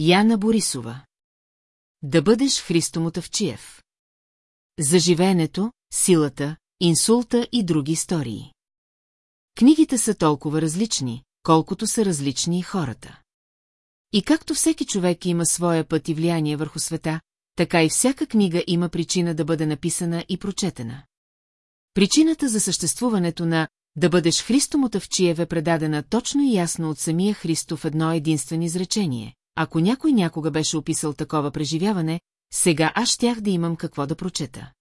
Яна Борисова. Да бъдеш Христо Мотавчиев. За силата, инсулта и други истории. Книгите са толкова различни, колкото са различни и хората. И както всеки човек има своя път и влияние върху света, така и всяка книга има причина да бъде написана и прочетена. Причината за съществуването на «Да бъдеш Христо Мотавчиев» е предадена точно и ясно от самия Христо в едно единствено изречение. Ако някой някога беше описал такова преживяване, сега аз щях да имам какво да прочета.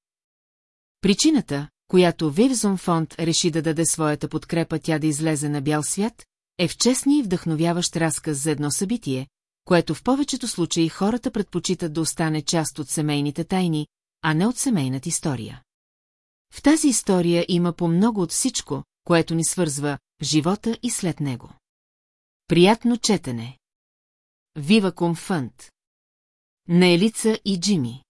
Причината, която Вивзон фонд реши да даде своята подкрепа тя да излезе на бял свят, е в честния и вдъхновяващ разказ за едно събитие, което в повечето случаи хората предпочитат да остане част от семейните тайни, а не от семейната история. В тази история има по много от всичко, което ни свързва, живота и след него. Приятно четене! Вива Комфънт На Елица и Джими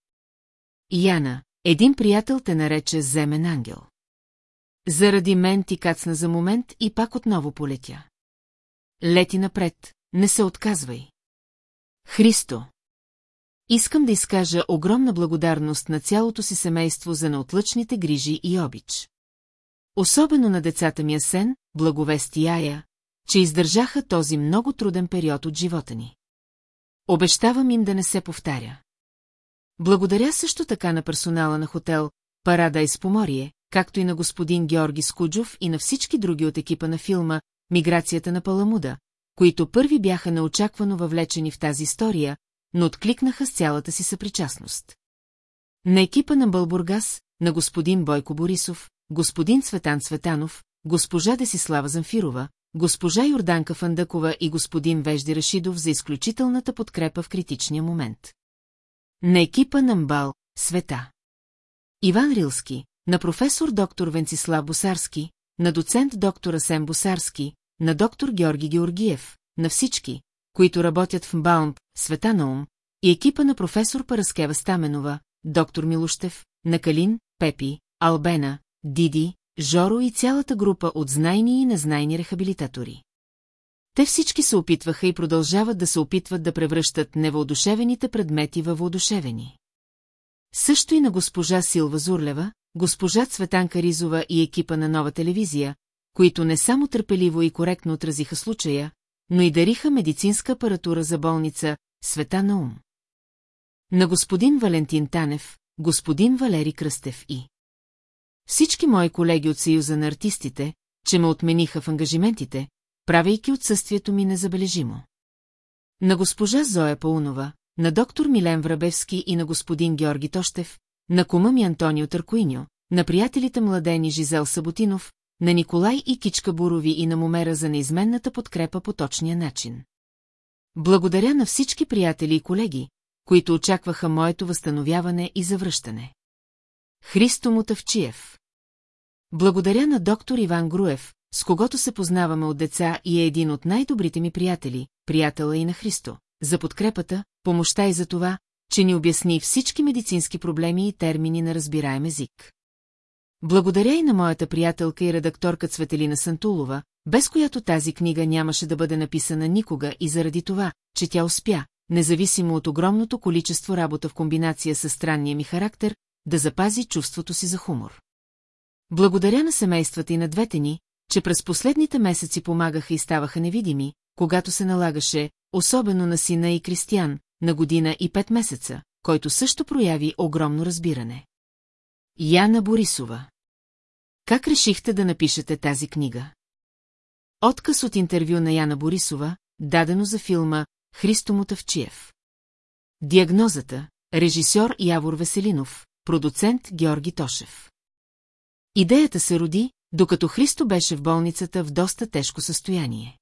Яна, един приятел те нарече Земен ангел. Заради мен ти кацна за момент и пак отново полетя. Лети напред, не се отказвай. Христо. Искам да изкажа огромна благодарност на цялото си семейство за неотлъчните грижи и обич. Особено на децата ми Асен, благовести Ая, че издържаха този много труден период от живота ни. Обещавам им да не се повтаря. Благодаря също така на персонала на хотел Парада Поморие, както и на господин Георги Скуджов и на всички други от екипа на филма Миграцията на Паламуда, които първи бяха неочаквано въвлечени в тази история, но откликнаха с цялата си съпричастност. На екипа на Бълбургас, на господин Бойко Борисов, господин Цветан Цветанов, госпожа Десислава Замфирова, госпожа Йорданка Фандъкова и господин Вежди Рашидов за изключителната подкрепа в критичния момент. На екипа на Мбал, Света. Иван Рилски, на професор доктор Венцислав Босарски, на доцент доктор Асен Босарски, на доктор Георги Георгиев, на всички, които работят в Мбаумб, Света Наум, и екипа на професор Параскева Стаменова, доктор Милущев, на Калин, Пепи, Албена, Диди, Жоро и цялата група от знайни и незнайни рехабилитатори. Те всички се опитваха и продължават да се опитват да превръщат невъодушевените предмети във въодушевени. Също и на госпожа Силва Зурлева, госпожа Цветанка Ризова и екипа на нова телевизия, които не само търпеливо и коректно отразиха случая, но и дариха медицинска апаратура за болница Света на ум. На господин Валентин Танев, господин Валери Кръстев и всички мои колеги от Съюза на артистите, че ме отмениха в ангажиментите, правейки отсъствието ми незабележимо. На госпожа Зоя Паунова, на доктор Милен Врабевски и на господин Георги Тощев, на кума ми Антонио Търкуиньо, на приятелите младени Жизел Саботинов, на Николай и Кичка Бурови и на Момера за неизменната подкрепа по точния начин. Благодаря на всички приятели и колеги, които очакваха моето възстановяване и завръщане. Христо Мутавчиев Благодаря на доктор Иван Груев, с когото се познаваме от деца и е един от най-добрите ми приятели, приятела и на Христо, за подкрепата, помощта и за това, че ни обясни всички медицински проблеми и термини на разбираем език. Благодаря и на моята приятелка и редакторка Цветелина Сантулова, без която тази книга нямаше да бъде написана никога и заради това, че тя успя, независимо от огромното количество работа в комбинация с странния ми характер, да запази чувството си за хумор. Благодаря на семействата и на двете ни, че през последните месеци помагаха и ставаха невидими, когато се налагаше, особено на сина и Кристиян, на година и пет месеца, който също прояви огромно разбиране. Яна Борисова Как решихте да напишете тази книга? Отказ от интервю на Яна Борисова, дадено за филма Христо Мотавчиев. Диагнозата – режисьор Явор Веселинов, продуцент Георги Тошев. Идеята се роди, докато Христо беше в болницата в доста тежко състояние.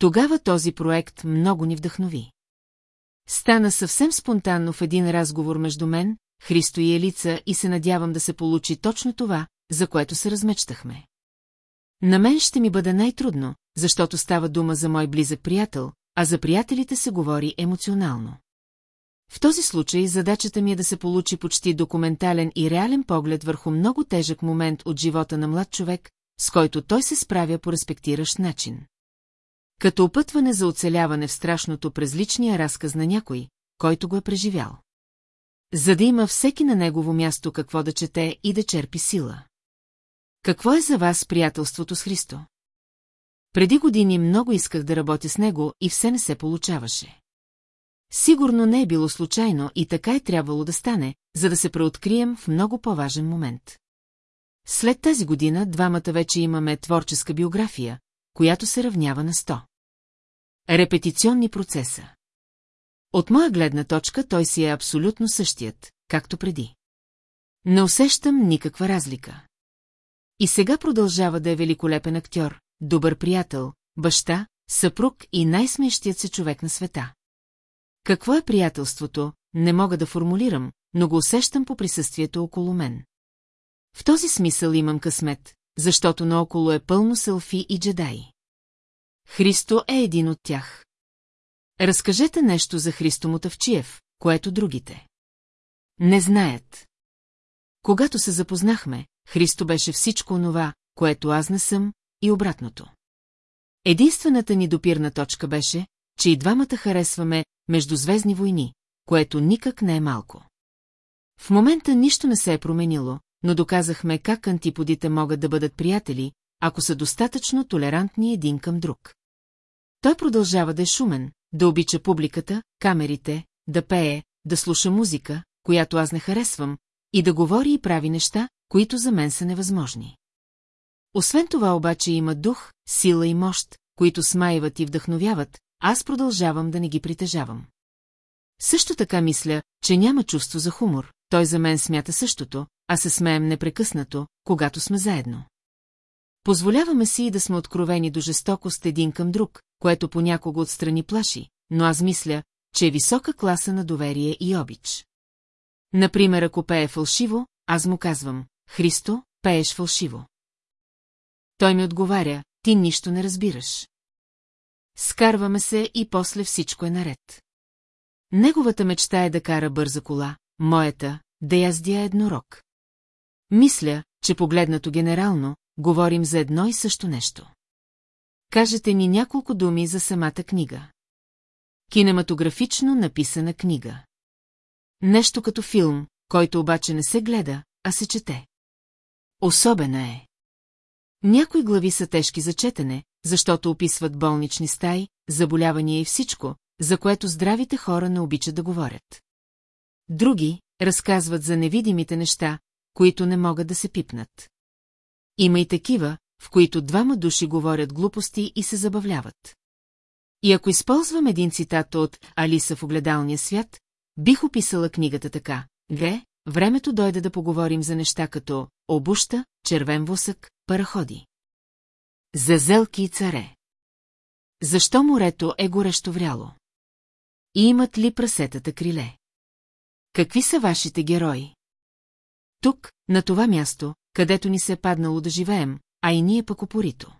Тогава този проект много ни вдъхнови. Стана съвсем спонтанно в един разговор между мен, Христо и Елица и се надявам да се получи точно това, за което се размечтахме. На мен ще ми бъде най-трудно, защото става дума за мой близък приятел, а за приятелите се говори емоционално. В този случай задачата ми е да се получи почти документален и реален поглед върху много тежък момент от живота на млад човек, с който той се справя по респектиращ начин. Като опътване за оцеляване в страшното през личния разказ на някой, който го е преживял. За да има всеки на негово място какво да чете и да черпи сила. Какво е за вас приятелството с Христо? Преди години много исках да работя с него и все не се получаваше. Сигурно не е било случайно и така е трябвало да стане, за да се преоткрием в много по-важен момент. След тази година двамата вече имаме творческа биография, която се равнява на 100. Репетиционни процеса. От моя гледна точка той си е абсолютно същият, както преди. Не усещам никаква разлика. И сега продължава да е великолепен актьор, добър приятел, баща, съпруг и най-смещият се човек на света. Какво е приятелството, не мога да формулирам, но го усещам по присъствието около мен. В този смисъл имам късмет, защото наоколо е пълно селфи и джедаи. Христо е един от тях. Разкажете нещо за Христо Мотавчиев, което другите. Не знаят. Когато се запознахме, Христо беше всичко онова, което аз не съм, и обратното. Единствената ни допирна точка беше, че и двамата харесваме междузвездни войни, което никак не е малко. В момента нищо не се е променило, но доказахме как антиподите могат да бъдат приятели, ако са достатъчно толерантни един към друг. Той продължава да е шумен, да обича публиката, камерите, да пее, да слуша музика, която аз не харесвам, и да говори и прави неща, които за мен са невъзможни. Освен това обаче има дух, сила и мощ, които смаиват и вдъхновяват, аз продължавам да не ги притежавам. Също така мисля, че няма чувство за хумор, той за мен смята същото, а се смеем непрекъснато, когато сме заедно. Позволяваме си и да сме откровени до жестокост един към друг, което понякога отстрани плаши, но аз мисля, че е висока класа на доверие и обич. Например, ако пее фалшиво, аз му казвам, Христо, пееш фалшиво. Той ми отговаря, ти нищо не разбираш. Скарваме се и после всичко е наред. Неговата мечта е да кара бърза кола, моята – да яздя еднорог. Мисля, че погледнато генерално, говорим за едно и също нещо. Кажете ни няколко думи за самата книга. Кинематографично написана книга. Нещо като филм, който обаче не се гледа, а се чете. Особена е. Някои глави са тежки за четене, защото описват болнични стаи, заболявания и всичко, за което здравите хора не обичат да говорят. Други разказват за невидимите неща, които не могат да се пипнат. Има и такива, в които двама души говорят глупости и се забавляват. И ако използвам един цитат от Алиса в огледалния свят, бих описала книгата така. Ге, времето дойде да поговорим за неща като обуща, червен восък, параходи. За зелки и царе. Защо морето е горещо вряло? И имат ли прасетата криле? Какви са вашите герои? Тук, на това място, където ни се е паднало да живеем, а и ние пък опорито.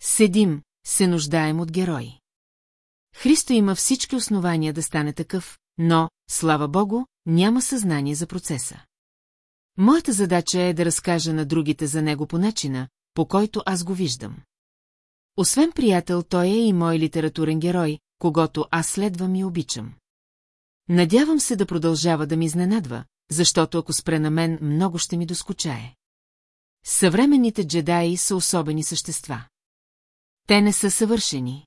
Седим, се нуждаем от герои. Христо има всички основания да стане такъв, но, слава богу, няма съзнание за процеса. Моята задача е да разкажа на другите за него по начина, по който аз го виждам. Освен приятел, той е и мой литературен герой, когато аз следвам и обичам. Надявам се да продължава да ми изненадва, защото ако спре на мен, много ще ми доскучае. Съвременните джедаи са особени същества. Те не са съвършени.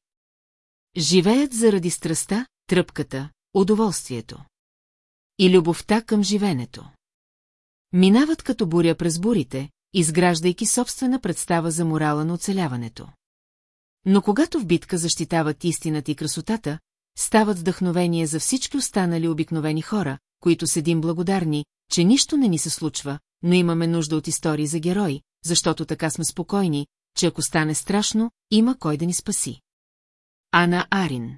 Живеят заради страста, тръпката, удоволствието. И любовта към живенето. Минават като буря през бурите, изграждайки собствена представа за морала на оцеляването. Но когато в битка защитават истината и красотата, стават вдъхновение за всички останали обикновени хора, които седим благодарни, че нищо не ни се случва, но имаме нужда от истории за герои, защото така сме спокойни, че ако стане страшно, има кой да ни спаси. Ана Арин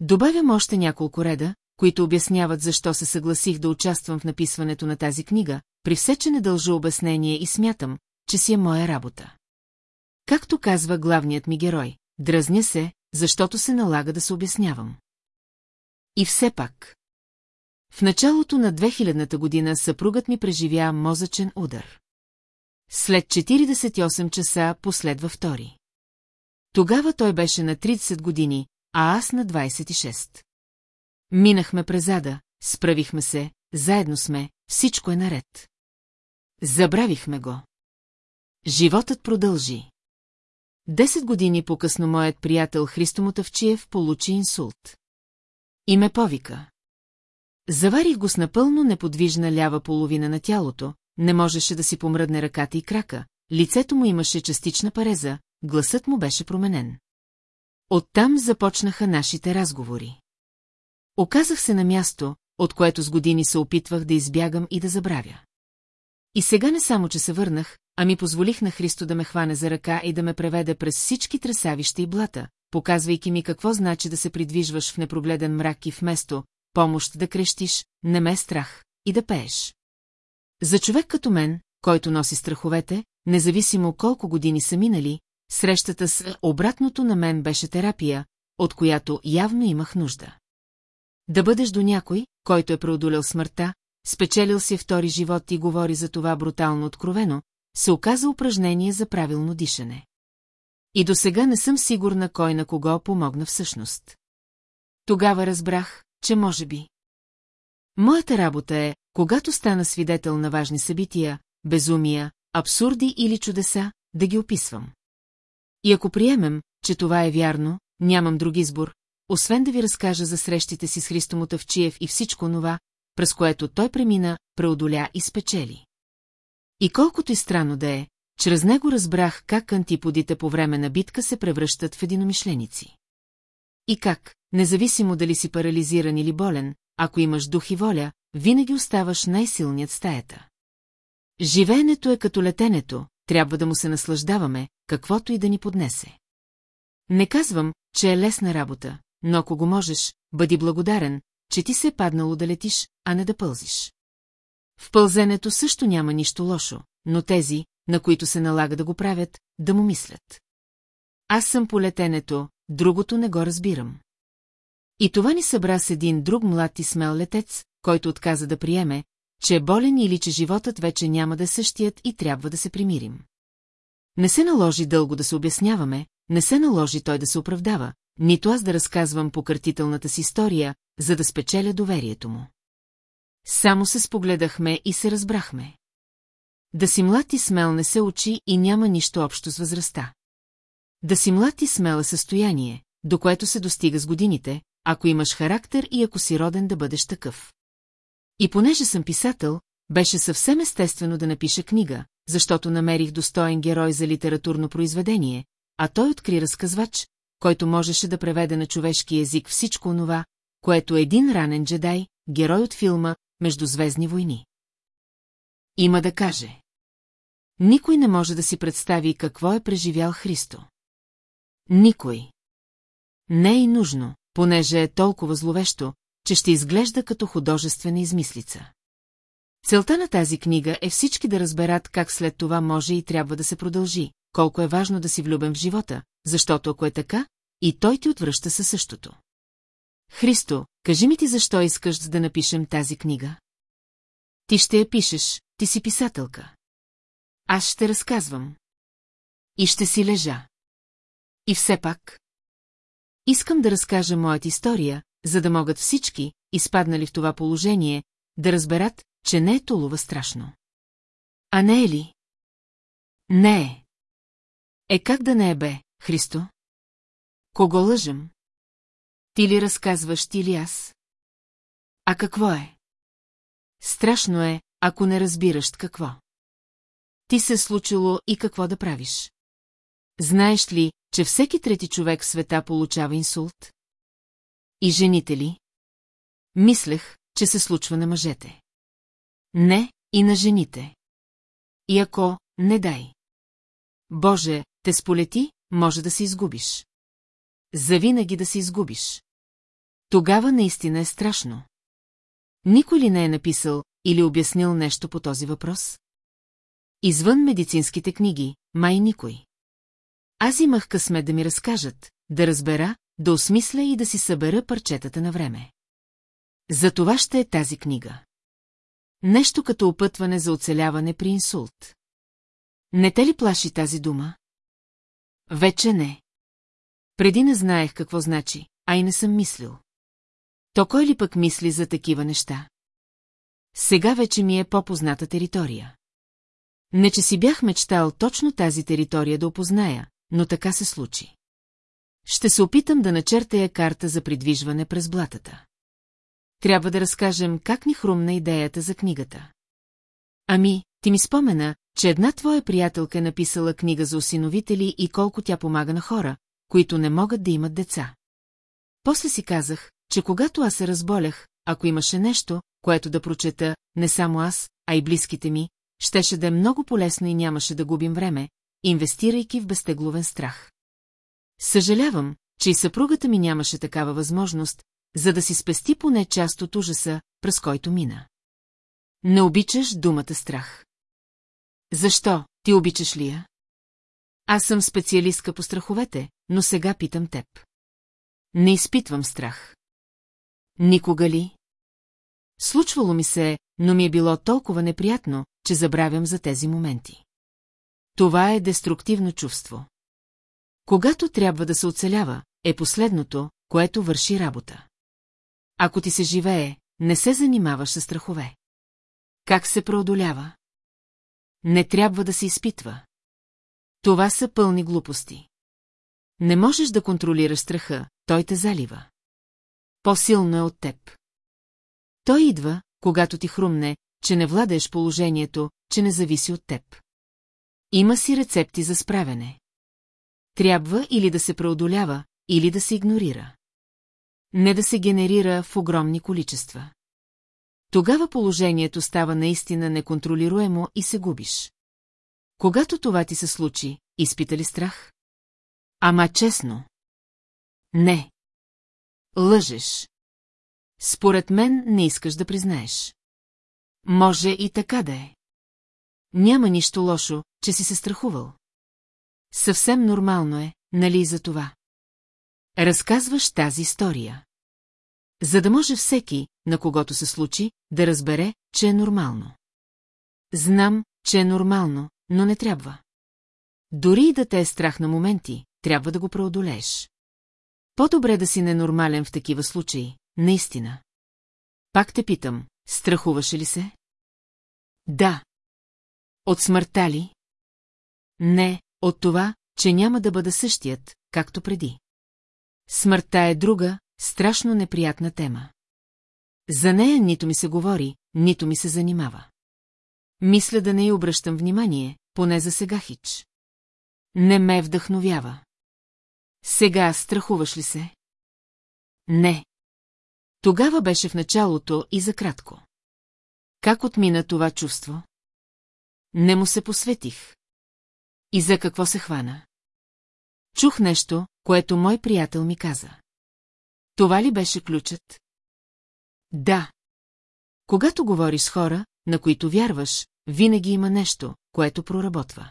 Добавям още няколко реда, които обясняват защо се съгласих да участвам в написването на тази книга, при все, че не дължа обяснение и смятам, че си е моя работа. Както казва главният ми герой, дръзня се, защото се налага да се обяснявам. И все пак. В началото на 2000-та година съпругът ми преживя мозъчен удар. След 48 часа последва втори. Тогава той беше на 30 години, а аз на 26. Минахме през ада, справихме се, заедно сме, всичко е наред. Забравихме го. Животът продължи. Десет години по-късно моят приятел Христо Мотавчиев получи инсулт. И ме повика. Заварих го с напълно неподвижна лява половина на тялото, не можеше да си помръдне ръката и крака, лицето му имаше частична пареза, гласът му беше променен. Оттам започнаха нашите разговори. Оказах се на място, от което с години се опитвах да избягам и да забравя. И сега не само, че се върнах, а ми позволих на Христо да ме хване за ръка и да ме преведе през всички тресавища и блата, показвайки ми какво значи да се придвижваш в непрогледен мрак и вместо помощ да крещиш, не ме е страх и да пееш. За човек като мен, който носи страховете, независимо колко години са минали, срещата с обратното на мен беше терапия, от която явно имах нужда. Да бъдеш до някой, който е преодолял смъртта, спечелил си втори живот и говори за това брутално откровено, се оказа упражнение за правилно дишане. И до сега не съм сигурна кой на кого помогна всъщност. Тогава разбрах, че може би. Моята работа е, когато стана свидетел на важни събития, безумия, абсурди или чудеса, да ги описвам. И ако приемем, че това е вярно, нямам друг избор, освен да ви разкажа за срещите си с Христо Мотавчиев и всичко това, през което той премина, преодоля и спечели. И колкото и странно да е, чрез него разбрах как антиподите по време на битка се превръщат в единомишленици. И как, независимо дали си парализиран или болен, ако имаш дух и воля, винаги оставаш най-силният стаята. Живеенето е като летенето, трябва да му се наслаждаваме, каквото и да ни поднесе. Не казвам, че е лесна работа, но ако го можеш, бъди благодарен, че ти се е паднало да летиш, а не да пълзиш. В пълзенето също няма нищо лошо, но тези, на които се налага да го правят, да му мислят. Аз съм по летенето, другото не го разбирам. И това ни събра с един друг млад и смел летец, който отказа да приеме, че е болен или че животът вече няма да е същият и трябва да се примирим. Не се наложи дълго да се обясняваме, не се наложи той да се оправдава, нито аз да разказвам покъртителната си история, за да спечеля доверието му. Само се спогледахме и се разбрахме. Да си млад и смел не се учи и няма нищо общо с възрастта. Да си млад и е състояние, до което се достига с годините, ако имаш характер и ако си роден да бъдеш такъв. И понеже съм писател, беше съвсем естествено да напиша книга, защото намерих достоен герой за литературно произведение, а той откри разказвач, който можеше да преведе на човешки език всичко онова, което един ранен джедай, герой от филма «Междузвездни войни». Има да каже. Никой не може да си представи какво е преживял Христо. Никой. Не е нужно, понеже е толкова зловещо, че ще изглежда като художествена измислица. Целта на тази книга е всички да разберат как след това може и трябва да се продължи, колко е важно да си влюбен в живота, защото ако е така, и той ти отвръща със същото. Христо, кажи ми ти защо искаш да напишем тази книга? Ти ще я пишеш, ти си писателка. Аз ще разказвам. И ще си лежа. И все пак. Искам да разкажа моята история, за да могат всички, изпаднали в това положение, да разберат, че не е толова страшно. А не е ли? Не е. Е как да не е бе, Христо? Кого лъжем? Ти ли разказваш, ти ли аз? А какво е? Страшно е, ако не разбираш какво. Ти се е случило и какво да правиш. Знаеш ли, че всеки трети човек в света получава инсулт? И жените ли? Мислех, че се случва на мъжете. Не, и на жените. И ако, не дай. Боже, те сполети, може да се изгубиш. Завинаги да се изгубиш. Тогава наистина е страшно. Никой ли не е написал или обяснил нещо по този въпрос? Извън медицинските книги, май никой. Аз имах късмет да ми разкажат, да разбера, да осмисля и да си събера парчетата на време. За това ще е тази книга. Нещо като опътване за оцеляване при инсулт. Не те ли плаши тази дума? Вече не. Преди не знаех какво значи, а и не съм мислил. То кой ли пък мисли за такива неща? Сега вече ми е по-позната територия. Не, че си бях мечтал точно тази територия да опозная, но така се случи. Ще се опитам да начертая карта за придвижване през блатата. Трябва да разкажем как ни хрумна идеята за книгата. Ами, ти ми спомена, че една твоя приятелка е написала книга за осиновители и колко тя помага на хора, които не могат да имат деца. После си казах, че когато аз се разболях, ако имаше нещо, което да прочета, не само аз, а и близките ми, щеше да е много полезно и нямаше да губим време, инвестирайки в безтегловен страх. Съжалявам, че и съпругата ми нямаше такава възможност, за да си спести поне част от ужаса, през който мина. Не обичаш думата страх. Защо, ти обичаш ли я? Аз съм специалистка по страховете, но сега питам теб. Не изпитвам страх. Никога ли? Случвало ми се, но ми е било толкова неприятно, че забравям за тези моменти. Това е деструктивно чувство. Когато трябва да се оцелява, е последното, което върши работа. Ако ти се живее, не се занимаваш с страхове. Как се преодолява? Не трябва да се изпитва. Това са пълни глупости. Не можеш да контролираш страха, той те залива. По-силно е от теб. Той идва, когато ти хрумне, че не владееш положението, че не зависи от теб. Има си рецепти за справяне. Трябва или да се преодолява, или да се игнорира. Не да се генерира в огромни количества. Тогава положението става наистина неконтролируемо и се губиш. Когато това ти се случи, изпита ли страх? Ама честно. Не. Лъжеш. Според мен не искаш да признаеш. Може и така да е. Няма нищо лошо, че си се страхувал. Съвсем нормално е, нали за това? Разказваш тази история. За да може всеки, на когото се случи, да разбере, че е нормално. Знам, че е нормално, но не трябва. Дори и да те е страх на моменти, трябва да го преодолееш. По-добре да си ненормален в такива случаи, наистина. Пак те питам, страхуваше ли се? Да. От смъртта ли? Не, от това, че няма да бъда същият, както преди. Смъртта е друга, страшно неприятна тема. За нея нито ми се говори, нито ми се занимава. Мисля да не й обръщам внимание, поне за сега хич. Не ме вдъхновява. Сега страхуваш ли се? Не. Тогава беше в началото и за кратко. Как отмина това чувство? Не му се посветих. И за какво се хвана? Чух нещо, което мой приятел ми каза. Това ли беше ключът? Да. Когато говориш с хора, на които вярваш, винаги има нещо, което проработва.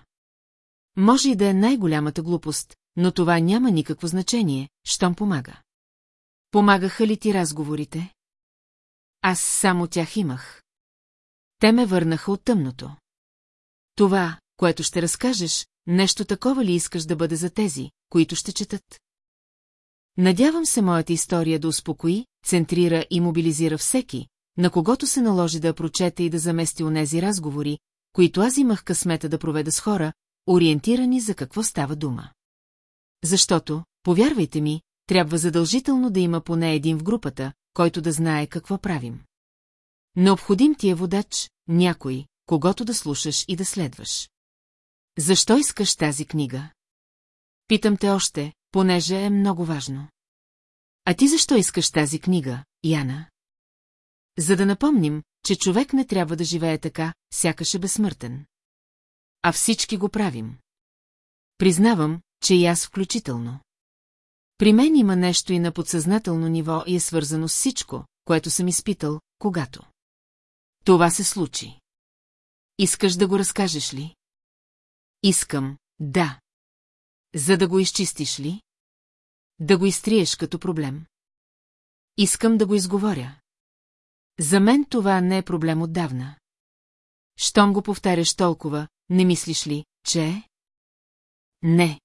Може и да е най-голямата глупост, но това няма никакво значение, щом помага. Помагаха ли ти разговорите? Аз само тях имах. Те ме върнаха от тъмното. Това, което ще разкажеш, нещо такова ли искаш да бъде за тези, които ще четат? Надявам се моята история да успокои, центрира и мобилизира всеки, на когото се наложи да прочете и да замести онези разговори, които аз имах късмета да проведа с хора, ориентирани за какво става дума. Защото, повярвайте ми, трябва задължително да има поне един в групата, който да знае какво правим. Необходим ти е водач, някой, когато да слушаш и да следваш. Защо искаш тази книга? Питам те още, понеже е много важно. А ти защо искаш тази книга, Яна? За да напомним, че човек не трябва да живее така, сякаш е безсмъртен. А всички го правим. Признавам, че и аз включително. При мен има нещо и на подсъзнателно ниво и е свързано с всичко, което съм изпитал, когато. Това се случи. Искаш да го разкажеш ли? Искам, да. За да го изчистиш ли? Да го изтриеш като проблем. Искам да го изговоря. За мен това не е проблем отдавна. Щом го повтаряш толкова, не мислиш ли, че? Не.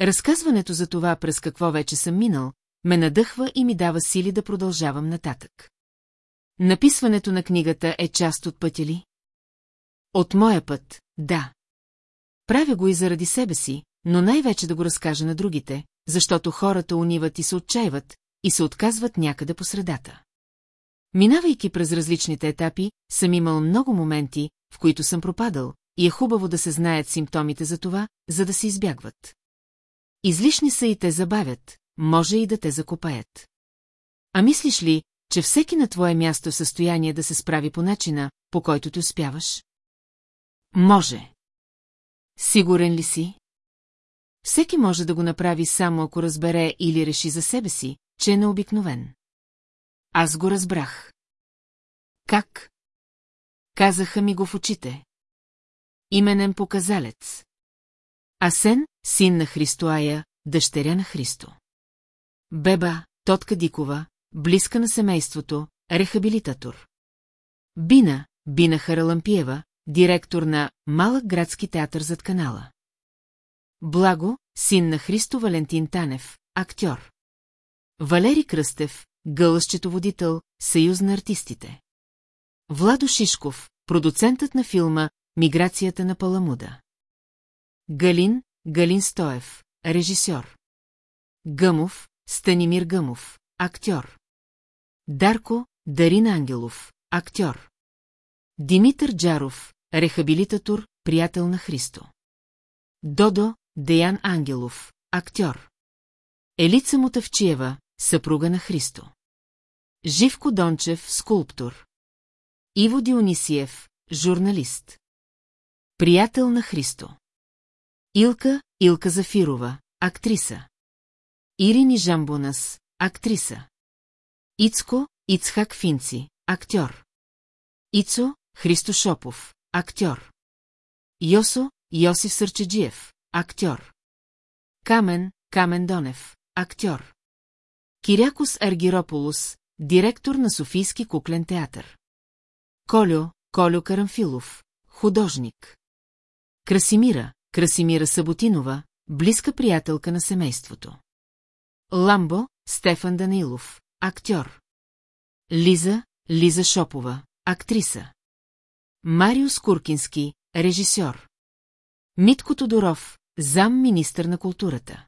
Разказването за това, през какво вече съм минал, ме надъхва и ми дава сили да продължавам нататък. Написването на книгата е част от пътя ли? От моя път, да. Правя го и заради себе си, но най-вече да го разкажа на другите, защото хората униват и се отчаиват, и се отказват някъде по средата. Минавайки през различните етапи, съм имал много моменти, в които съм пропадал, и е хубаво да се знаят симптомите за това, за да се избягват. Излишни са и те забавят, може и да те закопаят. А мислиш ли, че всеки на твое място е в състояние да се справи по начина, по който ти успяваш? Може. Сигурен ли си? Всеки може да го направи само ако разбере или реши за себе си, че е необикновен. Аз го разбрах. Как? Казаха ми го в очите. Именен показалец. Асен, син на Христоая, дъщеря на Христо. Беба, Тотка Дикова, близка на семейството, рехабилитатор. Бина, Бина Харалампиева, директор на Малък градски театър зад канала. Благо, син на Христо Валентин Танев, актьор. Валери Кръстев, гълъщетоводител, съюз на артистите. Владо Шишков, продуцентът на филма Миграцията на Паламуда. Галин, Галин Стоев, режисьор. Гъмов, Станимир Гъмов, актьор. Дарко, Дарин Ангелов, актьор. Димитър Джаров, рехабилитатор, приятел на Христо. Додо, Деян Ангелов, актьор. Елица Мутавчиева, съпруга на Христо. Живко Дончев, скулптор. Иво Дионисиев, журналист. Приятел на Христо. Илка, Илка Зафирова, актриса. Ирини Жамбонас, актриса. Ицко, Ицхак Финци, актьор. Ицо, Христо Шопов, актьор. Йосо, Йосиф Сърчеджиев, актьор. Камен, Камен Донев, актьор. Кирякос Аргирополус, директор на Софийски куклен театър. Колю, Колю Карамфилов, художник. Красимира, Красимира Саботинова, близка приятелка на семейството. Ламбо, Стефан Данилов, актьор. Лиза, Лиза Шопова, актриса. Мариус Куркински, режисьор. Митко Тодоров, зам министър на културата.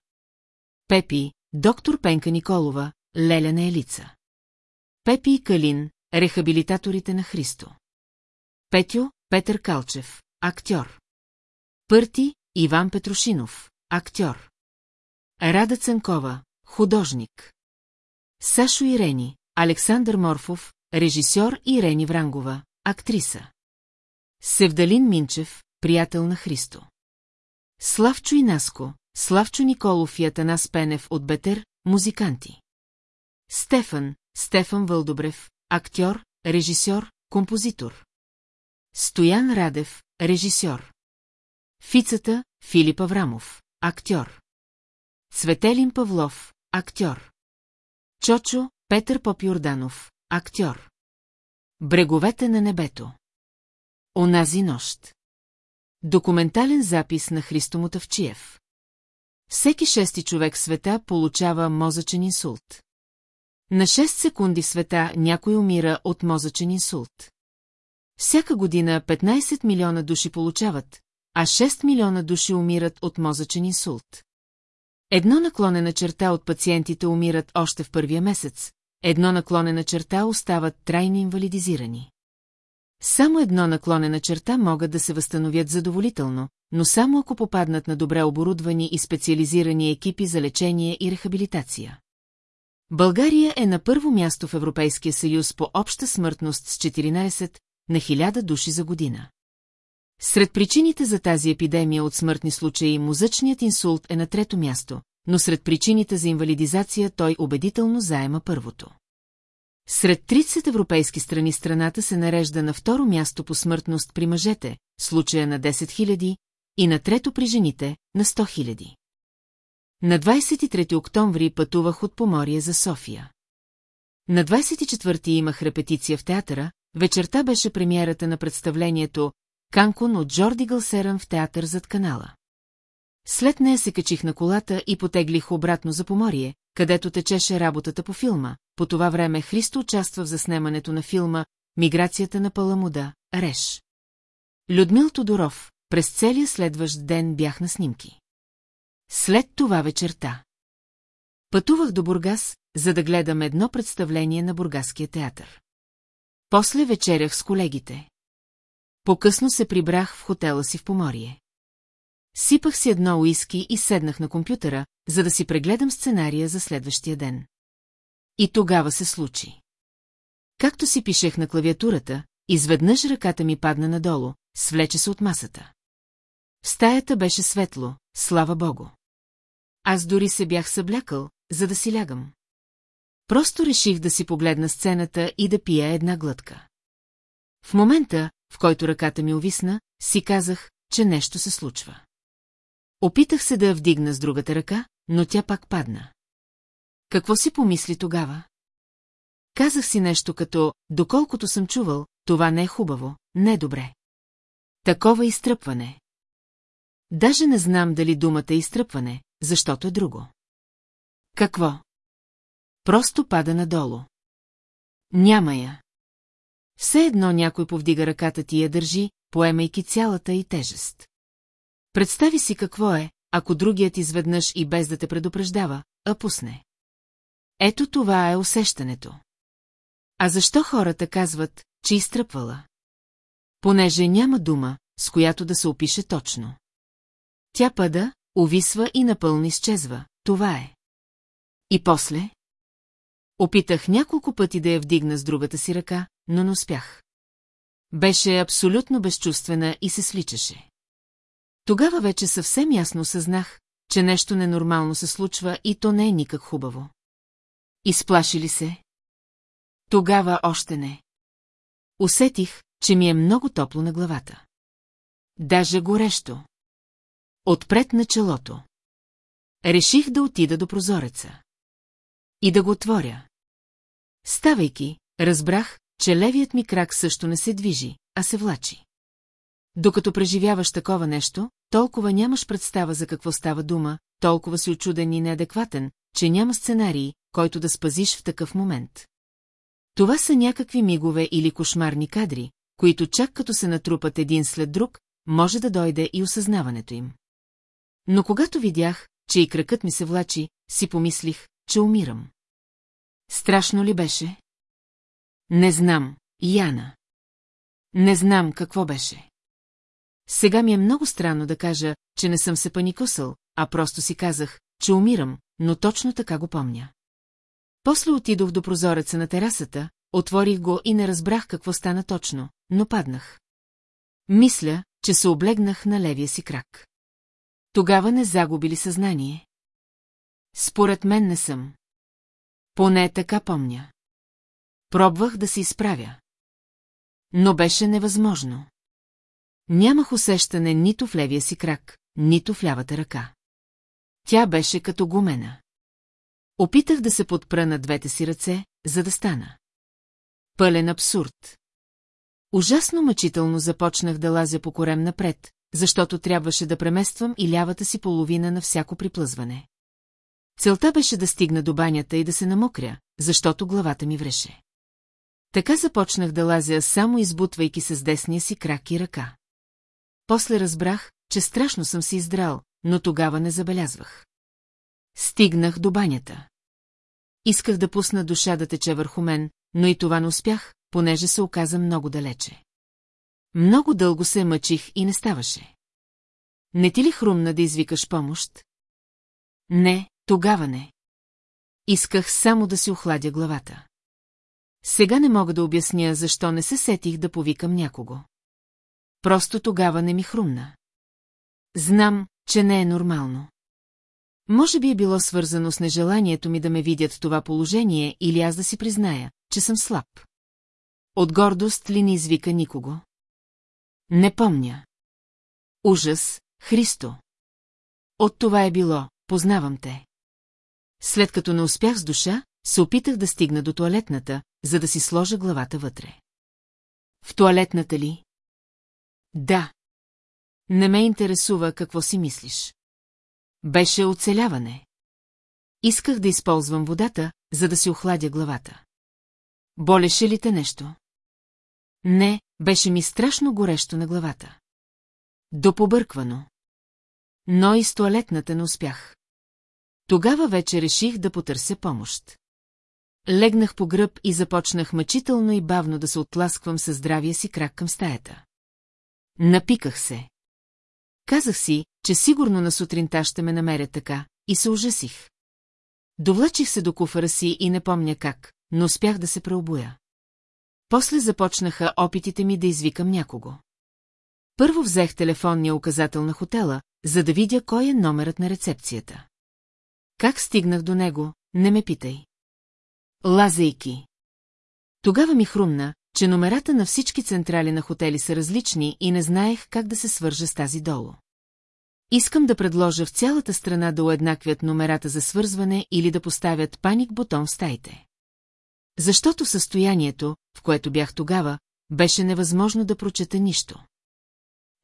Пепи, доктор Пенка Николова, Леля на Елица. Пепи и Калин, рехабилитаторите на Христо. Петю, Петър Калчев, актьор. Пърти, Иван Петрушинов, актьор. Рада Цанкова, художник. Сашо Ирени, Александър Морфов, режисьор Ирени Врангова, актриса. Севдалин Минчев, приятел на Христо. Славчо Инаско, Славчо Николов и Атанас Пенев от Бетер, музиканти. Стефан, Стефан Вълдобрев, актьор, режисьор, композитор. Стоян Радев, режисьор. Фицата, Филип Аврамов, актьор. Цветелин Павлов, актьор. Чочо, Петър Попюрданов, актьор. Бреговете на небето. Онази нощ. Документален запис на Христо Мотавчиев. Всеки шести човек света получава мозъчен инсулт. На 6 секунди света някой умира от мозъчен инсулт. Всяка година 15 милиона души получават, а 6 милиона души умират от мозъчен инсулт. Едно наклонена черта от пациентите умират още в първия месец, едно наклонена черта остават трайно инвалидизирани. Само едно наклонена черта могат да се възстановят задоволително, но само ако попаднат на добре оборудвани и специализирани екипи за лечение и рехабилитация. България е на първо място в Европейския съюз по обща смъртност с 14 на 1000 души за година. Сред причините за тази епидемия от смъртни случаи мозъчният инсулт е на трето място, но сред причините за инвалидизация той убедително заема първото. Сред 30 европейски страни страната се нарежда на второ място по смъртност при мъжете, случая на 10 000, и на трето при жените, на 100 000. На 23 октомври пътувах от Поморие за София. На 24 имах репетиция в театъра, вечерта беше премиерата на представлението Канкун от Джорди Галсеран в театър зад канала. След нея се качих на колата и потеглих обратно за поморие, където течеше работата по филма. По това време Христо участва в заснемането на филма «Миграцията на Паламуда, Реш». Людмил Тодоров, през целия следващ ден бях на снимки. След това вечерта. Пътувах до Бургас, за да гледам едно представление на Бургаския театър. После вечерях с колегите. По-късно се прибрах в хотела си в Поморие. Сипах си едно уиски и седнах на компютъра, за да си прегледам сценария за следващия ден. И тогава се случи. Както си пишех на клавиатурата, изведнъж ръката ми падна надолу, свлече се от масата. В стаята беше светло, слава богу. Аз дори се бях съблякал, за да си лягам. Просто реших да си погледна сцената и да пия една глътка. В момента, в който ръката ми увисна, си казах, че нещо се случва. Опитах се да я вдигна с другата ръка, но тя пак падна. Какво си помисли тогава? Казах си нещо като, доколкото съм чувал, това не е хубаво, не е добре. Такова изтръпване. Даже не знам дали думата е изтръпване, защото е друго. Какво? Просто пада надолу. Няма я. Все едно някой повдига ръката ти и я държи, поемайки цялата и тежест. Представи си какво е, ако другият изведнъж и без да те предупреждава, а пусне. Ето това е усещането. А защо хората казват, че изтръпвала? Понеже няма дума, с която да се опише точно. Тя пада, увисва и напълно изчезва. Това е. И после? Опитах няколко пъти да я вдигна с другата си ръка, но не успях. Беше абсолютно безчувствена и се сличаше. Тогава вече съвсем ясно съзнах, че нещо ненормално се случва и то не е никак хубаво. Изплаши ли се? Тогава още не. Усетих, че ми е много топло на главата. Даже горещо. Отпред на челото. Реших да отида до прозореца. И да го отворя. Ставайки, разбрах, че левият ми крак също не се движи, а се влачи. Докато преживяваш такова нещо, толкова нямаш представа за какво става дума, толкова си очуден и неадекватен, че няма сценарий, който да спазиш в такъв момент. Това са някакви мигове или кошмарни кадри, които чак като се натрупат един след друг, може да дойде и осъзнаването им. Но когато видях, че и кракът ми се влачи, си помислих, че умирам. Страшно ли беше? Не знам, Яна. Не знам какво беше. Сега ми е много странно да кажа, че не съм се паникосал, а просто си казах, че умирам, но точно така го помня. После отидох до прозореца на терасата, отворих го и не разбрах какво стана точно, но паднах. Мисля, че се облегнах на левия си крак. Тогава не загубили съзнание. Според мен не съм. Поне така помня. Пробвах да се изправя. Но беше невъзможно. Нямах усещане нито в левия си крак, нито в лявата ръка. Тя беше като гумена. Опитах да се подпра на двете си ръце, за да стана. Пълен абсурд. Ужасно мъчително започнах да лазя по корем напред, защото трябваше да премествам и лявата си половина на всяко приплъзване. Целта беше да стигна до банята и да се намокря, защото главата ми вреше. Така започнах да лазя, само избутвайки с десния си крак и ръка. После разбрах, че страшно съм се издрал, но тогава не забелязвах. Стигнах до банята. Исках да пусна душа да тече върху мен, но и това не успях, понеже се оказа много далече. Много дълго се мъчих и не ставаше. Не ти ли хрумна да извикаш помощ? Не, тогава не. Исках само да си охладя главата. Сега не мога да обясня, защо не се сетих да повикам някого. Просто тогава не ми хрумна. Знам, че не е нормално. Може би е било свързано с нежеланието ми да ме видят в това положение или аз да си призная, че съм слаб. От гордост ли не извика никого? Не помня. Ужас, Христо. От това е било, познавам те. След като не успях с душа, се опитах да стигна до туалетната, за да си сложа главата вътре. В туалетната ли? Да. Не ме интересува какво си мислиш. беше оцеляване. Исках да използвам водата, за да си охладя главата. Болеше ли те нещо? Не, беше ми страшно горещо на главата. Допобърквано. Но и с туалетната не успях. Тогава вече реших да потърся помощ. Легнах по гръб и започнах мъчително и бавно да се отласквам със здравия си крак към стаята. Напиках се. Казах си, че сигурно на сутринта ще ме намерят така, и се ужасих. Довлачих се до куфара си и не помня как, но успях да се преобуя. После започнаха опитите ми да извикам някого. Първо взех телефонния указател на хотела, за да видя кой е номерът на рецепцията. Как стигнах до него, не ме питай. Лазейки. Тогава ми хрумна, че номерата на всички централи на хотели са различни и не знаех как да се свържа с тази долу. Искам да предложа в цялата страна да уеднаквят номерата за свързване или да поставят паник бутон в стаите. Защото състоянието, в което бях тогава, беше невъзможно да прочета нищо.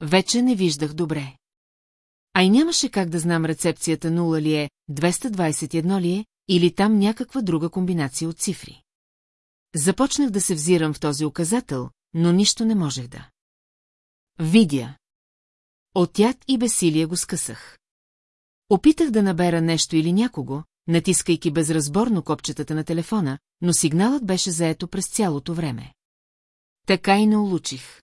Вече не виждах добре. А и нямаше как да знам рецепцията 0 ли е, 221 ли е, или там някаква друга комбинация от цифри. Започнах да се взирам в този указател, но нищо не можех да. Видя. От яд и бесилие го скъсах. Опитах да набера нещо или някого, натискайки безразборно копчетата на телефона, но сигналът беше заето през цялото време. Така и не улучих.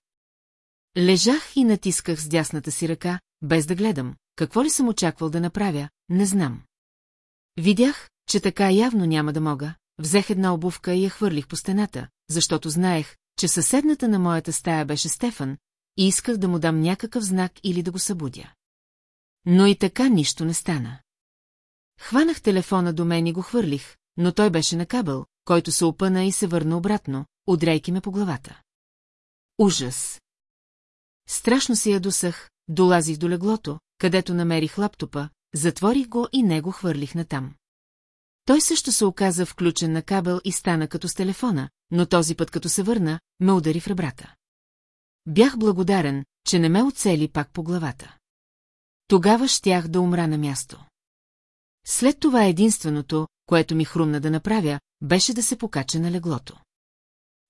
Лежах и натисках с дясната си ръка, без да гледам, какво ли съм очаквал да направя, не знам. Видях, че така явно няма да мога, взех една обувка и я хвърлих по стената, защото знаех, че съседната на моята стая беше Стефан, и исках да му дам някакъв знак или да го събудя. Но и така нищо не стана. Хванах телефона до мен и го хвърлих, но той беше на кабел, който се опъна и се върна обратно, удряйки ме по главата. Ужас! Страшно се ядосах, долазих до леглото, където намерих лаптопа, затворих го и него хвърлих натам. Той също се оказа включен на кабел и стана като с телефона, но този път като се върна, ме удари в ребрата. Бях благодарен, че не ме оцели пак по главата. Тогава щях да умра на място. След това единственото, което ми хрумна да направя, беше да се покача на леглото.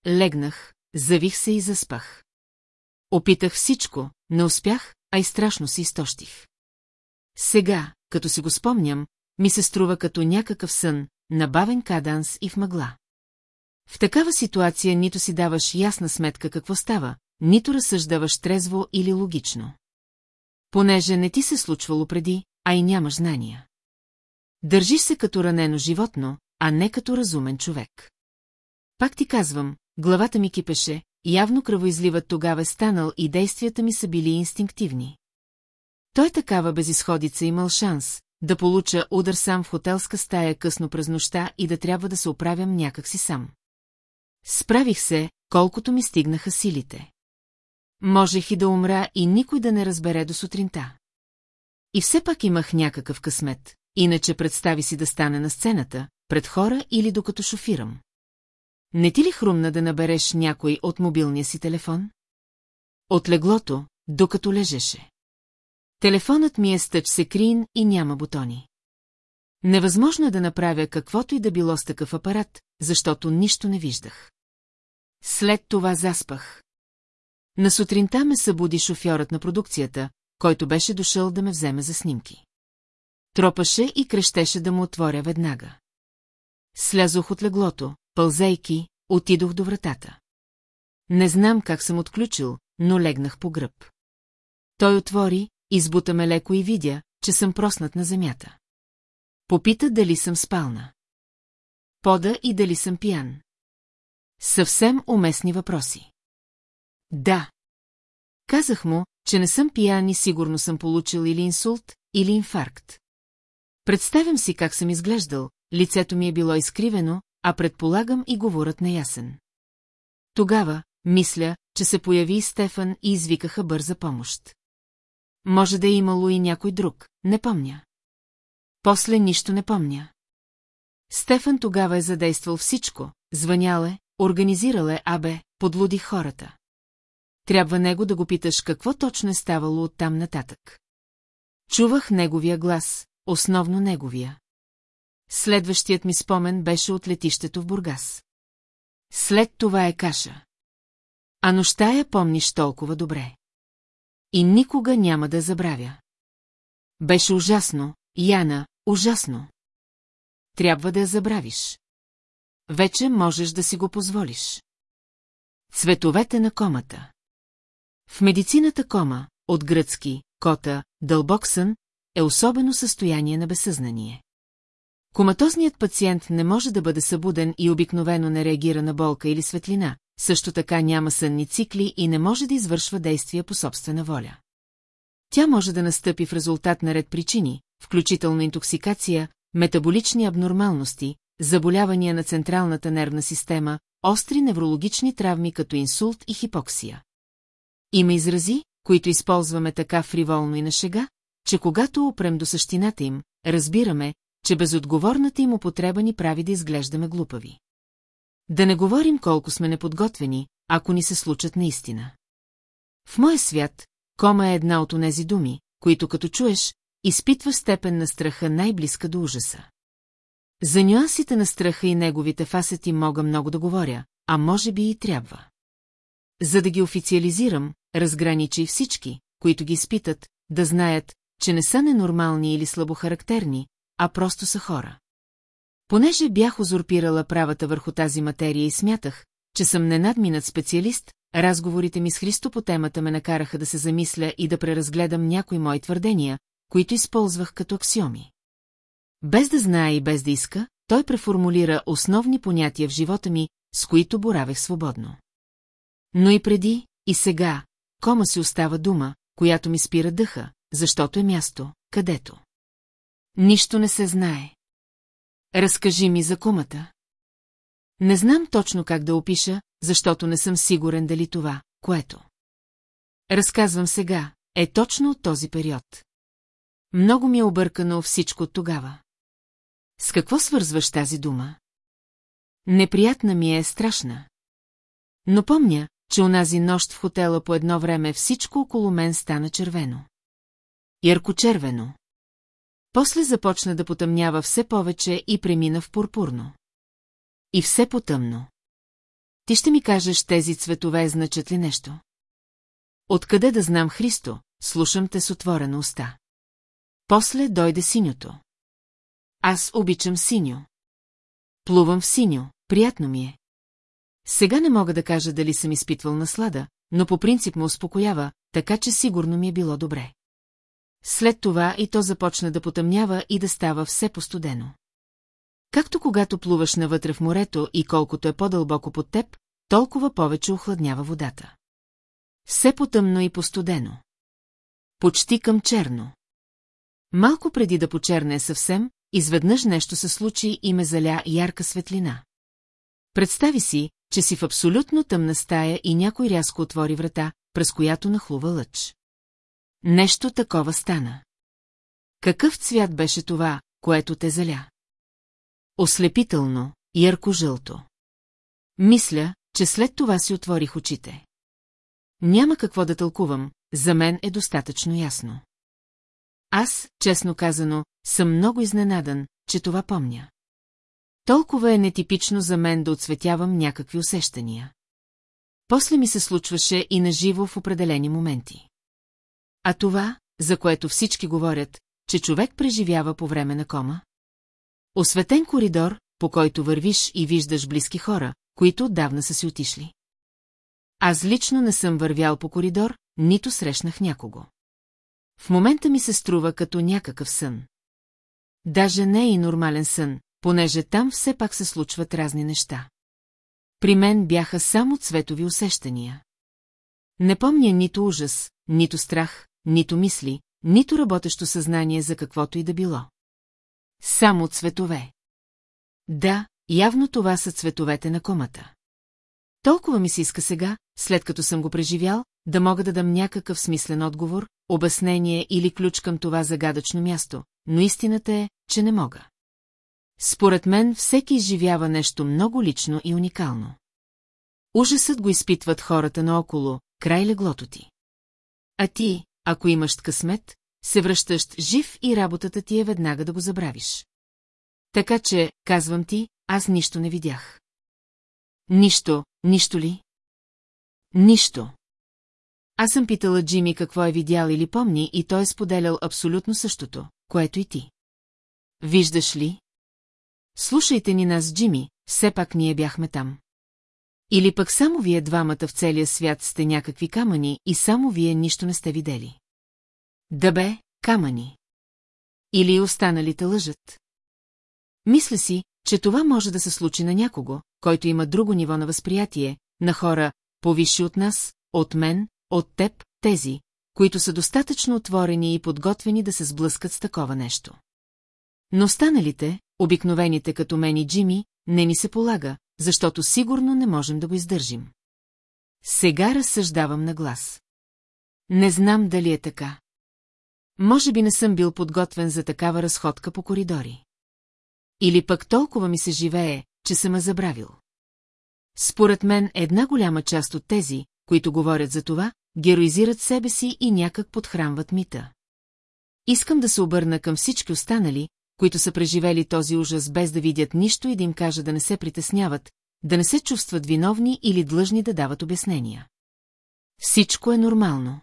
Легнах, завих се и заспах. Опитах всичко, не успях, а и страшно се изтощих. Сега, като си го спомням, ми се струва като някакъв сън, набавен каданс и в мъгла. В такава ситуация нито си даваш ясна сметка какво става, нито разсъждаваш трезво или логично. Понеже не ти се случвало преди, а и нямаш знания. Държиш се като ранено животно, а не като разумен човек. Пак ти казвам, главата ми кипеше, явно кръвоизливът тогава е станал и действията ми са били инстинктивни. Той такава безисходица имал шанс, да получа удар сам в хотелска стая късно през нощта и да трябва да се оправям някакси сам. Справих се, колкото ми стигнаха силите. Можех и да умра и никой да не разбере до сутринта. И все пак имах някакъв късмет, иначе представи си да стане на сцената, пред хора или докато шофирам. Не ти ли хрумна да набереш някой от мобилния си телефон? От леглото, докато лежеше. Телефонът ми е с тъчсекрин и няма бутони. Невъзможно е да направя каквото и да било с такъв апарат, защото нищо не виждах. След това заспах. На сутринта ме събуди шофьорът на продукцията, който беше дошъл да ме вземе за снимки. Тропаше и крещеше да му отворя веднага. Слязох от леглото, пълзейки, отидох до вратата. Не знам как съм отключил, но легнах по гръб. Той отвори, избута ме леко и видя, че съм проснат на земята. Попита дали съм спална. Пода и дали съм пиян. Съвсем уместни въпроси. Да. Казах му, че не съм пиян и сигурно съм получил или инсулт, или инфаркт. Представям си как съм изглеждал, лицето ми е било изкривено, а предполагам и говорът неясен. Тогава, мисля, че се появи и Стефан и извикаха бърза помощ. Може да е имало и някой друг, не помня. После нищо не помня. Стефан тогава е задействал всичко, звънял е, организирал е, абе, подлуди хората. Трябва него да го питаш какво точно е ставало оттам нататък. Чувах неговия глас, основно неговия. Следващият ми спомен беше от летището в Бургас. След това е каша. А нощта я помниш толкова добре. И никога няма да забравя. Беше ужасно, Яна, ужасно. Трябва да я забравиш. Вече можеш да си го позволиш. Цветовете на комата В медицината кома, от гръцки, кота, дълбок сън, е особено състояние на безсъзнание. Коматозният пациент не може да бъде събуден и обикновено не реагира на болка или светлина, също така няма сънни цикли и не може да извършва действия по собствена воля. Тя може да настъпи в резултат на ред причини, включително интоксикация, метаболични абнормалности, заболявания на централната нервна система, остри неврологични травми като инсулт и хипоксия. Има изрази, които използваме така фриволно и на шега, че когато опрем до същината им, разбираме, че безотговорната им употреба ни прави да изглеждаме глупави. Да не говорим колко сме неподготвени, ако ни се случат наистина. В моя свят, кома е една от онези думи, които като чуеш, изпитва степен на страха най-близка до ужаса. За нюансите на страха и неговите фасети мога много да говоря, а може би и трябва. За да ги официализирам, разграничи всички, които ги изпитат, да знаят, че не са ненормални или слабохарактерни, а просто са хора. Понеже бях узурпирала правата върху тази материя и смятах, че съм ненадминат специалист, разговорите ми с Христо по темата ме накараха да се замисля и да преразгледам някои мои твърдения, които използвах като аксиоми. Без да знае и без да иска, той преформулира основни понятия в живота ми, с които боравех свободно. Но и преди, и сега, кома си остава дума, която ми спира дъха, защото е място, където. Нищо не се знае. Разкажи ми за кумата. Не знам точно как да опиша, защото не съм сигурен дали това, което. Разказвам сега, е точно от този период. Много ми е объркано всичко от тогава. С какво свързваш тази дума? Неприятна ми е страшна. Но помня, че унази нощ в хотела по едно време всичко около мен стана червено. Ярко-червено. После започна да потъмнява все повече и премина в пурпурно. И все потъмно. Ти ще ми кажеш, тези цветове значат ли нещо? Откъде да знам Христо, слушам те с отворена уста. После дойде синьото. Аз обичам синьо. Плувам в синьо, приятно ми е. Сега не мога да кажа дали съм изпитвал наслада, но по принцип ме успокоява, така че сигурно ми е било добре. След това и то започна да потъмнява и да става все постудено. Както когато плуваш навътре в морето и колкото е по-дълбоко под теб, толкова повече охладнява водата. Все потъмно и постудено. Почти към черно. Малко преди да почерне съвсем, изведнъж нещо се случи и ме заля ярка светлина. Представи си, че си в абсолютно тъмна стая и някой рязко отвори врата, през която нахлува лъч. Нещо такова стана. Какъв цвят беше това, което те заля? Ослепително, ярко-жълто. Мисля, че след това си отворих очите. Няма какво да тълкувам, за мен е достатъчно ясно. Аз, честно казано, съм много изненадан, че това помня. Толкова е нетипично за мен да отсветявам някакви усещания. После ми се случваше и наживо в определени моменти. А това, за което всички говорят, че човек преживява по време на кома? Осветен коридор, по който вървиш и виждаш близки хора, които отдавна са си отишли. Аз лично не съм вървял по коридор, нито срещнах някого. В момента ми се струва като някакъв сън. Даже не е и нормален сън, понеже там все пак се случват разни неща. При мен бяха само цветови усещания. Не помня нито ужас, нито страх, нито мисли, нито работещо съзнание за каквото и да било. Само цветове. Да, явно това са цветовете на комата. Толкова ми се иска сега, след като съм го преживял, да мога да дам някакъв смислен отговор, обяснение или ключ към това загадъчно място, но истината е, че не мога. Според мен всеки изживява нещо много лично и уникално. Ужасът го изпитват хората наоколо, край леглото ти. А ти, ако имаш късмет, се връщаш жив и работата ти е веднага да го забравиш. Така че, казвам ти, аз нищо не видях. Нищо, нищо ли? Нищо. Аз съм питала Джими какво е видял или помни и той е споделял абсолютно същото, което и ти. Виждаш ли? Слушайте ни нас, Джими, все пак ние бяхме там. Или пък само вие двамата в целия свят сте някакви камъни и само вие нищо не сте видели. Да бе, камъни. Или останалите лъжат. Мисля си, че това може да се случи на някого, който има друго ниво на възприятие, на хора, повисши от нас, от мен, от теб, тези, които са достатъчно отворени и подготвени да се сблъскат с такова нещо. Но останалите, обикновените като мен и Джими, не ни се полага, защото сигурно не можем да го издържим. Сега разсъждавам на глас. Не знам дали е така. Може би не съм бил подготвен за такава разходка по коридори. Или пък толкова ми се живее, че съм ме забравил. Според мен една голяма част от тези, които говорят за това, героизират себе си и някак подхранват мита. Искам да се обърна към всички останали, които са преживели този ужас без да видят нищо и да им кажа да не се притесняват, да не се чувстват виновни или длъжни да дават обяснения. Всичко е нормално.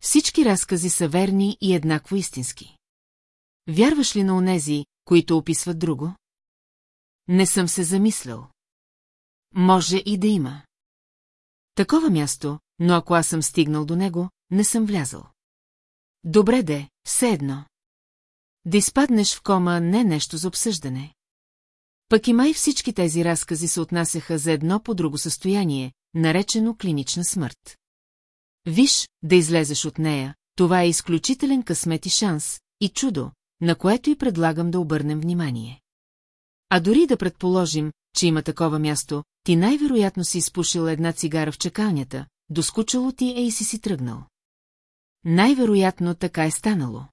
Всички разкази са верни и еднакво истински. Вярваш ли на онези, които описват друго? Не съм се замислял. Може и да има. Такова място, но ако аз съм стигнал до него, не съм влязал. Добре де, все едно. Да изпаднеш в кома не нещо за обсъждане. Пък и май всички тези разкази се отнасяха за едно по друго състояние, наречено клинична смърт. Виж, да излезеш от нея, това е изключителен късмет и шанс, и чудо, на което и предлагам да обърнем внимание. А дори да предположим, че има такова място, ти най-вероятно си изпушил една цигара в чакалнята, доскучало ти е и си си тръгнал. Най-вероятно така е станало.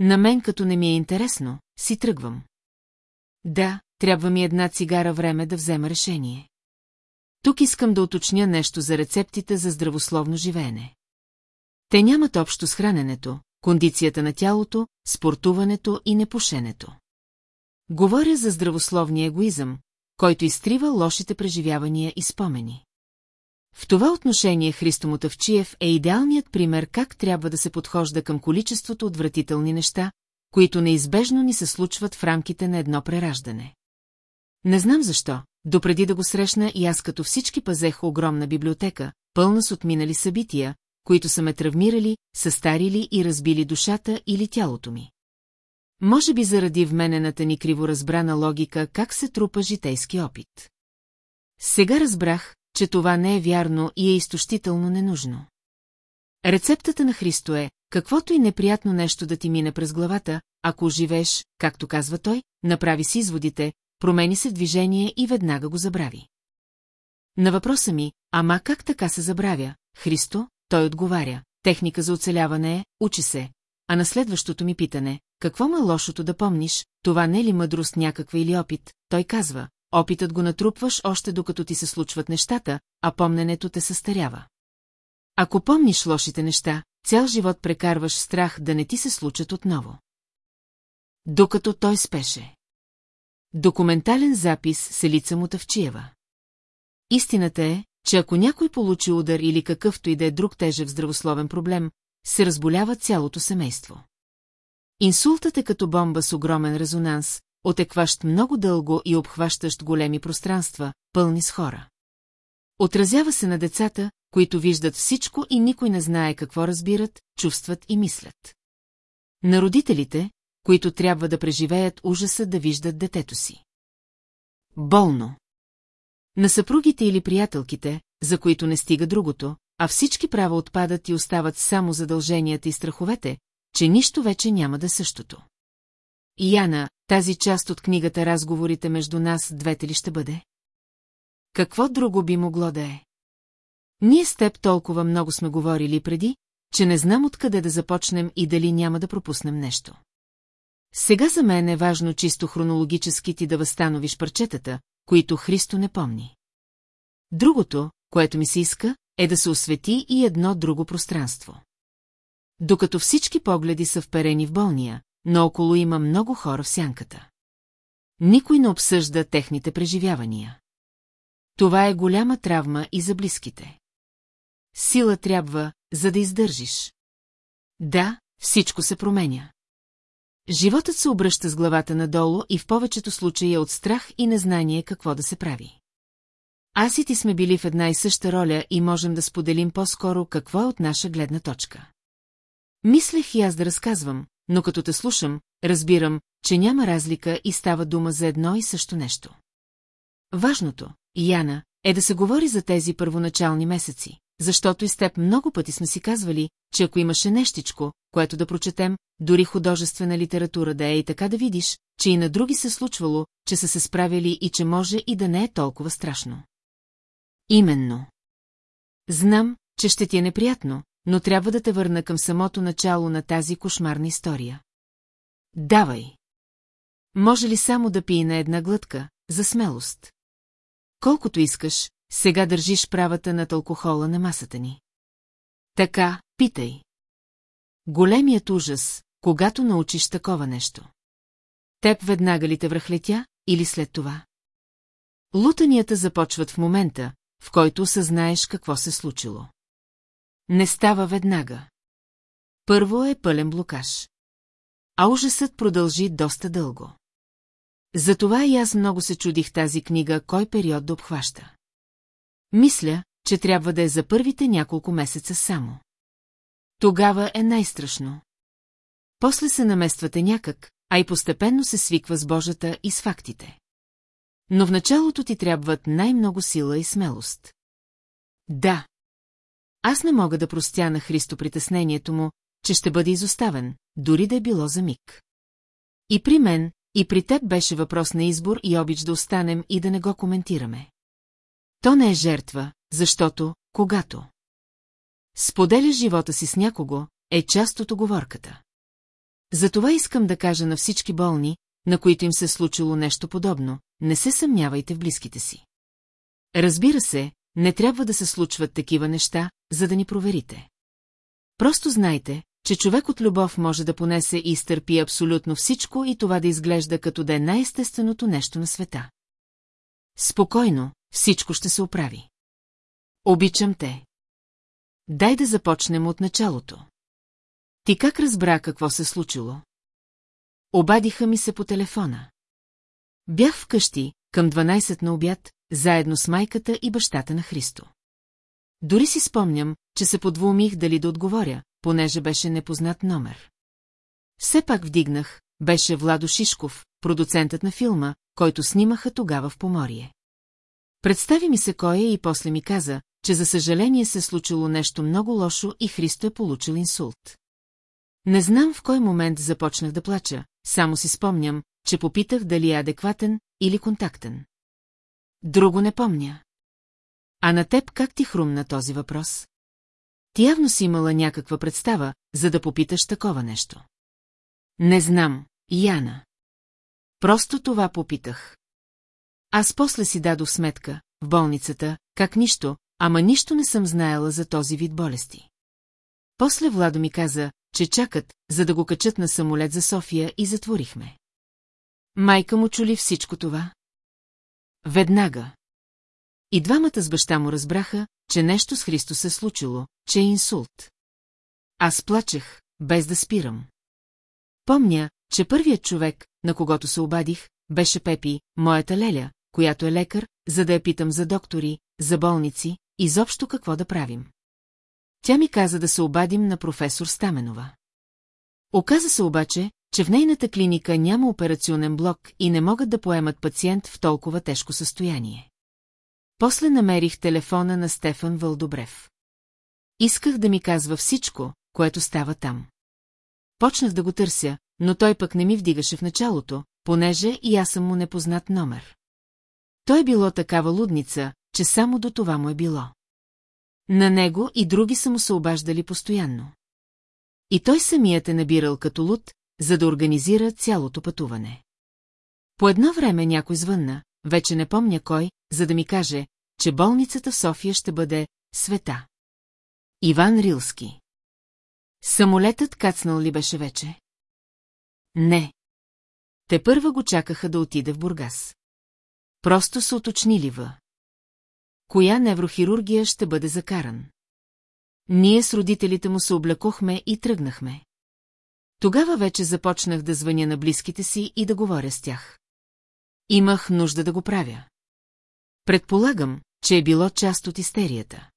На мен като не ми е интересно, си тръгвам. Да, трябва ми една цигара време да взема решение. Тук искам да уточня нещо за рецептите за здравословно живеене. Те нямат общо с храненето, кондицията на тялото, спортуването и непушенето. Говоря за здравословния егоизъм, който изтрива лошите преживявания и спомени. В това отношение Христо Мотавчиев е идеалният пример как трябва да се подхожда към количеството отвратителни неща, които неизбежно ни се случват в рамките на едно прераждане. Не знам защо, допреди да го срещна и аз като всички пазех огромна библиотека, пълна с отминали събития, които са ме травмирали, състарили и разбили душата или тялото ми. Може би заради вменената ни криворазбрана логика как се трупа житейски опит. Сега разбрах, че това не е вярно и е изтощително ненужно. Рецептата на Христо е, каквото и неприятно нещо да ти мине през главата, ако живееш, както казва той, направи си изводите, промени се в движение и веднага го забрави. На въпроса ми, ама как така се забравя, Христо, той отговаря, техника за оцеляване е, учи се, а на следващото ми питане, какво ме лошото да помниш, това не е ли мъдрост някаква или опит, той казва, опитът го натрупваш още докато ти се случват нещата, а помненето те състарява. Ако помниш лошите неща, цял живот прекарваш страх да не ти се случат отново. Докато той спеше. Документален запис с Елица Мутавчиева. Истината е, че ако някой получи удар или какъвто и да е друг тежък здравословен проблем, се разболява цялото семейство. Инсултът е като бомба с огромен резонанс, отекващ много дълго и обхващащ големи пространства, пълни с хора. Отразява се на децата, които виждат всичко и никой не знае какво разбират, чувстват и мислят. На родителите, които трябва да преживеят ужаса да виждат детето си. Болно. На съпругите или приятелките, за които не стига другото, а всички права отпадат и остават само задълженията и страховете, че нищо вече няма да е същото. Яна, тази част от книгата разговорите между нас двете ли ще бъде? Какво друго би могло да е? Ние с теб толкова много сме говорили преди, че не знам откъде да започнем и дали няма да пропуснем нещо. Сега за мен е важно чисто хронологически ти да възстановиш парчетата, които Христо не помни. Другото, което ми се иска, е да се освети и едно друго пространство. докато всички погледи са вперени в болния, но около има много хора в сянката. Никой не обсъжда техните преживявания. Това е голяма травма и за близките. Сила трябва, за да издържиш. Да, всичко се променя. Животът се обръща с главата надолу и в повечето случаи е от страх и незнание какво да се прави. Аз и ти сме били в една и съща роля и можем да споделим по-скоро какво е от наша гледна точка. Мислех и аз да разказвам, но като те слушам, разбирам, че няма разлика и става дума за едно и също нещо. Важното, Яна, е да се говори за тези първоначални месеци, защото и с теб много пъти сме си казвали, че ако имаше нещичко, което да прочетем, дори художествена литература да е и така да видиш, че и на други се случвало, че са се справили и че може и да не е толкова страшно. Именно. Знам, че ще ти е неприятно, но трябва да те върна към самото начало на тази кошмарна история. Давай. Може ли само да пие на една глътка, за смелост? Колкото искаш, сега държиш правата над алкохола на масата ни. Така, питай. Големият ужас, когато научиш такова нещо. Теб веднага ли те връхлетя или след това? Лутанията започват в момента, в който съзнаеш какво се случило. Не става веднага. Първо е пълен блокаж. А ужасът продължи доста дълго. Затова и аз много се чудих тази книга, кой период да обхваща. Мисля, че трябва да е за първите няколко месеца само. Тогава е най-страшно. После се намествате някак, а и постепенно се свиква с Божата и с фактите. Но в началото ти трябват най-много сила и смелост. Да. Аз не мога да простя на Христо притеснението му, че ще бъде изоставен, дори да е било за миг. И при мен, и при теб беше въпрос на избор и обич да останем и да не го коментираме. То не е жертва, защото, когато споделяш живота си с някого, е част от оговорката. Затова искам да кажа на всички болни, на които им се случило нещо подобно, не се съмнявайте в близките си. Разбира се, не трябва да се случват такива неща, за да ни проверите. Просто знайте, че човек от любов може да понесе и изтърпи абсолютно всичко и това да изглежда като да е най-естественото нещо на света. Спокойно, всичко ще се оправи. Обичам те. Дай да започнем от началото. Ти как разбра какво се случило? Обадиха ми се по телефона. Бях вкъщи, към 12 на обяд, заедно с майката и бащата на Христо. Дори си спомням, че се подвумих дали да отговоря, понеже беше непознат номер. Все пак вдигнах, беше Владо Шишков, продуцентът на филма, който снимаха тогава в Поморие. Представи ми се кой е и после ми каза, че за съжаление се случило нещо много лошо и Христо е получил инсулт. Не знам в кой момент започнах да плача, само си спомням, че попитах дали е адекватен или контактен. Друго не помня. А на теб как ти хрумна този въпрос? Ти явно си имала някаква представа, за да попиташ такова нещо. Не знам, Яна. Просто това попитах. Аз после си дадох сметка, в болницата, как нищо, ама нищо не съм знаела за този вид болести. После Владо ми каза, че чакат, за да го качат на самолет за София и затворихме. Майка му чули всичко това? Веднага. И двамата с баща му разбраха, че нещо с Христо се случило, че е инсулт. Аз плачех, без да спирам. Помня, че първият човек, на когото се обадих, беше Пепи, моята леля, която е лекар, за да я питам за доктори, за болници, изобщо какво да правим. Тя ми каза да се обадим на професор Стаменова. Оказа се обаче, че в нейната клиника няма операционен блок и не могат да поемат пациент в толкова тежко състояние. После намерих телефона на Стефан Вълдобрев. Исках да ми казва всичко, което става там. Почнах да го търся, но той пък не ми вдигаше в началото, понеже и аз съм му непознат номер. Той е било такава лудница, че само до това му е било. На него и други са му се обаждали постоянно. И той самият е набирал като луд, за да организира цялото пътуване. По едно време някой звънна, вече не помня кой, за да ми каже, че болницата в София ще бъде света. Иван Рилски. Самолетът кацнал ли беше вече? Не. Те първа го чакаха да отиде в Бургас. Просто са уточнили в. Коя неврохирургия ще бъде закаран? Ние с родителите му се облекохме и тръгнахме. Тогава вече започнах да звъня на близките си и да говоря с тях. Имах нужда да го правя. Предполагам, че е било част от истерията.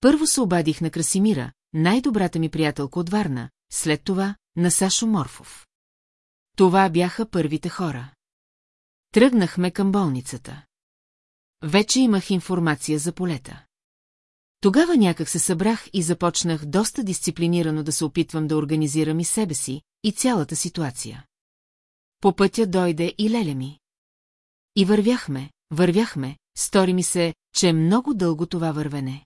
Първо се обадих на Красимира, най-добрата ми приятелка от Варна, след това на Сашо Морфов. Това бяха първите хора. Тръгнахме към болницата. Вече имах информация за полета. Тогава някак се събрах и започнах доста дисциплинирано да се опитвам да организирам и себе си, и цялата ситуация. По пътя дойде и леля ми. И вървяхме, вървяхме, стори ми се, че е много дълго това вървене.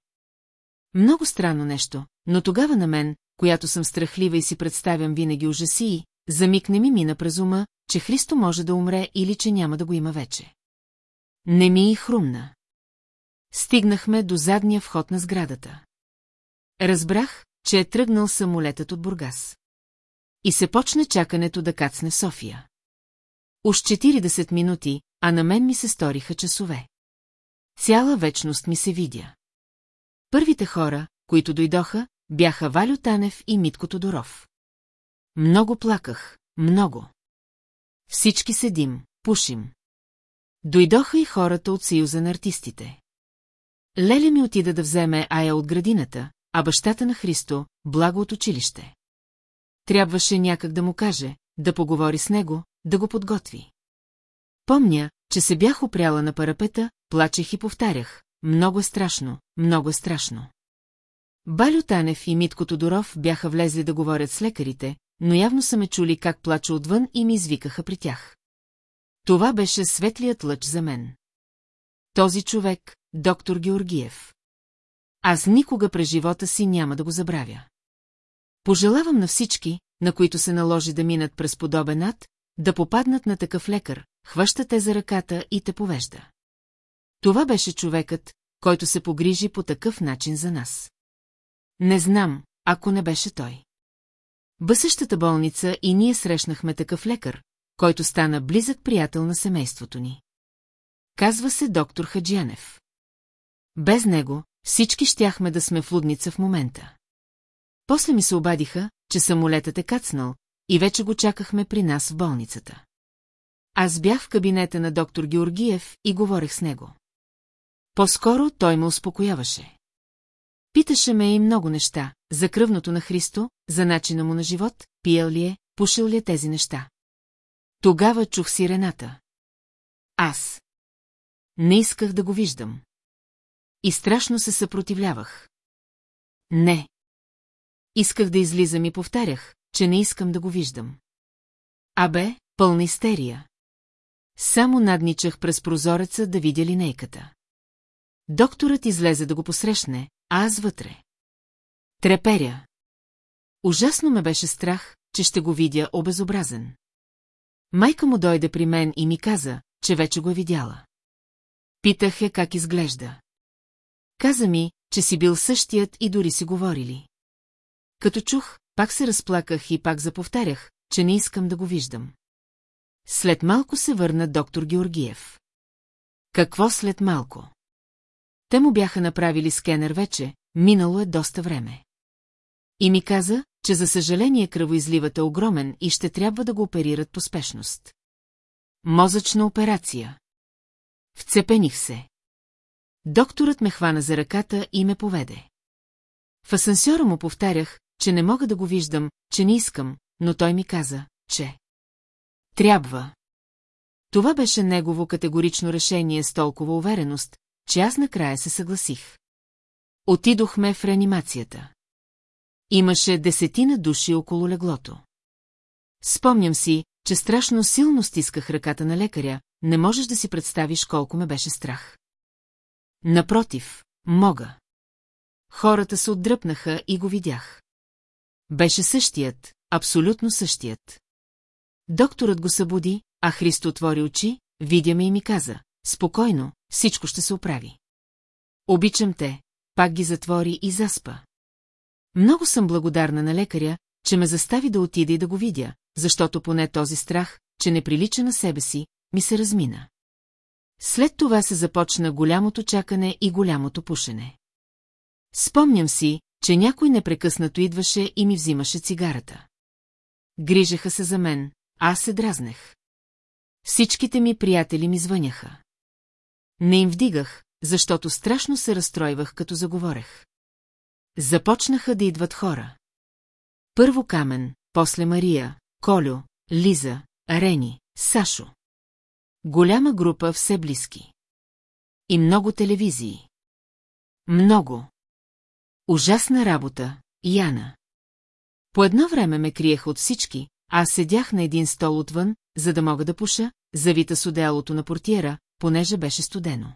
Много странно нещо, но тогава на мен, която съм страхлива и си представям винаги ужаси, за миг не ми мина през ума, че Христо може да умре или че няма да го има вече. Не ми и хрумна. Стигнахме до задния вход на сградата. Разбрах, че е тръгнал самолетът от Бургас. И се почна чакането да кацне София. Уж 40 минути, а на мен ми се сториха часове. Цяла вечност ми се видя. Първите хора, които дойдоха, бяха Валю Танев и Митко Тодоров. Много плаках, много. Всички седим, пушим. Дойдоха и хората от Съюза на артистите. Леля ми отида да вземе Ая от градината, а бащата на Христо – благо от училище. Трябваше някак да му каже, да поговори с него, да го подготви. Помня, че се бях опряла на парапета, плачех и повтарях. Много е страшно, много е страшно. Балю Танев и Митко Тодоров бяха влезли да говорят с лекарите, но явно са ме чули как плача отвън и ми извикаха при тях. Това беше светлият лъч за мен. Този човек, доктор Георгиев. Аз никога през живота си няма да го забравя. Пожелавам на всички, на които се наложи да минат през подобен ад, да попаднат на такъв лекар, хваща те за ръката и те повежда. Това беше човекът, който се погрижи по такъв начин за нас. Не знам, ако не беше той. Бъсъщата болница и ние срещнахме такъв лекар, който стана близък приятел на семейството ни. Казва се доктор Хаджянев. Без него всички щяхме да сме в лудница в момента. После ми се обадиха, че самолетът е кацнал и вече го чакахме при нас в болницата. Аз бях в кабинета на доктор Георгиев и говорех с него. По-скоро той ме успокояваше. Питаше ме и много неща, за кръвното на Христо, за начина му на живот, пиел ли е, пушил ли е тези неща. Тогава чух сирената. Аз. Не исках да го виждам. И страшно се съпротивлявах. Не. Исках да излизам и повтарях, че не искам да го виждам. Абе, пълна истерия. Само надничах през прозореца да видя линейката. Докторът излезе да го посрещне, а аз вътре. Треперя. Ужасно ме беше страх, че ще го видя обезобразен. Майка му дойде при мен и ми каза, че вече го е видяла. Питах я как изглежда. Каза ми, че си бил същият и дори си говорили. Като чух, пак се разплаках и пак заповтарях, че не искам да го виждам. След малко се върна доктор Георгиев. Какво след малко? Те му бяха направили скенер вече, минало е доста време. И ми каза, че за съжаление кръвоизливът е огромен и ще трябва да го оперират по спешност. Мозъчна операция. Вцепених се. Докторът ме хвана за ръката и ме поведе. В асансьора му повтарях, че не мога да го виждам, че не искам, но той ми каза, че... Трябва. Това беше негово категорично решение с толкова увереност, че аз накрая се съгласих. Отидохме в реанимацията. Имаше десетина души около леглото. Спомням си, че страшно силно стисках ръката на лекаря, не можеш да си представиш колко ме беше страх. Напротив, мога. Хората се отдръпнаха и го видях. Беше същият, абсолютно същият. Докторът го събуди, а Христо отвори очи, видя ме и ми каза, спокойно, всичко ще се оправи. Обичам те, пак ги затвори и заспа. Много съм благодарна на лекаря, че ме застави да отида и да го видя, защото поне този страх, че не прилича на себе си, ми се размина. След това се започна голямото чакане и голямото пушене. Спомням си, че някой непрекъснато идваше и ми взимаше цигарата. Грижаха се за мен, аз се дразнех. Всичките ми приятели ми звъняха. Не им вдигах, защото страшно се разстройвах, като заговорех. Започнаха да идват хора. Първо Камен, после Мария, Колю, Лиза, Арени, Сашо. Голяма група все близки. И много телевизии. Много. Ужасна работа, Яна. По едно време ме криеха от всички, аз седях на един стол отвън, за да мога да пуша, завита с одеялото на портиера, понеже беше студено.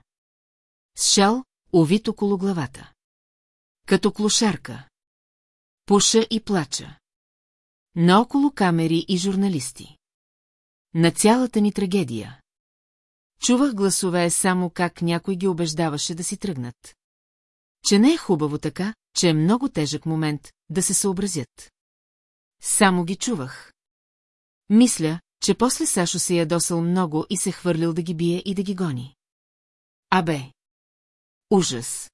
С шал, увит около главата. Като клошарка. Пуша и плача. Наоколо камери и журналисти. На цялата ни трагедия. Чувах гласове само как някой ги убеждаваше да си тръгнат. Че не е хубаво така, че е много тежък момент да се съобразят. Само ги чувах. Мисля, че после Сашо се ядосал много и се хвърлил да ги бие и да ги гони. Абе! Ужас!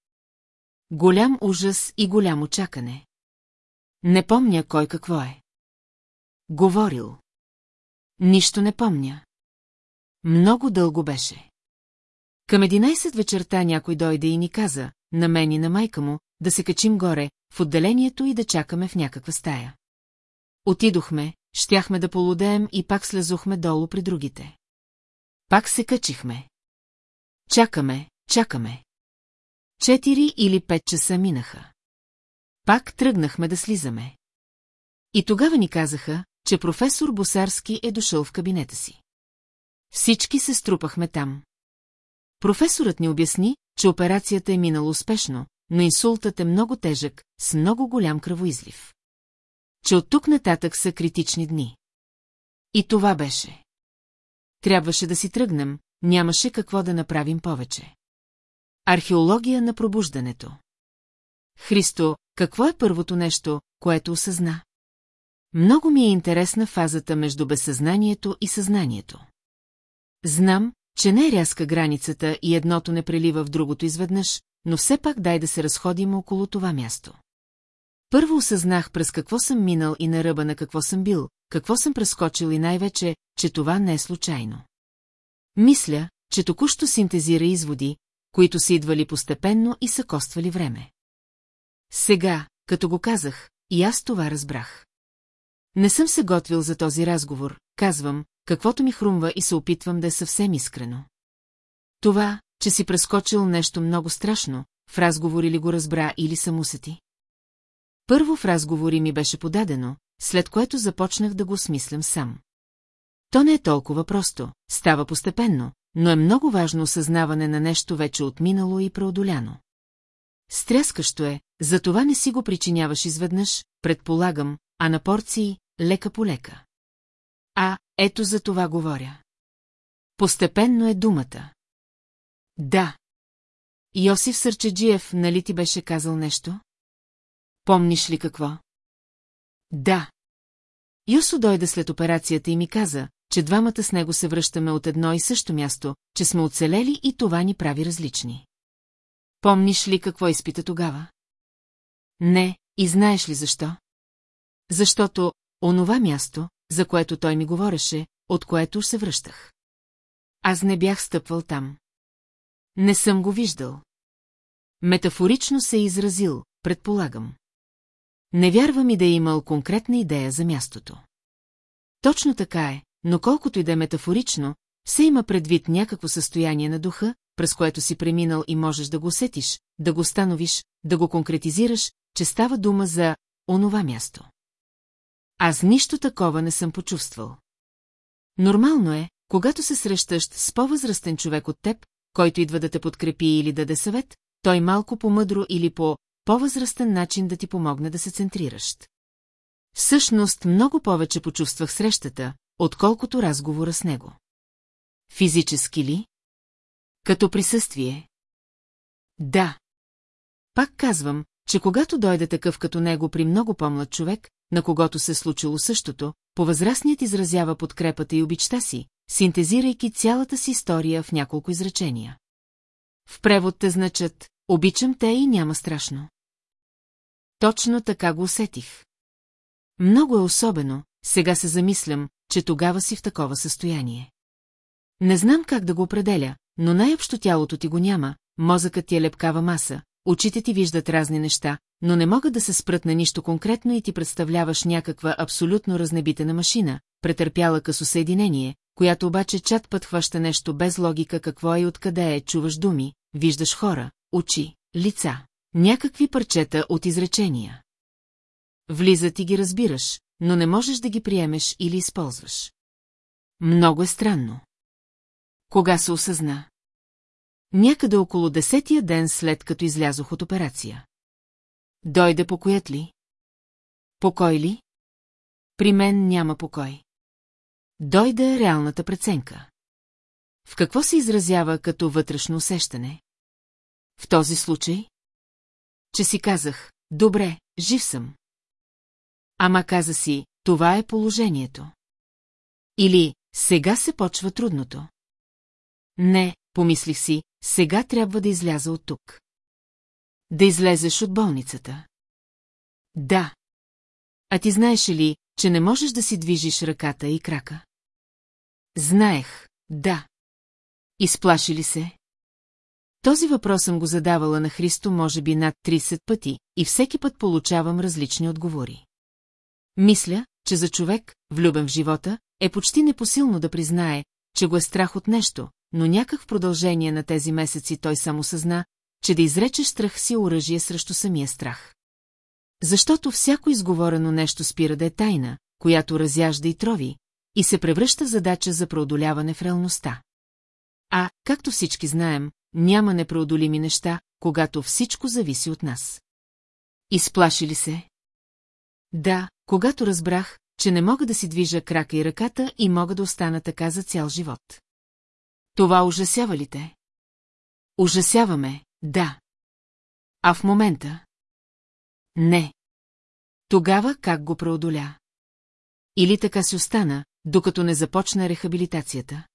Голям ужас и голямо чакане. Не помня кой какво е. Говорил. Нищо не помня. Много дълго беше. Към 11 вечерта някой дойде и ни каза, на мен и на майка му, да се качим горе, в отделението и да чакаме в някаква стая. Отидохме, щяхме да полудеем и пак слезохме долу при другите. Пак се качихме. Чакаме, чакаме. Четири или пет часа минаха. Пак тръгнахме да слизаме. И тогава ни казаха, че професор Босарски е дошъл в кабинета си. Всички се струпахме там. Професорът ни обясни, че операцията е минала успешно, но инсултът е много тежък, с много голям кръвоизлив. Че от тук нататък са критични дни. И това беше. Трябваше да си тръгнем, нямаше какво да направим повече. Археология на пробуждането. Христо, какво е първото нещо, което осъзна? Много ми е интересна фазата между безсъзнанието и съзнанието. Знам, че не е рязка границата и едното не прелива в другото изведнъж, но все пак дай да се разходим около това място. Първо осъзнах през какво съм минал и на ръба на какво съм бил, какво съм прескочил и най-вече, че това не е случайно. Мисля, че току-що синтезира изводи, които са идвали постепенно и са коствали време. Сега, като го казах, и аз това разбрах. Не съм се готвил за този разговор, казвам, каквото ми хрумва и се опитвам да е съвсем искрено. Това, че си прескочил нещо много страшно, в разговори ли го разбра или съм усети? Първо в разговори ми беше подадено, след което започнах да го смислям сам. То не е толкова просто, става постепенно, но е много важно осъзнаване на нещо вече отминало и преодоляно. Стряскащо е, затова не си го причиняваш изведнъж, предполагам, а на порции, лека по лека. А, ето за това говоря. Постепенно е думата. Да. Йосиф Сърчеджиев, нали ти беше казал нещо? Помниш ли какво? Да. Йосо дойде след операцията и ми каза, че двамата с него се връщаме от едно и също място, че сме оцелели и това ни прави различни. Помниш ли какво изпита тогава? Не, и знаеш ли защо? Защото онова място, за което той ми говореше, от което се връщах. Аз не бях стъпвал там. Не съм го виждал. Метафорично се е изразил, предполагам. Не вярвам и да е имал конкретна идея за мястото. Точно така е, но колкото и да е метафорично, все има предвид някакво състояние на духа, през което си преминал и можеш да го усетиш, да го становиш, да го конкретизираш, че става дума за онова място. Аз нищо такова не съм почувствал. Нормално е, когато се срещаш с по-възрастен човек от теб, който идва да те подкрепи или да даде съвет, той малко по-мъдро или по по-възрастен начин да ти помогне да се центрираш. Всъщност много повече почувствах срещата, отколкото разговора с него. Физически ли? Като присъствие? Да. Пак казвам, че когато дойде такъв като него при много по-млад човек, на когото се случило същото, повъзрастният изразява подкрепата и обичта си, синтезирайки цялата си история в няколко изречения. В превод те значат «Обичам те и няма страшно». Точно така го усетих. Много е особено, сега се замислям, че тогава си в такова състояние. Не знам как да го определя, но най-общо тялото ти го няма, мозъкът ти е лепкава маса, очите ти виждат разни неща, но не могат да се спрат на нищо конкретно и ти представляваш някаква абсолютно разнебитена машина, претърпяла късосъединение, която обаче чат път хваща нещо без логика какво е и откъде е, чуваш думи, виждаш хора, очи, лица, някакви парчета от изречения. Влизат и ги разбираш, но не можеш да ги приемеш или използваш. Много е странно. Кога се осъзна? Някъде около десетия ден след като излязох от операция. Дойде покоят ли? Покой ли? При мен няма покой. Дойде реалната преценка. В какво се изразява като вътрешно усещане? В този случай? Че си казах, добре, жив съм. Ама каза си, това е положението. Или, сега се почва трудното. Не, помислих си, сега трябва да изляза от тук. Да излезеш от болницата. Да. А ти знаеш ли, че не можеш да си движиш ръката и крака? Знаех, да. Изплаши ли се? Този въпрос съм го задавала на Христо може би над 30 пъти и всеки път получавам различни отговори. Мисля, че за човек, влюбен в живота, е почти непосилно да признае, че го е страх от нещо, но някак в продължение на тези месеци той само съзна, че да изречеш страх си оръжие срещу самия страх. Защото всяко изговорено нещо спира да е тайна, която разяжда и трови, и се превръща в задача за преодоляване в реалността. А, както всички знаем, няма непреодолими неща, когато всичко зависи от нас. Изплаши ли се? Да, когато разбрах, че не мога да си движа крака и ръката и мога да остана така за цял живот. Това ужасява ли те? Ужасяваме, да. А в момента? Не. Тогава как го преодоля? Или така си остана, докато не започна рехабилитацията?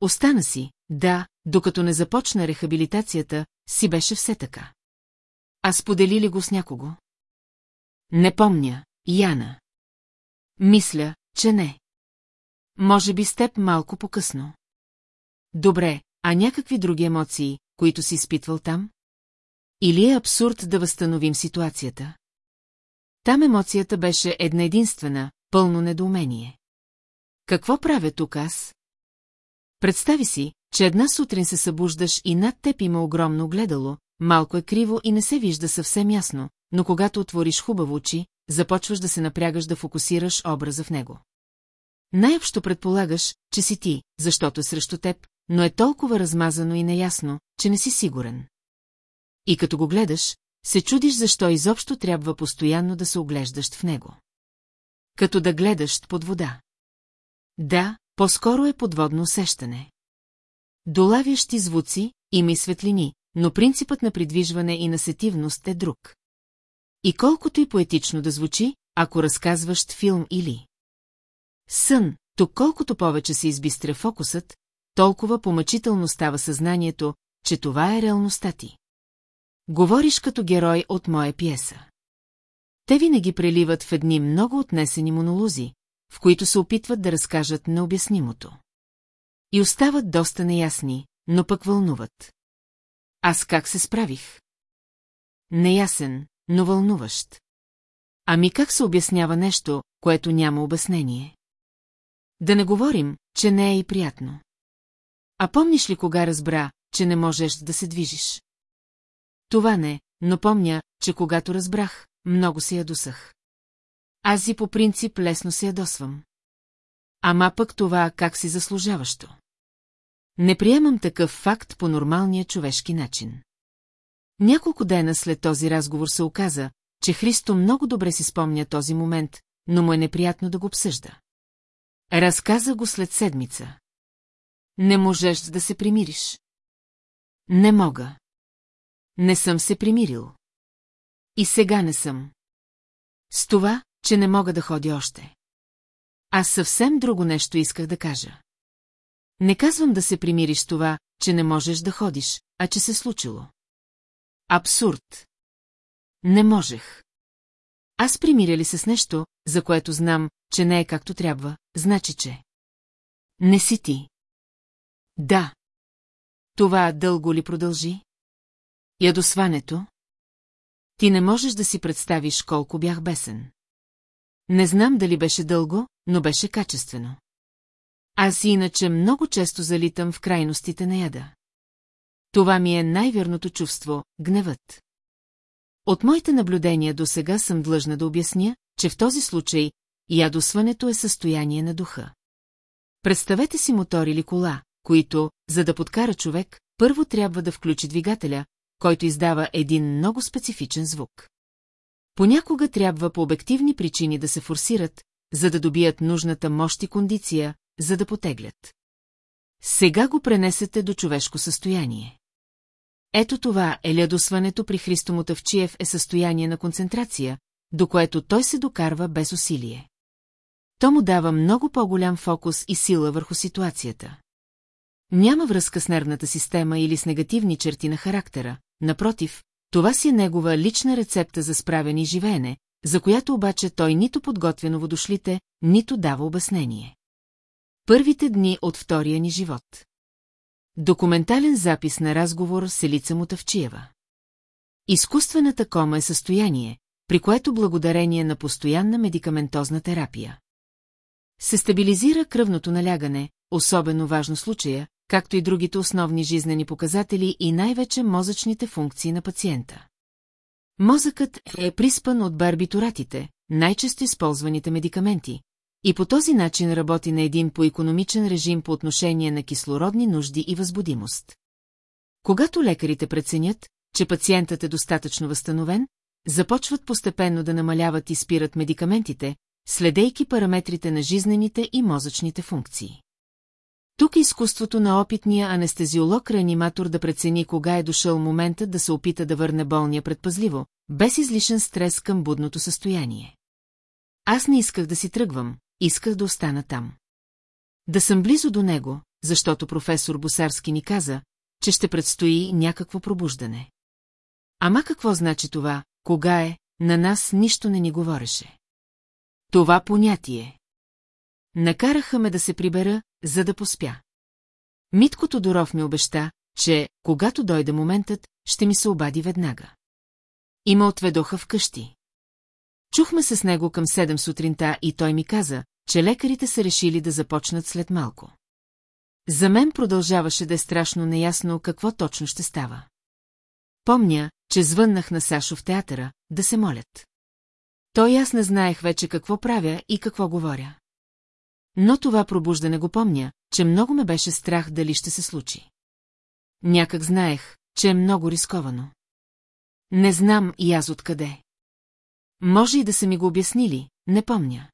Остана си, да, докато не започна рехабилитацията, си беше все така. А сподели ли го с някого? Не помня, Яна. Мисля, че не. Може би с теб малко по-късно. Добре, а някакви други емоции, които си изпитвал там? Или е абсурд да възстановим ситуацията? Там емоцията беше една единствена, пълно недоумение. Какво правя тук аз? Представи си, че една сутрин се събуждаш и над теб има огромно гледало, малко е криво и не се вижда съвсем ясно, но когато отвориш хубаво очи, започваш да се напрягаш да фокусираш образа в него. Най-общо предполагаш, че си ти, защото е срещу теб, но е толкова размазано и неясно, че не си сигурен. И като го гледаш, се чудиш защо изобщо трябва постоянно да се оглеждаш в него. Като да гледаш под вода. Да, по-скоро е подводно усещане. Долавящи звуци, има и светлини, но принципът на придвижване и на сетивност е друг. И колкото и поетично да звучи, ако разказваш филм или... Сън, тук колкото повече се избистря фокусът, толкова помъчително става съзнанието, че това е реалността ти. Говориш като герой от моя пиеса. Те винаги преливат в едни много отнесени монолози, в които се опитват да разкажат необяснимото. И остават доста неясни, но пък вълнуват. Аз как се справих? Неясен, но вълнуващ. Ами как се обяснява нещо, което няма обяснение? Да не говорим, че не е и приятно. А помниш ли кога разбра, че не можеш да се движиш? Това не, но помня, че когато разбрах, много се ядосах. Аз и по принцип лесно се ядосвам. Ама пък това как си заслужаващо. Не приемам такъв факт по нормалния човешки начин. Няколко дена след този разговор се оказа, че Христо много добре си спомня този момент, но му е неприятно да го обсъжда. Разказа го след седмица. Не можеш да се примириш. Не мога. Не съм се примирил. И сега не съм. С това, че не мога да ходя още. Аз съвсем друго нещо исках да кажа. Не казвам да се примириш с това, че не можеш да ходиш, а че се случило. Абсурд. Не можех. Аз примиря ли се с нещо, за което знам, че не е както трябва, значи, че... Не си ти. Да. Това дълго ли продължи? Ядосването? Ти не можеш да си представиш колко бях бесен. Не знам дали беше дълго, но беше качествено. Аз иначе много често залитам в крайностите на яда. Това ми е най-верното чувство – гневът. От моите наблюдения до сега съм длъжна да обясня, че в този случай ядосването е състояние на духа. Представете си мотор или кола, които, за да подкара човек, първо трябва да включи двигателя, който издава един много специфичен звук. Понякога трябва по обективни причини да се форсират, за да добият нужната мощ и кондиция, за да потеглят. Сега го пренесете до човешко състояние. Ето това е лядосването при Христо Мотавчиев е състояние на концентрация, до което той се докарва без усилие. То му дава много по-голям фокус и сила върху ситуацията. Няма връзка с нервната система или с негативни черти на характера, напротив, това си е негова лична рецепта за справяне и живеене, за която обаче той нито подготвя новодошлите, нито дава обяснение. Първите дни от втория ни живот. Документален запис на разговор с Елица Мутавчиева. Изкуствената кома е състояние, при което благодарение на постоянна медикаментозна терапия. Се стабилизира кръвното налягане, особено важно случая, както и другите основни жизнени показатели и най-вече мозъчните функции на пациента. Мозъкът е приспан от барбитуратите, най-често използваните медикаменти, и по този начин работи на един по-економичен режим по отношение на кислородни нужди и възбудимост. Когато лекарите преценят, че пациентът е достатъчно възстановен, започват постепенно да намаляват и спират медикаментите, следейки параметрите на жизнените и мозъчните функции. Тук е изкуството на опитния анестезиолог-реаниматор да прецени кога е дошъл моментът да се опита да върне болния предпазливо, без излишен стрес към будното състояние. Аз не исках да си тръгвам, исках да остана там. Да съм близо до него, защото професор Босарски ни каза, че ще предстои някакво пробуждане. Ама какво значи това, кога е, на нас нищо не ни говореше. Това понятие. Накараха ме да се прибера, за да поспя. Митко Тодоров ми обеща, че, когато дойде моментът, ще ми се обади веднага. И ме отведоха вкъщи. Чухме се с него към 7 сутринта и той ми каза, че лекарите са решили да започнат след малко. За мен продължаваше да е страшно неясно какво точно ще става. Помня, че звъннах на Сашо в театъра, да се молят. Той аз не знаех вече какво правя и какво говоря. Но това пробуждане го помня, че много ме беше страх дали ще се случи. Някак знаех, че е много рисковано. Не знам и аз откъде. Може и да са ми го обяснили, не помня.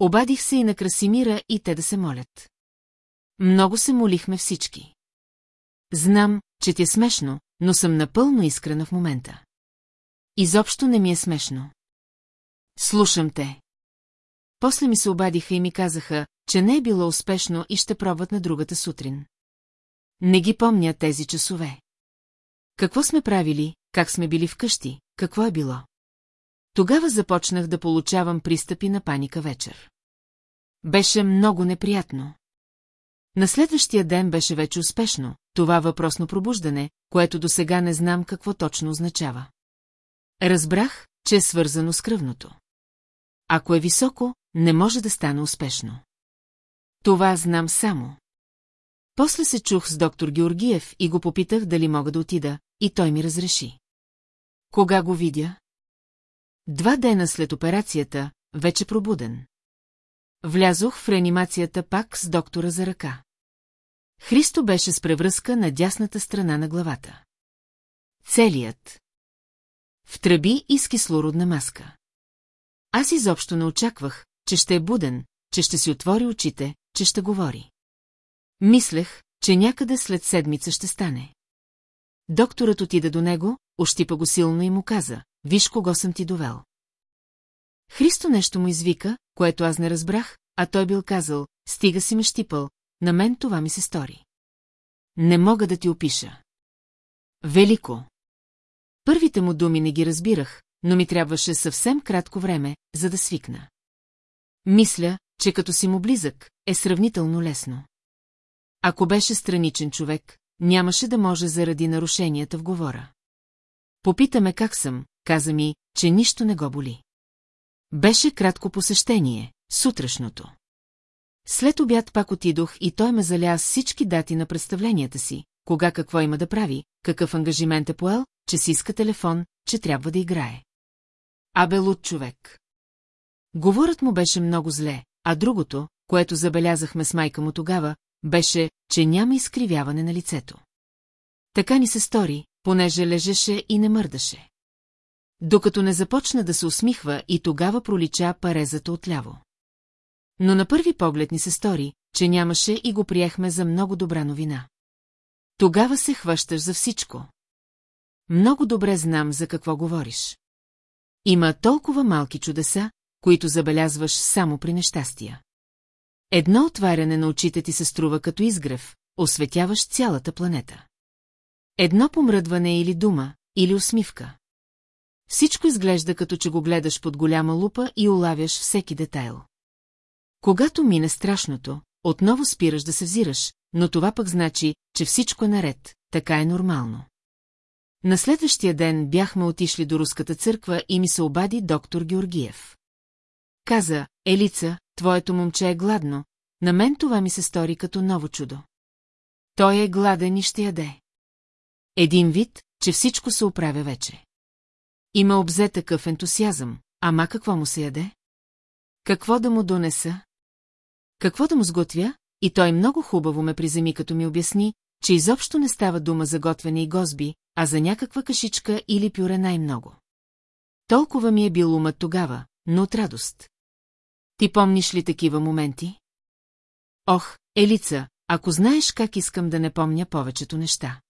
Обадих се и на Красимира и те да се молят. Много се молихме всички. Знам, че ти е смешно, но съм напълно искрена в момента. Изобщо не ми е смешно. Слушам те. После ми се обадиха и ми казаха, че не е било успешно и ще пробват на другата сутрин. Не ги помня тези часове. Какво сме правили, как сме били вкъщи, какво е било? Тогава започнах да получавам пристъпи на паника вечер. Беше много неприятно. На следващия ден беше вече успешно, това въпросно пробуждане, което до сега не знам какво точно означава. Разбрах, че е свързано с кръвното. Ако е високо, не може да стане успешно. Това знам само. После се чух с доктор Георгиев и го попитах дали мога да отида, и той ми разреши. Кога го видя? Два дена след операцията, вече пробуден. Влязох в реанимацията пак с доктора за ръка. Христо беше с превръзка на дясната страна на главата. Целият. В тръби и с кислородна маска. Аз изобщо не очаквах, че ще е буден, че ще си отвори очите, че ще говори. Мислех, че някъде след седмица ще стане. Докторът отида до него, ощипа го силно и му каза, виж кого съм ти довел. Христо нещо му извика, което аз не разбрах, а той бил казал, стига си ме щипал, на мен това ми се стори. Не мога да ти опиша. Велико. Първите му думи не ги разбирах, но ми трябваше съвсем кратко време, за да свикна. Мисля, че като си му близък, е сравнително лесно. Ако беше страничен човек, нямаше да може заради нарушенията в говора. Попитаме как съм, каза ми, че нищо не го боли. Беше кратко посещение, сутрешното. След обяд пак отидох и той ме заля с всички дати на представленията си, кога какво има да прави, какъв ангажимент е поел, че си иска телефон, че трябва да играе. Абе луд човек. Говорът му беше много зле, а другото, което забелязахме с майка му тогава, беше, че няма изкривяване на лицето. Така ни се стори, понеже лежеше и не мърдаше. Докато не започна да се усмихва и тогава пролича парезата отляво. Но на първи поглед ни се стори, че нямаше и го приехме за много добра новина. Тогава се хващаш за всичко. Много добре знам за какво говориш. Има толкова малки чудеса, които забелязваш само при нещастия. Едно отваряне на очите ти се струва като изгрев, осветяваш цялата планета. Едно помръдване или дума, или усмивка. Всичко изглежда като че го гледаш под голяма лупа и улавяш всеки детайл. Когато мине страшното, отново спираш да се взираш, но това пък значи, че всичко е наред, така е нормално. На следващия ден бяхме отишли до руската църква и ми се обади доктор Георгиев. Каза, Елица, твоето момче е гладно, на мен това ми се стори като ново чудо. Той е гладен и ще яде. Един вид, че всичко се оправя вече. Има обзе такъв ентусиазъм, ама какво му се яде? Какво да му донеса? Какво да му сготвя? И той много хубаво ме приземи, като ми обясни, че изобщо не става дума за готвене и гозби, а за някаква кашичка или пюре най-много. Толкова ми е бил умът тогава, но от радост. Ти помниш ли такива моменти? Ох, Елица, ако знаеш как искам да не помня повечето неща.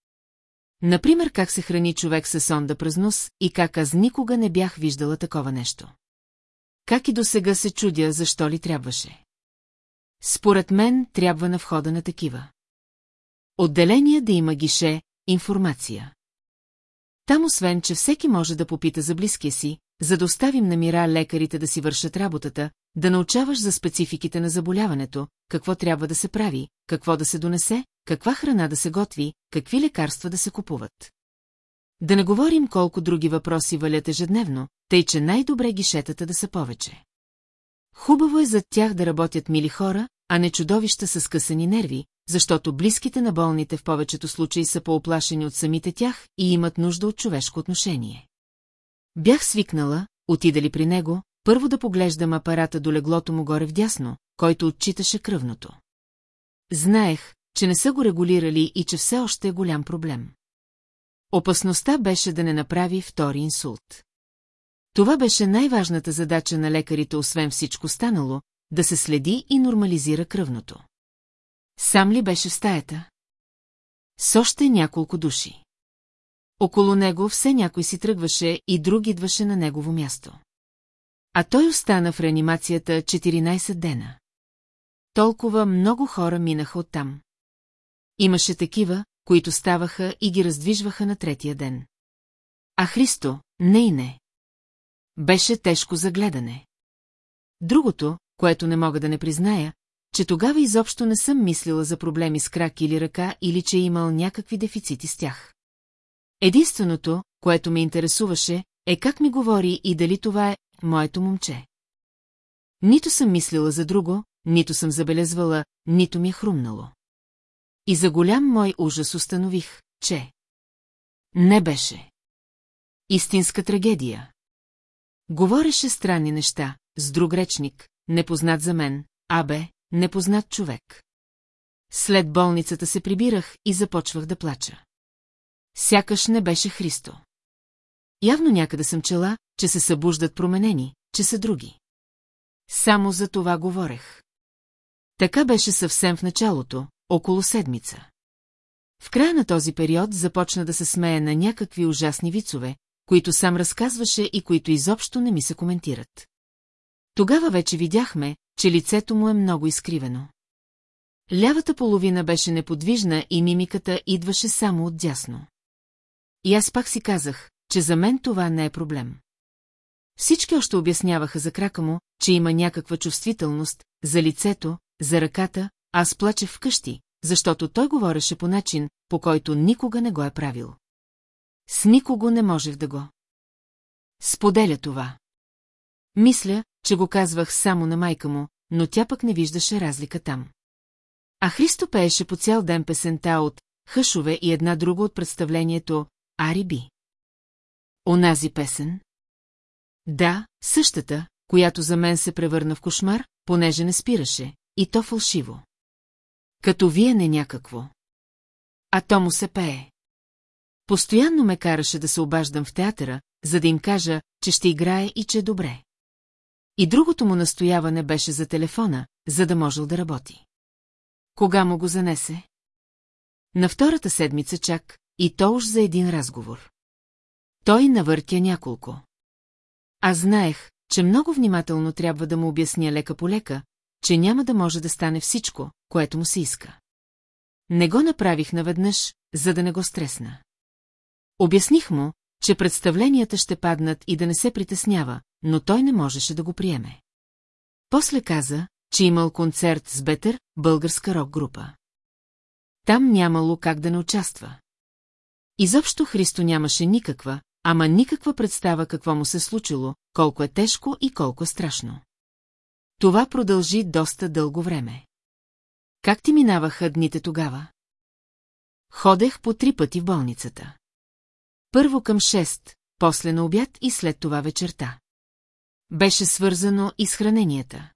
Например, как се храни човек със сонда през нос и как аз никога не бях виждала такова нещо. Как и до сега се чудя, защо ли трябваше. Според мен трябва на входа на такива. Отделение да има гише, информация. Там освен, че всеки може да попита за близкия си, за да оставим на мира лекарите да си вършат работата, да научаваш за спецификите на заболяването, какво трябва да се прави, какво да се донесе, каква храна да се готви, какви лекарства да се купуват. Да не говорим колко други въпроси валят ежедневно, тъй че най-добре гишетата да са повече. Хубаво е зад тях да работят мили хора, а не чудовища с късани нерви, защото близките на болните в повечето случаи са пооплашени от самите тях и имат нужда от човешко отношение. Бях свикнала, отидали при него, първо да поглеждам апарата до леглото му горе вдясно, който отчиташе кръвното. Знаех, че не са го регулирали и че все още е голям проблем. Опасността беше да не направи втори инсулт. Това беше най-важната задача на лекарите, освен всичко станало, да се следи и нормализира кръвното. Сам ли беше в стаята? С още няколко души. Около него все някой си тръгваше и друг идваше на негово място. А той остана в реанимацията 14 дена. Толкова много хора минаха оттам. Имаше такива, които ставаха и ги раздвижваха на третия ден. А Христо, не и не. Беше тежко за гледане. Другото, което не мога да не призная, че тогава изобщо не съм мислила за проблеми с крак или ръка или че е имал някакви дефицити с тях. Единственото, което ме интересуваше, е как ми говори и дали това е моето момче. Нито съм мислила за друго, нито съм забелезвала, нито ми е хрумнало. И за голям мой ужас установих, че... Не беше. Истинска трагедия. Говореше странни неща, с друг речник, непознат за мен, абе, непознат човек. След болницата се прибирах и започвах да плача. Сякаш не беше Христо. Явно някъде съм чела, че се събуждат променени, че са други. Само за това говорех. Така беше съвсем в началото, около седмица. В края на този период започна да се смее на някакви ужасни вицове, които сам разказваше и които изобщо не ми се коментират. Тогава вече видяхме, че лицето му е много изкривено. Лявата половина беше неподвижна и мимиката идваше само от дясно. И аз пак си казах, че за мен това не е проблем. Всички още обясняваха за крака му, че има някаква чувствителност, за лицето, за ръката, аз плачех вкъщи, защото той говореше по начин, по който никога не го е правил. С никого не можех да го. Споделя това. Мисля, че го казвах само на майка му, но тя пък не виждаше разлика там. А Христо пееше по цял ден песента от Хъшове и една друга от представлението Ари Би. Онази песен? Да, същата, която за мен се превърна в кошмар, понеже не спираше, и то фалшиво. Като вие не някакво. А то му се пее. Постоянно ме караше да се обаждам в театъра, за да им кажа, че ще играе и че е добре. И другото му настояване беше за телефона, за да можел да работи. Кога му го занесе? На втората седмица чак, и то уж за един разговор. Той навъртя няколко. Аз знаех, че много внимателно трябва да му обясня лека по лека, че няма да може да стане всичко, което му се иска. Не го направих наведнъж, за да не го стресна. Обясних му, че представленията ще паднат и да не се притеснява, но той не можеше да го приеме. После каза, че имал концерт с Бетър, българска рок-група. Там нямало как да не участва. Изобщо Христо нямаше никаква, ама никаква представа какво му се случило, колко е тежко и колко е страшно. Това продължи доста дълго време. Как ти минаваха дните тогава? Ходех по три пъти в болницата. Първо към 6, после на обяд и след това вечерта. Беше свързано и с храненията.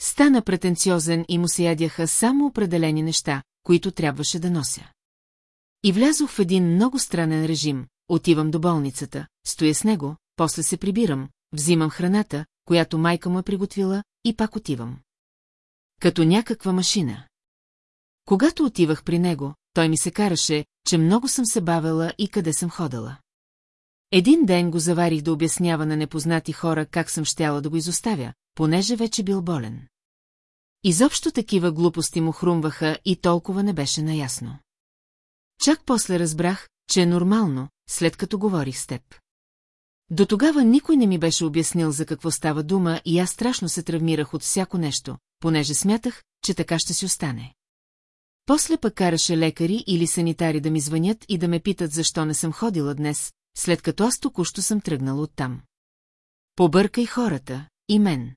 Стана претенциозен и му се ядяха само определени неща, които трябваше да нося. И влязох в един много странен режим, отивам до болницата, стоя с него, после се прибирам, взимам храната, която майка му е приготвила, и пак отивам. Като някаква машина. Когато отивах при него, той ми се караше, че много съм се бавела и къде съм ходила. Един ден го заварих да обяснява на непознати хора как съм щяла да го изоставя, понеже вече бил болен. Изобщо такива глупости му хрумваха и толкова не беше наясно. Чак после разбрах, че е нормално, след като говорих с теб. До тогава никой не ми беше обяснил за какво става дума и аз страшно се травмирах от всяко нещо, понеже смятах, че така ще си остане. После пък караше лекари или санитари да ми звънят и да ме питат защо не съм ходила днес, след като аз току-що съм тръгнала оттам. Побъркай хората, и мен.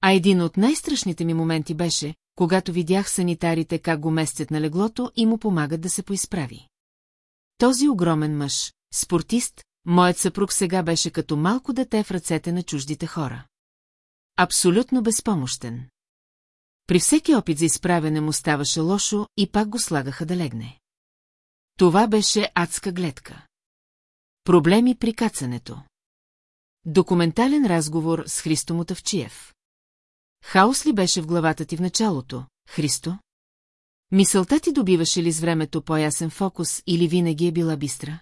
А един от най-страшните ми моменти беше, когато видях санитарите как го местят на леглото и му помагат да се поизправи. Този огромен мъж, спортист, моят съпруг сега беше като малко дете в ръцете на чуждите хора. Абсолютно безпомощен. При всеки опит за изправене му ставаше лошо и пак го слагаха да легне. Това беше адска гледка. Проблеми при кацането. Документален разговор с Христо Мотавчиев. Хаос ли беше в главата ти в началото, Христо? Мисълта ти добиваше ли с времето по-ясен фокус или винаги е била бистра?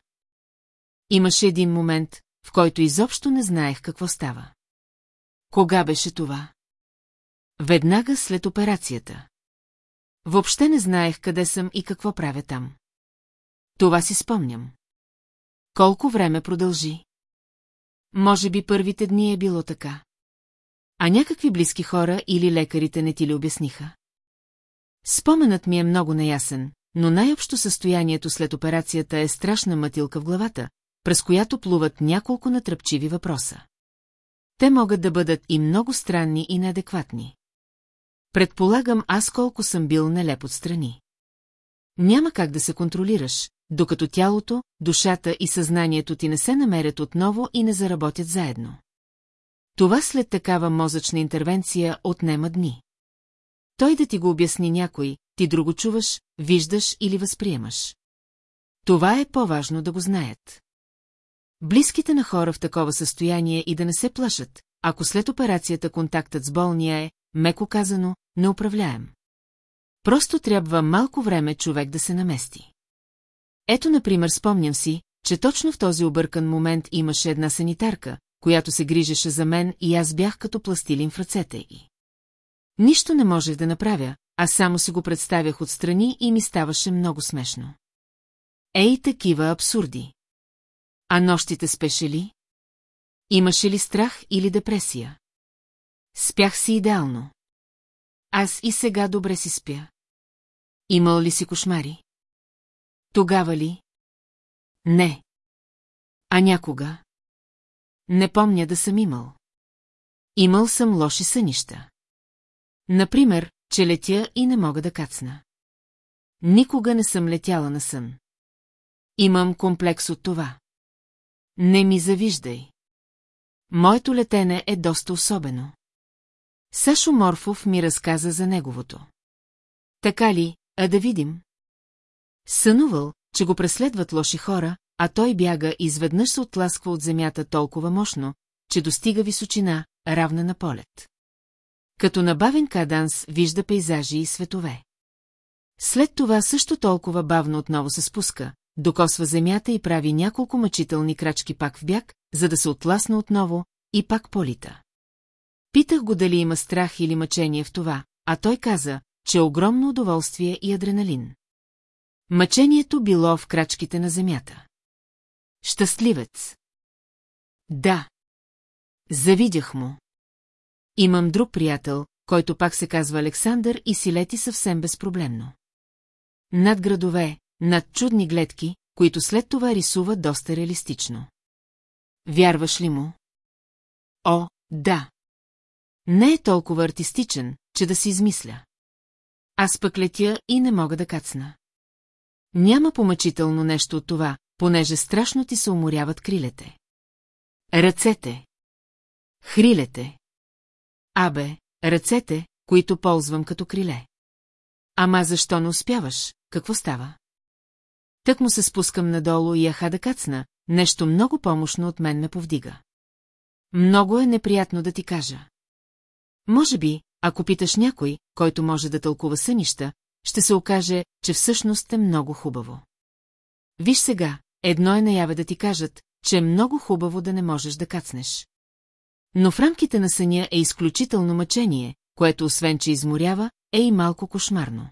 Имаше един момент, в който изобщо не знаех какво става. Кога беше това? Веднага след операцията. Въобще не знаех къде съм и какво правя там. Това си спомням. Колко време продължи? Може би първите дни е било така. А някакви близки хора или лекарите не ти ли обясниха? Споменът ми е много неясен, но най-общо състоянието след операцията е страшна мътилка в главата, през която плуват няколко натръпчиви въпроса. Те могат да бъдат и много странни и неадекватни. Предполагам аз колко съм бил нелеп отстрани. Няма как да се контролираш, докато тялото, душата и съзнанието ти не се намерят отново и не заработят заедно. Това след такава мозъчна интервенция отнема дни. Той да ти го обясни някой, ти друго чуваш, виждаш или възприемаш. Това е по-важно да го знаят. Близките на хора в такова състояние и да не се плашат, ако след операцията контактът с болния е, меко казано, неуправляем. Просто трябва малко време човек да се намести. Ето, например, спомням си, че точно в този объркан момент имаше една санитарка, която се грижеше за мен и аз бях като пластилин в ръцете й. Нищо не можех да направя, а само си го представях отстрани и ми ставаше много смешно. Ей, такива абсурди. А нощите спеше ли? Имаше ли страх или депресия? Спях си идеално. Аз и сега добре си спя. Имал ли си кошмари? Тогава ли? Не. А някога? Не помня да съм имал. Имал съм лоши сънища. Например, че летя и не мога да кацна. Никога не съм летяла на сън. Имам комплекс от това. Не ми завиждай. Моето летене е доста особено. Сашо Морфов ми разказа за неговото. Така ли, а да видим? Сънувал, че го преследват лоши хора, а той бяга и изведнъж се отласква от земята толкова мощно, че достига височина, равна на полет. Като набавен каданс вижда пейзажи и светове. След това също толкова бавно отново се спуска, докосва земята и прави няколко мъчителни крачки пак в бяг, за да се отласне отново и пак полита. Питах го дали има страх или мъчение в това, а той каза, че е огромно удоволствие и адреналин. Мъчението било в крачките на земята. Щастливец. Да. Завидях му. Имам друг приятел, който пак се казва Александър и си лети съвсем безпроблемно. Над градове, над чудни гледки, които след това рисува доста реалистично. Вярваш ли му? О, да. Не е толкова артистичен, че да си измисля. Аз пък летя и не мога да кацна. Няма помъчително нещо от това, понеже страшно ти се уморяват крилете. Ръцете. Хрилете. Абе, ръцете, които ползвам като криле. Ама защо не успяваш? Какво става? Тък му се спускам надолу и яха да кацна, нещо много помощно от мен ме повдига. Много е неприятно да ти кажа. Може би, ако питаш някой, който може да тълкува сънища, ще се окаже, че всъщност е много хубаво. Виж сега, едно е наяве да ти кажат, че е много хубаво да не можеш да кацнеш. Но в рамките на съня е изключително мъчение, което освен, че изморява, е и малко кошмарно.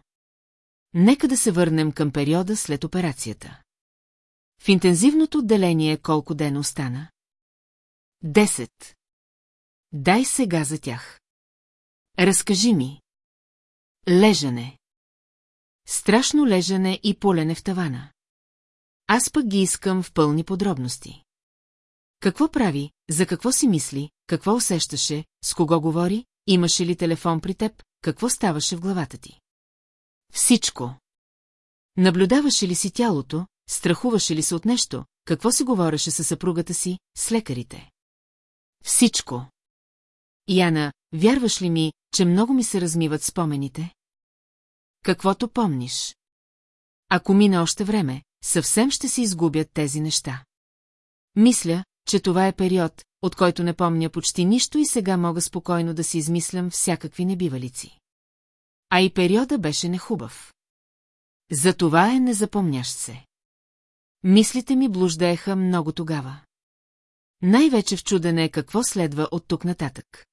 Нека да се върнем към периода след операцията. В интензивното отделение колко дена остана? Десет. Дай сега за тях. Разкажи ми. Лежане. Страшно лежане и полене в тавана. Аз пък ги искам в пълни подробности. Какво прави, за какво си мисли, какво усещаше, с кого говори, имаше ли телефон при теб, какво ставаше в главата ти? Всичко. Наблюдаваше ли си тялото, страхуваше ли се от нещо, какво си говореше със съпругата си, с лекарите? Всичко. Яна, вярваш ли ми, че много ми се размиват спомените? Каквото помниш. Ако мине още време, съвсем ще се изгубят тези неща. Мисля, че това е период, от който не помня почти нищо и сега мога спокойно да си измислям всякакви небивалици. А и периода беше нехубав. Затова е незапомнящ се. Мислите ми блуждаеха много тогава. Най-вече в чудене какво следва от тук нататък.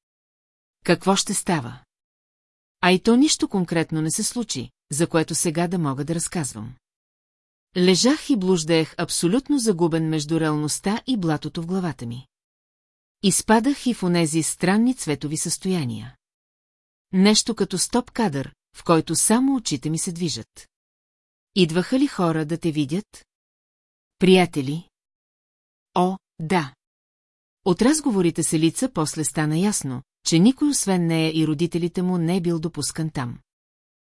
Какво ще става? А и то нищо конкретно не се случи, за което сега да мога да разказвам. Лежах и блуждаех абсолютно загубен между реалността и блатото в главата ми. Изпадах и в онези странни цветови състояния. Нещо като стоп-кадър, в който само очите ми се движат. Идваха ли хора да те видят? Приятели? О, да. От разговорите се лица после стана ясно, че никой освен нея и родителите му не е бил допускан там.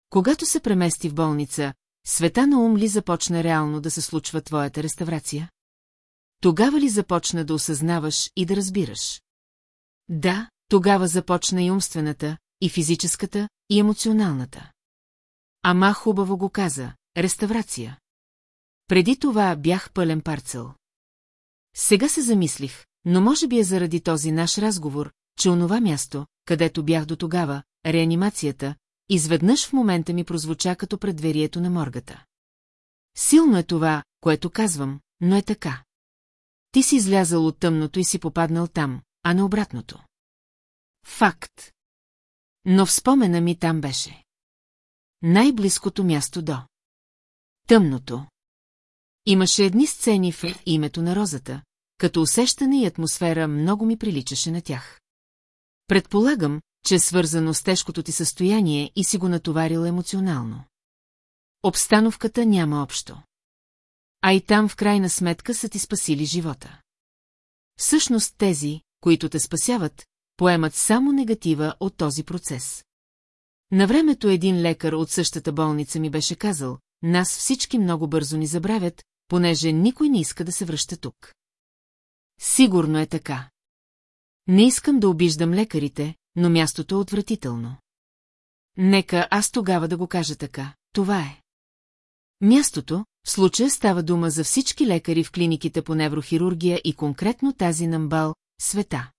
Когато се премести в болница, света на ум ли започна реално да се случва твоята реставрация? Тогава ли започна да осъзнаваш и да разбираш? Да, тогава започна и умствената, и физическата, и емоционалната. Ама хубаво го каза, реставрация. Преди това бях пълен парцел. Сега се замислих, но може би е заради този наш разговор, че онова място, където бях до тогава, реанимацията, изведнъж в момента ми прозвуча като предверието на моргата. Силно е това, което казвам, но е така. Ти си излязал от тъмното и си попаднал там, а не обратното. Факт. Но в спомена ми там беше. Най-близкото място до. Тъмното. Имаше едни сцени в името на розата, като усещане и атмосфера много ми приличаше на тях. Предполагам, че е свързано с тежкото ти състояние и си го натоварил емоционално. Обстановката няма общо. А и там в крайна сметка са ти спасили живота. Всъщност тези, които те спасяват, поемат само негатива от този процес. На времето един лекар от същата болница ми беше казал, нас всички много бързо ни забравят, понеже никой не иска да се връща тук. Сигурно е така. Не искам да обиждам лекарите, но мястото е отвратително. Нека аз тогава да го кажа така. Това е. Мястото, в случая става дума за всички лекари в клиниките по неврохирургия и конкретно тази намбал, света.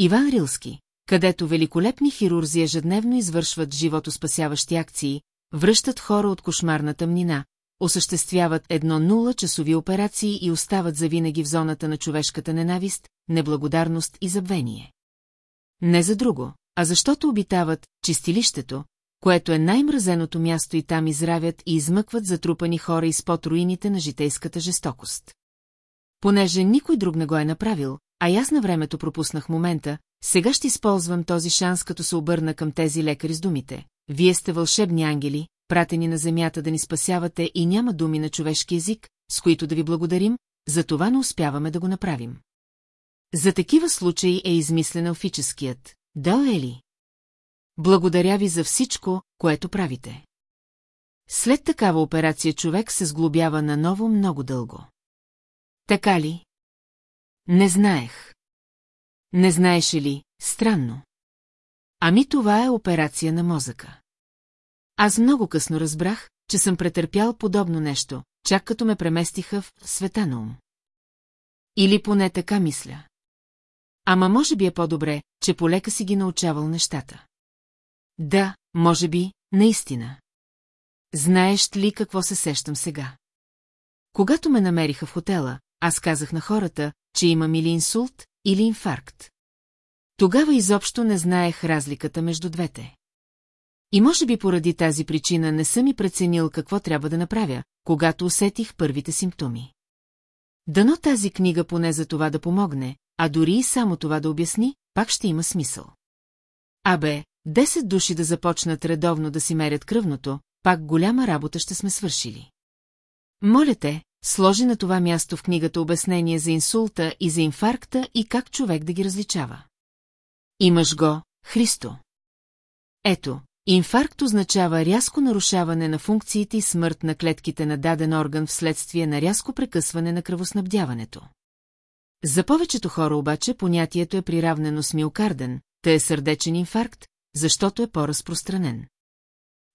Иван Рилски, където великолепни хирурзи ежедневно извършват животоспасяващи акции, връщат хора от кошмарна тъмнина, осъществяват едно нула часови операции и остават завинаги в зоната на човешката ненавист, неблагодарност и забвение. Не за друго, а защото обитават чистилището, което е най-мразеното място и там изравят и измъкват затрупани хора изпод руините на житейската жестокост. Понеже никой друг не го е направил, а аз на времето пропуснах момента, сега ще използвам този шанс, като се обърна към тези лекари с думите. Вие сте вълшебни ангели, пратени на земята да ни спасявате и няма думи на човешки език, с които да ви благодарим, за това не успяваме да го направим. За такива случаи е измислен алфическият. Да, Ели? Благодаря ви за всичко, което правите. След такава операция човек се сглобява наново много дълго. Така ли? Не знаех. Не знаеше ли, странно. Ами това е операция на мозъка. Аз много късно разбрах, че съм претърпял подобно нещо, чак като ме преместиха в света на ум. Или поне така мисля. Ама може би е по-добре, че полека си ги научавал нещата. Да, може би, наистина. Знаеш ли какво се сещам сега? Когато ме намериха в хотела, аз казах на хората, че имам или инсулт, или инфаркт. Тогава изобщо не знаех разликата между двете. И може би поради тази причина не съм и преценил какво трябва да направя, когато усетих първите симптоми. Дано тази книга поне за това да помогне, а дори и само това да обясни, пак ще има смисъл. Абе, 10 души да започнат редовно да си мерят кръвното, пак голяма работа ще сме свършили. Моля те, сложи на това място в книгата обяснение за инсулта и за инфаркта и как човек да ги различава. Имаш го, Христо. Ето, инфаркт означава рязко нарушаване на функциите и смърт на клетките на даден орган вследствие на рязко прекъсване на кръвоснабдяването. За повечето хора обаче понятието е приравнено с миокарден, тъй е сърдечен инфаркт, защото е по-разпространен.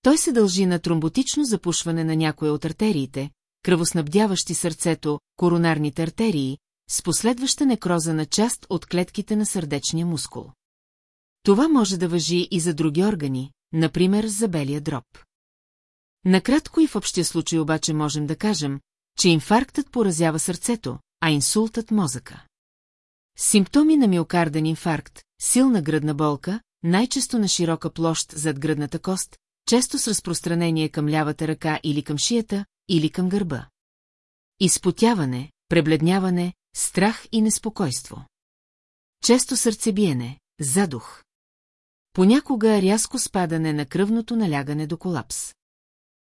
Той се дължи на тромботично запушване на някоя от артериите, кръвоснабдяващи сърцето, коронарните артерии, с последваща некроза на част от клетките на сърдечния мускул. Това може да въжи и за други органи, например за белия дроб. Накратко и в общия случай обаче можем да кажем, че инфарктът поразява сърцето, а инсултът мозъка. Симптоми на миокарден инфаркт, силна гръдна болка, най-често на широка площ зад гръдната кост, често с разпространение към лявата ръка или към шията, или към гърба. Изпотяване, пребледняване, страх и неспокойство. Често сърцебиене, задух. Понякога рязко спадане на кръвното налягане до колапс.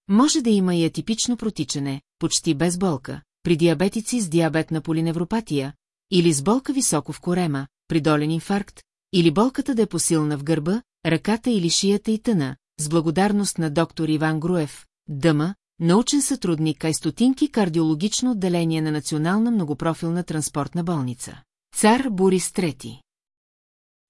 Може да има и атипично протичане, почти без болка, при диабетици с диабетна полиневропатия, или с болка високо в корема, при долен инфаркт, или болката да е посилна в гърба, ръката или шията и тъна, с благодарност на доктор Иван Груев, дъма, научен сътрудник и стотинки кардиологично отделение на Национална многопрофилна транспортна болница. Цар Борис III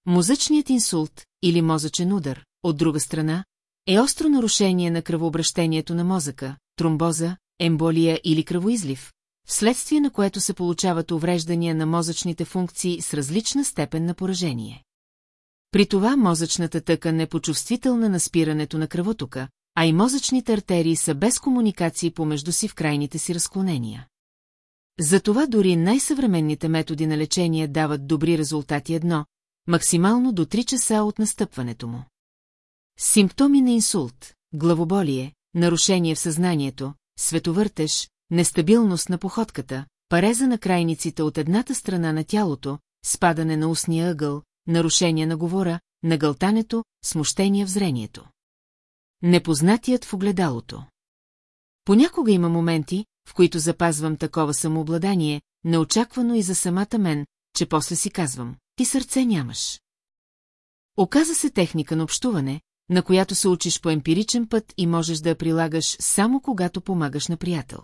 Мозъчният инсулт или мозъчен удар, от друга страна, е остро нарушение на кръвообращението на мозъка, тромбоза, емболия или кръвоизлив, вследствие на което се получават увреждания на мозъчните функции с различна степен на поражение. При това мозъчната тъкан е почувствителна на спирането на кръвотока, а и мозъчните артерии са без комуникации помежду си в крайните си разклонения. Затова дори най-съвременните методи на лечение дават добри резултати едно, максимално до 3 часа от настъпването му. Симптоми на инсулт, главоболие, нарушение в съзнанието, световъртеж, нестабилност на походката, пареза на крайниците от едната страна на тялото, спадане на устния ъгъл, нарушение на говора, нагълтането, смущение в зрението. Непознатият в огледалото. Понякога има моменти, в които запазвам такова самообладание, неочаквано и за самата мен, че после си казвам, ти сърце нямаш. Оказа се техника на общуване, на която се учиш по емпиричен път и можеш да я прилагаш само когато помагаш на приятел.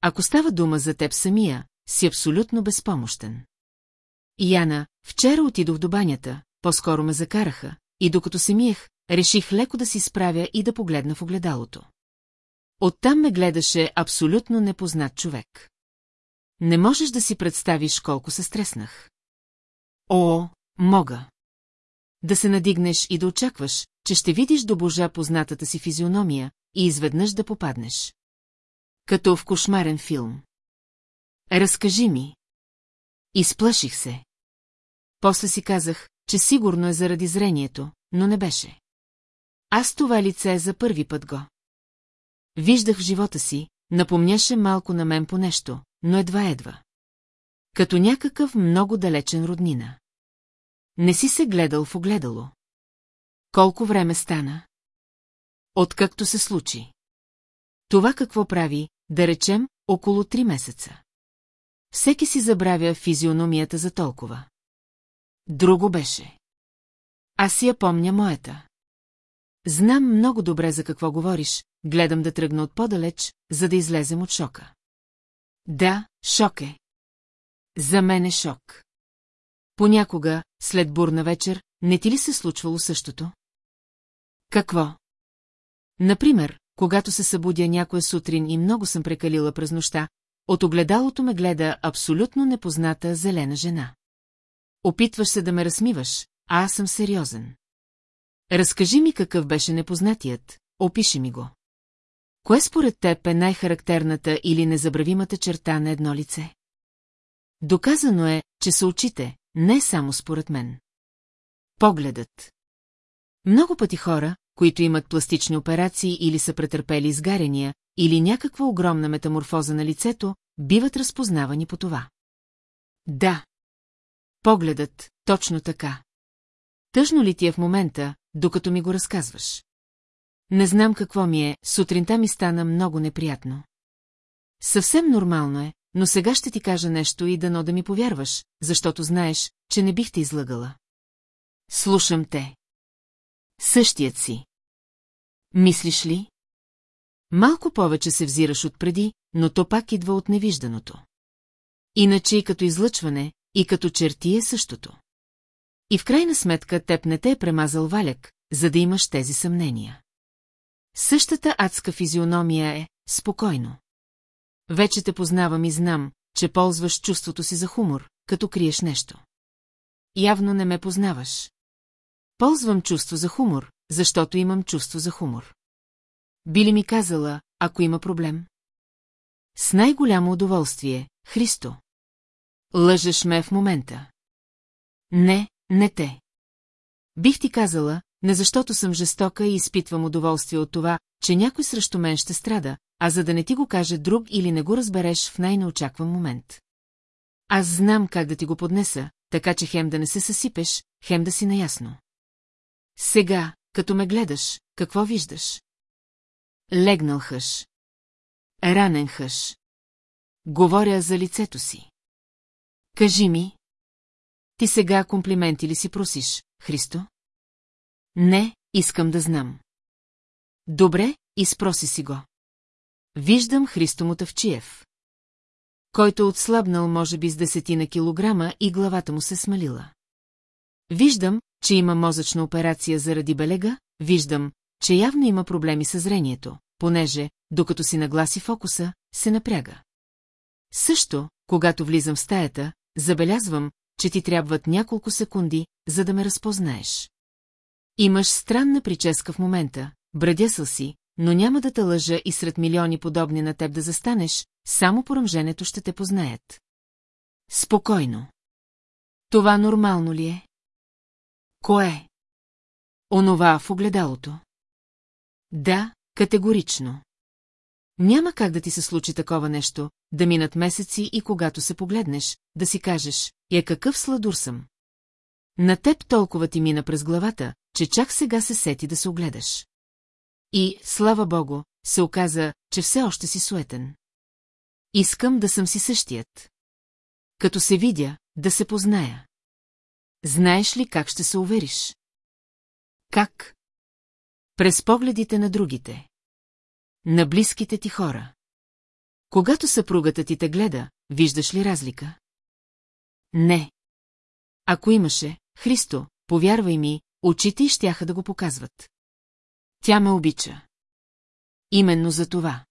Ако става дума за теб самия, си абсолютно безпомощен. Яна, вчера отидох до банята, по-скоро ме закараха, и докато се миех, реших леко да си справя и да погледна в огледалото. Оттам ме гледаше абсолютно непознат човек. Не можеш да си представиш колко се стреснах. О, мога. Да се надигнеш и да очакваш, че ще видиш до божа познатата си физиономия и изведнъж да попаднеш. Като в кошмарен филм. Разкажи ми. Изплаших се. После си казах, че сигурно е заради зрението, но не беше. Аз това лице за първи път го. Виждах в живота си, напомняше малко на мен по нещо, но едва-едва. Като някакъв много далечен роднина. Не си се гледал в огледало. Колко време стана? Откакто се случи. Това какво прави, да речем, около три месеца. Всеки си забравя физиономията за толкова. Друго беше. Аз я помня моята. Знам много добре за какво говориш, гледам да тръгна от по-далеч, за да излезем от шока. Да, шок е. За мен е шок. Понякога, след бурна вечер, не ти ли се случвало същото? Какво? Например, когато се събудя някоя сутрин и много съм прекалила през нощта, от огледалото ме гледа абсолютно непозната зелена жена. Опитваш се да ме размиваш, а аз съм сериозен. Разкажи ми какъв беше непознатият, опиши ми го. Кое според теб е най-характерната или незабравимата черта на едно лице? Доказано е, че са очите, не само според мен. Погледът. Много пъти хора, които имат пластични операции или са претърпели изгарения, или някаква огромна метаморфоза на лицето, биват разпознавани по това. Да. Погледът, точно така. Тъжно ли ти е в момента, докато ми го разказваш? Не знам какво ми е, сутринта ми стана много неприятно. Съвсем нормално е, но сега ще ти кажа нещо и дано да ми повярваш, защото знаеш, че не бих те излъгала. Слушам те. Същият си. Мислиш ли? Малко повече се взираш отпреди, но то пак идва от невижданото. Иначе и като излъчване, и като черти е същото. И в крайна сметка теб не те е премазал валяк, за да имаш тези съмнения. Същата адска физиономия е спокойно. Вече те познавам и знам, че ползваш чувството си за хумор, като криеш нещо. Явно не ме познаваш. Ползвам чувство за хумор, защото имам чувство за хумор. Би ли ми казала, ако има проблем? С най-голямо удоволствие, Христо. Лъжеш ме в момента. Не, не те. Бих ти казала, не защото съм жестока и изпитвам удоволствие от това, че някой срещу мен ще страда, а за да не ти го каже друг или не го разбереш в най-неочакван момент. Аз знам как да ти го поднеса, така че хем да не се съсипеш, хем да си наясно. Сега, като ме гледаш, какво виждаш? Легнал хъш. Ранен хъш. Говоря за лицето си. Кажи ми. Ти сега комплименти ли си просиш, Христо? Не, искам да знам. Добре, изпроси си го. Виждам Христо Мотавчиев. Който отслабнал може би с десетина килограма и главата му се смалила. Виждам, че има мозъчна операция заради белега, виждам, че явно има проблеми с зрението, понеже, докато си нагласи фокуса, се напряга. Също, когато влизам в стаята, забелязвам, че ти трябват няколко секунди, за да ме разпознаеш. Имаш странна прическа в момента, брадясъл си, но няма да те лъжа и сред милиони подобни на теб да застанеш, само по ръмженето ще те познаят. Спокойно. Това нормално ли е? Кое? Онова в огледалото. Да, категорично. Няма как да ти се случи такова нещо, да минат месеци и когато се погледнеш, да си кажеш, я какъв сладур съм. На теб толкова ти мина през главата, че чак сега се сети да се огледаш. И, слава богу, се оказа, че все още си суетен. Искам да съм си същият. Като се видя, да се позная. Знаеш ли как ще се увериш? Как? През погледите на другите. На близките ти хора. Когато съпругата ти те гледа, виждаш ли разлика? Не. Ако имаше, Христо, повярвай ми, очите й щяха да го показват. Тя ме обича. Именно за това.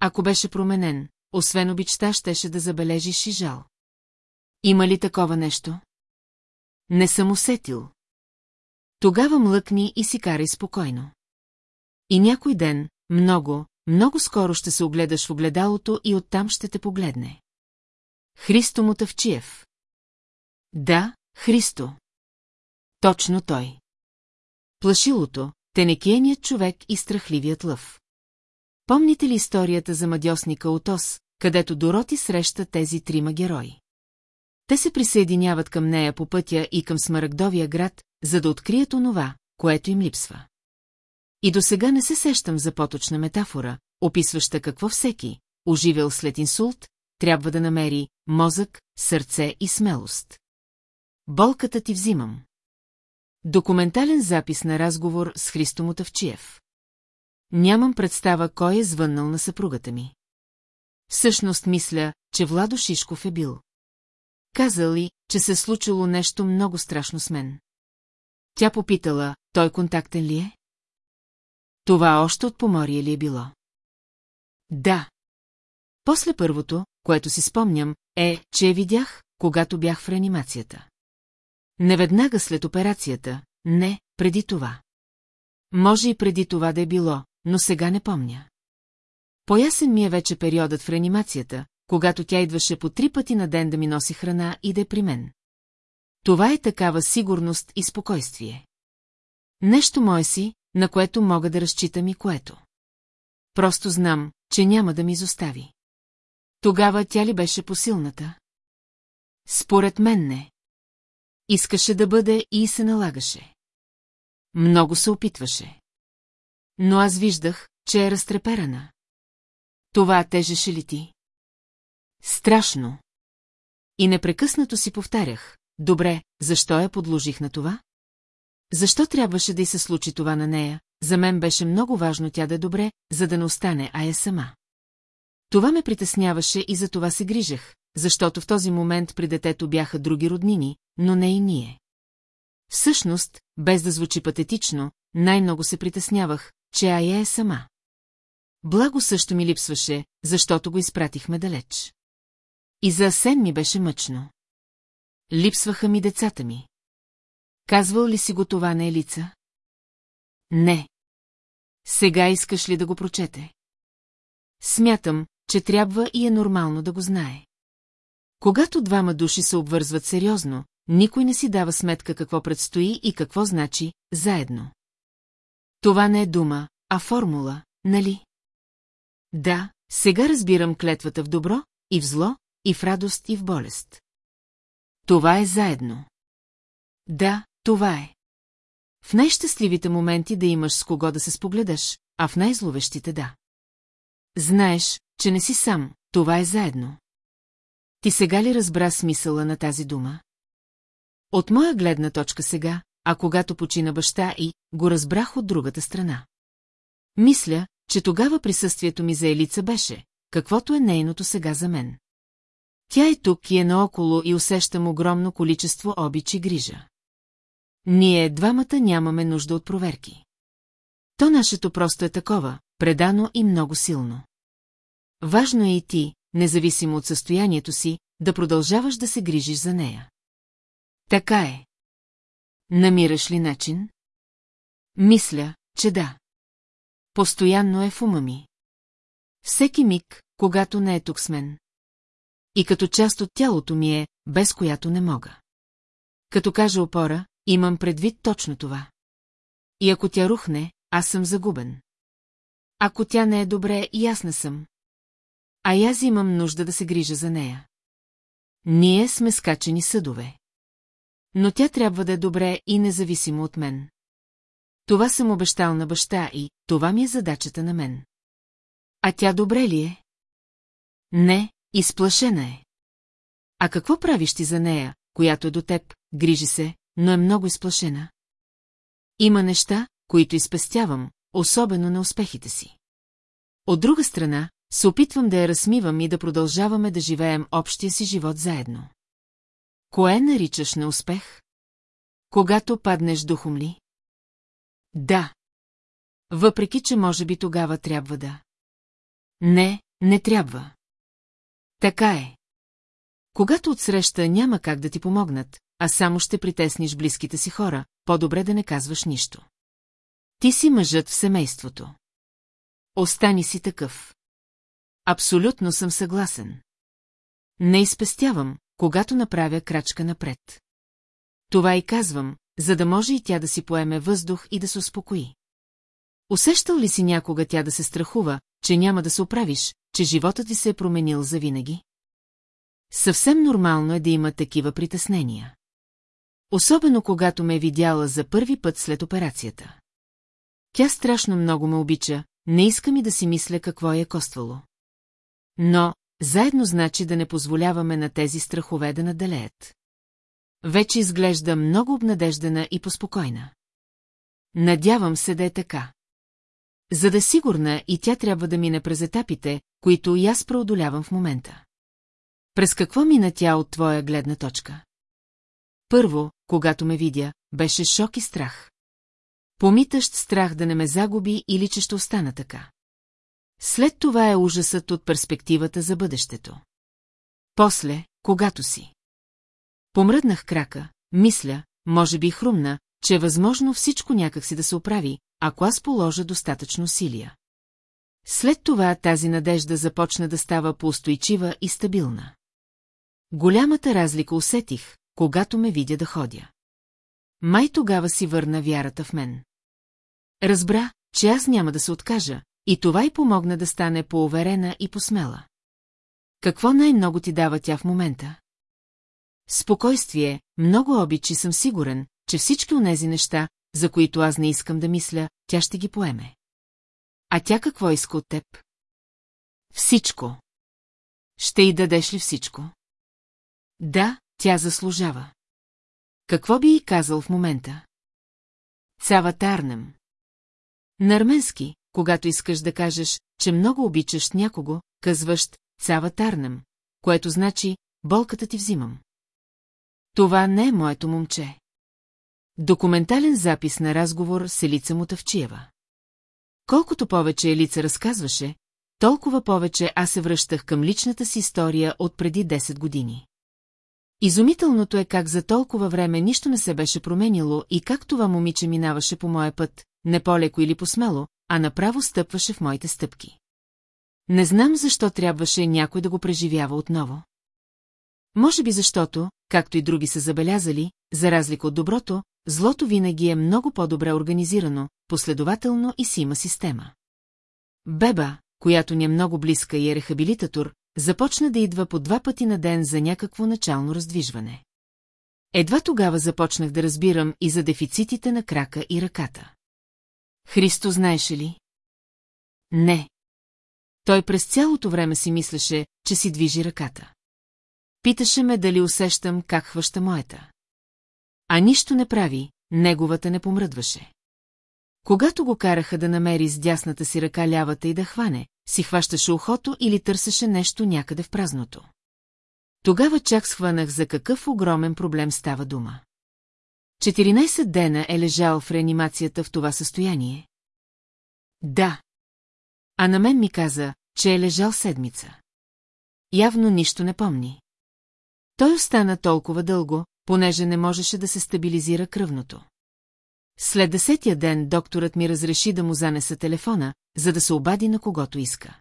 Ако беше променен, освен обичта, щеше да забележиш и жал. Има ли такова нещо? Не съм усетил. Тогава млъкни и си карай спокойно. И някой ден, много, много скоро ще се огледаш в огледалото и оттам ще те погледне. Христо Мотавчиев. Да, Христо. Точно той. Плашилото, тенекиеният човек и страхливият лъв. Помните ли историята за мадьосника Отос, където Дороти среща тези трима герои? Те се присъединяват към нея по пътя и към Смарагдовия град, за да открият онова, което им липсва. И до сега не се сещам за поточна метафора, описваща какво всеки, оживел след инсулт, трябва да намери мозък, сърце и смелост. Болката ти взимам. Документален запис на разговор с Христо Мотавчиев. Нямам представа кой е звъннал на съпругата ми. Всъщност мисля, че Владо Шишков е бил. Казал ли, че се случило нещо много страшно с мен. Тя попитала, той контактен ли е? Това още от поморие ли е било? Да. После първото, което си спомням, е, че я видях, когато бях в реанимацията. Не веднага след операцията, не, преди това. Може и преди това да е било, но сега не помня. Поясен ми е вече периодът в реанимацията, когато тя идваше по три пъти на ден да ми носи храна и да е при мен. Това е такава сигурност и спокойствие. Нещо мое си, на което мога да разчитам и което. Просто знам, че няма да ми изостави. Тогава тя ли беше посилната? Според мен не. Искаше да бъде и се налагаше. Много се опитваше. Но аз виждах, че е разтреперана. Това тежеше ли ти? Страшно. И непрекъснато си повтарях. Добре, защо я подложих на това? Защо трябваше да й се случи това на нея? За мен беше много важно тя да е добре, за да не остане, а е сама. Това ме притесняваше и за това се грижех, защото в този момент при детето бяха други роднини, но не и ние. Всъщност, без да звучи патетично, най-много се притеснявах, че Ая е сама. Благо също ми липсваше, защото го изпратихме далеч. И за Асен ми беше мъчно. Липсваха ми децата ми. Казвал ли си го това на Елица? Не. Сега искаш ли да го прочете? Смятам, че трябва и е нормално да го знае. Когато двама души се обвързват сериозно, никой не си дава сметка какво предстои и какво значи «заедно». Това не е дума, а формула, нали? Да, сега разбирам клетвата в добро и в зло, и в радост и в болест. Това е заедно. Да, това е. В най-щастливите моменти да имаш с кого да се спогледаш, а в най-зловещите да. Знаеш, че не си сам, това е заедно. Ти сега ли разбра смисъла на тази дума? От моя гледна точка сега, а когато почина баща и го разбрах от другата страна. Мисля, че тогава присъствието ми за Елица беше, каквото е нейното сега за мен. Тя е тук и е наоколо и усещам огромно количество обич и грижа. Ние двамата нямаме нужда от проверки. То нашето просто е такова, предано и много силно. Важно е и ти, независимо от състоянието си, да продължаваш да се грижиш за нея. Така е. Намираш ли начин? Мисля, че да. Постоянно е в ума ми. Всеки миг, когато не е тук с мен. И като част от тялото ми е, без която не мога. Като кажа опора, имам предвид точно това. И ако тя рухне, аз съм загубен. Ако тя не е добре, и аз не съм. А аз имам нужда да се грижа за нея. Ние сме скачени съдове. Но тя трябва да е добре и независимо от мен. Това съм обещал на баща и това ми е задачата на мен. А тя добре ли е? Не, изплашена е. А какво правиш ти за нея, която е до теб, грижи се, но е много изплашена? Има неща, които изпестявам, особено на успехите си. От друга страна, се опитвам да я разсмивам и да продължаваме да живеем общия си живот заедно. Кое наричаш на успех? Когато паднеш духом ли? Да. Въпреки, че може би тогава трябва да. Не, не трябва. Така е. Когато отсреща няма как да ти помогнат, а само ще притесниш близките си хора, по-добре да не казваш нищо. Ти си мъжът в семейството. Остани си такъв. Абсолютно съм съгласен. Не изпестявам, когато направя крачка напред. Това и казвам, за да може и тя да си поеме въздух и да се успокои. Усещал ли си някога тя да се страхува, че няма да се оправиш, че животът ти се е променил завинаги? Съвсем нормално е да има такива притеснения. Особено когато ме е видяла за първи път след операцията. Тя страшно много ме обича, не иска ми да си мисля какво е коствало. Но, заедно значи да не позволяваме на тези страхове да наделеят. Вече изглежда много обнадеждена и поспокойна. Надявам се да е така. За да е сигурна и тя трябва да мине през етапите, които и аз преодолявам в момента. През какво мина тя от твоя гледна точка? Първо, когато ме видя, беше шок и страх. Помитащ страх да не ме загуби или че ще остана така. След това е ужасът от перспективата за бъдещето. После, когато си. Помръднах крака, мисля, може би хрумна, че е възможно всичко някакси да се оправи, ако аз положа достатъчно усилия. След това тази надежда започна да става поустойчива и стабилна. Голямата разлика усетих, когато ме видя да ходя. Май тогава си върна вярата в мен. Разбра, че аз няма да се откажа, и това й помогна да стане поуверена и посмела. Какво най-много ти дава тя в момента? Спокойствие, много обичи съм сигурен, че всички онези неща, за които аз не искам да мисля, тя ще ги поеме. А тя какво иска от теб? Всичко. Ще й дадеш ли всичко? Да, тя заслужава. Какво би й казал в момента? Цава Тарнем. На когато искаш да кажеш, че много обичаш някого, казваш Цава Тарнем, което значи болката ти взимам. Това не е моето момче. Документален запис на разговор с Елица Мутавчиева. Колкото повече Елица разказваше, толкова повече аз се връщах към личната си история от преди 10 години. Изумителното е как за толкова време нищо не се беше променило и как това момиче минаваше по моя път, не по-леко или посмело, а направо стъпваше в моите стъпки. Не знам защо трябваше някой да го преживява отново. Може би защото, както и други са забелязали, за разлика от доброто, злото винаги е много по-добре организирано, последователно и си има система. Беба, която ни е много близка и е рехабилитатор, започна да идва по два пъти на ден за някакво начално раздвижване. Едва тогава започнах да разбирам и за дефицитите на крака и ръката. Христо знаеше ли? Не. Той през цялото време си мислеше, че си движи ръката. Питаше ме дали усещам как хваща моята. А нищо не прави, неговата не помръдваше. Когато го караха да намери с дясната си ръка лявата и да хване, си хващаше ухото или търсеше нещо някъде в празното. Тогава чак схванах за какъв огромен проблем става дума. 14 дена е лежал в реанимацията в това състояние. Да. А на мен ми каза, че е лежал седмица. Явно нищо не помни. Той остана толкова дълго, понеже не можеше да се стабилизира кръвното. След десетия ден докторът ми разреши да му занеса телефона, за да се обади на когото иска.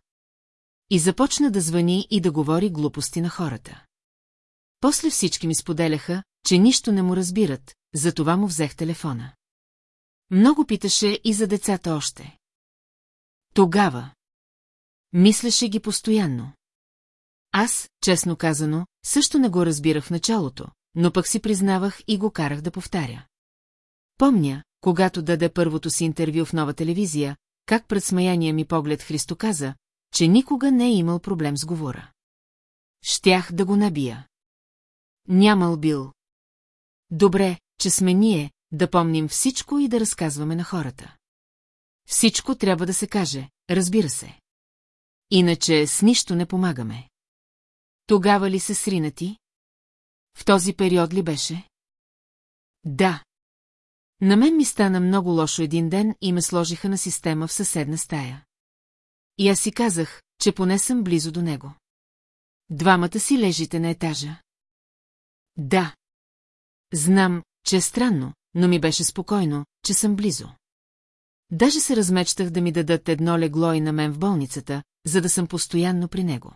И започна да звъни и да говори глупости на хората. После всички ми споделяха, че нищо не му разбират, затова му взех телефона. Много питаше и за децата още. Тогава. Мислеше ги постоянно. Аз, честно казано, също не го разбирах в началото, но пък си признавах и го карах да повтаря. Помня, когато даде първото си интервю в нова телевизия, как пред смаяния ми поглед Христо каза, че никога не е имал проблем с говора. Щях да го набия. Нямал бил. Добре, че сме ние, да помним всичко и да разказваме на хората. Всичко трябва да се каже, разбира се. Иначе с нищо не помагаме. Тогава ли се срина ти? В този период ли беше? Да. На мен ми стана много лошо един ден и ме сложиха на система в съседна стая. И аз си казах, че поне съм близо до него. Двамата си лежите на етажа. Да. Знам, че е странно, но ми беше спокойно, че съм близо. Даже се размечтах да ми дадат едно легло и на мен в болницата, за да съм постоянно при него.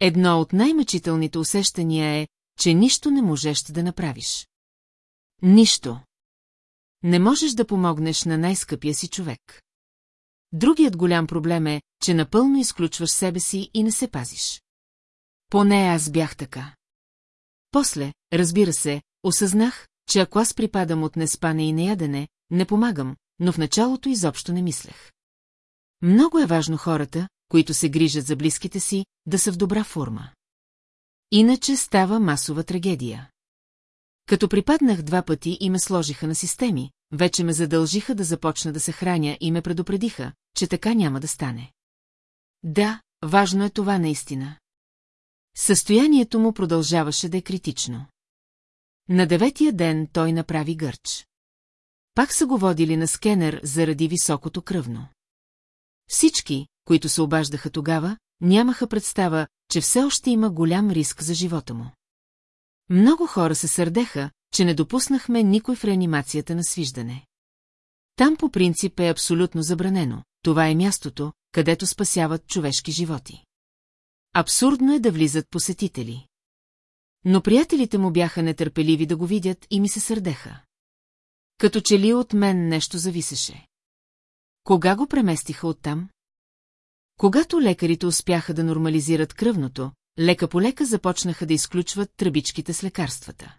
Едно от най-мъчителните усещания е, че нищо не можеш да направиш. Нищо. Не можеш да помогнеш на най-скъпия си човек. Другият голям проблем е, че напълно изключваш себе си и не се пазиш. Поне аз бях така. После, разбира се, осъзнах, че ако аз припадам от неспане и неядене, не помагам, но в началото изобщо не мислех. Много е важно хората, които се грижат за близките си, да са в добра форма. Иначе става масова трагедия. Като припаднах два пъти и ме сложиха на системи, вече ме задължиха да започна да се храня и ме предупредиха, че така няма да стане. Да, важно е това наистина. Състоянието му продължаваше да е критично. На деветия ден той направи гърч. Пак са го водили на скенер заради високото кръвно. Всички, които се обаждаха тогава, нямаха представа, че все още има голям риск за живота му. Много хора се сърдеха, че не допуснахме никой в реанимацията на свиждане. Там по принцип е абсолютно забранено. Това е мястото, където спасяват човешки животи. Абсурдно е да влизат посетители. Но приятелите му бяха нетърпеливи да го видят и ми се сърдеха. Като че ли от мен нещо зависеше. Кога го преместиха оттам? Когато лекарите успяха да нормализират кръвното, лека по лека започнаха да изключват тръбичките с лекарствата.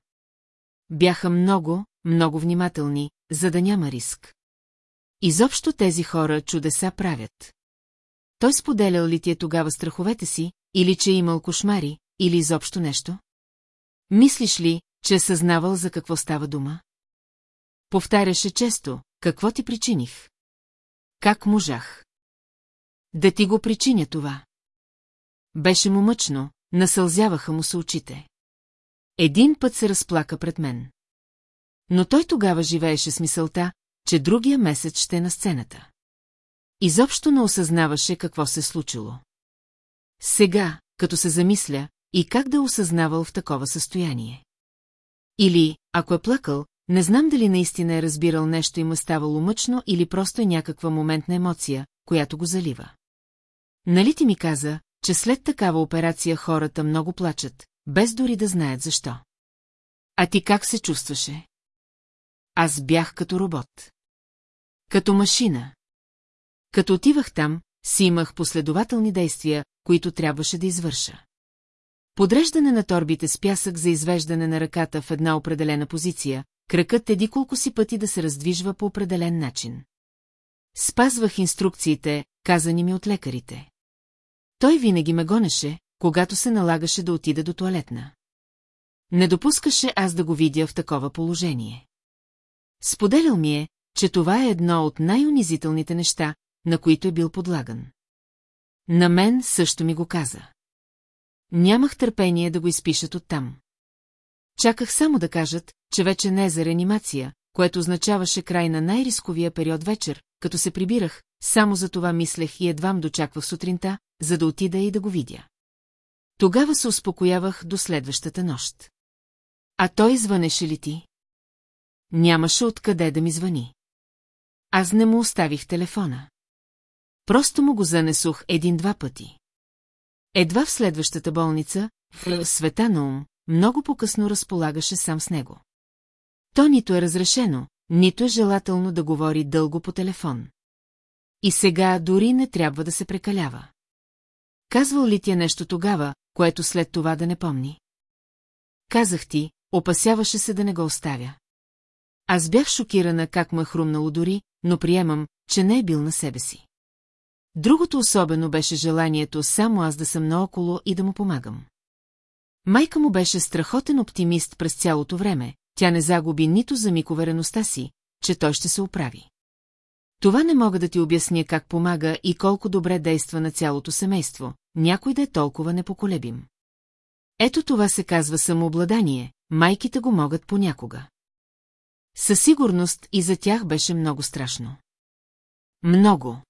Бяха много, много внимателни, за да няма риск. Изобщо тези хора чудеса правят. Той споделял ли ти е тогава страховете си, или че е имал кошмари, или изобщо нещо? Мислиш ли, че е съзнавал за какво става дума? Повтаряше често, какво ти причиних? Как можах? Да ти го причиня това. Беше му мъчно, насълзяваха му се очите. Един път се разплака пред мен. Но той тогава живееше с мисълта, че другия месец ще е на сцената. Изобщо не осъзнаваше какво се случило. Сега, като се замисля, и как да е осъзнавал в такова състояние. Или, ако е плакал, не знам дали наистина е разбирал нещо и му е ставало мъчно или просто е някаква моментна емоция, която го залива. Нали ти ми каза, че след такава операция хората много плачат, без дори да знаят защо. А ти как се чувстваше? Аз бях като робот. Като машина. Като отивах там, си имах последователни действия, които трябваше да извърша. Подреждане на торбите с пясък за извеждане на ръката в една определена позиция, кръкът еди колко си пъти да се раздвижва по определен начин. Спазвах инструкциите, казани ми от лекарите. Той винаги ме гонеше, когато се налагаше да отида до туалетна. Не допускаше аз да го видя в такова положение. Споделял ми е, че това е едно от най-унизителните неща, на които е бил подлаган. На мен също ми го каза. Нямах търпение да го изпишат оттам. Чаках само да кажат, че вече не е за реанимация, което означаваше край на най-рисковия период вечер, като се прибирах, само за това мислех и едвам дочаквах сутринта, за да отида и да го видя. Тогава се успокоявах до следващата нощ. А той звънеше ли ти? нямаше откъде да ми звъни. Аз не му оставих телефона. Просто му го занесох един-два пъти. Едва в следващата болница, в света на ум, много по-късно разполагаше сам с него. То нито е разрешено, нито е желателно да говори дълго по телефон. И сега дори не трябва да се прекалява. Казвал ли ти е нещо тогава, което след това да не помни? Казах ти, опасяваше се да не го оставя. Аз бях шокирана как му е хрумнало дори, но приемам, че не е бил на себе си. Другото особено беше желанието само аз да съм наоколо и да му помагам. Майка му беше страхотен оптимист през цялото време, тя не загуби нито за миг увереността си, че той ще се оправи. Това не мога да ти обясня как помага и колко добре действа на цялото семейство, някой да е толкова непоколебим. Ето това се казва самообладание, майките го могат понякога. Със сигурност и за тях беше много страшно. Много.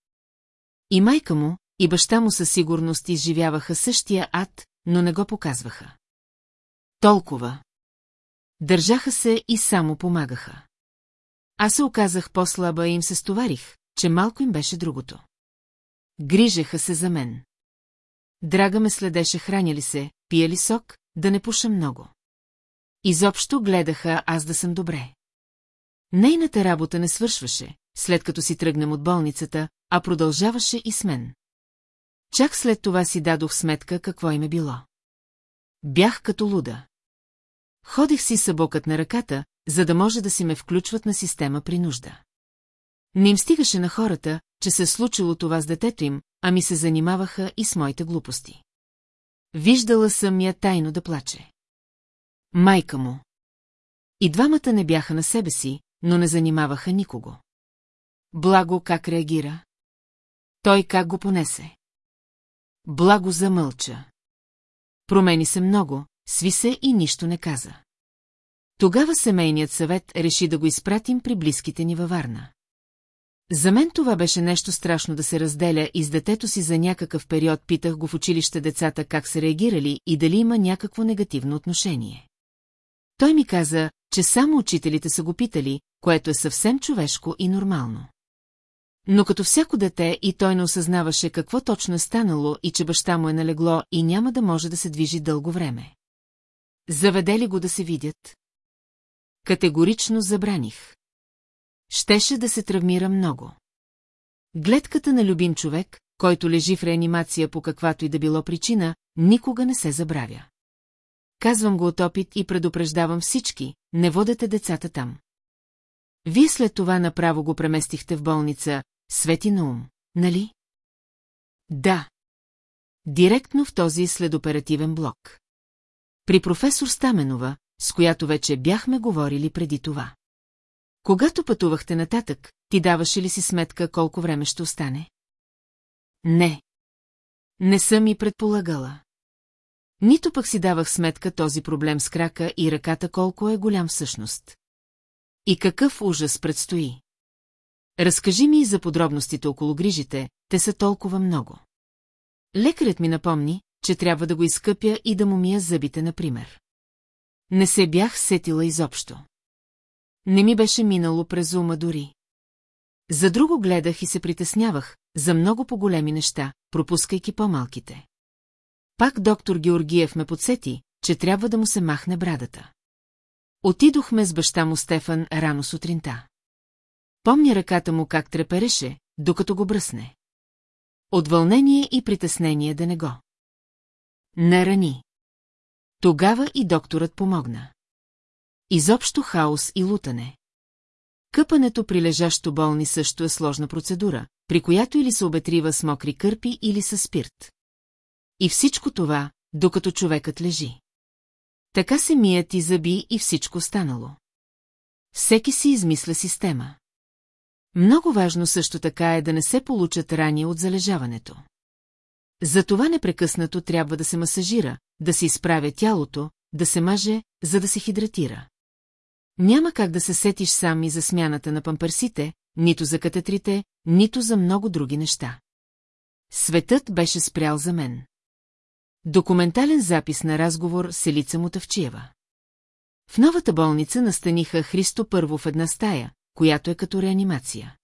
И майка му, и баща му със сигурност изживяваха същия ад, но не го показваха. Толкова. Държаха се и само помагаха. Аз се оказах по-слаба и им се стоварих, че малко им беше другото. Грижеха се за мен. Драга ме следеше храня ли се, пия ли сок, да не пуша много. Изобщо гледаха аз да съм добре. Нейната работа не свършваше, след като си тръгнем от болницата, а продължаваше и с мен. Чак след това си дадох сметка какво им е било. Бях като луда. Ходих си събокът на ръката, за да може да си ме включват на система при нужда. Не им стигаше на хората, че се е случило това с детето им, а ми се занимаваха и с моите глупости. Виждала съм я тайно да плаче. Майка му. И двамата не бяха на себе си, но не занимаваха никого. Благо как реагира? Той как го понесе? Благо замълча. Промени се много, сви се и нищо не каза. Тогава семейният съвет реши да го изпратим при близките ни във Варна. За мен това беше нещо страшно да се разделя и с детето си за някакъв период питах го в училище децата как са реагирали и дали има някакво негативно отношение. Той ми каза, че само учителите са го питали, което е съвсем човешко и нормално. Но като всяко дете и той не осъзнаваше какво точно е станало и че баща му е налегло и няма да може да се движи дълго време. Заведе ли го да се видят? Категорично забраних. Щеше да се травмира много. Гледката на любим човек, който лежи в реанимация по каквато и да било причина, никога не се забравя. Казвам го от опит и предупреждавам всички, не водете децата там. Вие след това направо го преместихте в болница Свети на ум, нали? Да. Директно в този следоперативен блок. При професор Стаменова, с която вече бяхме говорили преди това. Когато пътувахте нататък, ти даваше ли си сметка колко време ще остане? Не. Не съм и предполагала. Нито пък си давах сметка този проблем с крака и ръката колко е голям всъщност. И какъв ужас предстои. Разкажи ми и за подробностите около грижите, те са толкова много. Лекарят ми напомни, че трябва да го изкъпя и да му мия зъбите, например. Не се бях сетила изобщо. Не ми беше минало през ума дори. За друго гледах и се притеснявах, за много по-големи неща, пропускайки по-малките. Пак доктор Георгиев ме подсети, че трябва да му се махне брадата. Отидохме с баща му Стефан рано сутринта. Помня ръката му как трепереше, докато го бръсне. От вълнение и притеснение да не го. Нарани. Тогава и докторът помогна. Изобщо хаос и лутане. Къпането при лежащо болни също е сложна процедура, при която или се обетрива с мокри кърпи или с спирт. И всичко това, докато човекът лежи. Така се мият и зъби и всичко станало. Всеки си измисля система. Много важно също така е да не се получат рани от залежаването. Затова непрекъснато трябва да се масажира, да се изправя тялото, да се маже, за да се хидратира. Няма как да се сетиш сам и за смяната на памперсите, нито за катетрите, нито за много други неща. Светът беше спрял за мен. Документален запис на разговор с Елица Мутавчиева. В новата болница настаниха Христо първо в една стая, която е като реанимация.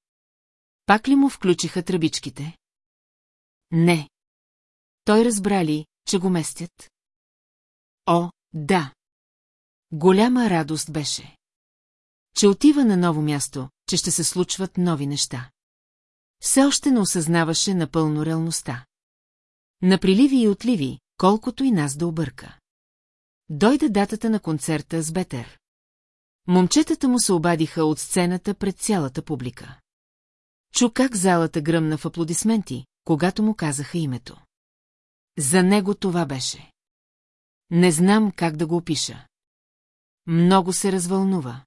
Пак ли му включиха тръбичките? Не. Той разбрали, че го местят. О, да. Голяма радост беше. Че отива на ново място, че ще се случват нови неща. Все още не осъзнаваше напълно реалността. На приливи и отливи, колкото и нас да обърка. Дойде датата на концерта с Бетер. Момчетата му се обадиха от сцената пред цялата публика. Чу как залата гръмна в аплодисменти, когато му казаха името. За него това беше. Не знам как да го опиша. Много се развълнува.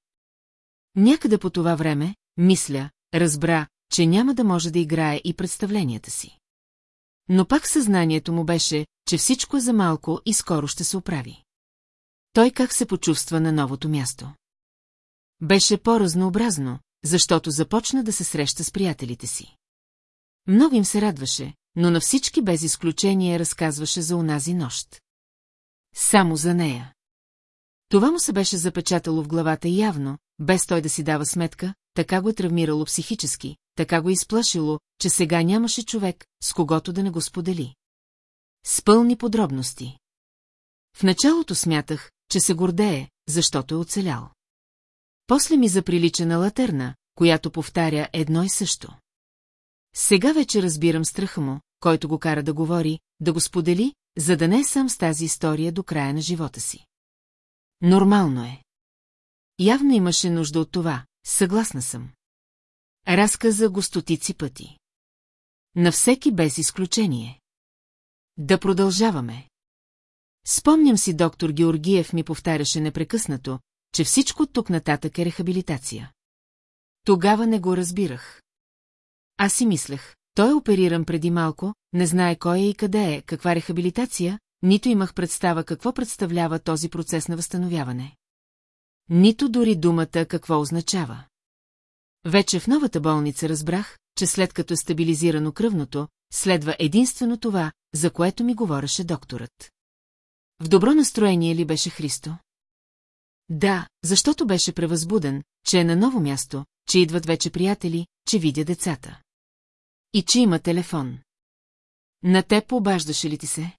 Някъде по това време, мисля, разбра, че няма да може да играе и представленията си. Но пак съзнанието му беше, че всичко е за малко и скоро ще се оправи. Той как се почувства на новото място? Беше по-разнообразно, защото започна да се среща с приятелите си. Много им се радваше, но на всички без изключение разказваше за онази нощ. Само за нея. Това му се беше запечатало в главата явно, без той да си дава сметка, така го е травмирало психически, така го е изплашило, че сега нямаше човек, с когото да не го сподели. С пълни подробности. В началото смятах, че се гордее, защото е оцелял. После ми заприлича на латерна, която повтаря едно и също. Сега вече разбирам страха му, който го кара да говори, да го сподели, за да не е сам с тази история до края на живота си. Нормално е. Явно имаше нужда от това, съгласна съм. Разказа го стотици пъти. На всеки без изключение. Да продължаваме. Спомням си доктор Георгиев ми повтаряше непрекъснато, че всичко тук нататък е рехабилитация. Тогава не го разбирах. Аз си мислех, той е опериран преди малко, не знае кой е и къде е, каква рехабилитация, нито имах представа какво представлява този процес на възстановяване. Нито дори думата какво означава. Вече в новата болница разбрах, че след като е стабилизирано кръвното, следва единствено това, за което ми говореше докторът. В добро настроение ли беше Христо? Да, защото беше превъзбуден, че е на ново място, че идват вече приятели, че видя децата. И че има телефон. На теб обаждаше ли ти се?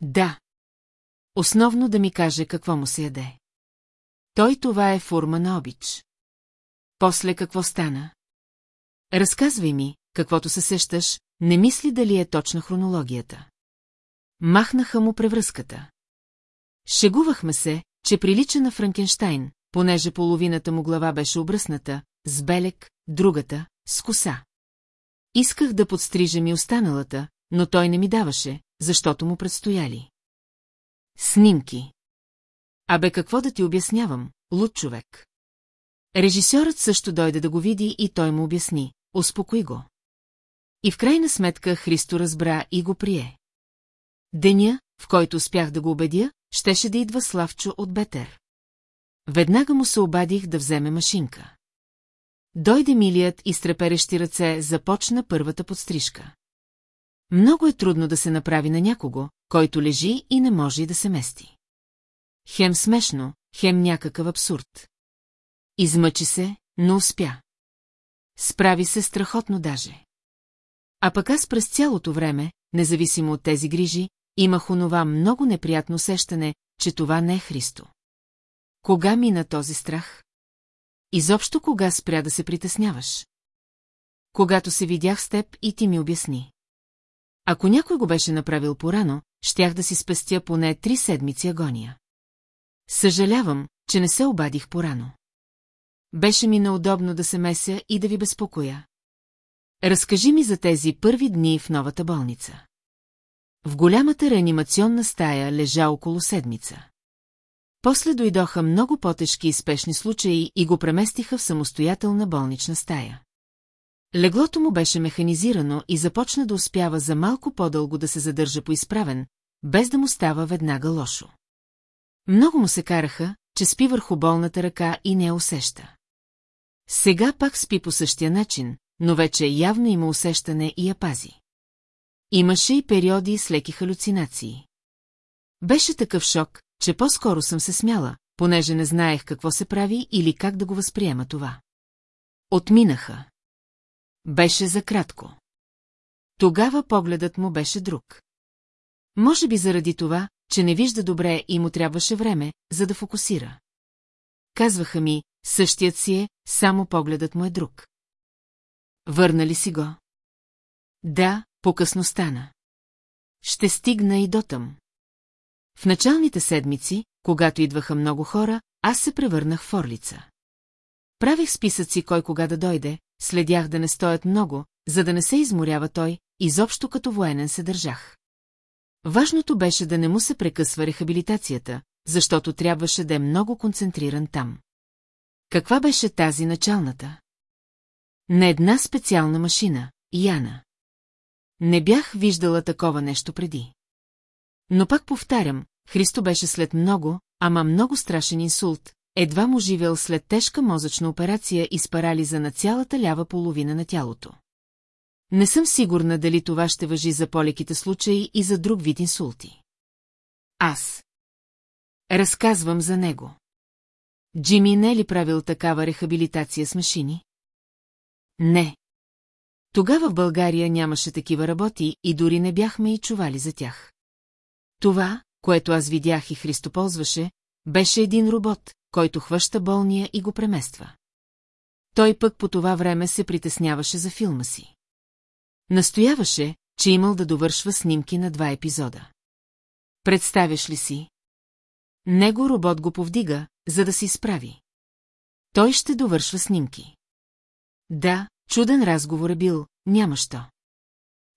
Да. Основно да ми каже какво му се яде. Той това е форма на обич. После какво стана? Разказвай ми, каквото се сещаш, не мисли дали е точна хронологията. Махнаха му превръзката. Шегувахме се, че прилича на Франкенштайн, понеже половината му глава беше обръсната, с белек, другата – с коса. Исках да подстрижем и останалата, но той не ми даваше, защото му предстояли. Снимки. Абе какво да ти обяснявам, луд човек? Режисьорът също дойде да го види и той му обясни, успокой го. И в крайна сметка Христо разбра и го прие. Деня, в който успях да го убедя, щеше да идва Славчо от Бетер. Веднага му се обадих да вземе машинка. Дойде милият и с треперещи ръце започна първата подстрижка. Много е трудно да се направи на някого, който лежи и не може да се мести. Хем смешно, хем някакъв абсурд. Измъчи се, но успя. Справи се страхотно даже. А пък аз през цялото време, независимо от тези грижи, имах онова много неприятно усещане, че това не е Христо. Кога мина този страх? Изобщо кога спря да се притесняваш? Когато се видях с теб и ти ми обясни. Ако някой го беше направил порано, щях да си спестя поне три седмици агония. Съжалявам, че не се обадих порано. Беше ми неудобно да се меся и да ви безпокоя. Разкажи ми за тези първи дни в новата болница. В голямата реанимационна стая лежа около седмица. После дойдоха много по-тежки и спешни случаи и го преместиха в самостоятелна болнична стая. Леглото му беше механизирано и започна да успява за малко по-дълго да се задържа поизправен, без да му става веднага лошо. Много му се караха, че спи върху болната ръка и не я усеща. Сега пак спи по същия начин, но вече явно има усещане и я пази. Имаше и периоди с леки халюцинации. Беше такъв шок, че по-скоро съм се смяла, понеже не знаех какво се прави или как да го възприема това. Отминаха. Беше за кратко. Тогава погледът му беше друг. Може би заради това, че не вижда добре и му трябваше време, за да фокусира. Казваха ми, същият си е, само погледът му е друг. Върна ли си го? Да, по-късно стана. Ще стигна и дотъм. В началните седмици, когато идваха много хора, аз се превърнах в орлица. Правих списъци кой кога да дойде, следях да не стоят много, за да не се изморява той, изобщо като военен се държах. Важното беше да не му се прекъсва рехабилитацията, защото трябваше да е много концентриран там. Каква беше тази началната? На една специална машина, Яна. Не бях виждала такова нещо преди. Но пак повтарям, Христо беше след много, ама много страшен инсулт, едва му живел след тежка мозъчна операция и с парализа на цялата лява половина на тялото. Не съм сигурна дали това ще въжи за полеките случаи и за друг вид инсулти. Аз. Разказвам за него. Джими не е ли правил такава рехабилитация с машини? Не. Тогава в България нямаше такива работи и дори не бяхме и чували за тях. Това, което аз видях и Христо ползваше, беше един робот, който хваща болния и го премества. Той пък по това време се притесняваше за филма си. Настояваше, че имал да довършва снимки на два епизода. Представяш ли си? Него робот го повдига, за да се изправи. Той ще довършва снимки. Да, чуден разговор е бил, няма що.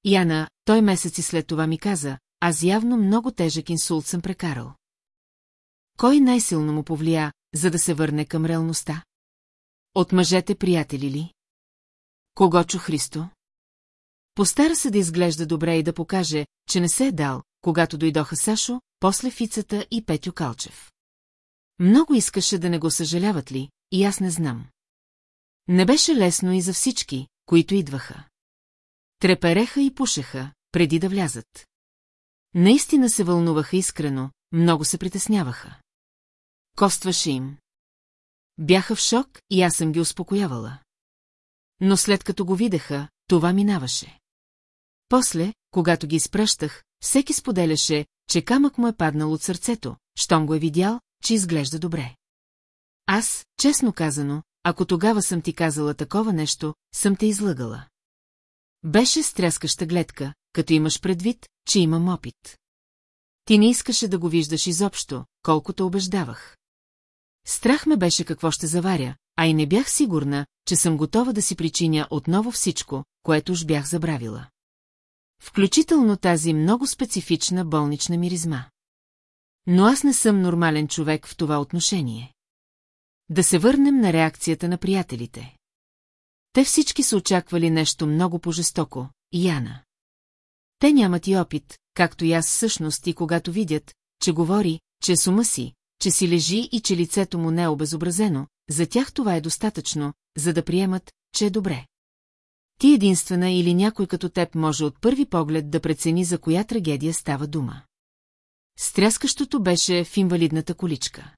Яна, той месеци след това ми каза, аз явно много тежък инсулт съм прекарал. Кой най-силно му повлия, за да се върне към реалността? От мъжете приятели ли? Кого чу Христо? Постара се да изглежда добре и да покаже, че не се е дал, когато дойдоха Сашо, после Фицата и Петю Калчев. Много искаше да не го съжаляват ли, и аз не знам. Не беше лесно и за всички, които идваха. Трепереха и пушеха, преди да влязат. Наистина се вълнуваха искрено, много се притесняваха. Костваше им. Бяха в шок и аз съм ги успокоявала. Но след като го видяха, това минаваше. После, когато ги изпращах, всеки споделяше, че камък му е паднал от сърцето, щом го е видял, че изглежда добре. Аз, честно казано, ако тогава съм ти казала такова нещо, съм те излъгала. Беше стряскаща гледка, като имаш предвид, че имам опит. Ти не искаше да го виждаш изобщо, колкото убеждавах. Страх ме беше какво ще заваря, а и не бях сигурна, че съм готова да си причиня отново всичко, което уж бях забравила. Включително тази много специфична болнична миризма. Но аз не съм нормален човек в това отношение. Да се върнем на реакцията на приятелите. Те всички са очаквали нещо много по-жестоко, Яна. Те нямат и опит, както и аз всъщност и когато видят, че говори, че с ума си, че си лежи и че лицето му не е обезобразено, за тях това е достатъчно, за да приемат, че е добре. Ти единствена или някой като теб може от първи поглед да прецени за коя трагедия става дума. Стряскащото беше в инвалидната количка.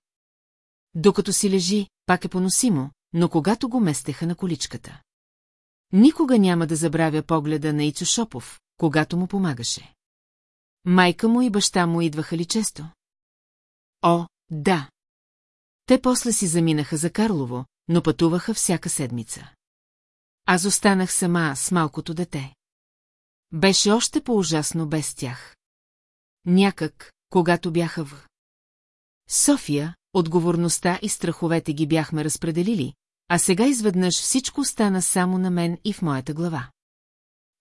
Докато си лежи, пак е поносимо, но когато го местеха на количката. Никога няма да забравя погледа на Ицо Шопов, когато му помагаше. Майка му и баща му идваха ли често? О, да. Те после си заминаха за Карлово, но пътуваха всяка седмица. Аз останах сама с малкото дете. Беше още по-ужасно без тях. Някак, когато бяха в София, отговорността и страховете ги бяхме разпределили, а сега изведнъж всичко стана само на мен и в моята глава.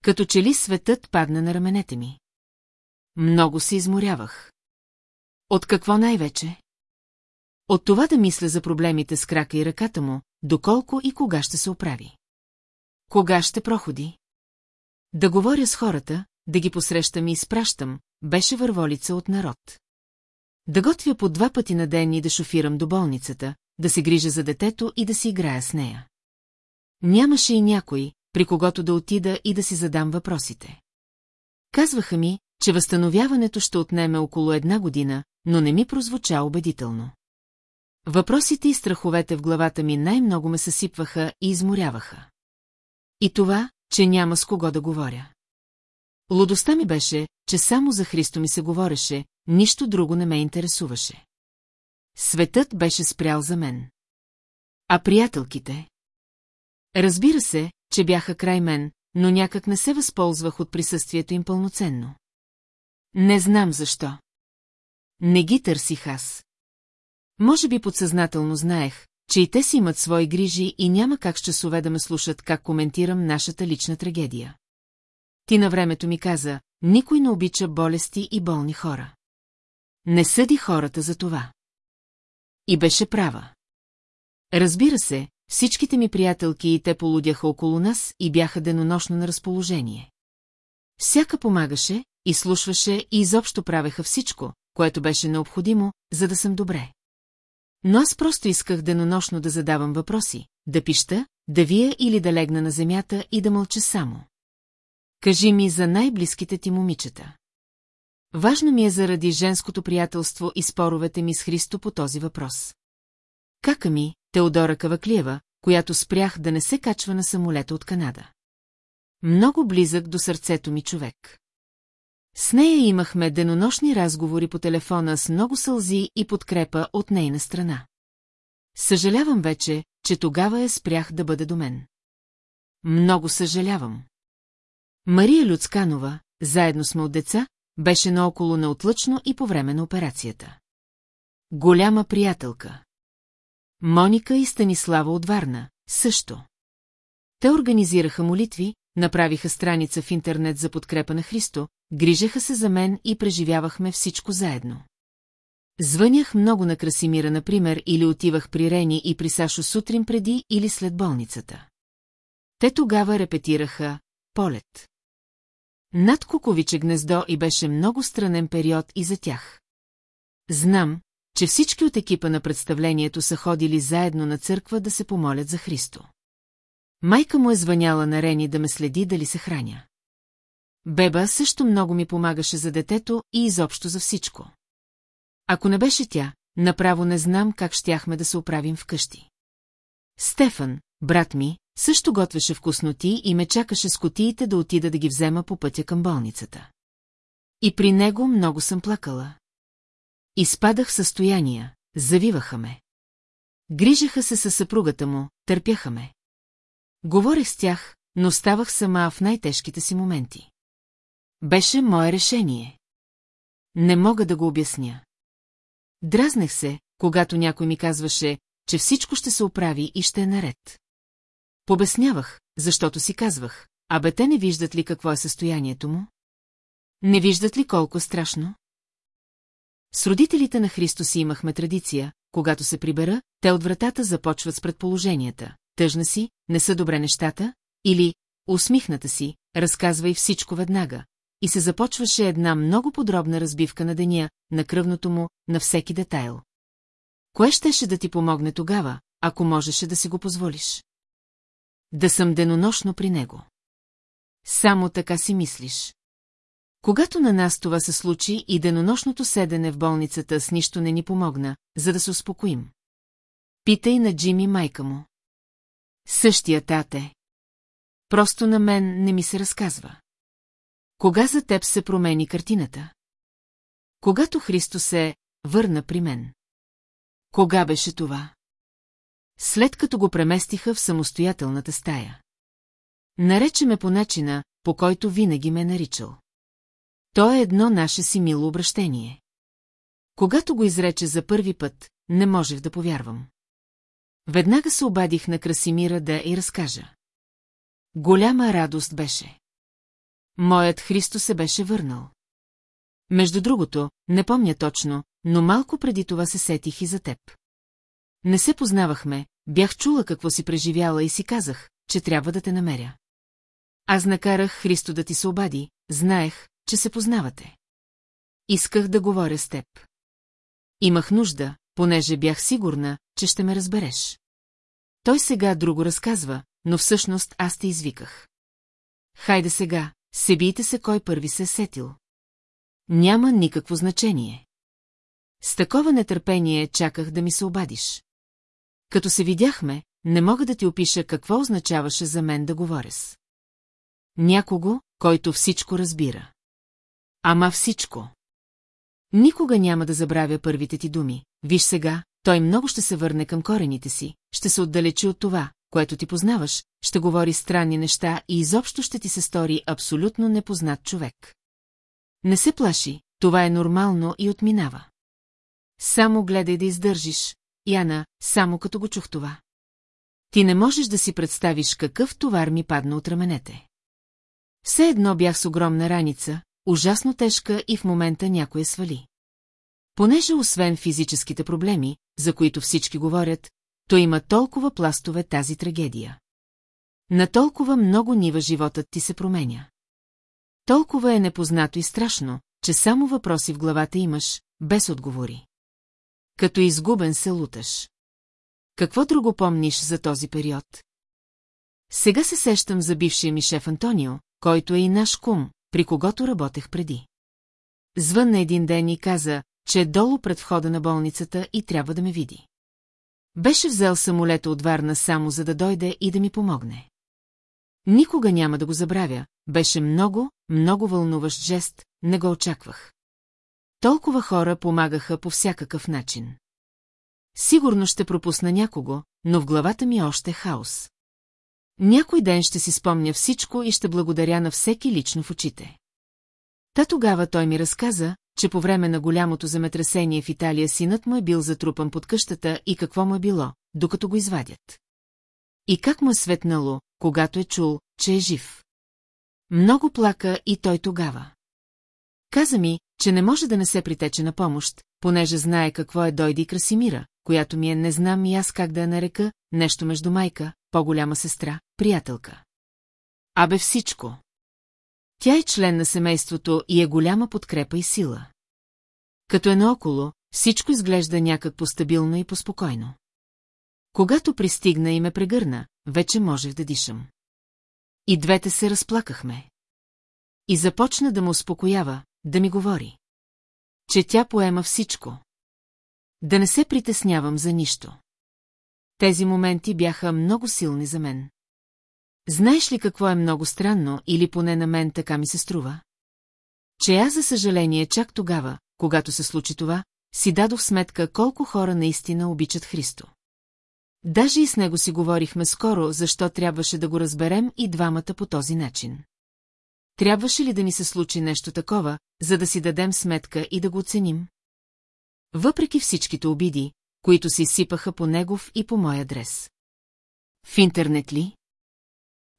Като че ли светът падна на раменете ми. Много се изморявах. От какво най-вече? От това да мисля за проблемите с крака и ръката му, доколко и кога ще се оправи. Кога ще проходи? Да говоря с хората, да ги посрещам и изпращам, беше върволица от народ. Да готвя по два пъти на ден и да шофирам до болницата, да се грижа за детето и да си играя с нея. Нямаше и някой, при когото да отида и да си задам въпросите. Казваха ми, че възстановяването ще отнеме около една година, но не ми прозвуча убедително. Въпросите и страховете в главата ми най-много ме съсипваха и изморяваха. И това, че няма с кого да говоря. Лудостта ми беше, че само за Христо ми се говореше, нищо друго не ме интересуваше. Светът беше спрял за мен. А приятелките? Разбира се, че бяха край мен, но някак не се възползвах от присъствието им пълноценно. Не знам защо. Не ги търсих аз. Може би подсъзнателно знаех, че и те си имат свои грижи и няма как с часове да ме слушат как коментирам нашата лична трагедия. Ти на времето ми каза, никой не обича болести и болни хора. Не съди хората за това. И беше права. Разбира се, всичките ми приятелки и те полудяха около нас и бяха денонощно на разположение. Всяка помагаше, и слушваше и изобщо правеха всичко, което беше необходимо, за да съм добре. Но аз просто исках денонощно да задавам въпроси, да пища, да вия или да легна на земята и да мълча само. Кажи ми за най-близките ти момичета. Важно ми е заради женското приятелство и споровете ми с Христо по този въпрос. Кака ми, Теодора Каваклиева, която спрях да не се качва на самолета от Канада. Много близък до сърцето ми човек. С нея имахме денонощни разговори по телефона с много сълзи и подкрепа от нейна страна. Съжалявам вече, че тогава я спрях да бъде до мен. Много съжалявам. Мария Люцканова, заедно сме от деца, беше наоколо неотлъчно и по време на операцията. Голяма приятелка. Моника и Станислава от Варна, също. Те организираха молитви, направиха страница в интернет за подкрепа на Христо, грижеха се за мен и преживявахме всичко заедно. Звънях много на Красимира, например, или отивах при Рени и при Сашо сутрин преди или след болницата. Те тогава репетираха «Полет». Над Куковиче гнездо и беше много странен период и за тях. Знам, че всички от екипа на представлението са ходили заедно на църква да се помолят за Христо. Майка му е звъняла на Рени да ме следи дали се храня. Беба също много ми помагаше за детето и изобщо за всичко. Ако не беше тя, направо не знам как щяхме да се оправим вкъщи. Стефан, брат ми, също готвеше вкусноти и ме чакаше с котиите да отида да ги взема по пътя към болницата. И при него много съм плакала. Изпадах в състояния, завиваха ме. Грижаха се със съпругата му, търпяха ме. Говорех с тях, но ставах сама в най-тежките си моменти. Беше мое решение. Не мога да го обясня. Дразнех се, когато някой ми казваше, че всичко ще се оправи и ще е наред. Побеснявах, защото си казвах, а бе те не виждат ли какво е състоянието му? Не виждат ли колко страшно? С родителите на Христо имахме традиция, когато се прибера, те от вратата започват с предположенията. Тъжна си, не са добре нещата, или, усмихната си, разказвай всичко веднага. И се започваше една много подробна разбивка на деня, на кръвното му, на всеки детайл. Кое щеше да ти помогне тогава, ако можеше да си го позволиш? Да съм денонощно при него. Само така си мислиш. Когато на нас това се случи и денонощното седене в болницата с нищо не ни помогна, за да се успокоим. Питай на Джими майка му. Същия тате. Просто на мен не ми се разказва. Кога за теб се промени картината? Когато Христо се върна при мен. Кога беше това? След като го преместиха в самостоятелната стая. Нарече ме по начина, по който винаги ме е наричал. То е едно наше си мило обращение. Когато го изрече за първи път, не можех да повярвам. Веднага се обадих на Красимира да и разкажа. Голяма радост беше. Моят Христо се беше върнал. Между другото, не помня точно, но малко преди това се сетих и за теб. Не се познавахме, бях чула какво си преживяла и си казах, че трябва да те намеря. Аз накарах Христо да ти се обади, знаех, че се познавате. Исках да говоря с теб. Имах нужда, понеже бях сигурна, че ще ме разбереш. Той сега друго разказва, но всъщност аз те извиках. Хайде сега, се бийте се кой първи се е сетил. Няма никакво значение. С такова нетърпение чаках да ми се обадиш. Като се видяхме, не мога да ти опиша какво означаваше за мен да говоря с. Някого, който всичко разбира. Ама всичко. Никога няма да забравя първите ти думи. Виж сега, той много ще се върне към корените си, ще се отдалечи от това, което ти познаваш, ще говори странни неща и изобщо ще ти се стори абсолютно непознат човек. Не се плаши, това е нормално и отминава. Само гледай да издържиш, Яна, само като го чух това. Ти не можеш да си представиш какъв товар ми падна от раменете. Все едно бях с огромна раница, ужасно тежка и в момента някой свали. Понеже освен физическите проблеми, за които всички говорят, то има толкова пластове тази трагедия. На толкова много нива животът ти се променя. Толкова е непознато и страшно, че само въпроси в главата имаш, без отговори. Като изгубен се луташ. Какво друго помниш за този период? Сега се сещам за бившия ми шеф Антонио, който е и наш кум, при когото работех преди. Звънна един ден и каза, че е долу пред входа на болницата и трябва да ме види. Беше взел самолета от Варна само за да дойде и да ми помогне. Никога няма да го забравя, беше много, много вълнуващ жест, не го очаквах. Толкова хора помагаха по всякакъв начин. Сигурно ще пропусна някого, но в главата ми е още хаос. Някой ден ще си спомня всичко и ще благодаря на всеки лично в очите. Та тогава той ми разказа, че по време на голямото земетресение в Италия синът му е бил затрупан под къщата и какво му е било, докато го извадят. И как му е светнало, когато е чул, че е жив. Много плака и той тогава. Каза ми, че не може да не се притече на помощ, понеже знае какво е Дойди Красимира, която ми е не знам и аз как да я нарека, нещо между майка, по-голяма сестра, приятелка. Абе всичко. Тя е член на семейството и е голяма подкрепа и сила. Като е наоколо, всичко изглежда някак по-стабилно и поспокойно. Когато пристигна и ме прегърна, вече можех да дишам. И двете се разплакахме. И започна да му успокоява, да ми говори. Че тя поема всичко. Да не се притеснявам за нищо. Тези моменти бяха много силни за мен. Знаеш ли какво е много странно, или поне на мен така ми се струва? Че аз, за съжаление, чак тогава, когато се случи това, си дадох сметка колко хора наистина обичат Христо. Даже и с него си говорихме скоро, защо трябваше да го разберем и двамата по този начин. Трябваше ли да ни се случи нещо такова, за да си дадем сметка и да го оценим? Въпреки всичките обиди, които си сипаха по негов и по мой адрес. В интернет ли?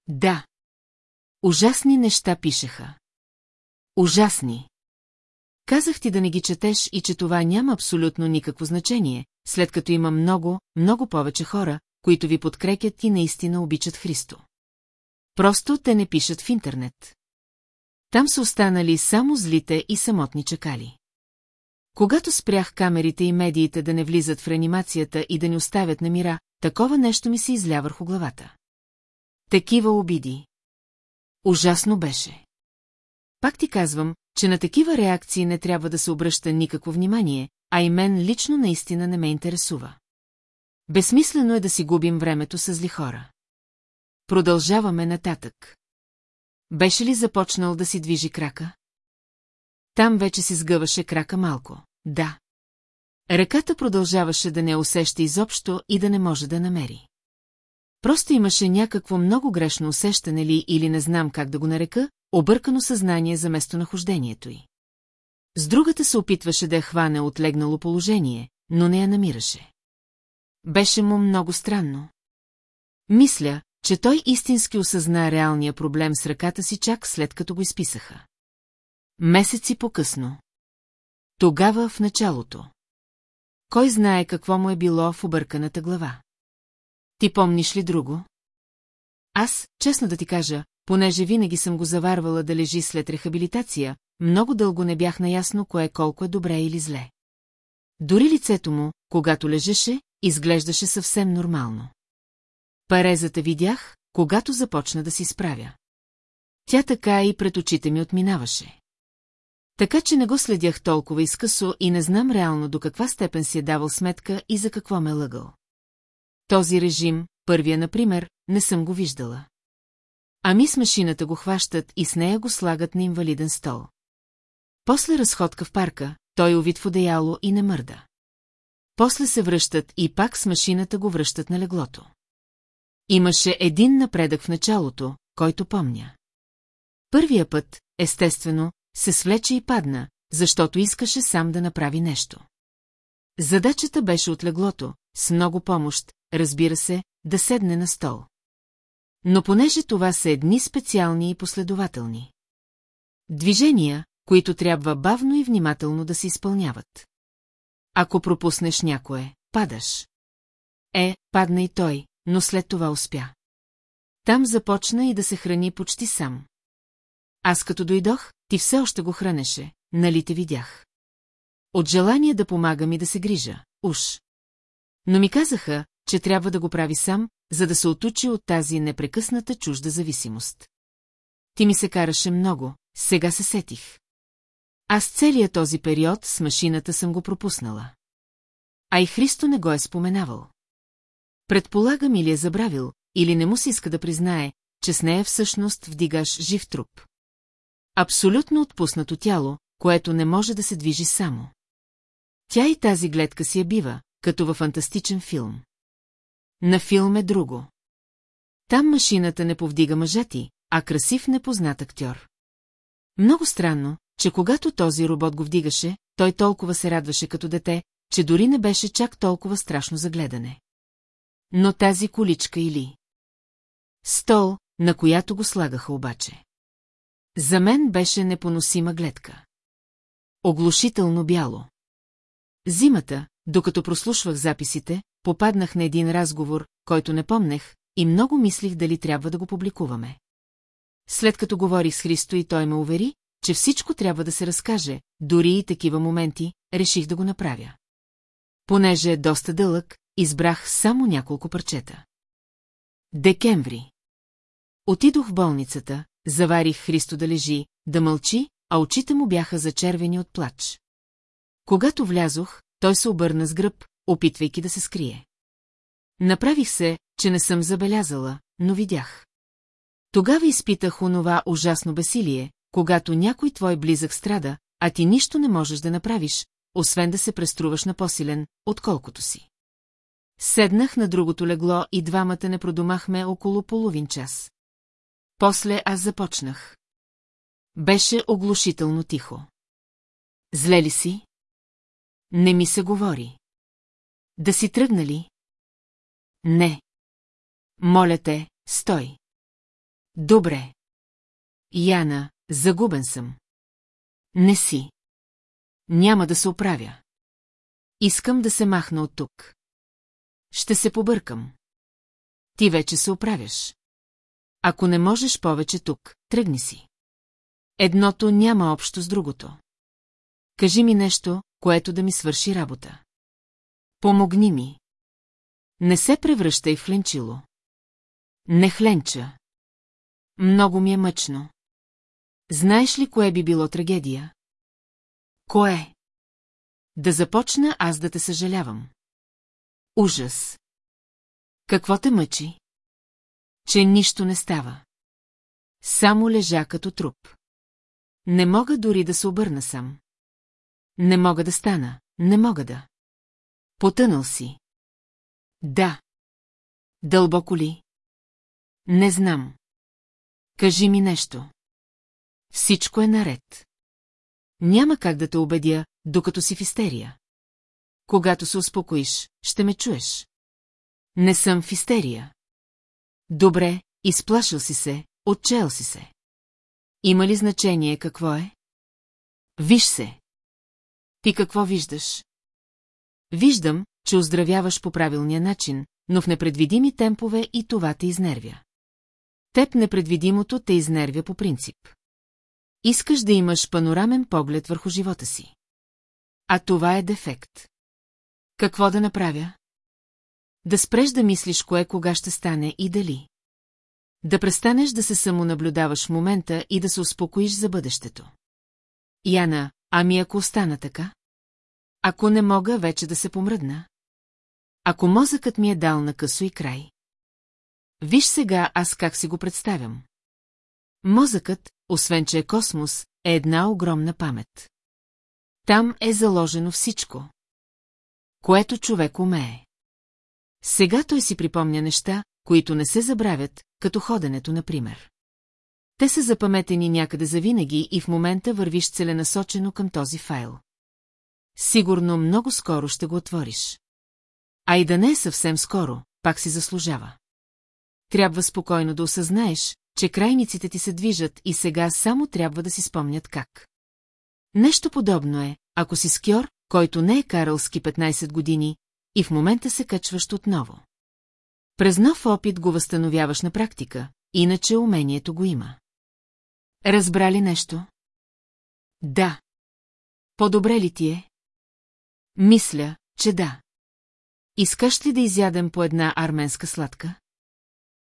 Да. Ужасни неща пишеха. Ужасни. Казах ти да не ги четеш и че това няма абсолютно никакво значение, след като има много, много повече хора, които ви подкрепят и наистина обичат Христо. Просто те не пишат в интернет. Там са останали само злите и самотни чакали. Когато спрях камерите и медиите да не влизат в реанимацията и да ни оставят на мира, такова нещо ми се изля върху главата. Такива обиди. Ужасно беше. Пак ти казвам, че на такива реакции не трябва да се обръща никакво внимание, а и мен лично наистина не ме интересува. Безсмислено е да си губим времето с зли хора. Продължаваме нататък. Беше ли започнал да си движи крака? Там вече си сгъваше крака малко. Да. Ръката продължаваше да не усеща изобщо и да не може да намери. Просто имаше някакво много грешно усещане ли или не знам как да го нарека, объркано съзнание за местонахождението й. С другата се опитваше да я хване от легнало положение, но не я намираше. Беше му много странно. Мисля, че той истински осъзна реалния проблем с ръката си чак след като го изписаха. Месеци по-късно. Тогава в началото. Кой знае какво му е било в обърканата глава? Ти помниш ли друго? Аз, честно да ти кажа, понеже винаги съм го заварвала да лежи след рехабилитация, много дълго не бях наясно кое колко е добре или зле. Дори лицето му, когато лежеше, изглеждаше съвсем нормално. Парезата видях, когато започна да си справя. Тя така и пред очите ми отминаваше. Така че не го следях толкова изкъсо и не знам реално до каква степен си е давал сметка и за какво ме е лъгал. Този режим, първия, например, не съм го виждала. Ами с машината го хващат и с нея го слагат на инвалиден стол. После разходка в парка, той увид в одеяло и не мърда. После се връщат и пак с машината го връщат на леглото. Имаше един напредък в началото, който помня. Първия път, естествено, се свлече и падна, защото искаше сам да направи нещо. Задачата беше от леглото, с много помощ, разбира се, да седне на стол. Но понеже това са едни специални и последователни. Движения, които трябва бавно и внимателно да се изпълняват. Ако пропуснеш някое, падаш. Е, падна и той, но след това успя. Там започна и да се храни почти сам. Аз като дойдох, ти все още го хранеше, нали те видях. От желание да помагам и да се грижа, уж. Но ми казаха, че трябва да го прави сам, за да се отучи от тази непрекъсната чужда зависимост. Ти ми се караше много, сега се сетих. Аз целият този период с машината съм го пропуснала. А и Христо не го е споменавал. Предполагам или е забравил, или не му се иска да признае, че с нея всъщност вдигаш жив труп. Абсолютно отпуснато тяло, което не може да се движи само. Тя и тази гледка си я бива, като във фантастичен филм. На филм е друго. Там машината не повдига мъжа ти, а красив непознат актьор. Много странно, че когато този робот го вдигаше, той толкова се радваше като дете, че дори не беше чак толкова страшно за гледане. Но тази количка или... Стол, на която го слагаха обаче. За мен беше непоносима гледка. Оглушително бяло. Зимата, докато прослушвах записите, попаднах на един разговор, който не помнех, и много мислих дали трябва да го публикуваме. След като говорих с Христо и той ме увери, че всичко трябва да се разкаже, дори и такива моменти, реших да го направя. Понеже е доста дълъг, избрах само няколко парчета. Декември. Отидох в болницата, заварих Христо да лежи, да мълчи, а очите му бяха зачервени от плач. Когато влязох, той се обърна с гръб, опитвайки да се скрие. Направих се, че не съм забелязала, но видях. Тогава изпитах онова ужасно бесилие, когато някой твой близък страда, а ти нищо не можеш да направиш, освен да се преструваш на по-силен, отколкото си. Седнах на другото легло и двамата не продумахме около половин час. После аз започнах. Беше оглушително тихо. Зле ли си? Не ми се говори. Да си тръгнали? Не. Моля те, стой. Добре. Яна, загубен съм. Не си. Няма да се оправя. Искам да се махна от тук. Ще се побъркам. Ти вече се оправяш. Ако не можеш повече тук, тръгни си. Едното няма общо с другото. Кажи ми нещо, което да ми свърши работа. Помогни ми. Не се превръщай в хленчило. Не хленча. Много ми е мъчно. Знаеш ли кое би било трагедия? Кое? Да започна аз да те съжалявам. Ужас. Какво те мъчи? Че нищо не става. Само лежа като труп. Не мога дори да се обърна сам. Не мога да стана, не мога да. Потънал си. Да. Дълбоко ли? Не знам. Кажи ми нещо. Всичко е наред. Няма как да те убедя, докато си в истерия. Когато се успокоиш, ще ме чуеш. Не съм в истерия. Добре, изплашил си се, отчел си се. Има ли значение какво е? Виж се. Ти какво виждаш? Виждам, че оздравяваш по правилния начин, но в непредвидими темпове и това те изнервя. Теб непредвидимото те изнервя по принцип. Искаш да имаш панорамен поглед върху живота си. А това е дефект. Какво да направя? Да спреш да мислиш кое кога ще стане и дали. Да престанеш да се самонаблюдаваш в момента и да се успокоиш за бъдещето. Яна, ами ако остана така? Ако не мога вече да се помръдна? Ако мозъкът ми е дал на късо и край? Виж сега аз как си го представям. Мозъкът, освен че е космос, е една огромна памет. Там е заложено всичко. Което човек умее. Сега той си припомня неща, които не се забравят, като ходенето, например. Те са запаметени някъде завинаги и в момента вървиш целенасочено към този файл. Сигурно много скоро ще го отвориш. А и да не е съвсем скоро, пак си заслужава. Трябва спокойно да осъзнаеш, че крайниците ти се движат и сега само трябва да си спомнят как. Нещо подобно е, ако си скьор, който не е карал ски 15 години, и в момента се качваш отново. През нов опит го възстановяваш на практика, иначе умението го има. Разбра ли нещо? Да. По-добре ли ти е? Мисля, че да. Искаш ли да изядем по една арменска сладка?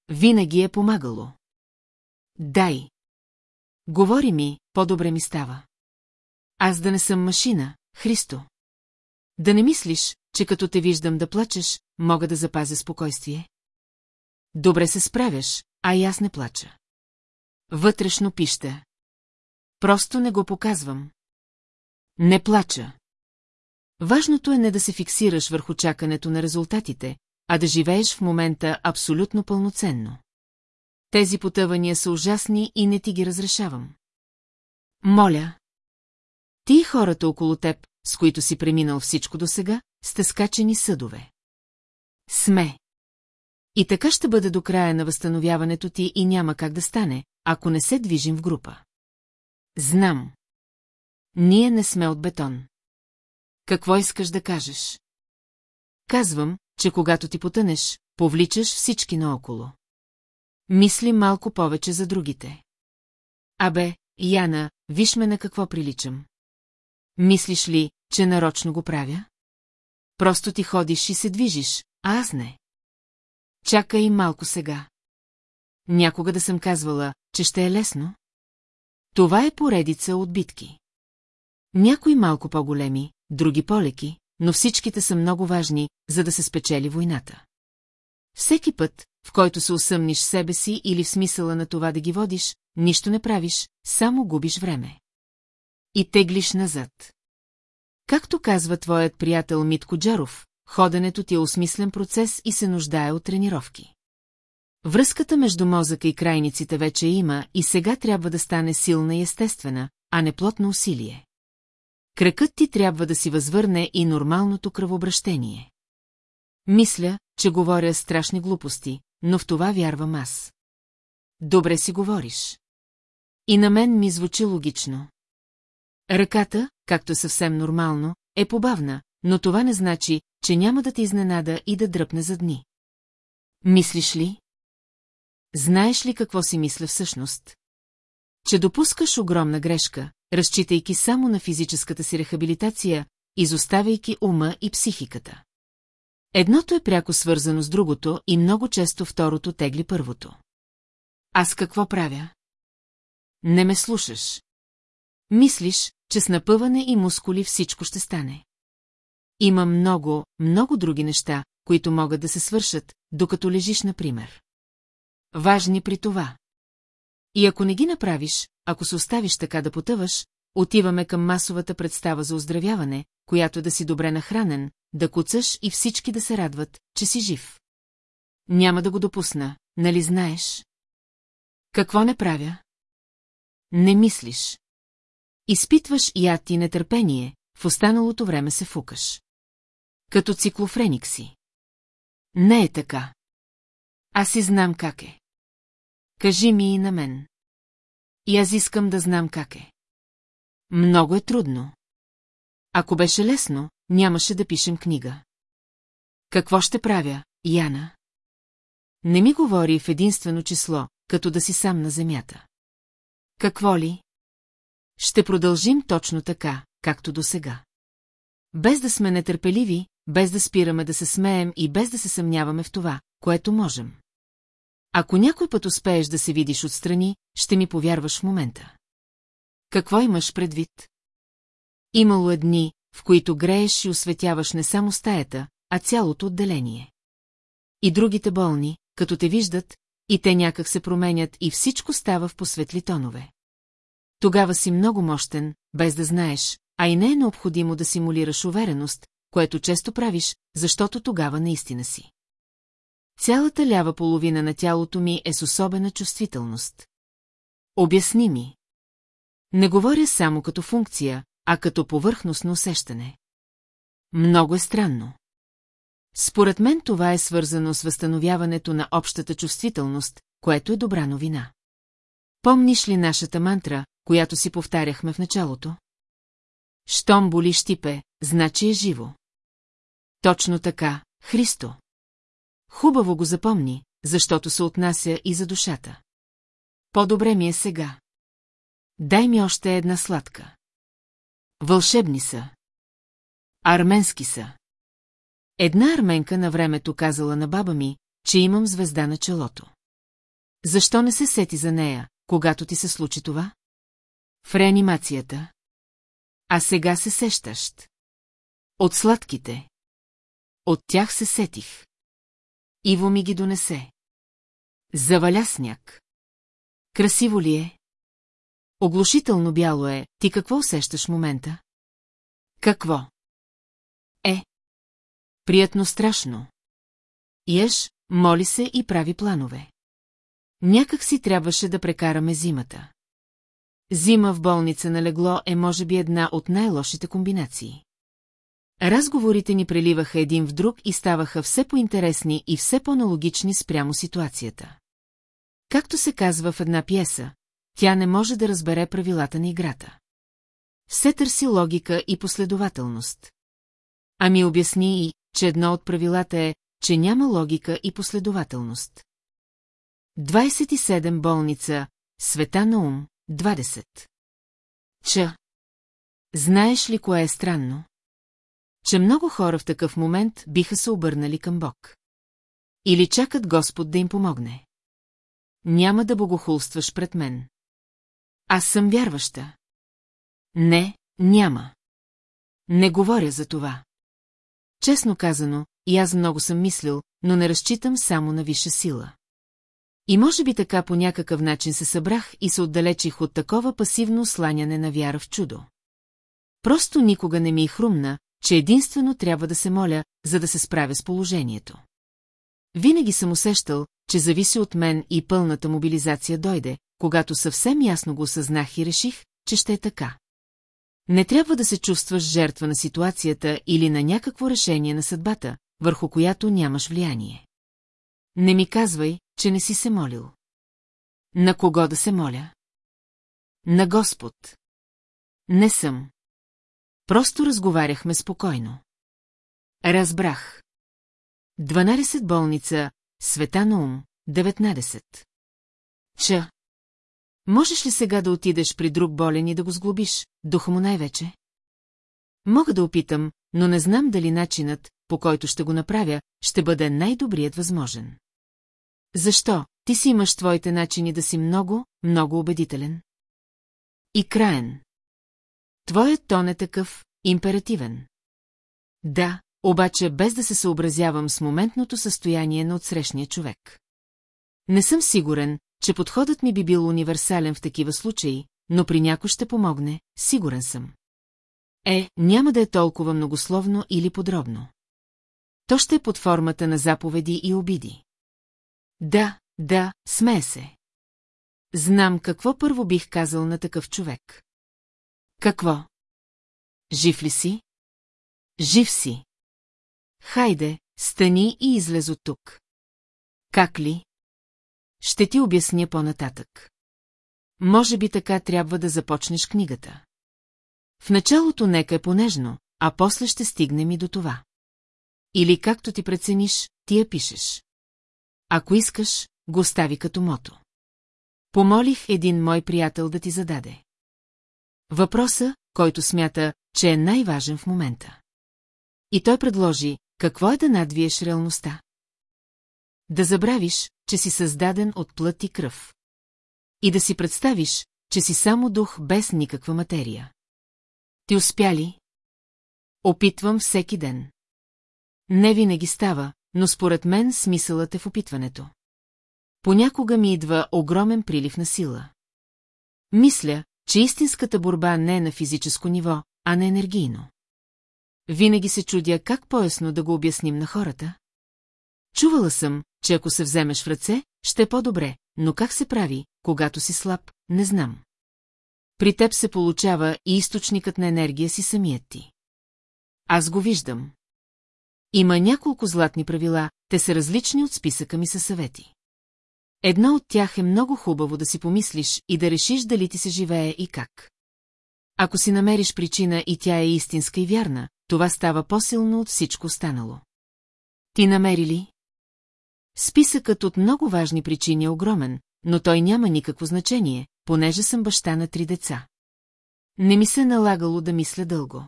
Винаги е помагало. Дай. Говори ми, по-добре ми става. Аз да не съм машина, Христо. Да не мислиш, че като те виждам да плачеш, мога да запазя спокойствие? Добре се справяш, а и аз не плача. Вътрешно пища. Просто не го показвам. Не плача. Важното е не да се фиксираш върху чакането на резултатите, а да живееш в момента абсолютно пълноценно. Тези потъвания са ужасни и не ти ги разрешавам. Моля. Ти и хората около теб, с които си преминал всичко досега, сте скачени съдове. Сме. И така ще бъде до края на възстановяването ти и няма как да стане, ако не се движим в група. Знам. Ние не сме от бетон. Какво искаш да кажеш? Казвам, че когато ти потънеш, повличаш всички наоколо. Мисли малко повече за другите. Абе, Яна, виж ме на какво приличам. Мислиш ли, че нарочно го правя? Просто ти ходиш и се движиш, а аз не. Чакай малко сега. Някога да съм казвала, че ще е лесно? Това е поредица от битки. Някои малко по-големи, други по-леки, но всичките са много важни, за да се спечели войната. Всеки път, в който се усъмниш себе си или в смисъла на това да ги водиш, нищо не правиш, само губиш време. И теглиш назад. Както казва твоят приятел Митко Джаров, ходенето ти е осмислен процес и се нуждае от тренировки. Връзката между мозъка и крайниците вече има и сега трябва да стане силна и естествена, а не плотно усилие. Кръкът ти трябва да си възвърне и нормалното кръвобращение. Мисля, че говоря страшни глупости, но в това вярвам аз. Добре си говориш. И на мен ми звучи логично. Ръката, както е съвсем нормално, е побавна, но това не значи, че няма да те изненада и да дръпне за дни. Мислиш ли? Знаеш ли какво си мисля всъщност? Че допускаш огромна грешка, разчитайки само на физическата си рехабилитация, изоставяйки ума и психиката. Едното е пряко свързано с другото и много често второто тегли първото. Аз какво правя? Не ме слушаш. Мислиш, че с напъване и мускули всичко ще стане. Има много, много други неща, които могат да се свършат, докато лежиш, например. Важни при това. И ако не ги направиш, ако се оставиш така да потъваш, отиваме към масовата представа за оздравяване, която да си добре нахранен, да куцаш и всички да се радват, че си жив. Няма да го допусна, нали знаеш? Какво не правя? Не мислиш. Изпитваш яд и нетърпение, в останалото време се фукаш. Като циклофреник си. Не е така. Аз си знам как е. Кажи ми и на мен. И аз искам да знам как е. Много е трудно. Ако беше лесно, нямаше да пишем книга. Какво ще правя, Яна? Не ми говори в единствено число, като да си сам на земята. Какво ли? Ще продължим точно така, както до сега. Без да сме нетърпеливи, без да спираме да се смеем и без да се съмняваме в това, което можем. Ако някой път успееш да се видиш отстрани, ще ми повярваш в момента. Какво имаш предвид? Имало е дни, в които грееш и осветяваш не само стаята, а цялото отделение. И другите болни, като те виждат, и те някак се променят и всичко става в посветли тонове. Тогава си много мощен, без да знаеш, а и не е необходимо да симулираш увереност, което често правиш, защото тогава наистина си. Цялата лява половина на тялото ми е с особена чувствителност. Обясни ми. Не говоря само като функция, а като повърхностно усещане. Много е странно. Според мен това е свързано с възстановяването на общата чувствителност, което е добра новина. Помниш ли нашата мантра, която си повтаряхме в началото? Щом боли щипе, значи е живо. Точно така, Христо. Хубаво го запомни, защото се отнася и за душата. По-добре ми е сега. Дай ми още една сладка. Вълшебни са. Арменски са. Една арменка на времето казала на баба ми, че имам звезда на челото. Защо не се сети за нея, когато ти се случи това? В реанимацията. А сега се сещаш. От сладките. От тях се сетих. Иво ми ги донесе. Заваля сняг. Красиво ли е? Оглушително бяло е, ти какво усещаш момента? Какво? Е. Приятно страшно. Еш, моли се и прави планове. Някак си трябваше да прекараме зимата. Зима в болница на легло е може би една от най-лошите комбинации. Разговорите ни преливаха един в друг и ставаха все по-интересни и все по-налогични спрямо ситуацията. Както се казва в една пиеса, тя не може да разбере правилата на играта. Все търси логика и последователност. Ами обясни и, че едно от правилата е, че няма логика и последователност. 27 болница, света на ум, 20. Ч. Знаеш ли кое е странно? Че много хора в такъв момент биха се обърнали към Бог. Или чакат Господ да им помогне. Няма да богохулстваш пред мен. Аз съм вярваща. Не, няма. Не говоря за това. Честно казано, и аз много съм мислил, но не разчитам само на висша сила. И може би така по някакъв начин се събрах и се отдалечих от такова пасивно сланяне на вяра в чудо. Просто никога не ми е хрумна, че единствено трябва да се моля, за да се справя с положението. Винаги съм усещал, че зависи от мен и пълната мобилизация дойде, когато съвсем ясно го осъзнах и реших, че ще е така. Не трябва да се чувстваш жертва на ситуацията или на някакво решение на съдбата, върху която нямаш влияние. Не ми казвай, че не си се молил. На кого да се моля? На Господ. Не съм. Просто разговаряхме спокойно. Разбрах. 12 болница, света на ум, 19. Ча. Можеш ли сега да отидеш при друг болен и да го сглобиш, духа му най-вече? Мога да опитам, но не знам дали начинът, по който ще го направя, ще бъде най-добрият възможен. Защо? Ти си имаш твоите начини да си много, много убедителен. И краен. Твоят тон е такъв, императивен. Да, обаче без да се съобразявам с моментното състояние на отсрещния човек. Не съм сигурен, че подходът ми би бил универсален в такива случаи, но при някой ще помогне, сигурен съм. Е, няма да е толкова многословно или подробно. То ще е под формата на заповеди и обиди. Да, да, смее се. Знам какво първо бих казал на такъв човек. Какво? Жив ли си? Жив си. Хайде, стани и излез от тук. Как ли? Ще ти обясня по-нататък. Може би така трябва да започнеш книгата. В началото нека е понежно, а после ще стигнем и до това. Или както ти прецениш, ти я пишеш. Ако искаш, го остави като мото. Помолих един мой приятел да ти зададе. Въпроса, който смята, че е най-важен в момента. И той предложи, какво е да надвиеш реалността? Да забравиш, че си създаден от плът и кръв. И да си представиш, че си само дух без никаква материя. Ти успя ли? Опитвам всеки ден. Не винаги става, но според мен смисълът е в опитването. Понякога ми идва огромен прилив на сила. Мисля, че истинската борба не е на физическо ниво, а на енергийно. Винаги се чудя как поясно да го обясним на хората. Чувала съм, че ако се вземеш в ръце, ще е по-добре, но как се прави, когато си слаб, не знам. При теб се получава и източникът на енергия си самият ти. Аз го виждам. Има няколко златни правила, те са различни от списъка ми със съвети. Едно от тях е много хубаво да си помислиш и да решиш дали ти се живее и как. Ако си намериш причина и тя е истинска и вярна, това става по-силно от всичко останало. Ти намери ли? Списъкът от много важни причини е огромен, но той няма никакво значение, понеже съм баща на три деца. Не ми се налагало да мисля дълго.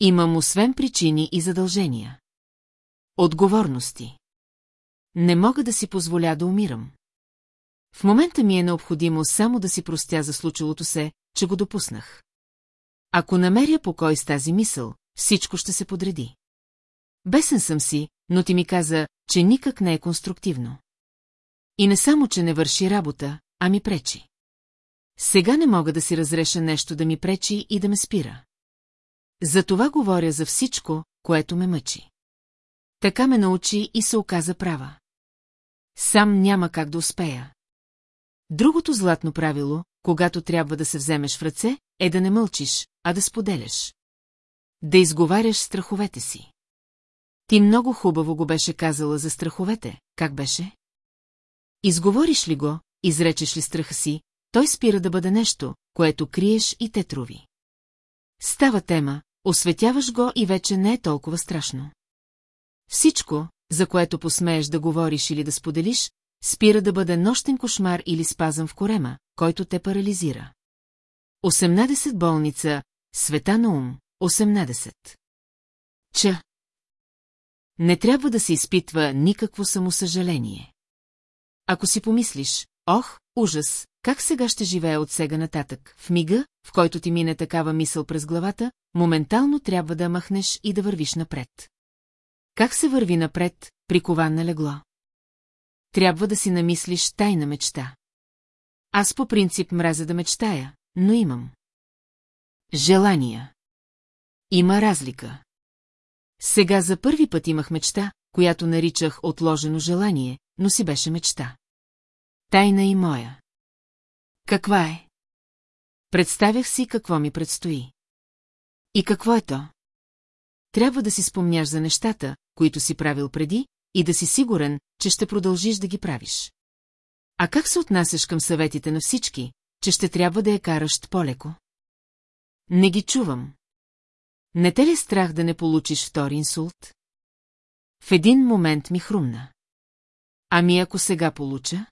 Имам освен причини и задължения. Отговорности. Не мога да си позволя да умирам. В момента ми е необходимо само да си простя за случилото се, че го допуснах. Ако намеря покой с тази мисъл, всичко ще се подреди. Бесен съм си, но ти ми каза, че никак не е конструктивно. И не само, че не върши работа, а ми пречи. Сега не мога да си разреша нещо да ми пречи и да ме спира. За това говоря за всичко, което ме мъчи. Така ме научи и се оказа права. Сам няма как да успея. Другото златно правило, когато трябва да се вземеш в ръце, е да не мълчиш, а да споделяш. Да изговаряш страховете си. Ти много хубаво го беше казала за страховете, как беше? Изговориш ли го, изречеш ли страха си, той спира да бъде нещо, което криеш и те труви. Става тема, осветяваш го и вече не е толкова страшно. Всичко, за което посмееш да говориш или да споделиш, спира да бъде нощен кошмар или спазъм в корема, който те парализира. 18 болница, света на ум, 18. Ч. Не трябва да се изпитва никакво самосъжаление. Ако си помислиш, ох, ужас, как сега ще живея от сега нататък, в мига, в който ти мине такава мисъл през главата, моментално трябва да махнеш и да вървиш напред. Как се върви напред, прикован на легло? Трябва да си намислиш тайна мечта. Аз по принцип мразя да мечтая, но имам. Желания. Има разлика. Сега за първи път имах мечта, която наричах отложено желание, но си беше мечта. Тайна и моя. Каква е? Представях си какво ми предстои. И какво е то? Трябва да си спомняш за нещата, които си правил преди, и да си сигурен, че ще продължиш да ги правиш. А как се отнасяш към съветите на всички, че ще трябва да я караш по-леко? Не ги чувам. Не те ли страх да не получиш втори инсулт? В един момент ми хрумна. Ами ако сега получа?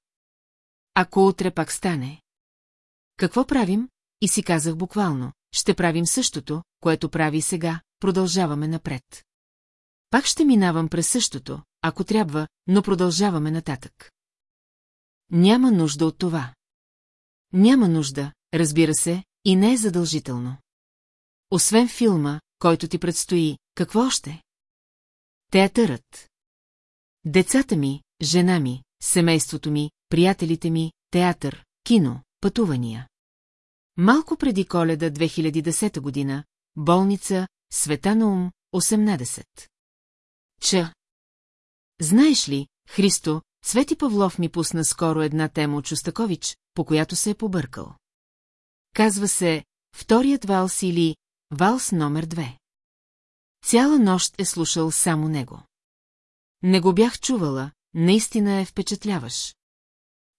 Ако утре пак стане? Какво правим? И си казах буквално, ще правим същото, което прави сега, продължаваме напред. Пак ще минавам през същото, ако трябва, но продължаваме нататък. Няма нужда от това. Няма нужда, разбира се, и не е задължително. Освен филма, който ти предстои, какво още? Театърът. Децата ми, жена ми, семейството ми, приятелите ми, театър, кино, пътувания. Малко преди коледа 2010 година, болница, света на ум, 18. Ч. Знаеш ли, Христо, Цвети Павлов ми пусна скоро една тема от Чустакович, по която се е побъркал. Казва се «Вторият валс» или «Валс номер две». Цяла нощ е слушал само него. Не го бях чувала, наистина е впечатляваш.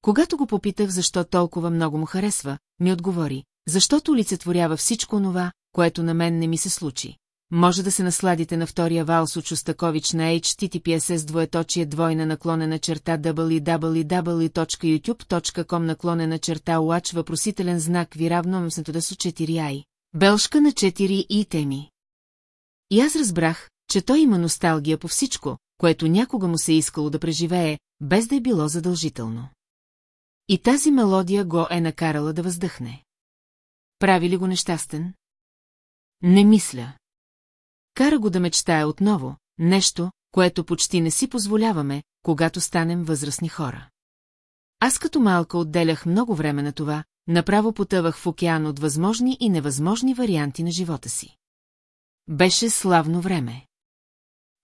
Когато го попитах защо толкова много му харесва, ми отговори, защото олицетворява всичко това, което на мен не ми се случи. Може да се насладите на втория валс от Шостакович на https двоеточие двойна наклонена черта www.youtube.com наклонена черта уач въпросителен знак ви равно мъснато да са 4i. Белшка на 4 и теми. И аз разбрах, че той има носталгия по всичко, което някога му се е искало да преживее, без да е било задължително. И тази мелодия го е накарала да въздъхне. Прави ли го нещастен? Не мисля. Кара го да мечтая отново, нещо, което почти не си позволяваме, когато станем възрастни хора. Аз като малка отделях много време на това, направо потъвах в океан от възможни и невъзможни варианти на живота си. Беше славно време.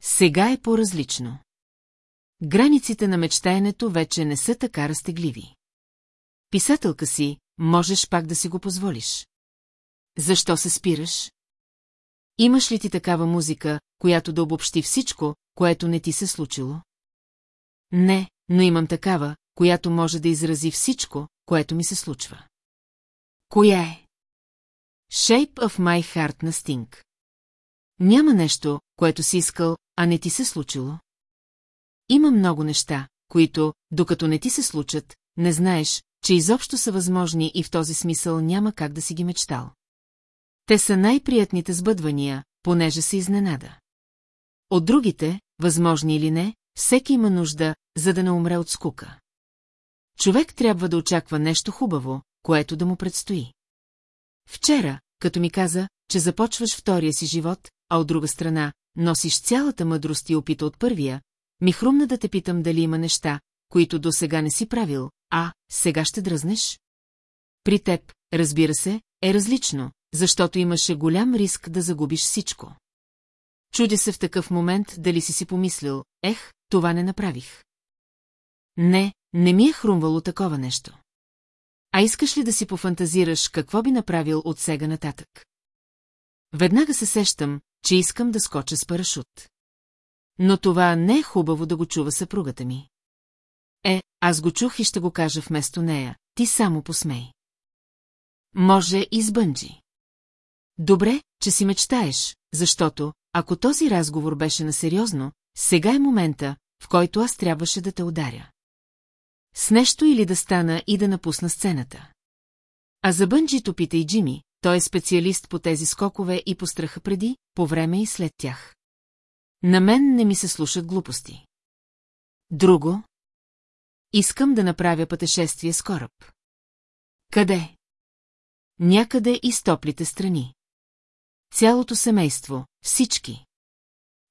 Сега е по-различно. Границите на мечтаенето вече не са така разтегливи. Писателка си, можеш пак да си го позволиш. Защо се спираш? Имаш ли ти такава музика, която да обобщи всичко, което не ти се случило? Не, но имам такава, която може да изрази всичко, което ми се случва. Коя е? Shape of my heart на Стинг. Няма нещо, което си искал, а не ти се случило. Има много неща, които, докато не ти се случат, не знаеш, че изобщо са възможни и в този смисъл няма как да си ги мечтал. Те са най-приятните сбъдвания, понеже се изненада. От другите, възможни или не, всеки има нужда, за да не умре от скука. Човек трябва да очаква нещо хубаво, което да му предстои. Вчера, като ми каза, че започваш втория си живот, а от друга страна, носиш цялата мъдрост и опита от първия, ми хрумна да те питам дали има неща, които до сега не си правил, а сега ще дръзнеш? При теб, разбира се, е различно, защото имаше голям риск да загубиш всичко. Чудя се в такъв момент дали си си помислил, ех, това не направих. Не, не ми е хрумвало такова нещо. А искаш ли да си пофантазираш какво би направил от сега нататък? Веднага се сещам, че искам да скоча с парашут. Но това не е хубаво да го чува съпругата ми. Е, аз го чух и ще го кажа вместо нея, ти само посмей. Може и с бънджи. Добре, че си мечтаеш, защото, ако този разговор беше на сериозно, сега е момента, в който аз трябваше да те ударя. С нещо или да стана и да напусна сцената. А за бънджито пита и Джими, той е специалист по тези скокове и по страха преди, по време и след тях. На мен не ми се слушат глупости. Друго? Искам да направя пътешествие с кораб. Къде? Някъде и стоплите страни. Цялото семейство, всички.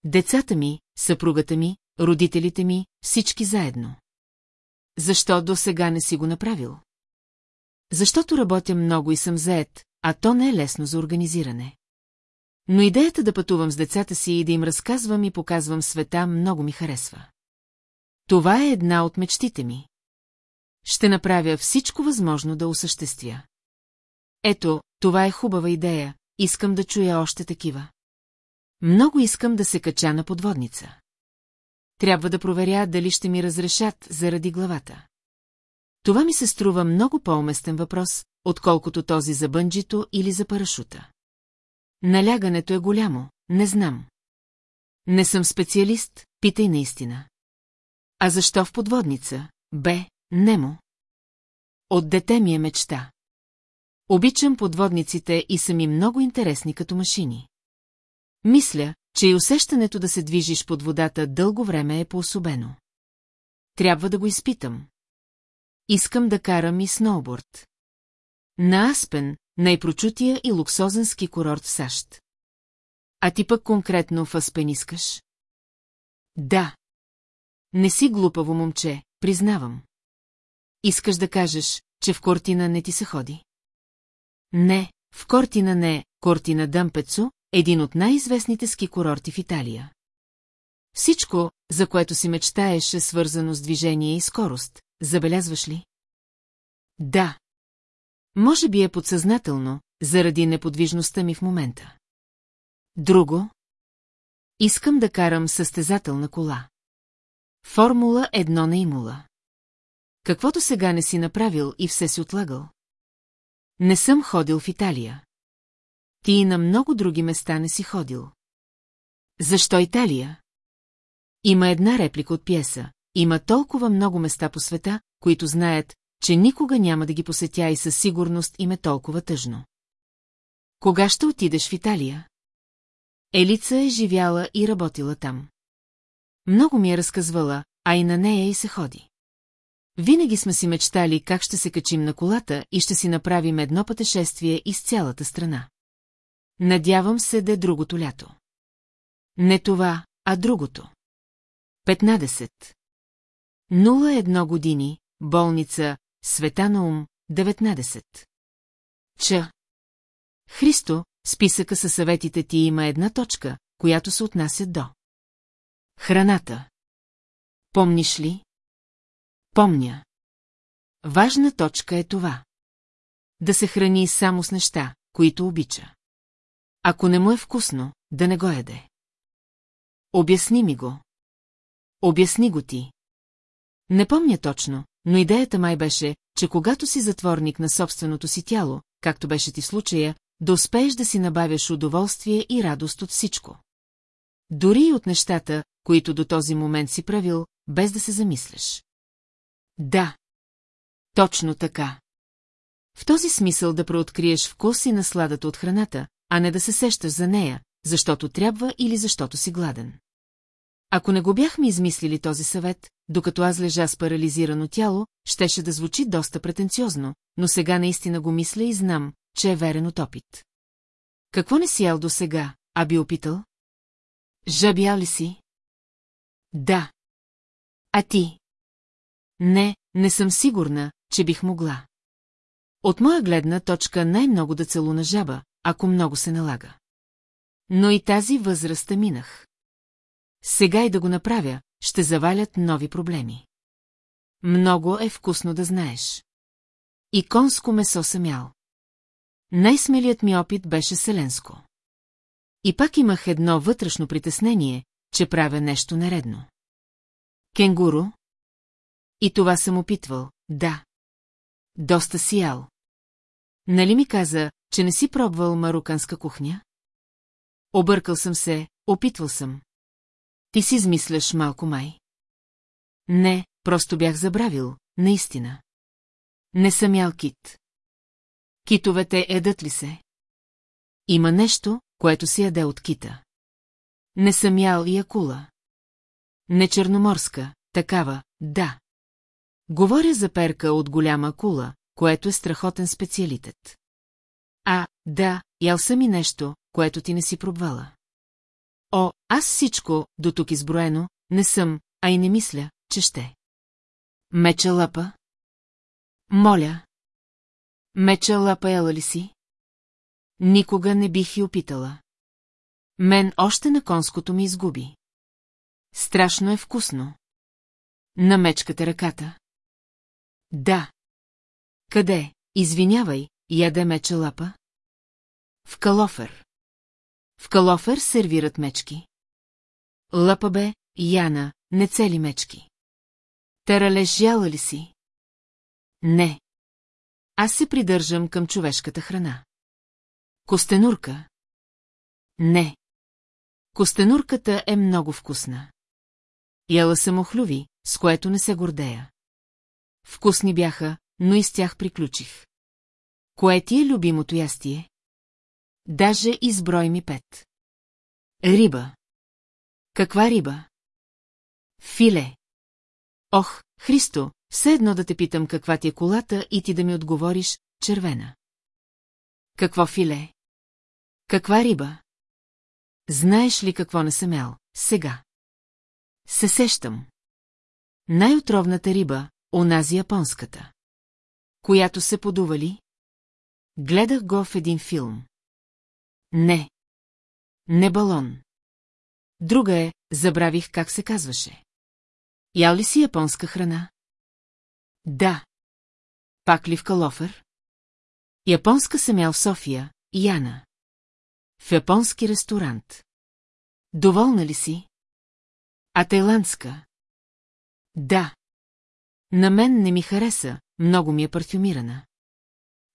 Децата ми, съпругата ми, родителите ми, всички заедно. Защо до сега не си го направил? Защото работя много и съм заед, а то не е лесно за организиране. Но идеята да пътувам с децата си и да им разказвам и показвам света много ми харесва. Това е една от мечтите ми. Ще направя всичко възможно да осъществя. Ето, това е хубава идея, искам да чуя още такива. Много искам да се кача на подводница. Трябва да проверя дали ще ми разрешат заради главата. Това ми се струва много по-уместен въпрос, отколкото този за бънджито или за парашута. Налягането е голямо, не знам. Не съм специалист, питай наистина. А защо в подводница? Бе, немо. От дете ми е мечта. Обичам подводниците и са ми много интересни като машини. Мисля, че и усещането да се движиш под водата дълго време е поособено. Трябва да го изпитам. Искам да карам и сноуборд. На Аспен, най-прочутия и луксозен ски курорт в САЩ. А ти пък конкретно в Аспен искаш? Да. Не си глупаво момче, признавам. Искаш да кажеш, че в Кортина не ти се ходи? Не, в Кортина не, Кортина Дъмпецо, един от най-известните ски курорти в Италия. Всичко, за което си мечтаеш, е свързано с движение и скорост, забелязваш ли? Да. Може би е подсъзнателно, заради неподвижността ми в момента. Друго? Искам да карам състезателна кола. Формула едно на имула. Каквото сега не си направил и все си отлагал. Не съм ходил в Италия. Ти и на много други места не си ходил. Защо Италия? Има една реплика от пиеса. Има толкова много места по света, които знаят, че никога няма да ги посетя и със сигурност им е толкова тъжно. Кога ще отидеш в Италия? Елица е живяла и работила там. Много ми е разказвала, а и на нея и се ходи. Винаги сме си мечтали как ще се качим на колата и ще си направим едно пътешествие из цялата страна. Надявам се да е другото лято. Не това, а другото. 15. 01 години, болница, Света на ум, 19. Ч. Христо, списъка със съветите ти има една точка, която се отнася до. Храната. Помниш ли? Помня. Важна точка е това. Да се храни само с неща, които обича. Ако не му е вкусно, да не го яде. Обясни ми го. Обясни го ти. Не помня точно, но идеята май беше, че когато си затворник на собственото си тяло, както беше ти случая, да успееш да си набавяш удоволствие и радост от всичко. Дори и от нещата, които до този момент си правил, без да се замисляш. Да. Точно така. В този смисъл да преоткриеш вкус и насладата от храната, а не да се сещаш за нея, защото трябва или защото си гладен. Ако не го бяхме измислили този съвет, докато аз лежа с парализирано тяло, щеше да звучи доста претенциозно, но сега наистина го мисля и знам, че е верен от опит. Какво не си ял до сега, а би опитал? Жабя ли си? Да. А ти? Не, не съм сигурна, че бих могла. От моя гледна точка най-много да целуна жаба, ако много се налага. Но и тази възраст минах. Сега и да го направя, ще завалят нови проблеми. Много е вкусно да знаеш. И конско месо съм ял. Най-смелият ми опит беше селенско. И пак имах едно вътрешно притеснение, че правя нещо нередно. Кенгуру? И това съм опитвал, да. Доста си ял. Нали ми каза, че не си пробвал мароканска кухня? Объркал съм се, опитвал съм. Ти си измисляш малко май. Не, просто бях забравил, наистина. Не съм ял кит. Китовете едат ли се? Има нещо, което си яде от кита. Не съм ял и акула. Не черноморска, такава, да. Говоря за перка от голяма акула, което е страхотен специалитет. А, да, ял съм и нещо, което ти не си пробвала. О, аз всичко, до тук изброено, не съм, а и не мисля, че ще. Меча лапа? Моля. Меча лапа ела ли си? Никога не бих и опитала. Мен още на конското ми изгуби. Страшно е вкусно. Намечкате ръката. Да. Къде? Извинявай, яде меча лапа? В калофер. В калофер сервират мечки. Лъпа бе, Яна, не цели мечки. Тералеш яла ли си? Не. Аз се придържам към човешката храна. Костенурка? Не. Костенурката е много вкусна. Яла съм охлюви, с което не се гордея. Вкусни бяха, но и с тях приключих. Кое ти е любимото ястие? Даже изброй ми пет. Риба. Каква риба? Филе. Ох, Христо, все едно да те питам каква ти е колата и ти да ми отговориш червена. Какво филе? Каква риба? Знаеш ли какво не съм ял? Сега. Се сещам. Най-отровната риба, онази японската. Която се подува ли? Гледах го в един филм. Не. Не балон. Друга е, забравих как се казваше. Ял ли си японска храна? Да. Пак ли в Калофер? Японска съм София, Яна. В японски ресторант. Доволна ли си? А тайландска? Да. На мен не ми хареса, много ми е парфюмирана.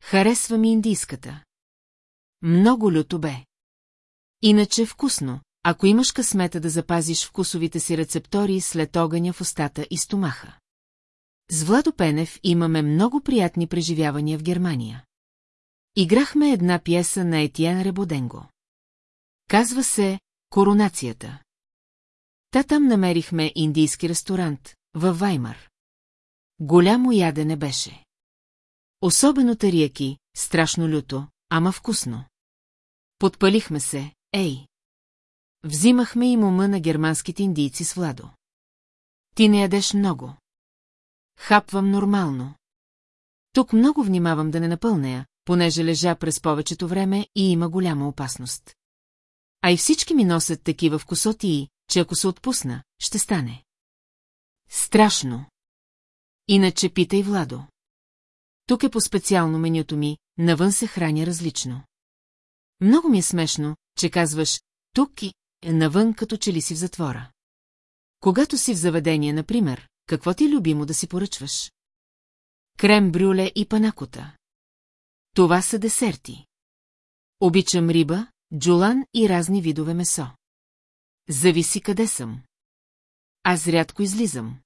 Харесва ми индийската. Много люто бе. Иначе вкусно, ако имаш късмета да запазиш вкусовите си рецептори след огъня в устата и стомаха. С Владо Пенев имаме много приятни преживявания в Германия. Играхме една пиеса на Етиен Ребоденго. Казва се «Коронацията». Та там намерихме индийски ресторант, във Ваймар. Голямо ядене беше. Особено тарияки, страшно люто, ама вкусно. Подпалихме се, ей. Взимахме и ума на германските индийци с Владо. Ти не ядеш много. Хапвам нормално. Тук много внимавам да не напълня, понеже лежа през повечето време и има голяма опасност. А и всички ми носят такива вкусоти, че ако се отпусна, ще стане. Страшно. Иначе питай Владо. Тук е по-специално менюто ми, навън се храня различно. Много ми е смешно, че казваш тук и навън като че ли си в затвора. Когато си в заведение, например, какво ти е любимо да си поръчваш? Крем брюле и панакота. Това са десерти. Обичам риба, джулан и разни видове месо. Зависи къде съм. Аз рядко излизам.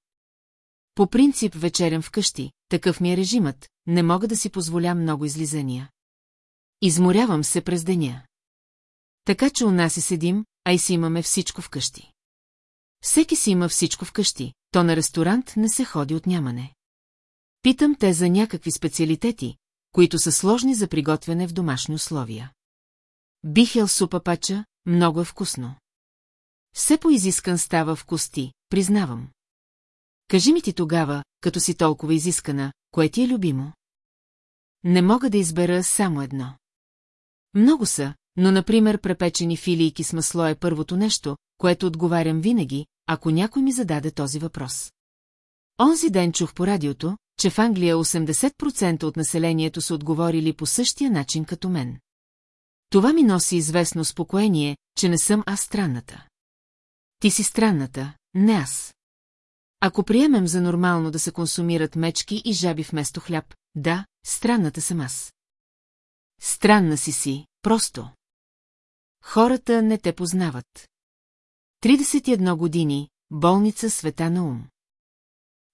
По принцип вечерям вкъщи, такъв ми е режимът, не мога да си позволя много излизания. Изморявам се през деня. Така че у нас и седим, а и си имаме всичко вкъщи. Всеки си има всичко вкъщи, то на ресторант не се ходи от нямане. Питам те за някакви специалитети, които са сложни за приготвяне в домашни условия. Бихел супа пача, много е вкусно. Все по-изискан става вкусти, признавам. Кажи ми ти тогава, като си толкова изискана, кое ти е любимо? Не мога да избера само едно. Много са, но, например, препечени филийки с масло е първото нещо, което отговарям винаги, ако някой ми зададе този въпрос. Онзи ден чух по радиото, че в Англия 80% от населението са отговорили по същия начин като мен. Това ми носи известно спокоение, че не съм аз странната. Ти си странната, не аз. Ако приемем за нормално да се консумират мечки и жаби вместо хляб, да, странната съм аз. Странна си си, просто. Хората не те познават. 31 години, болница света на ум.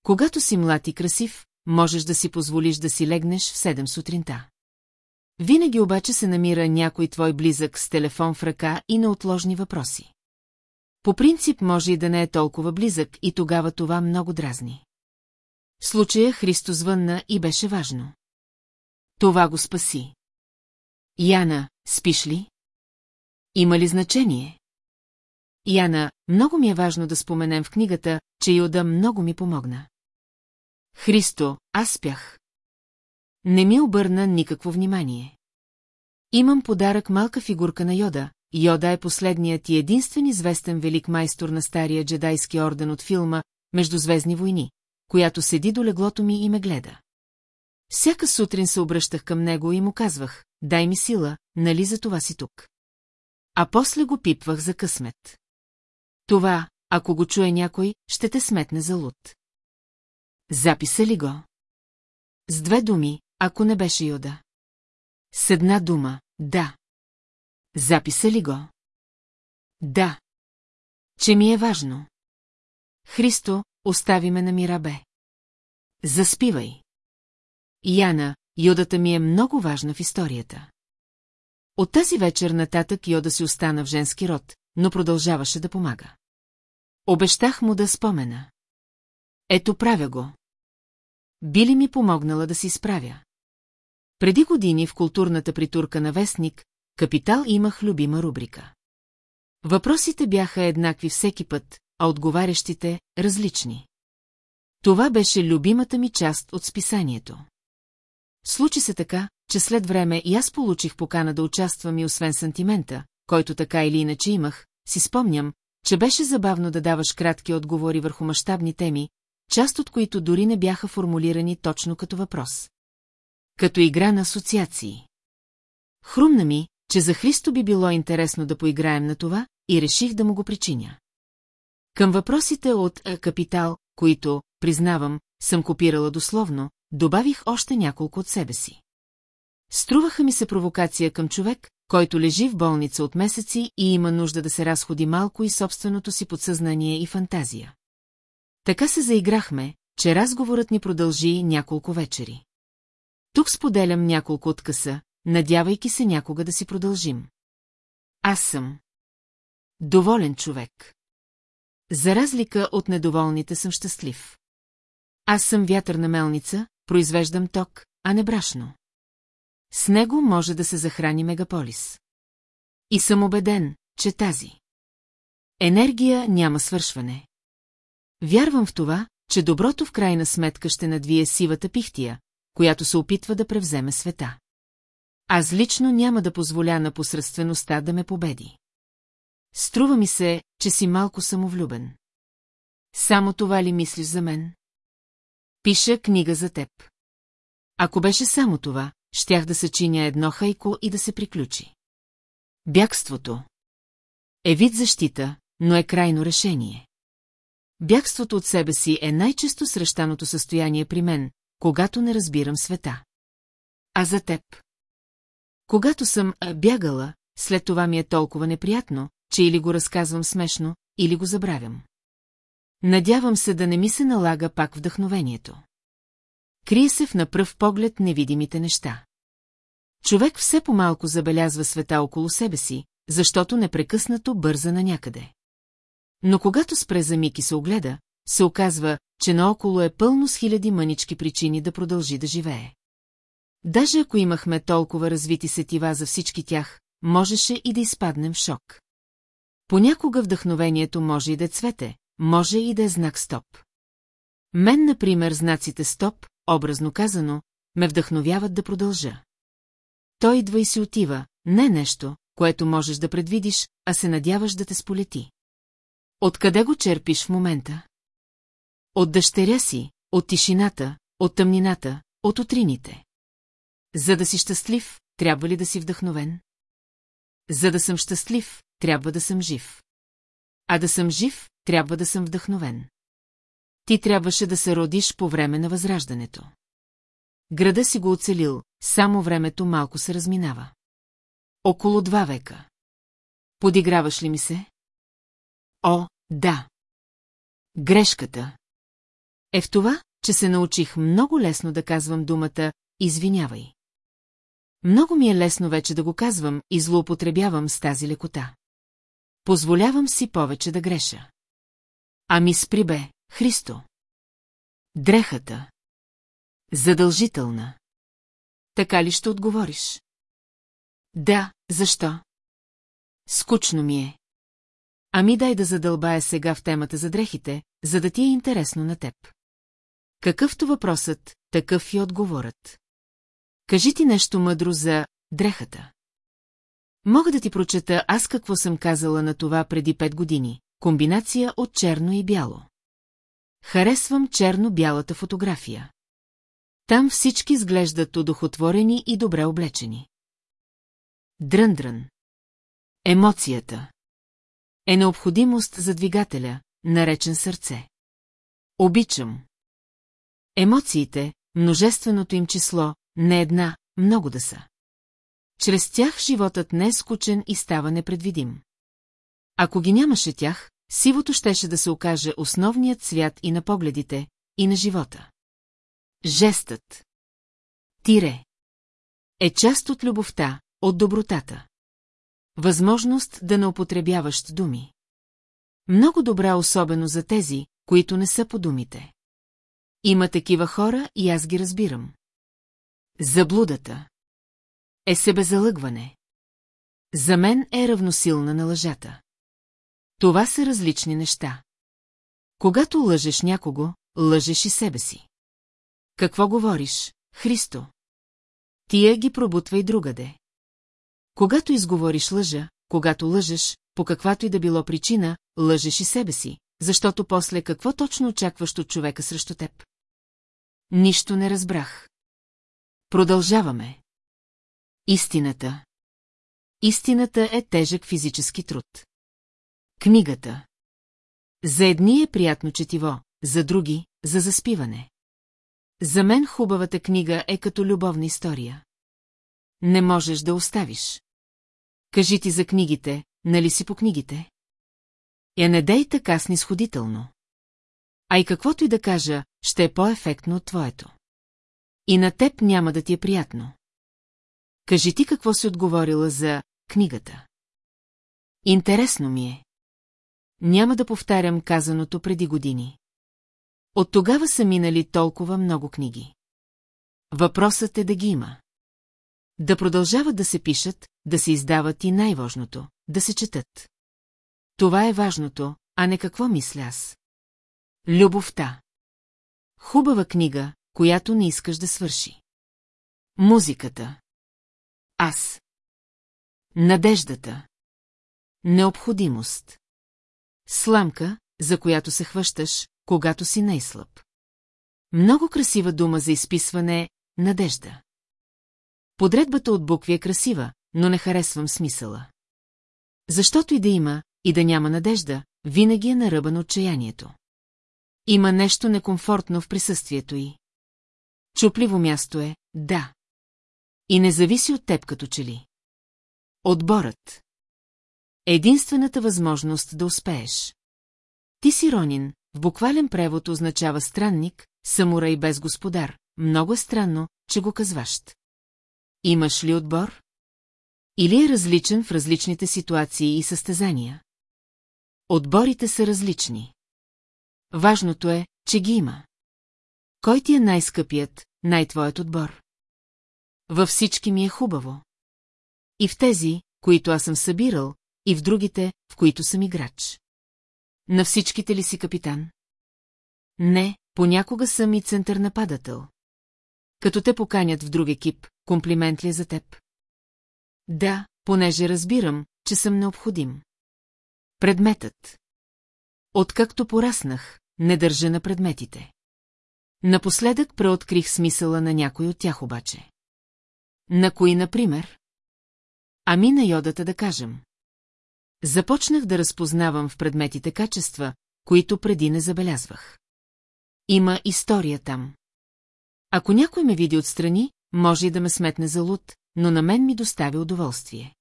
Когато си млад и красив, можеш да си позволиш да си легнеш в 7 сутринта. Винаги обаче се намира някой твой близък с телефон в ръка и неотложни въпроси. По принцип може и да не е толкова близък и тогава това много дразни. В случая Христо звънна и беше важно. Това го спаси. Яна, спиш ли? Има ли значение? Яна, много ми е важно да споменем в книгата, че Йода много ми помогна. Христо, аз спях. Не ми обърна никакво внимание. Имам подарък малка фигурка на Йода. Йода е последният и единствен известен велик майстор на стария джедайски орден от филма «Междузвездни войни», която седи до леглото ми и ме гледа. Всяка сутрин се обръщах към него и му казвах, дай ми сила, нали за това си тук. А после го пипвах за късмет. Това, ако го чуе някой, ще те сметне за луд. Записа ли го? С две думи, ако не беше Йода. С една дума, да. Записа ли го? Да. Че ми е важно. Христо, остави ме на мира бе. Заспивай. Яна, йодата ми е много важна в историята. От тази вечер нататък Йода си остана в женски род, но продължаваше да помага. Обещах му да спомена. Ето правя го. Би ли ми помогнала да си справя? Преди години в културната притурка на Вестник, Капитал имах любима рубрика. Въпросите бяха еднакви всеки път, а отговарящите – различни. Това беше любимата ми част от списанието. Случи се така, че след време и аз получих покана да участвам и освен сантимента, който така или иначе имах, си спомням, че беше забавно да даваш кратки отговори върху мащабни теми, част от които дори не бяха формулирани точно като въпрос. Като игра на асоциации. Хрумна ми, че за Христо би било интересно да поиграем на това и реших да му го причиня. Към въпросите от «Капитал», които, признавам, съм копирала дословно, добавих още няколко от себе си. Струваха ми се провокация към човек, който лежи в болница от месеци и има нужда да се разходи малко и собственото си подсъзнание и фантазия. Така се заиграхме, че разговорът ни продължи няколко вечери. Тук споделям няколко откъса, надявайки се някога да си продължим. Аз съм. Доволен човек. За разлика от недоволните съм щастлив. Аз съм вятърна мелница, произвеждам ток, а не брашно. С него може да се захрани мегаполис. И съм убеден, че тази енергия няма свършване. Вярвам в това, че доброто в крайна сметка ще надвие сивата пихтия, която се опитва да превземе света. Аз лично няма да позволя на посредствеността да ме победи. Струва ми се, че си малко самовлюбен. Само това ли мислиш за мен? Пиша книга за теб. Ако беше само това, щях да съчиня едно хайко и да се приключи. Бягството. Е вид защита, но е крайно решение. Бягството от себе си е най-често срещаното състояние при мен, когато не разбирам света. А за теб? Когато съм бягала, след това ми е толкова неприятно, че или го разказвам смешно, или го забравям. Надявам се да не ми се налага пак вдъхновението. Крие се в напръв поглед невидимите неща. Човек все по-малко забелязва света около себе си, защото непрекъснато бърза на някъде. Но когато спре за миг и се огледа, се оказва, че наоколо е пълно с хиляди мънички причини да продължи да живее. Даже ако имахме толкова развити сетива за всички тях, можеше и да изпаднем в шок. Понякога вдъхновението може и да е цвете, може и да е знак стоп. Мен, например, знаците стоп, образно казано, ме вдъхновяват да продължа. Той идва и си отива, не нещо, което можеш да предвидиш, а се надяваш да те сполети. Откъде го черпиш в момента? От дъщеря си, от тишината, от тъмнината, от утрините. За да си щастлив, трябва ли да си вдъхновен? За да съм щастлив, трябва да съм жив. А да съм жив, трябва да съм вдъхновен. Ти трябваше да се родиш по време на възраждането. Града си го оцелил, само времето малко се разминава. Около два века. Подиграваш ли ми се? О, да. Грешката. Е в това, че се научих много лесно да казвам думата «извинявай». Много ми е лесно вече да го казвам и злоупотребявам с тази лекота. Позволявам си повече да греша. Ами спри бе, Христо. Дрехата. Задължителна. Така ли ще отговориш? Да, защо? Скучно ми е. Ами дай да задълбая сега в темата за дрехите, за да ти е интересно на теб. Какъвто въпросът, такъв и отговорът. Кажи ти нещо мъдро за дрехата. Мога да ти прочета аз какво съм казала на това преди пет години. Комбинация от черно и бяло. Харесвам черно-бялата фотография. Там всички изглеждат удохотворени и добре облечени. Дръндрън. Емоцията. Е необходимост за двигателя, наречен сърце. Обичам. Емоциите, множественото им число, не една, много да са. Чрез тях животът не е скучен и става непредвидим. Ако ги нямаше тях, сивото щеше да се окаже основният цвят и на погледите, и на живота. Жестът. Тире. Е част от любовта, от добротата. Възможност да не употребяваш думи. Много добра особено за тези, които не са по думите. Има такива хора и аз ги разбирам. Заблудата. Е себезалъгване. За мен е равносилна на лъжата. Това са различни неща. Когато лъжеш някого, лъжеш и себе си. Какво говориш, Христо? Тия ги пробутва и другаде. Когато изговориш лъжа, когато лъжеш, по каквато и да било причина, лъжеш и себе си, защото после какво точно очакваш от човека срещу теб? Нищо не разбрах. Продължаваме. Истината. Истината е тежък физически труд. Книгата. За едни е приятно четиво, за други – за заспиване. За мен хубавата книга е като любовна история. Не можеш да оставиш. Кажи ти за книгите, нали си по книгите? Я не дей така снисходително. А и каквото и да кажа, ще е по-ефектно от твоето. И на теб няма да ти е приятно. Кажи ти какво си отговорила за книгата. Интересно ми е. Няма да повтарям казаното преди години. От тогава са минали толкова много книги. Въпросът е да ги има. Да продължават да се пишат, да се издават и най-важното – да се четат. Това е важното, а не какво мисля аз. Любовта. Хубава книга, която не искаш да свърши. Музиката. Аз. Надеждата. Необходимост. Сламка, за която се хващаш, когато си най-слаб. Много красива дума за изписване надежда. Подредбата от букви е красива, но не харесвам смисъла. Защото и да има, и да няма надежда, винаги е на ръба на отчаянието. Има нещо некомфортно в присъствието й. Чупливо място е, да. И не зависи от теб като че ли. Отборът. Единствената възможност да успееш. Ти си Ронин, в буквален превод означава странник, самурай без господар. Много е странно, че го казващ. Имаш ли отбор? Или е различен в различните ситуации и състезания? Отборите са различни. Важното е, че ги има. Кой ти е най-скъпият, най-твоят отбор? Във всички ми е хубаво. И в тези, които аз съм събирал, и в другите, в които съм играч. На всичките ли си капитан? Не, понякога съм и център нападател. Като те поканят в друг екип, комплимент ли е за теб? Да, понеже разбирам, че съм необходим. Предметът. Откакто пораснах, не държа на предметите. Напоследък преоткрих смисъла на някой от тях обаче. На кои, например? Ами на йодата да кажем. Започнах да разпознавам в предметите качества, които преди не забелязвах. Има история там. Ако някой ме види отстрани, може и да ме сметне за луд, но на мен ми доставя удоволствие.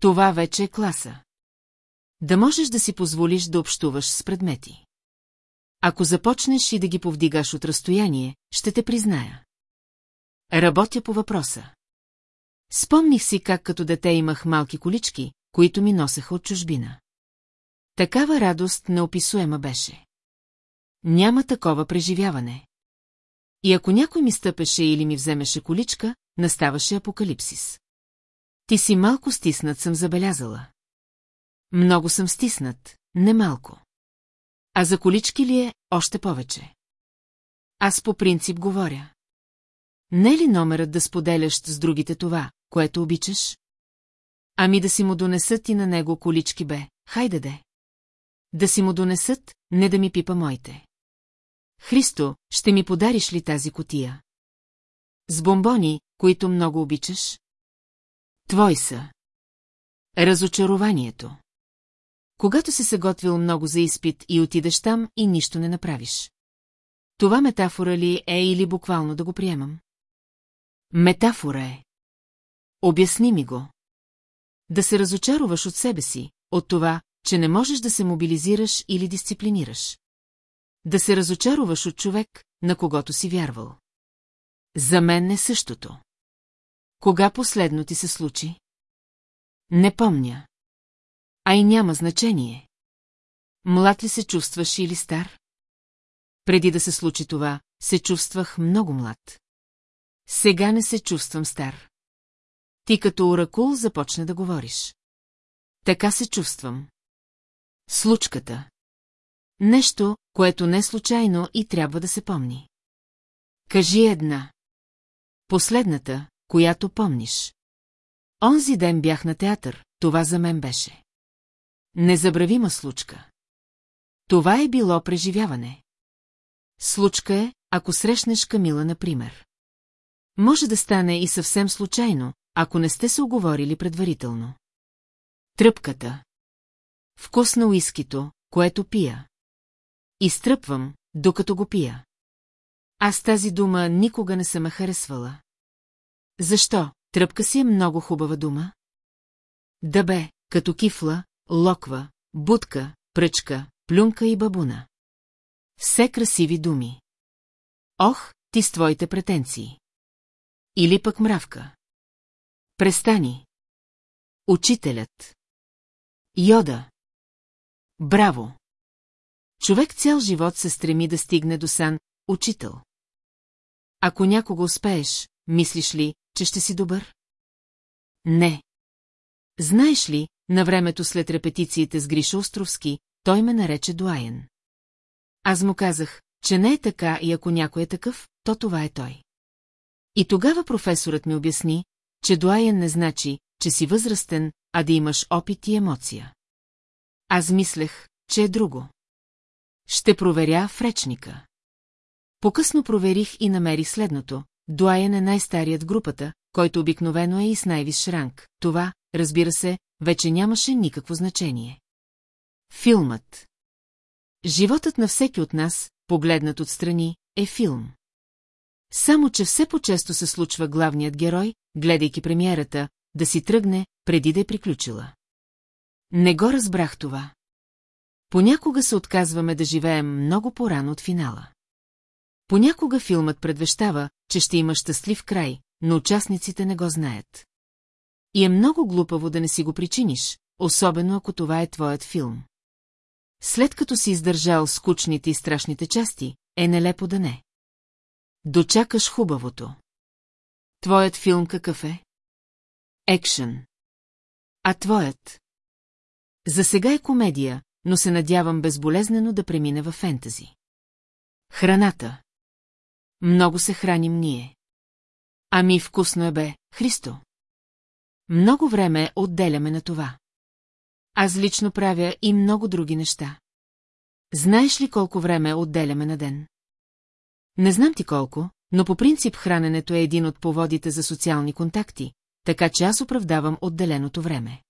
Това вече е класа. Да можеш да си позволиш да общуваш с предмети. Ако започнеш и да ги повдигаш от разстояние, ще те призная. Работя по въпроса. Спомних си как като дете имах малки колички, които ми носеха от чужбина. Такава радост неописуема беше. Няма такова преживяване. И ако някой ми стъпеше или ми вземеше количка, наставаше апокалипсис. Ти си малко стиснат, съм забелязала. Много съм стиснат, не малко. А за колички ли е още повече? Аз по принцип говоря. Не е ли номерът да споделяш с другите това, което обичаш? Ами да си му донесат и на него колички бе, хайде де. Да си му донесат, не да ми пипа моите. Христо, ще ми подариш ли тази котия? С бомбони, които много обичаш? Твой са. Разочарованието. Когато си се готвил много за изпит и отидеш там и нищо не направиш. Това метафора ли е или буквално да го приемам? Метафора е. Обясни ми го. Да се разочароваш от себе си, от това, че не можеш да се мобилизираш или дисциплинираш. Да се разочароваш от човек, на когото си вярвал. За мен е същото. Кога последно ти се случи? Не помня. А и няма значение. Млад ли се чувстваш или стар? Преди да се случи това, се чувствах много млад. Сега не се чувствам стар. Ти като оракул започна да говориш. Така се чувствам. Случката. Нещо, което не случайно и трябва да се помни. Кажи една. Последната, която помниш. Онзи ден бях на театър, това за мен беше. Незабравима случка. Това е било преживяване. Случка е, ако срещнеш Камила, например. Може да стане и съвсем случайно, ако не сте се оговорили предварително. Тръпката. Вкус на уискито, което пия. Изтръпвам, докато го пия. Аз тази дума никога не съм харесвала. Защо? Тръпка си е много хубава дума. Да бе, като кифла, локва, будка, пръчка, плюнка и бабуна. Все красиви думи. Ох, ти с твоите претенции. Или пък мравка. Престани. Учителят. Йода. Браво. Човек цял живот се стреми да стигне до сан учител. Ако някого успееш, мислиш ли, че ще си добър? Не. Знаеш ли, на времето след репетициите с Гриша Островски, той ме нарече Дуаен. Аз му казах, че не е така и ако някой е такъв, то това е той. И тогава професорът ми обясни, че Дуаен не значи, че си възрастен, а да имаш опит и емоция. Аз мислех, че е друго. Ще проверя в речника. Покъсно проверих и намерих следното. Дуаен е най-старият групата, който обикновено е и с най-висш ранг. Това, разбира се, вече нямаше никакво значение. Филмът Животът на всеки от нас, погледнат отстрани, е филм. Само, че все по-често се случва главният герой, гледайки премиерата, да си тръгне, преди да е приключила. Не го разбрах това. Понякога се отказваме да живеем много по-рано от финала. Понякога филмът предвещава, че ще има щастлив край, но участниците не го знаят. И е много глупаво да не си го причиниш, особено ако това е твоят филм. След като си издържал скучните и страшните части, е нелепо да не. Дочакаш хубавото. Твоят филм какъв е? Екшън. А твоят? За сега е комедия, но се надявам безболезнено да премине в фентази. Храната. Много се храним ние. Ами вкусно е бе, Христо. Много време отделяме на това. Аз лично правя и много други неща. Знаеш ли колко време отделяме на ден? Не знам ти колко, но по принцип храненето е един от поводите за социални контакти, така че аз оправдавам отделеното време.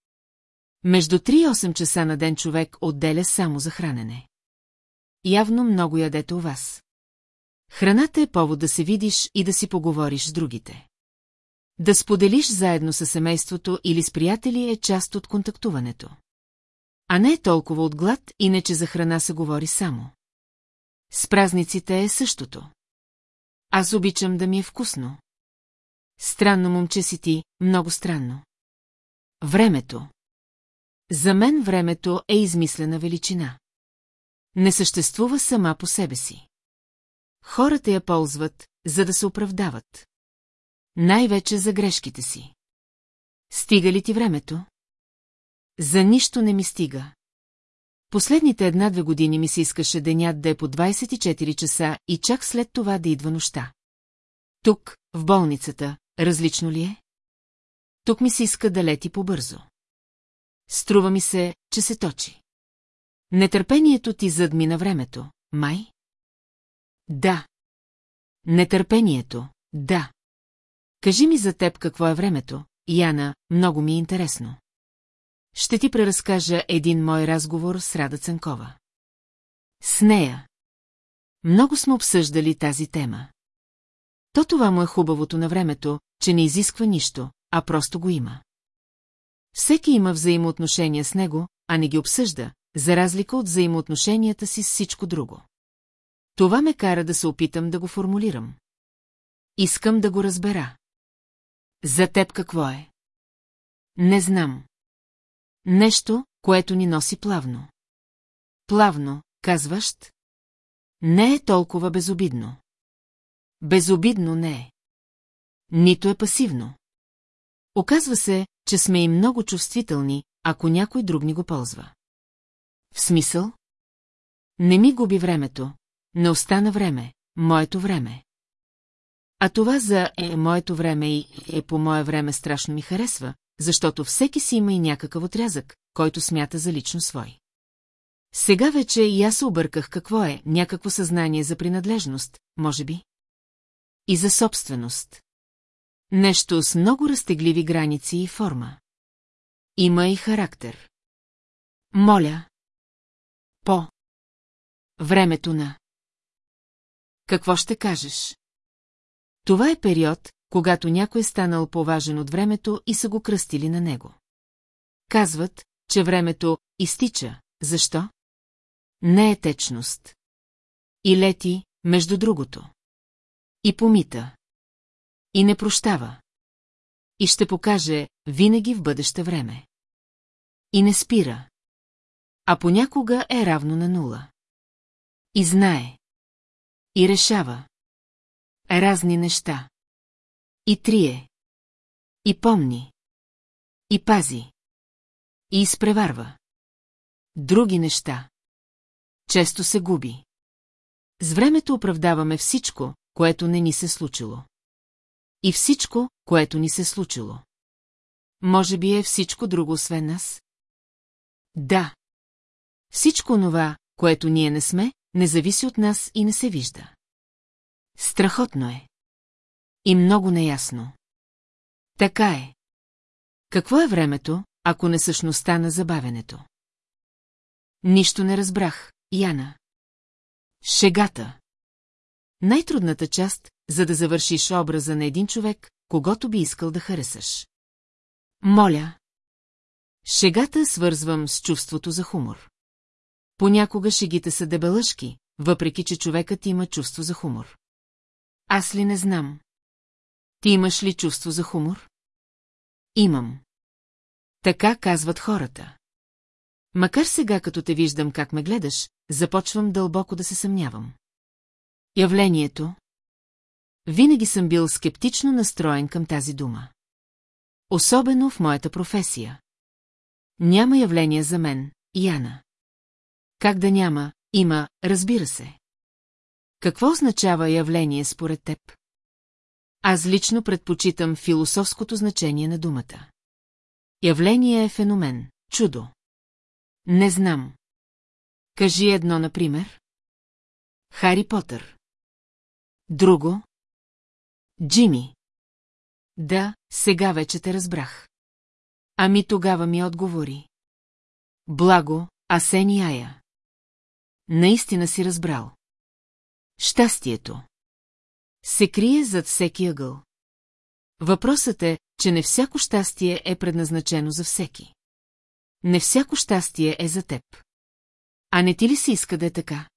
Между 3 и 8 часа на ден човек отделя само за хранене. Явно много ядете у вас. Храната е повод да се видиш и да си поговориш с другите. Да споделиш заедно с семейството или с приятели е част от контактуването. А не е толкова от глад, иначе за храна се говори само. С празниците е същото. Аз обичам да ми е вкусно. Странно момче си ти, много странно. Времето. За мен времето е измислена величина. Не съществува сама по себе си. Хората я ползват, за да се оправдават. Най-вече за грешките си. Стига ли ти времето? За нищо не ми стига. Последните една-две години ми се искаше денят да е по 24 часа и чак след това да идва нощта. Тук, в болницата, различно ли е? Тук ми се иска да лети побързо. Струва ми се, че се точи. Нетърпението ти задмина времето, май? Да. Нетърпението, да. Кажи ми за теб какво е времето, Яна, много ми е интересно. Ще ти преразкажа един мой разговор с Рада Ценкова. С нея. Много сме обсъждали тази тема. То това му е хубавото на времето, че не изисква нищо, а просто го има. Всеки има взаимоотношения с него, а не ги обсъжда, за разлика от взаимоотношенията си с всичко друго. Това ме кара да се опитам да го формулирам. Искам да го разбера. За теб какво е? Не знам. Нещо, което ни носи плавно. Плавно, казваш? Не е толкова безобидно. Безобидно не е. Нито е пасивно. Оказва се, че сме и много чувствителни, ако някой друг ни го ползва. В смисъл? Не ми губи времето, не остана време, моето време. А това за е моето време и е по мое време страшно ми харесва, защото всеки си има и някакъв отрязък, който смята за лично свой. Сега вече и аз се обърках какво е някакво съзнание за принадлежност, може би. И за собственост. Нещо с много разтегливи граници и форма. Има и характер. Моля. По. Времето на. Какво ще кажеш? Това е период, когато някой е станал поважен от времето и са го кръстили на него. Казват, че времето изтича. Защо? Не е течност. И лети, между другото. И помита. И не прощава. И ще покаже винаги в бъдеще време. И не спира. А понякога е равно на нула. И знае. И решава. Разни неща. И трие. И помни. И пази. И изпреварва. Други неща. Често се губи. С времето оправдаваме всичко, което не ни се случило. И всичко, което ни се случило. Може би е всичко друго освен нас? Да. Всичко онова, което ние не сме, не зависи от нас и не се вижда. Страхотно е. И много неясно. Така е. Какво е времето, ако не същността на забавенето? Нищо не разбрах, Яна. Шегата. Най-трудната част, за да завършиш образа на един човек, когато би искал да харесаш. Моля. Шегата свързвам с чувството за хумор. Понякога шегите са дебелъшки, въпреки че човекът има чувство за хумор. Аз ли не знам? Ти имаш ли чувство за хумор? Имам. Така казват хората. Макар сега, като те виждам как ме гледаш, започвам дълбоко да се съмнявам. Явлението. Винаги съм бил скептично настроен към тази дума. Особено в моята професия. Няма явление за мен, Яна. Как да няма, има, разбира се. Какво означава явление според теб? Аз лично предпочитам философското значение на думата. Явление е феномен, чудо. Не знам. Кажи едно, например. Хари Потър. Друго? Джими. Да, сега вече те разбрах. Ами тогава ми отговори. Благо, Асен и. Наистина си разбрал. Щастието. Се крие зад всеки ъгъл. Въпросът е, че не всяко щастие е предназначено за всеки. Не всяко щастие е за теб. А не ти ли си иска да е така?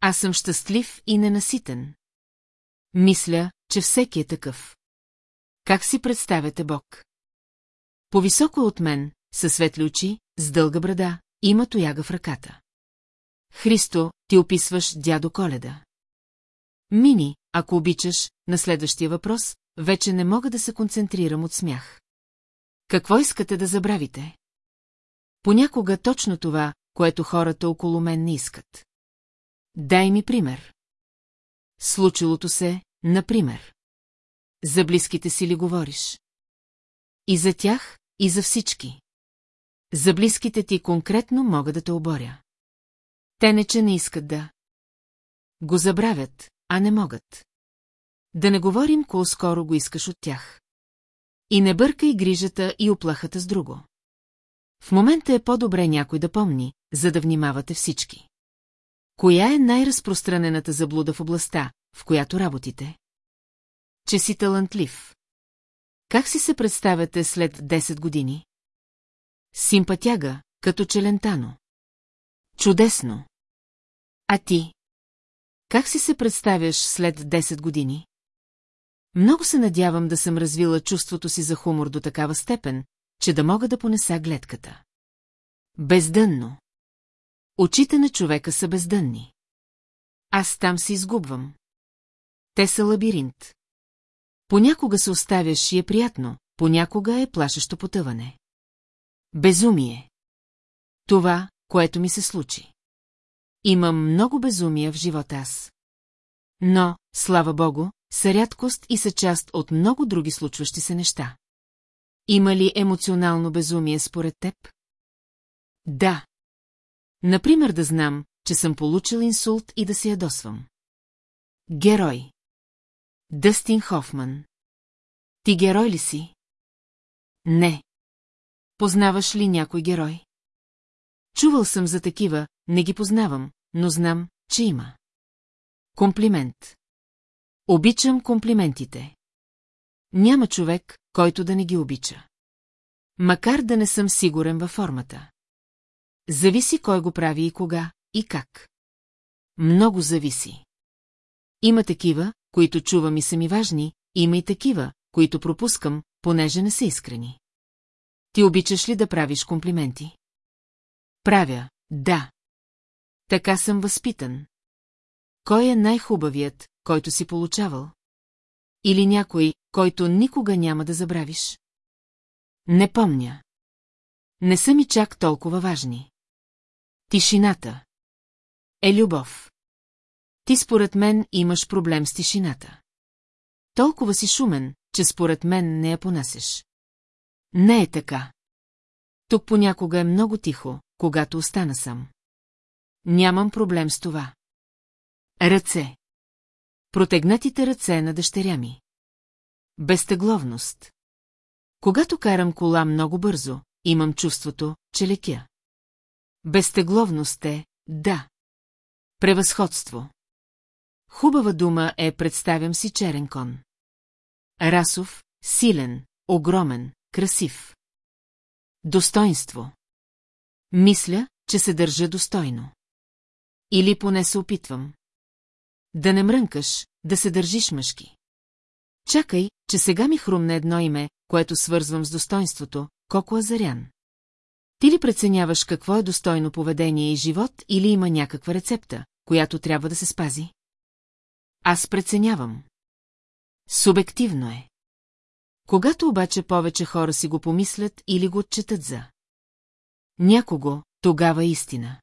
Аз съм щастлив и ненаситен. Мисля, че всеки е такъв. Как си представяте Бог? Повисоко от мен, със светли очи, с дълга брада, има тояга в ръката. Христо, ти описваш дядо Коледа. Мини, ако обичаш, на следващия въпрос, вече не мога да се концентрирам от смях. Какво искате да забравите? Понякога точно това, което хората около мен не искат. Дай ми пример. Случилото се, например. За близките си ли говориш? И за тях, и за всички. За близките ти конкретно мога да те оборя. Те не че не искат да. Го забравят, а не могат. Да не говорим кол скоро го искаш от тях. И не бъркай грижата и оплахата с друго. В момента е по-добре някой да помни, за да внимавате всички. Коя е най-разпространената заблуда в областта, в която работите? Че си талантлив. Как си се представяте след 10 години? Симпатяга, като челентано. Чудесно. А ти? Как си се представяш след 10 години? Много се надявам да съм развила чувството си за хумор до такава степен, че да мога да понеса гледката. Бездънно. Очите на човека са бездънни. Аз там се изгубвам. Те са лабиринт. Понякога се оставяш и е приятно, понякога е плашещо потъване. Безумие. Това, което ми се случи. Имам много безумия в живота аз. Но, слава богу, са рядкост и са част от много други случващи се неща. Има ли емоционално безумие според теб? Да. Например да знам, че съм получил инсулт и да се ядосвам. Герой. Дъстин Хофман. Ти герой ли си? Не. Познаваш ли някой герой? Чувал съм за такива, не ги познавам, но знам, че има. Комплимент. Обичам комплиментите. Няма човек, който да не ги обича. Макар да не съм сигурен във формата. Зависи кой го прави и кога, и как. Много зависи. Има такива, които чувам и са ми важни, има и такива, които пропускам, понеже не са искрени. Ти обичаш ли да правиш комплименти? Правя, да. Така съм възпитан. Кой е най-хубавият, който си получавал? Или някой, който никога няма да забравиш? Не помня. Не са ми чак толкова важни. Тишината. Е любов. Ти според мен имаш проблем с тишината. Толкова си шумен, че според мен не я понасеш. Не е така. Тук понякога е много тихо, когато остана сам. Нямам проблем с това. Ръце. Протегнатите ръце на дъщеря ми. Безтегловност. Когато карам кола много бързо, имам чувството, че лекя. Безтегловност е, да. Превъзходство. Хубава дума е представям си черен кон. Расов, силен, огромен, красив. Достоинство. Мисля, че се държа достойно. Или поне се опитвам. Да не мрънкаш, да се държиш мъжки. Чакай, че сега ми хрумне едно име, което свързвам с достоинството, Коко Азарян. Ти ли преценяваш какво е достойно поведение и живот или има някаква рецепта, която трябва да се спази? Аз преценявам. Субективно е. Когато обаче повече хора си го помислят или го отчетат за. Някого, тогава е истина.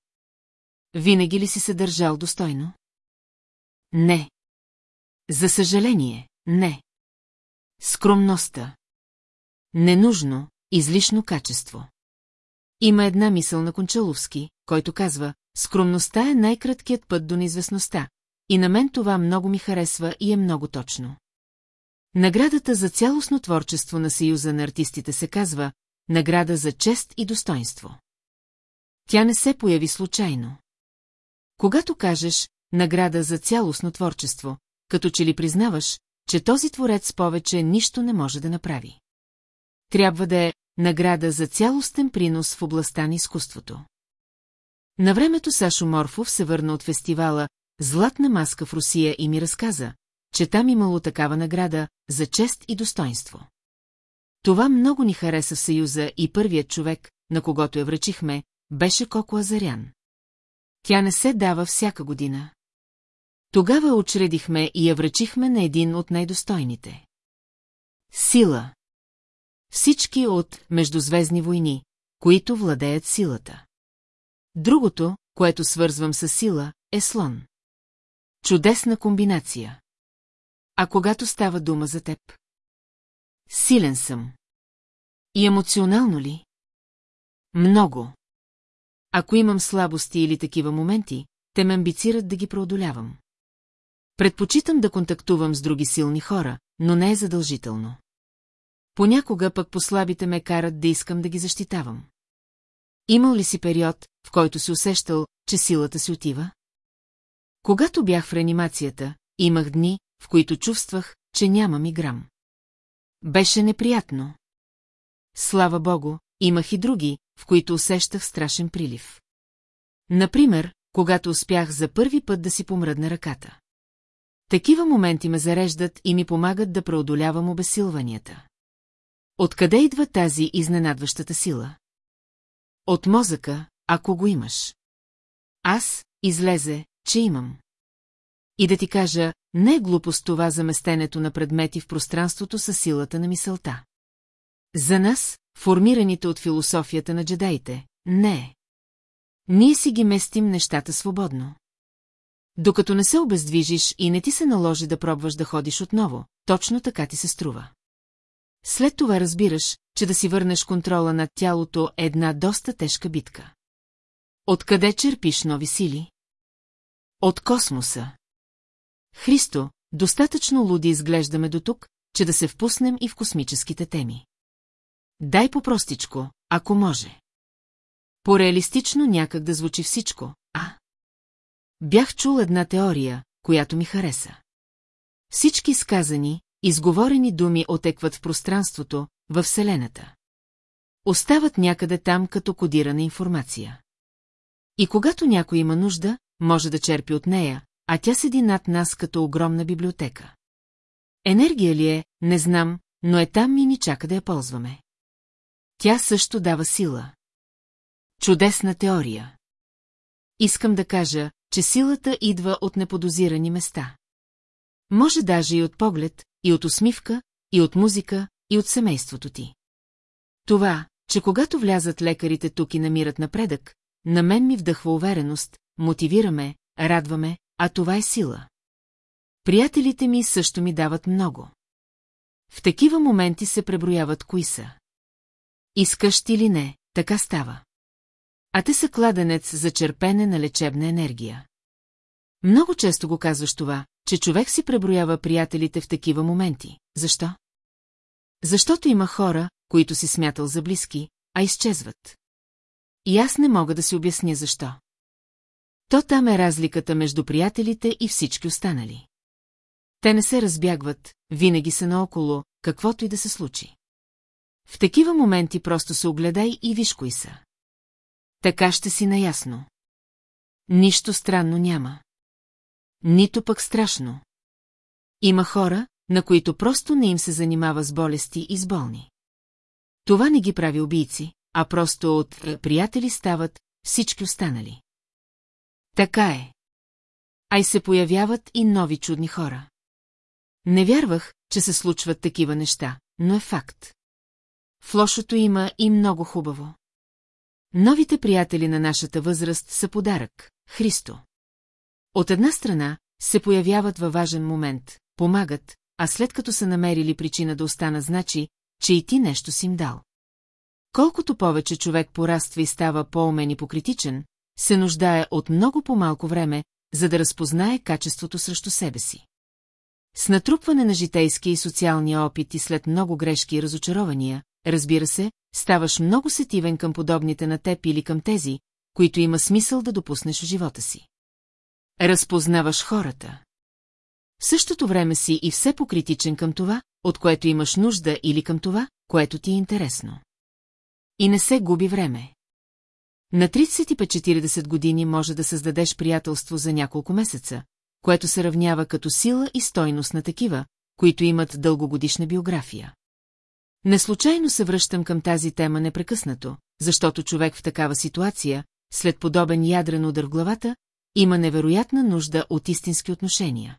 Винаги ли си се държал достойно? Не. За съжаление, не. Скромността. Ненужно, излишно качество. Има една мисъл на Кончаловски, който казва, скромността е най-краткият път до неизвестността, и на мен това много ми харесва и е много точно. Наградата за цялостно творчество на Съюза на артистите се казва Награда за чест и достоинство. Тя не се появи случайно. Когато кажеш награда за цялостно творчество, като че ли признаваш, че този творец повече нищо не може да направи. Трябва да е награда за цялостен принос в областта на изкуството. На времето Сашо Морфов се върна от фестивала Златна маска в Русия и ми разказа, че там имало такава награда за чест и достоинство. Това много ни хареса в Съюза и първият човек, на когото я връчихме, беше Коко Азарян. Тя не се дава всяка година. Тогава учредихме и я връчихме на един от най-достойните. Сила. Всички от междузвездни войни, които владеят силата. Другото, което свързвам с сила, е слон. Чудесна комбинация. А когато става дума за теб? Силен съм. И емоционално ли? Много. Ако имам слабости или такива моменти, те ме амбицират да ги преодолявам. Предпочитам да контактувам с други силни хора, но не е задължително. Понякога пък послабите ме карат да искам да ги защитавам. Имал ли си период, в който си усещал, че силата си отива? Когато бях в реанимацията, имах дни, в които чувствах, че нямам и грам. Беше неприятно. Слава богу, имах и други, в които усещах страшен прилив. Например, когато успях за първи път да си помръдна ръката. Такива моменти ме зареждат и ми помагат да преодолявам обесилванията. Откъде идва тази изненадващата сила? От мозъка, ако го имаш. Аз, излезе, че имам. И да ти кажа, не е глупост това заместенето на предмети в пространството със силата на мисълта. За нас, формираните от философията на джедаите, не. Ние си ги местим нещата свободно. Докато не се обездвижиш и не ти се наложи да пробваш да ходиш отново, точно така ти се струва. След това разбираш, че да си върнеш контрола над тялото е една доста тежка битка. Откъде черпиш нови сили? От космоса. Христо, достатъчно луди изглеждаме до тук, че да се впуснем и в космическите теми. Дай по-простичко, ако може. По-реалистично някак да звучи всичко, а? Бях чул една теория, която ми хареса. Всички сказани, изговорени думи отекват в пространството, във Вселената. Остават някъде там като кодирана информация. И когато някой има нужда, може да черпи от нея, а тя седи над нас като огромна библиотека. Енергия ли е, не знам, но е там и ни чака да я ползваме. Тя също дава сила. Чудесна теория. Искам да кажа, че силата идва от неподозирани места. Може даже и от поглед, и от усмивка, и от музика, и от семейството ти. Това, че когато влязат лекарите тук и намират напредък, на мен ми вдъхва увереност, мотивираме, радваме, а това е сила. Приятелите ми също ми дават много. В такива моменти се преброяват кои са. Искаш ти или не, така става. А те са кладенец за черпене на лечебна енергия. Много често го казваш това, че човек си преброява приятелите в такива моменти. Защо? Защото има хора, които си смятал за близки, а изчезват. И аз не мога да си обясня защо. То там е разликата между приятелите и всички останали. Те не се разбягват, винаги са наоколо, каквото и да се случи. В такива моменти просто се огледай и виж кои са. Така ще си наясно. Нищо странно няма. Нито пък страшно. Има хора, на които просто не им се занимава с болести и с болни. Това не ги прави убийци, а просто от приятели стават всички останали. Така е. Ай се появяват и нови чудни хора. Не вярвах, че се случват такива неща, но е факт. В лошото има и много хубаво. Новите приятели на нашата възраст са подарък – Христо. От една страна, се появяват във важен момент, помагат, а след като са намерили причина да остана, значи, че и ти нещо си им дал. Колкото повече човек пораства и става по-умен и покритичен, се нуждае от много по-малко време, за да разпознае качеството срещу себе си. С натрупване на житейски и социалния опит и след много грешки и разочарования, разбира се, ставаш много сетивен към подобните на теб или към тези, които има смисъл да допуснеш в живота си. Разпознаваш хората. В същото време си и все покритичен към това, от което имаш нужда или към това, което ти е интересно. И не се губи време. На 35-40 години може да създадеш приятелство за няколко месеца, което се равнява като сила и стойност на такива, които имат дългогодишна биография. Неслучайно се връщам към тази тема непрекъснато, защото човек в такава ситуация, след подобен ядрен удар в главата, има невероятна нужда от истински отношения.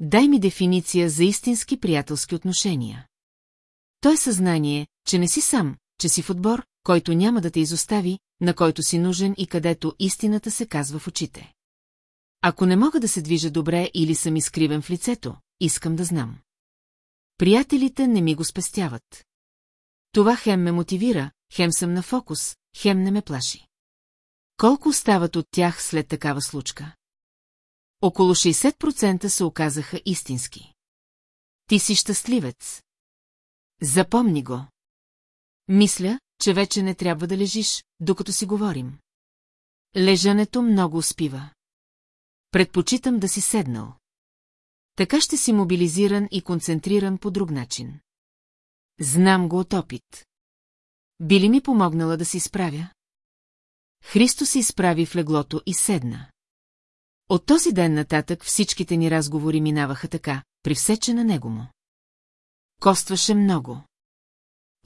Дай ми дефиниция за истински приятелски отношения. То е съзнание, че не си сам, че си в отбор, който няма да те изостави, на който си нужен и където истината се казва в очите. Ако не мога да се движа добре или съм изкривен в лицето, искам да знам. Приятелите не ми го спестяват. Това хем ме мотивира, хем съм на фокус, хем не ме плаши. Колко остават от тях след такава случка? Около 60% се оказаха истински. Ти си щастливец. Запомни го. Мисля, че вече не трябва да лежиш, докато си говорим. Лежането много успива. Предпочитам да си седнал. Така ще си мобилизиран и концентриран по друг начин. Знам го от опит. Би ли ми помогнала да се изправя? Христо се изправи в леглото и седна. От този ден нататък всичките ни разговори минаваха така, при всече на него му. Костваше много.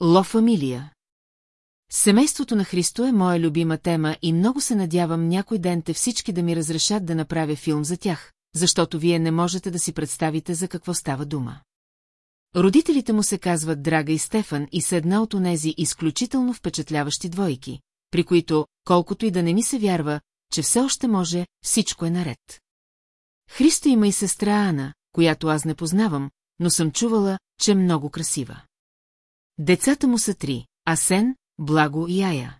Ло фамилия. Семейството на Христо е моя любима тема и много се надявам някой ден те всички да ми разрешат да направя филм за тях, защото вие не можете да си представите за какво става дума. Родителите му се казват Драга и Стефан и са една от онези изключително впечатляващи двойки, при които, колкото и да не ми се вярва, че все още може, всичко е наред. Христо има и сестра Ана, която аз не познавам, но съм чувала, че е много красива. Децата му са три – Асен, Благо и Ая.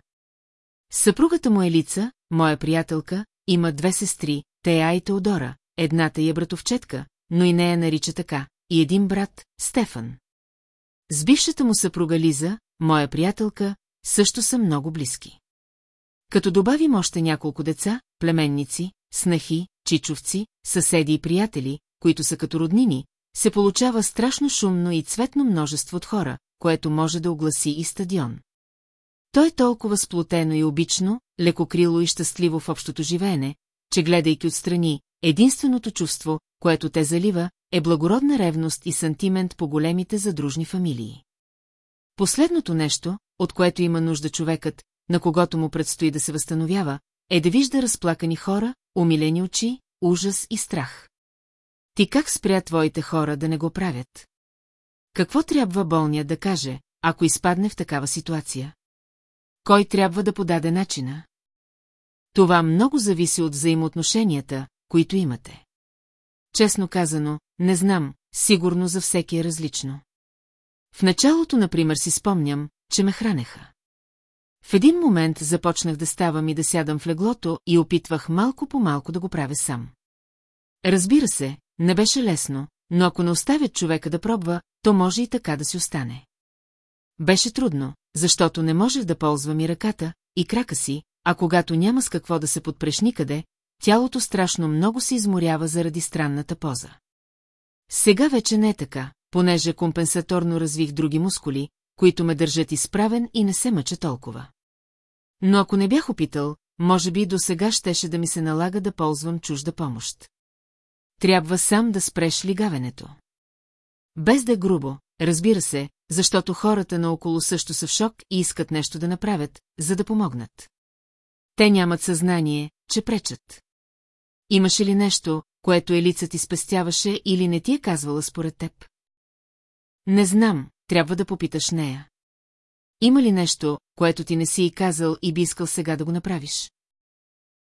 Съпругата му е Лица, моя приятелка, има две сестри, Тея и Теодора, едната е братовчетка, но и нея нарича така, и един брат, Стефан. С бившата му съпруга Лиза, моя приятелка, също са много близки. Като добавим още няколко деца, племенници, снахи, чичовци, съседи и приятели, които са като роднини, се получава страшно шумно и цветно множество от хора, което може да огласи и стадион. Той е толкова сплотено и обично, лекокрило и щастливо в общото живеене, че гледайки отстрани, единственото чувство, което те залива, е благородна ревност и сантимент по големите задружни фамилии. Последното нещо, от което има нужда човекът, на когото му предстои да се възстановява, е да вижда разплакани хора, умилени очи, ужас и страх. Ти как спря твоите хора да не го правят? Какво трябва болният да каже, ако изпадне в такава ситуация? Кой трябва да подаде начина? Това много зависи от взаимоотношенията, които имате. Честно казано, не знам, сигурно за всеки е различно. В началото, например, си спомням, че ме хранеха. В един момент започнах да ставам и да сядам в леглото и опитвах малко по малко да го правя сам. Разбира се, не беше лесно, но ако не оставят човека да пробва, то може и така да си остане. Беше трудно, защото не можех да ползвам и ръката, и крака си, а когато няма с какво да се подпреш никъде, тялото страшно много се изморява заради странната поза. Сега вече не е така, понеже компенсаторно развих други мускули, които ме държат изправен и не се мъча толкова. Но ако не бях опитал, може би до сега щеше да ми се налага да ползвам чужда помощ. Трябва сам да спреш лигавенето. Без да е грубо, разбира се, защото хората наоколо също са в шок и искат нещо да направят, за да помогнат. Те нямат съзнание, че пречат. Имаше ли нещо, което елица ти спестяваше или не ти е казвала според теб? Не знам, трябва да попиташ нея. Има ли нещо, което ти не си и казал и би искал сега да го направиш?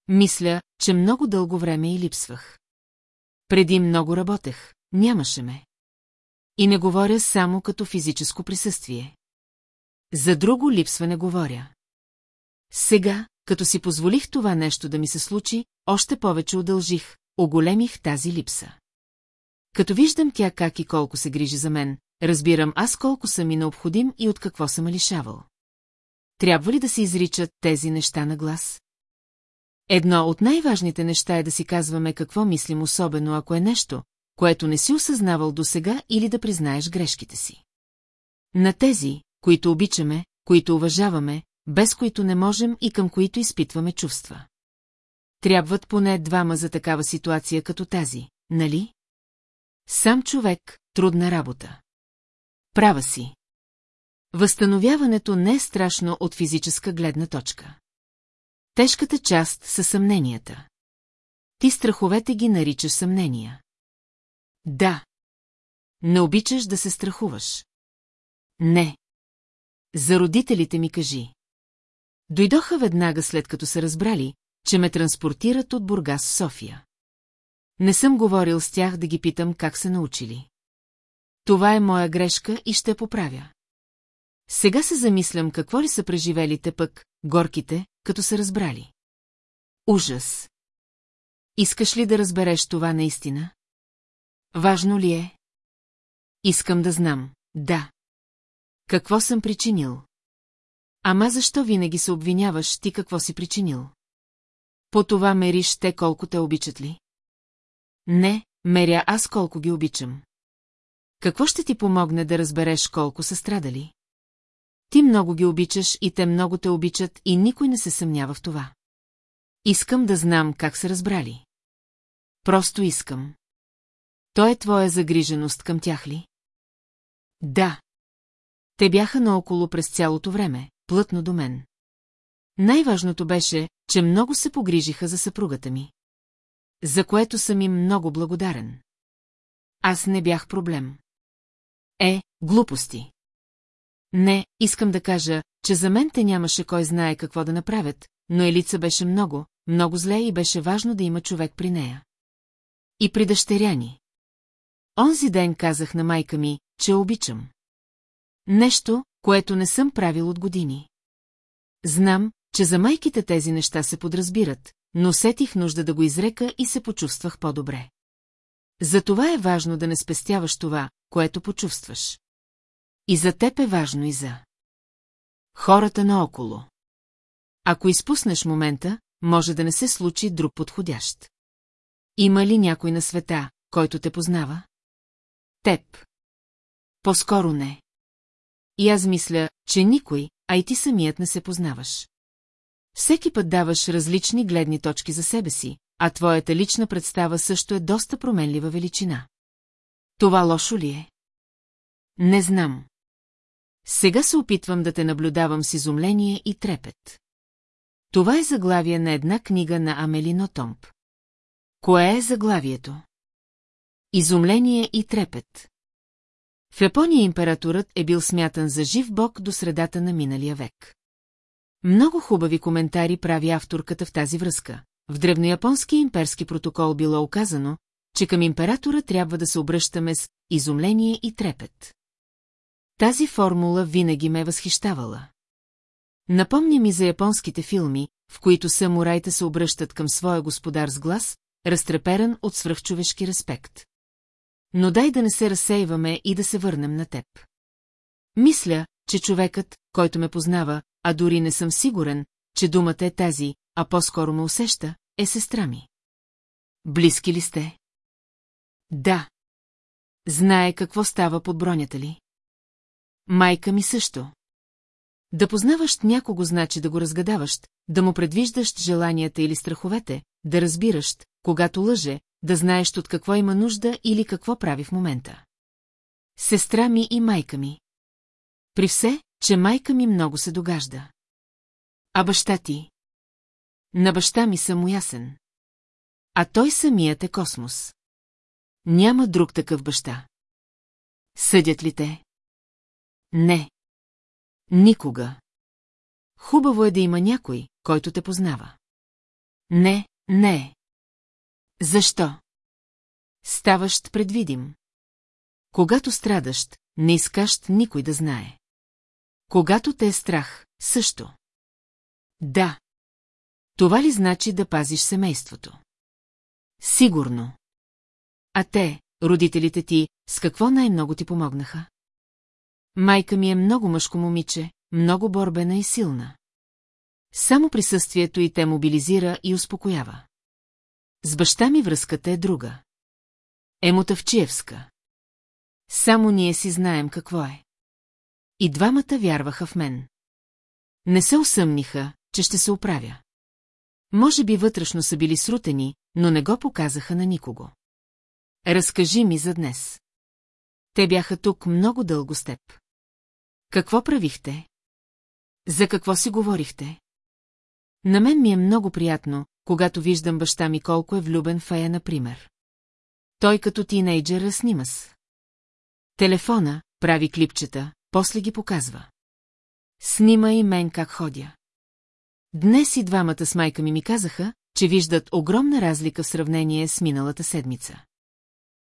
Мисля, че много дълго време и липсвах. Преди много работех, нямаше ме. И не говоря само като физическо присъствие. За друго липсване говоря. Сега, като си позволих това нещо да ми се случи, още повече удължих, оголемих тази липса. Като виждам тя как и колко се грижи за мен, разбирам аз колко съм ми необходим и от какво съм лишавал. Трябва ли да се изричат тези неща на глас? Едно от най-важните неща е да си казваме какво мислим, особено ако е нещо, което не си осъзнавал досега или да признаеш грешките си. На тези, които обичаме, които уважаваме, без които не можем и към които изпитваме чувства. Трябват поне двама за такава ситуация като тази, нали? Сам човек, трудна работа. Права си. Възстановяването не е страшно от физическа гледна точка. Тежката част са съмненията. Ти страховете ги наричаш съмнения. Да. Не обичаш да се страхуваш. Не. За родителите ми кажи. Дойдоха веднага след като се разбрали, че ме транспортират от Бургас в София. Не съм говорил с тях да ги питам как се научили. Това е моя грешка и ще поправя. Сега се замислям какво ли са преживелите пък, горките, като се разбрали. Ужас. Искаш ли да разбереш това наистина? Важно ли е? Искам да знам, да. Какво съм причинил? Ама защо винаги се обвиняваш ти какво си причинил? По това мериш те колко те обичат ли? Не, меря аз колко ги обичам. Какво ще ти помогне да разбереш колко са страдали? Ти много ги обичаш и те много те обичат и никой не се съмнява в това. Искам да знам как се разбрали. Просто искам. То е твоя загриженост към тях ли? Да. Те бяха наоколо през цялото време, плътно до мен. Най-важното беше, че много се погрижиха за съпругата ми. За което съм им много благодарен. Аз не бях проблем. Е, глупости. Не, искам да кажа, че за мен те нямаше кой знае какво да направят, но Елица беше много, много зле и беше важно да има човек при нея. И при дъщеря ни. Онзи ден казах на майка ми, че обичам. Нещо, което не съм правил от години. Знам, че за майките тези неща се подразбират, но сетих нужда да го изрека и се почувствах по-добре. Затова е важно да не спестяваш това, което почувстваш. И за теб е важно и за хората наоколо. Ако изпуснеш момента, може да не се случи друг подходящ. Има ли някой на света, който те познава? Теб. По-скоро не. И аз мисля, че никой, а и ти самият не се познаваш. Всеки път даваш различни гледни точки за себе си, а твоята лична представа също е доста променлива величина. Това лошо ли е? Не знам. Сега се опитвам да те наблюдавам с изумление и трепет. Това е заглавие на една книга на Амелино Томп. Кое е заглавието? Изумление и трепет. В Япония императорът е бил смятан за жив бог до средата на миналия век. Много хубави коментари прави авторката в тази връзка. В древнояпонски имперски протокол било оказано, че към императора трябва да се обръщаме с изумление и трепет. Тази формула винаги ме е възхищавала. Напомня ми за японските филми, в които самураите се обръщат към своя господар с глас, разтреперан от свръхчовешки респект. Но дай да не се разсейваме и да се върнем на теб. Мисля, че човекът, който ме познава, а дори не съм сигурен, че думата е тази, а по-скоро ме усеща, е сестра ми. Близки ли сте? Да. Знае какво става под бронята ли? Майка ми също. Да познаваш някого значи да го разгадаваш, да му предвиждаш желанията или страховете, да разбираш, когато лъже, да знаеш от какво има нужда или какво прави в момента. Сестра ми и майка ми. При все, че майка ми много се догажда. А баща ти? На баща ми съм ясен. А той самият е космос. Няма друг такъв баща. Съдят ли те? Не. Никога. Хубаво е да има някой, който те познава. Не, не. Защо? Ставащ предвидим. Когато страдащ, не искащ никой да знае. Когато те е страх, също. Да. Това ли значи да пазиш семейството? Сигурно. А те, родителите ти, с какво най-много ти помогнаха? Майка ми е много мъжко момиче, много борбена и силна. Само присъствието и те мобилизира и успокоява. С баща ми връзката е друга. Емотавчиевска. Само ние си знаем какво е. И двамата вярваха в мен. Не се усъмниха, че ще се оправя. Може би вътрешно са били срутени, но не го показаха на никого. Разкажи ми за днес. Те бяха тук много дълго с теб. Какво правихте? За какво си говорихте? На мен ми е много приятно, когато виждам баща ми колко е влюбен в Ея, например. Той като тинейджър снима с. Телефона, прави клипчета, после ги показва. Снима и мен как ходя. Днес и двамата с майка ми ми казаха, че виждат огромна разлика в сравнение с миналата седмица.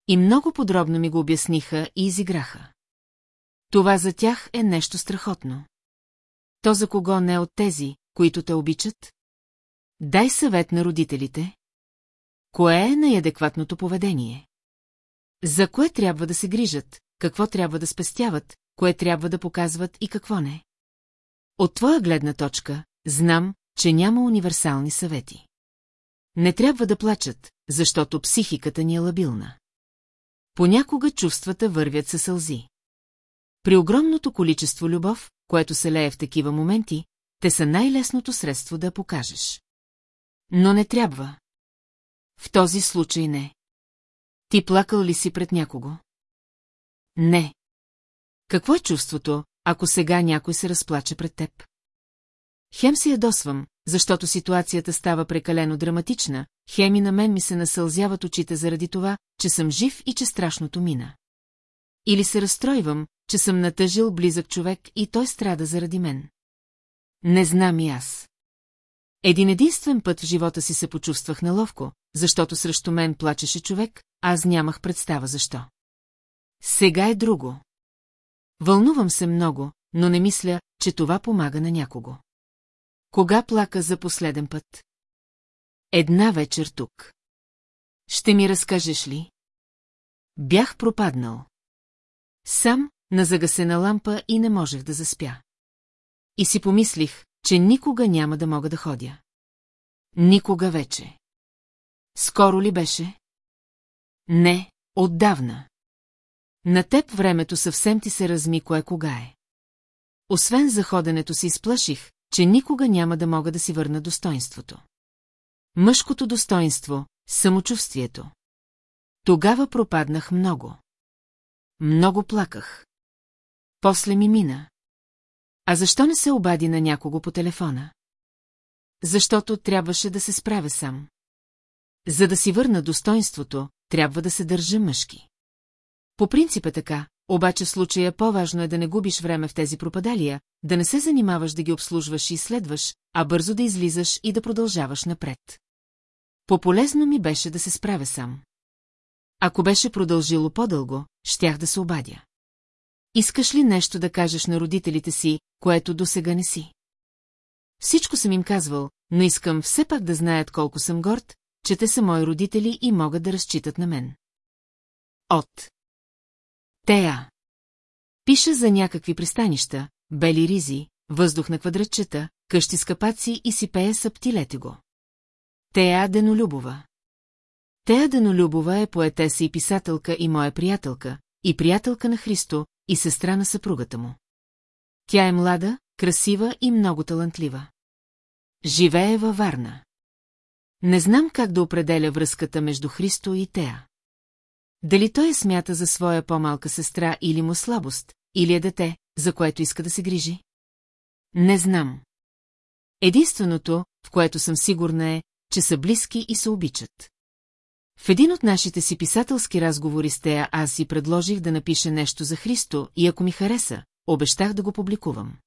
И много подробно ми го обясниха и изиграха. Това за тях е нещо страхотно. То за кого не е от тези, които те обичат? Дай съвет на родителите. Кое е най-адекватното поведение? За кое трябва да се грижат, какво трябва да спестяват, кое трябва да показват и какво не? От твоя гледна точка, знам, че няма универсални съвети. Не трябва да плачат, защото психиката ни е лабилна. Понякога чувствата вървят със сълзи. При огромното количество любов, което се лее в такива моменти, те са най-лесното средство да покажеш. Но не трябва. В този случай не. Ти плакал ли си пред някого? Не. Какво е чувството, ако сега някой се разплаче пред теб? Хем си ядосвам, защото ситуацията става прекалено драматична, хем и на мен ми се насълзяват очите заради това, че съм жив и че страшното мина. Или се разстройвам, че съм натъжил близък човек и той страда заради мен. Не знам и аз. Един единствен път в живота си се почувствах неловко, защото срещу мен плачеше човек, аз нямах представа защо. Сега е друго. Вълнувам се много, но не мисля, че това помага на някого. Кога плака за последен път? Една вечер тук. Ще ми разкажеш ли? Бях пропаднал. Сам, на загасена лампа и не можех да заспя. И си помислих, че никога няма да мога да ходя. Никога вече. Скоро ли беше? Не, отдавна. На теб времето съвсем ти се разми кое кога е. Освен за ходенето си изплаших, че никога няма да мога да си върна достоинството. Мъжкото достоинство, самочувствието. Тогава пропаднах много. Много плаках. После ми мина. А защо не се обади на някого по телефона? Защото трябваше да се справя сам. За да си върна достоинството, трябва да се държа мъжки. По принцип е така, обаче в случая по-важно е да не губиш време в тези пропадалия, да не се занимаваш да ги обслужваш и изследваш, а бързо да излизаш и да продължаваш напред. По-полезно ми беше да се справя сам. Ако беше продължило по-дълго, щях да се обадя. Искаш ли нещо да кажеш на родителите си, което досега не си? Всичко съм им казвал, но искам все пак да знаят колко съм горд, че те са мои родители и могат да разчитат на мен. От Тея Пиша за някакви пристанища, бели ризи, въздух на квадратчета, къщи с капаци и си пее съптилете го. Тея Денолюбова Тея Денолюбова е поетеса и писателка и моя приятелка, и приятелка на Христо, и сестра на съпругата му. Тя е млада, красива и много талантлива. Живее във Варна. Не знам как да определя връзката между Христо и Тея. Дали той я смята за своя по-малка сестра или му слабост, или е дете, за което иска да се грижи? Не знам. Единственото, в което съм сигурна е, че са близки и се обичат. В един от нашите си писателски разговори с Тея аз си предложих да напише нещо за Христо и ако ми хареса, обещах да го публикувам.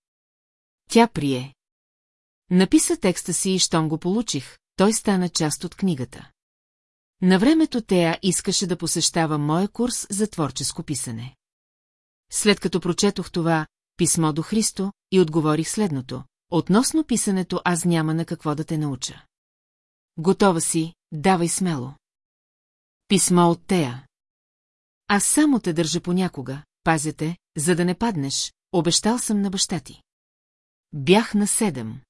Тя прие. Написа текста си и щом го получих, той стана част от книгата. На времето Тея искаше да посещава моя курс за творческо писане. След като прочетох това писмо до Христо и отговорих следното. Относно писането аз няма на какво да те науча. Готова си, давай смело. Писмо от Тея. Аз само те държа понякога, пазя те, за да не паднеш, обещал съм на баща ти. Бях на седем.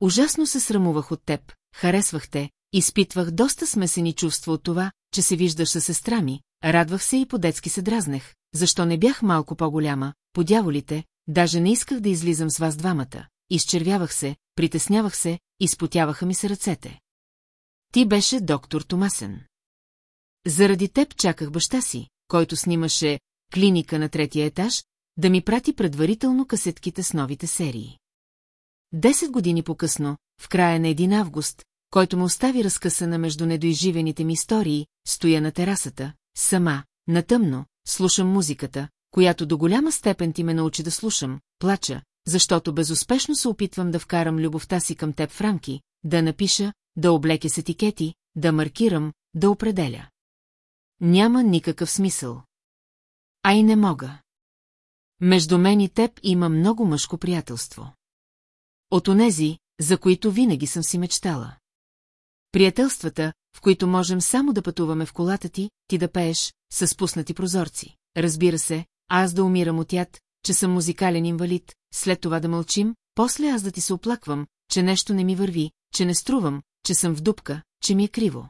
Ужасно се срамувах от теб, харесвах те, изпитвах доста смесени чувства от това, че се виждаш със сестра ми, радвах се и по-детски се дразнех, защо не бях малко по-голяма, по дяволите, даже не исках да излизам с вас двамата, изчервявах се, притеснявах се, изпотяваха ми се ръцете. Ти беше доктор Томасен. Заради теб чаках баща си, който снимаше клиника на третия етаж, да ми прати предварително касетките с новите серии. Десет години по-късно, в края на един август, който му остави разкъсана между недоизживените ми истории, стоя на терасата, сама, натъмно, слушам музиката, която до голяма степен ти ме научи да слушам, плача, защото безуспешно се опитвам да вкарам любовта си към теб в рамки, да напиша, да облекя с етикети, да маркирам, да определя. Няма никакъв смисъл. А и не мога. Между мен и теб има много мъжко приятелство. От онези, за които винаги съм си мечтала. Приятелствата, в които можем само да пътуваме в колата ти, ти да пееш, с спуснати прозорци. Разбира се, аз да умирам от яд, че съм музикален инвалид, след това да мълчим, после аз да ти се оплаквам, че нещо не ми върви, че не струвам, че съм в дупка, че ми е криво.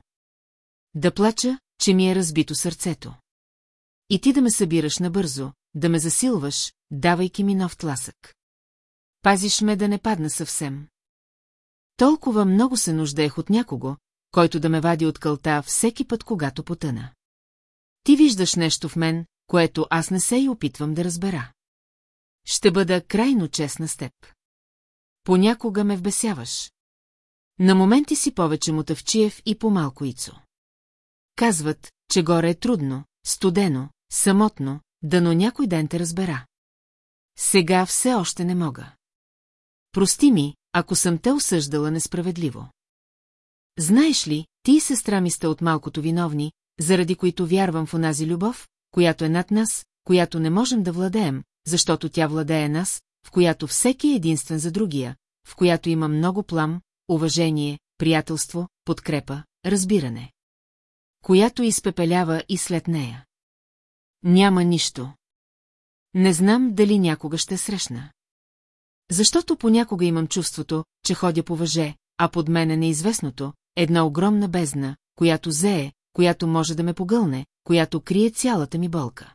Да плача, че ми е разбито сърцето. И ти да ме събираш набързо, да ме засилваш, давайки ми нов тласък. Пазиш ме да не падна съвсем. Толкова много се нуждаех от някого, който да ме вади от кълта всеки път, когато потъна. Ти виждаш нещо в мен, което аз не се и опитвам да разбера. Ще бъда крайно честна с теб. Понякога ме вбесяваш. На моменти си повече мутавчиев и по-малко ицо. Казват, че горе е трудно, студено, самотно, да но някой ден те разбера. Сега все още не мога. Прости ми, ако съм те осъждала несправедливо. Знаеш ли, ти и сестра ми сте от малкото виновни, заради които вярвам в онази любов, която е над нас, която не можем да владеем, защото тя владее нас, в която всеки е единствен за другия, в която има много плам, уважение, приятелство, подкрепа, разбиране. Която изпепелява и след нея. Няма нищо. Не знам дали някога ще срещна. Защото понякога имам чувството, че ходя по въже, а под мен е неизвестното, една огромна бездна, която зее, която може да ме погълне, която крие цялата ми болка.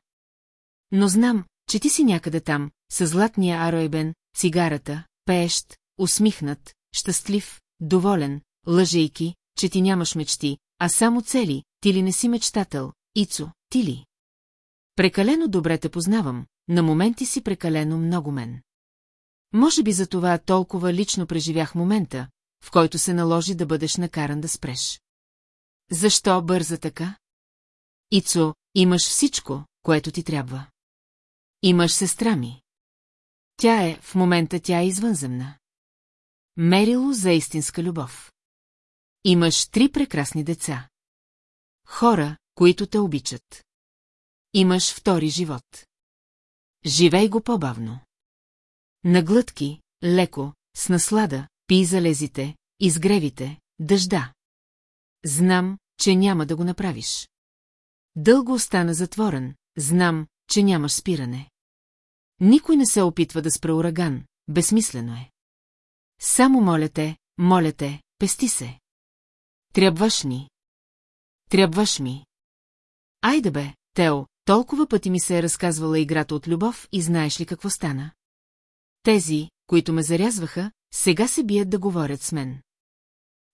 Но знам, че ти си някъде там, със златния аройбен, цигарата, пеещ, усмихнат, щастлив, доволен, лъжейки, че ти нямаш мечти, а само цели, ти ли не си мечтател, Ицо, ти ли? Прекалено добре те познавам, на моменти си прекалено много мен. Може би за това толкова лично преживях момента, в който се наложи да бъдеш накаран да спреш. Защо бърза така? Ицо, имаш всичко, което ти трябва. Имаш сестра ми. Тя е, в момента тя е извънземна. Мерило за истинска любов. Имаш три прекрасни деца. Хора, които те обичат. Имаш втори живот. Живей го по-бавно. На глътки, леко, с наслада, пий залезите, изгревите, дъжда. Знам, че няма да го направиш. Дълго остана затворен, знам, че нямаш спиране. Никой не се опитва да спре ураган, безсмислено е. Само моля те, моля те, пести се. Трябваш ни. Трябваш ми. Айде бе, Тео, толкова пъти ми се е разказвала играта от любов и знаеш ли какво стана? Тези, които ме зарязваха, сега се бият да говорят с мен.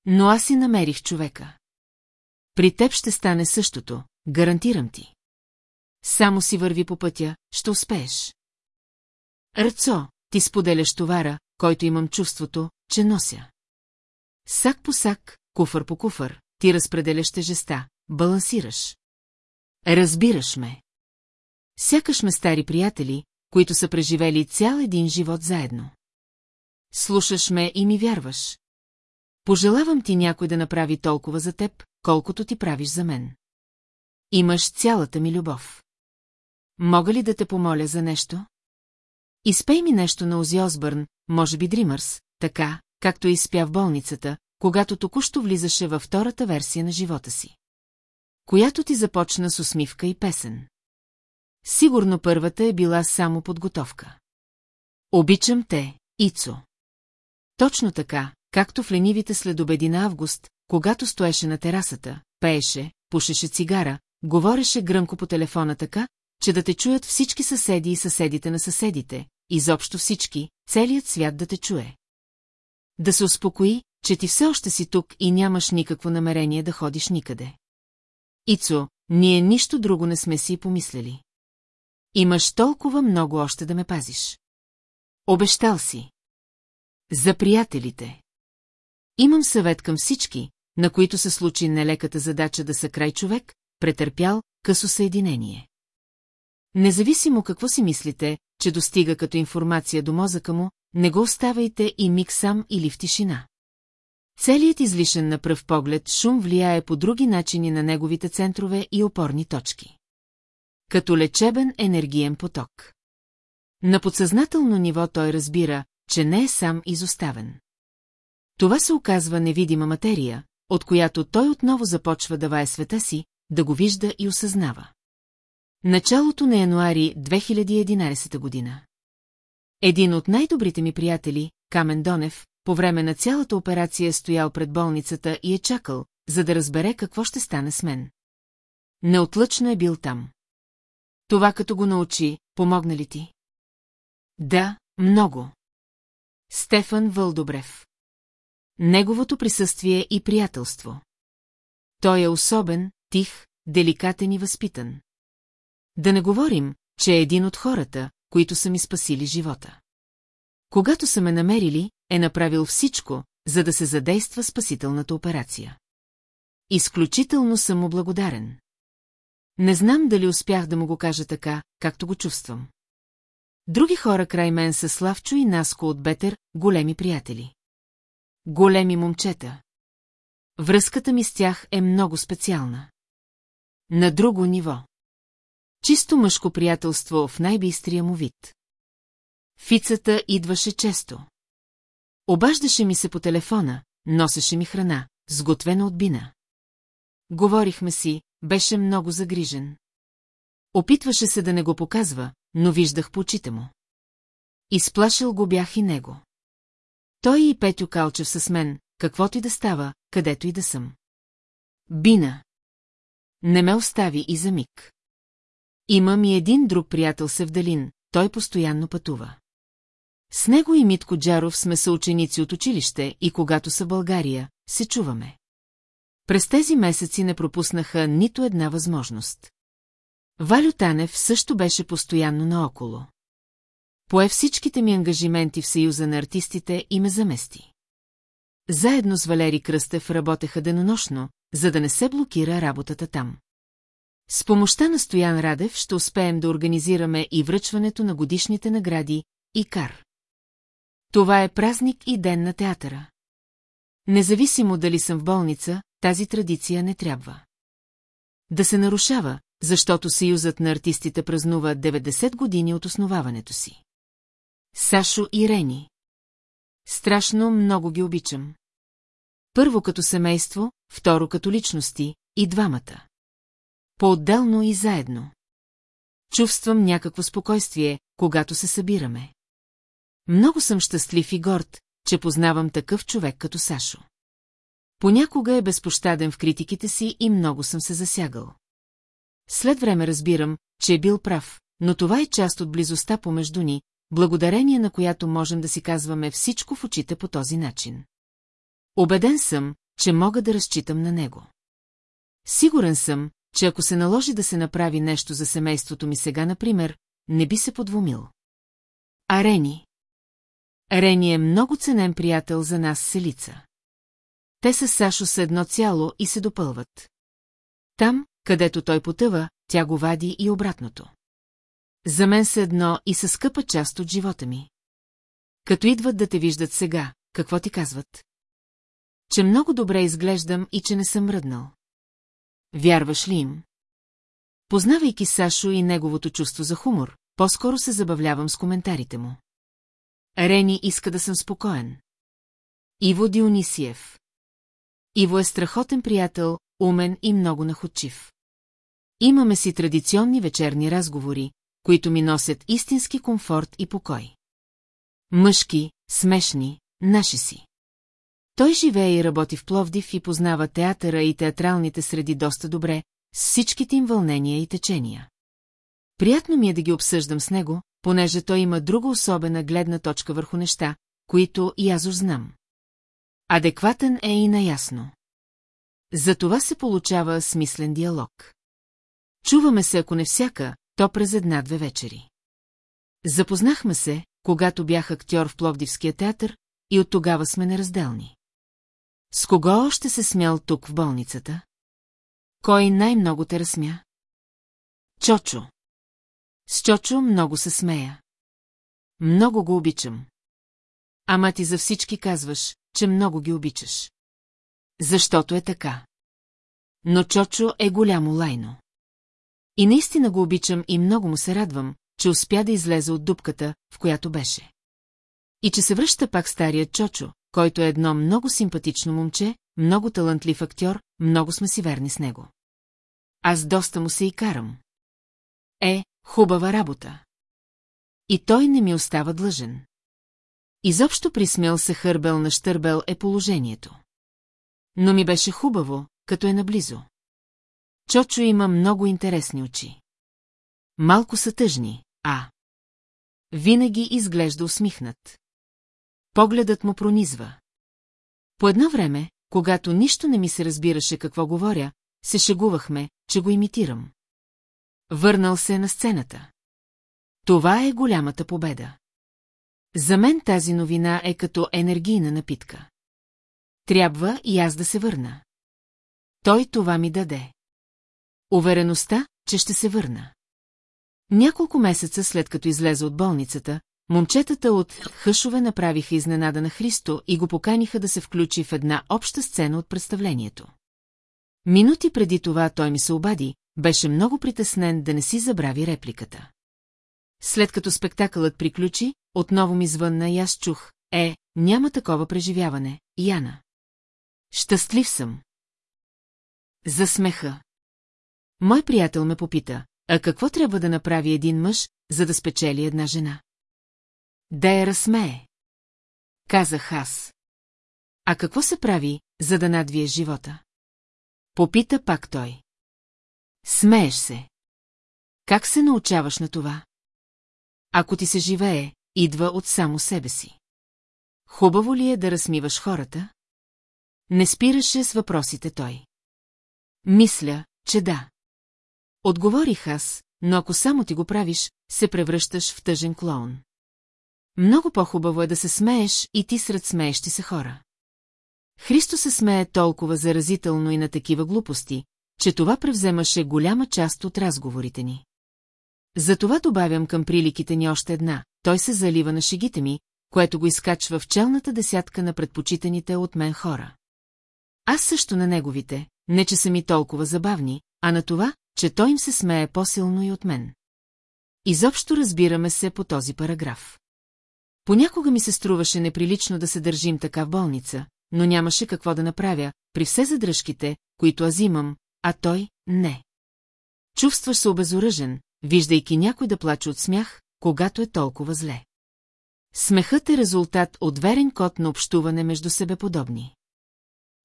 Но аз си намерих човека. При теб ще стане същото, гарантирам ти. Само си върви по пътя, ще успееш. Ръцо, ти споделяш товара, който имам чувството, че нося. Сак по сак, куфър по куфър, ти разпределяш тежеста, балансираш. Разбираш ме. Сякаш ме стари приятели, които са преживели цял един живот заедно. Слушаш ме и ми вярваш. Пожелавам ти някой да направи толкова за теб, колкото ти правиш за мен. Имаш цялата ми любов. Мога ли да те помоля за нещо? Изпей ми нещо на Ози Осбърн, може би Дримърс, така, както изпя в болницата, когато току-що влизаше във втората версия на живота си. Която ти започна с усмивка и песен. Сигурно първата е била само подготовка. Обичам те, Ицо. Точно така, както в ленивите следобеди на август, когато стоеше на терасата, пееше, пушеше цигара, говореше гръмко по телефона така, че да те чуят всички съседи и съседите на съседите, изобщо всички, целият свят да те чуе. Да се успокои, че ти все още си тук и нямаш никакво намерение да ходиш никъде. Ицо, ние нищо друго не сме си помислили. Имаш толкова много още да ме пазиш. Обещал си. За приятелите. Имам съвет към всички, на които се случи нелеката задача да са край човек, претърпял късо съединение. Независимо какво си мислите, че достига като информация до мозъка му, не го оставайте и миг сам или в тишина. Целият излишен на пръв поглед шум влияе по други начини на неговите центрове и опорни точки. Като лечебен енергиен поток. На подсъзнателно ниво той разбира, че не е сам изоставен. Това се оказва невидима материя, от която той отново започва да вае света си, да го вижда и осъзнава. Началото на януари 2011 година. Един от най-добрите ми приятели, Камен Донев, по време на цялата операция е стоял пред болницата и е чакал, за да разбере какво ще стане с мен. Неотлъчно е бил там. Това като го научи, помогна ли ти? Да, много. Стефан Вълдобрев. Неговото присъствие и приятелство. Той е особен, тих, деликатен и възпитан. Да не говорим, че е един от хората, които са ми спасили живота. Когато са ме намерили, е направил всичко, за да се задейства спасителната операция. Изключително съм му благодарен. Не знам дали успях да му го кажа така, както го чувствам. Други хора край мен са Славчо и Наско от Бетер, големи приятели. Големи момчета. Връзката ми с тях е много специална. На друго ниво. Чисто мъжко приятелство в най-бистрия му вид. Фицата идваше често. Обаждаше ми се по телефона, носеше ми храна, сготвена от бина. Говорихме си, беше много загрижен. Опитваше се да не го показва, но виждах по очите му. Изплашил го бях и него. Той и Петю Калчев с мен, каквото и да става, където и да съм. Бина. Не ме остави и за миг. Имам и един друг приятел Севдалин, той постоянно пътува. С него и Митко Джаров сме съученици от училище и когато са България, се чуваме. През тези месеци не пропуснаха нито една възможност. Валю Танев също беше постоянно наоколо. Пое всичките ми ангажименти в Съюза на артистите и ме замести. Заедно с Валери Кръстев работеха денонощно, за да не се блокира работата там. С помощта на Стоян Радев ще успеем да организираме и връчването на годишните награди и кар. Това е празник и ден на театъра. Независимо дали съм в болница, тази традиция не трябва. Да се нарушава, защото Съюзът на артистите празнува 90 години от основаването си. Сашо и Рени. Страшно много ги обичам. Първо като семейство, второ като личности и двамата. По-отделно и заедно. Чувствам някакво спокойствие, когато се събираме. Много съм щастлив и горд, че познавам такъв човек като Сашо. Понякога е безпощаден в критиките си и много съм се засягал. След време разбирам, че е бил прав, но това е част от близостта помежду ни, благодарение на която можем да си казваме всичко в очите по този начин. Обеден съм, че мога да разчитам на него. Сигурен съм, че ако се наложи да се направи нещо за семейството ми сега, например, не би се подвумил. А Рени? Е много ценен приятел за нас селица. Те са Сашо с едно цяло и се допълват. Там, където той потъва, тя го вади и обратното. За мен са едно и са скъпа част от живота ми. Като идват да те виждат сега, какво ти казват? Че много добре изглеждам и че не съм мръднал. Вярваш ли им? Познавайки Сашо и неговото чувство за хумор, по-скоро се забавлявам с коментарите му. Рени иска да съм спокоен. Иво Дионисиев. Иво е страхотен приятел, умен и много находчив. Имаме си традиционни вечерни разговори, които ми носят истински комфорт и покой. Мъжки, смешни, наши си. Той живее и работи в Пловдив и познава театъра и театралните среди доста добре, с всичките им вълнения и течения. Приятно ми е да ги обсъждам с него, понеже той има друга особена гледна точка върху неща, които и аз знам. Адекватен е и наясно. За това се получава смислен диалог. Чуваме се, ако не всяка, то през една-две вечери. Запознахме се, когато бях актьор в Пловдивския театър, и от тогава сме неразделни. С кого още се смял тук в болницата? Кой най-много те разсмя? Чочо. С Чочо много се смея. Много го обичам. Ама ти за всички казваш, че много ги обичаш. Защото е така. Но Чочо е голямо лайно. И наистина го обичам и много му се радвам, че успя да излезе от дупката, в която беше. И че се връща пак старият Чочо, който е едно много симпатично момче, много талантлив актьор, много сме си верни с него. Аз доста му се и карам. Е, хубава работа. И той не ми остава длъжен. Изобщо присмял се хърбел на щърбел е положението. Но ми беше хубаво, като е наблизо. Чочо има много интересни очи. Малко са тъжни, а... Винаги изглежда усмихнат. Погледът му пронизва. По едно време, когато нищо не ми се разбираше какво говоря, се шегувахме, че го имитирам. Върнал се на сцената. Това е голямата победа. За мен тази новина е като енергийна напитка. Трябва и аз да се върна. Той това ми даде. Увереността, че ще се върна. Няколко месеца след като излезе от болницата, момчетата от Хъшове направиха изненада на Христо и го поканиха да се включи в една обща сцена от представлението. Минути преди това той ми се обади, беше много притеснен да не си забрави репликата. След като спектакълът приключи, отново ми звънна и аз чух, е, няма такова преживяване, Яна. Щастлив съм. За смеха. Мой приятел ме попита, а какво трябва да направи един мъж, за да спечели една жена? Да я разсмее. Казах аз. А какво се прави, за да надвие живота? Попита пак той. Смееш се. Как се научаваш на това? Ако ти се живее, идва от само себе си. Хубаво ли е да размиваш хората? Не спираше с въпросите той. Мисля, че да. Отговорих аз, но ако само ти го правиш, се превръщаш в тъжен клоун. Много по-хубаво е да се смееш и ти сред смеещи се хора. Христо се смее толкова заразително и на такива глупости, че това превземаше голяма част от разговорите ни. Затова добавям към приликите ни още една, той се залива на шегите ми, което го изкачва в челната десятка на предпочитаните от мен хора. Аз също на неговите, не че са ми толкова забавни, а на това, че той им се смее по-силно и от мен. Изобщо разбираме се по този параграф. Понякога ми се струваше неприлично да се държим така в болница, но нямаше какво да направя, при все задръжките, които аз имам, а той – не. Чувстваш се обезоръжен, виждайки някой да плаче от смях, когато е толкова зле. Смехът е резултат от верен код на общуване между себеподобни.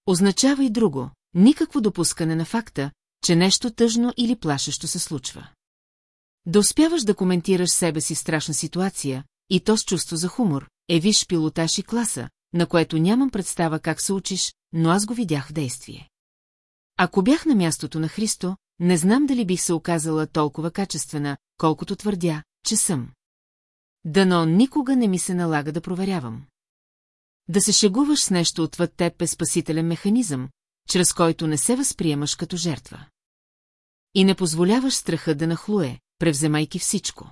Означава и друго, никакво допускане на факта, че нещо тъжно или плашещо се случва. Да успяваш да коментираш себе си страшна ситуация, и то с чувство за хумор, е виж пилотаж и класа, на което нямам представа как се учиш, но аз го видях в действие. Ако бях на мястото на Христо, не знам дали бих се оказала толкова качествена, колкото твърдя, че съм. Дано никога не ми се налага да проверявам. Да се шегуваш с нещо отвъд теб е спасителен механизъм, чрез който не се възприемаш като жертва. И не позволяваш страха да нахлуе, превземайки всичко.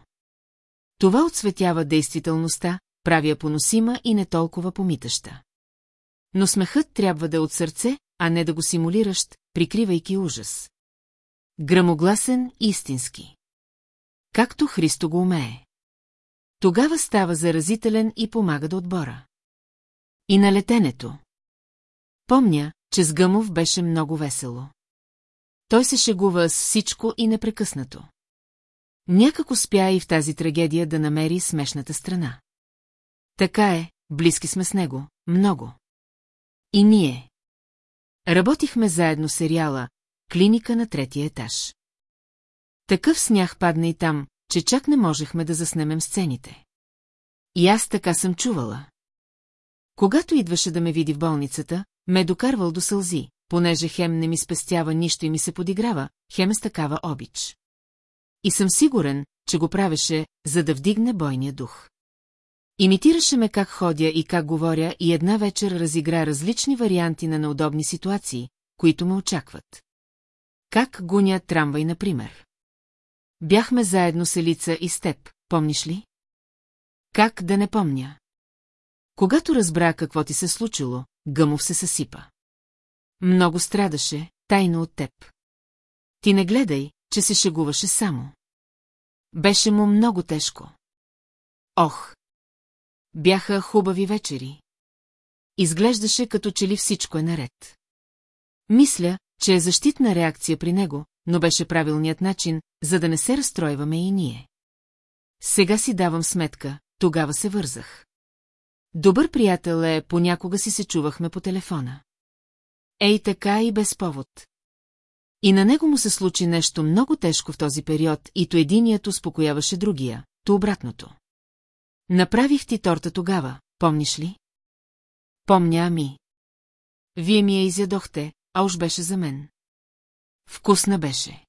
Това отсветява действителността, правя поносима и не толкова помитаща. Но смехът трябва да е от сърце, а не да го симулираш, прикривайки ужас. Грамогласен, истински. Както Христо го умее. Тогава става заразителен и помага да отбора. И на летенето. Помня, че с Гъмов беше много весело. Той се шегува с всичко и непрекъснато. Някак успя и в тази трагедия да намери смешната страна. Така е, близки сме с него, много. И ние. Работихме заедно сериала «Клиника на третия етаж». Такъв снях падна и там, че чак не можехме да заснемем сцените. И аз така съм чувала. Когато идваше да ме види в болницата, ме докарвал до сълзи, понеже хем не ми спестява нищо и ми се подиграва, хем е с такава обич. И съм сигурен, че го правеше, за да вдигне бойния дух. Имитираше ме как ходя и как говоря и една вечер разигра различни варианти на неудобни ситуации, които ме очакват. Как гоня трамвай, например. Бяхме заедно с Елица и с теб, помниш ли? Как да не помня? Когато разбра какво ти се случило, Гъмов се съсипа. Много страдаше, тайно от теб. Ти не гледай, че се шегуваше само. Беше му много тежко. Ох! Бяха хубави вечери. Изглеждаше като че ли всичко е наред. Мисля, че е защитна реакция при него, но беше правилният начин, за да не се разстройваме и ние. Сега си давам сметка, тогава се вързах. Добър приятел е, понякога си се чувахме по телефона. Ей така и без повод. И на него му се случи нещо много тежко в този период и то единият успокояваше другия, то обратното. Направих ти торта тогава, помниш ли? Помня ми. Вие ми я изядохте, а уж беше за мен. Вкусна беше.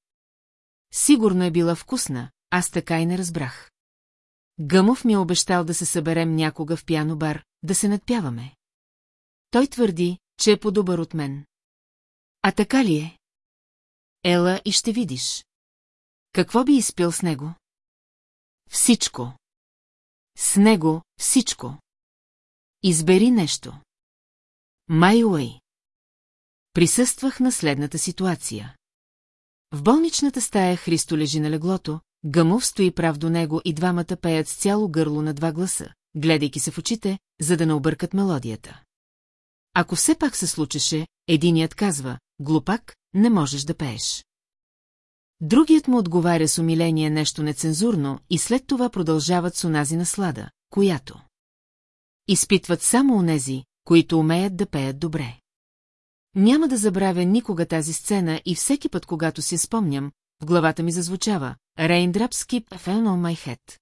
Сигурно е била вкусна, аз така и не разбрах. Гъмов ми е обещал да се съберем някога в пиано бар, да се надпяваме. Той твърди, че е по-добър от мен. А така ли е? Ела и ще видиш. Какво би изпил с него? Всичко. С него всичко. Избери нещо. Майуей. Присъствах на следната ситуация. В болничната стая Христо лежи на леглото, Гъмов стои прав до него и двамата пеят с цяло гърло на два гласа, гледайки се в очите, за да не объркат мелодията. Ако все пак се случеше, единият казва, глупак, не можеш да пееш. Другият му отговаря с умиление нещо нецензурно и след това продължават с онази наслада, която изпитват само онези, които умеят да пеят добре. Няма да забравя никога тази сцена и всеки път, когато си спомням, в главата ми зазвучава Raindrops keep fell on my head.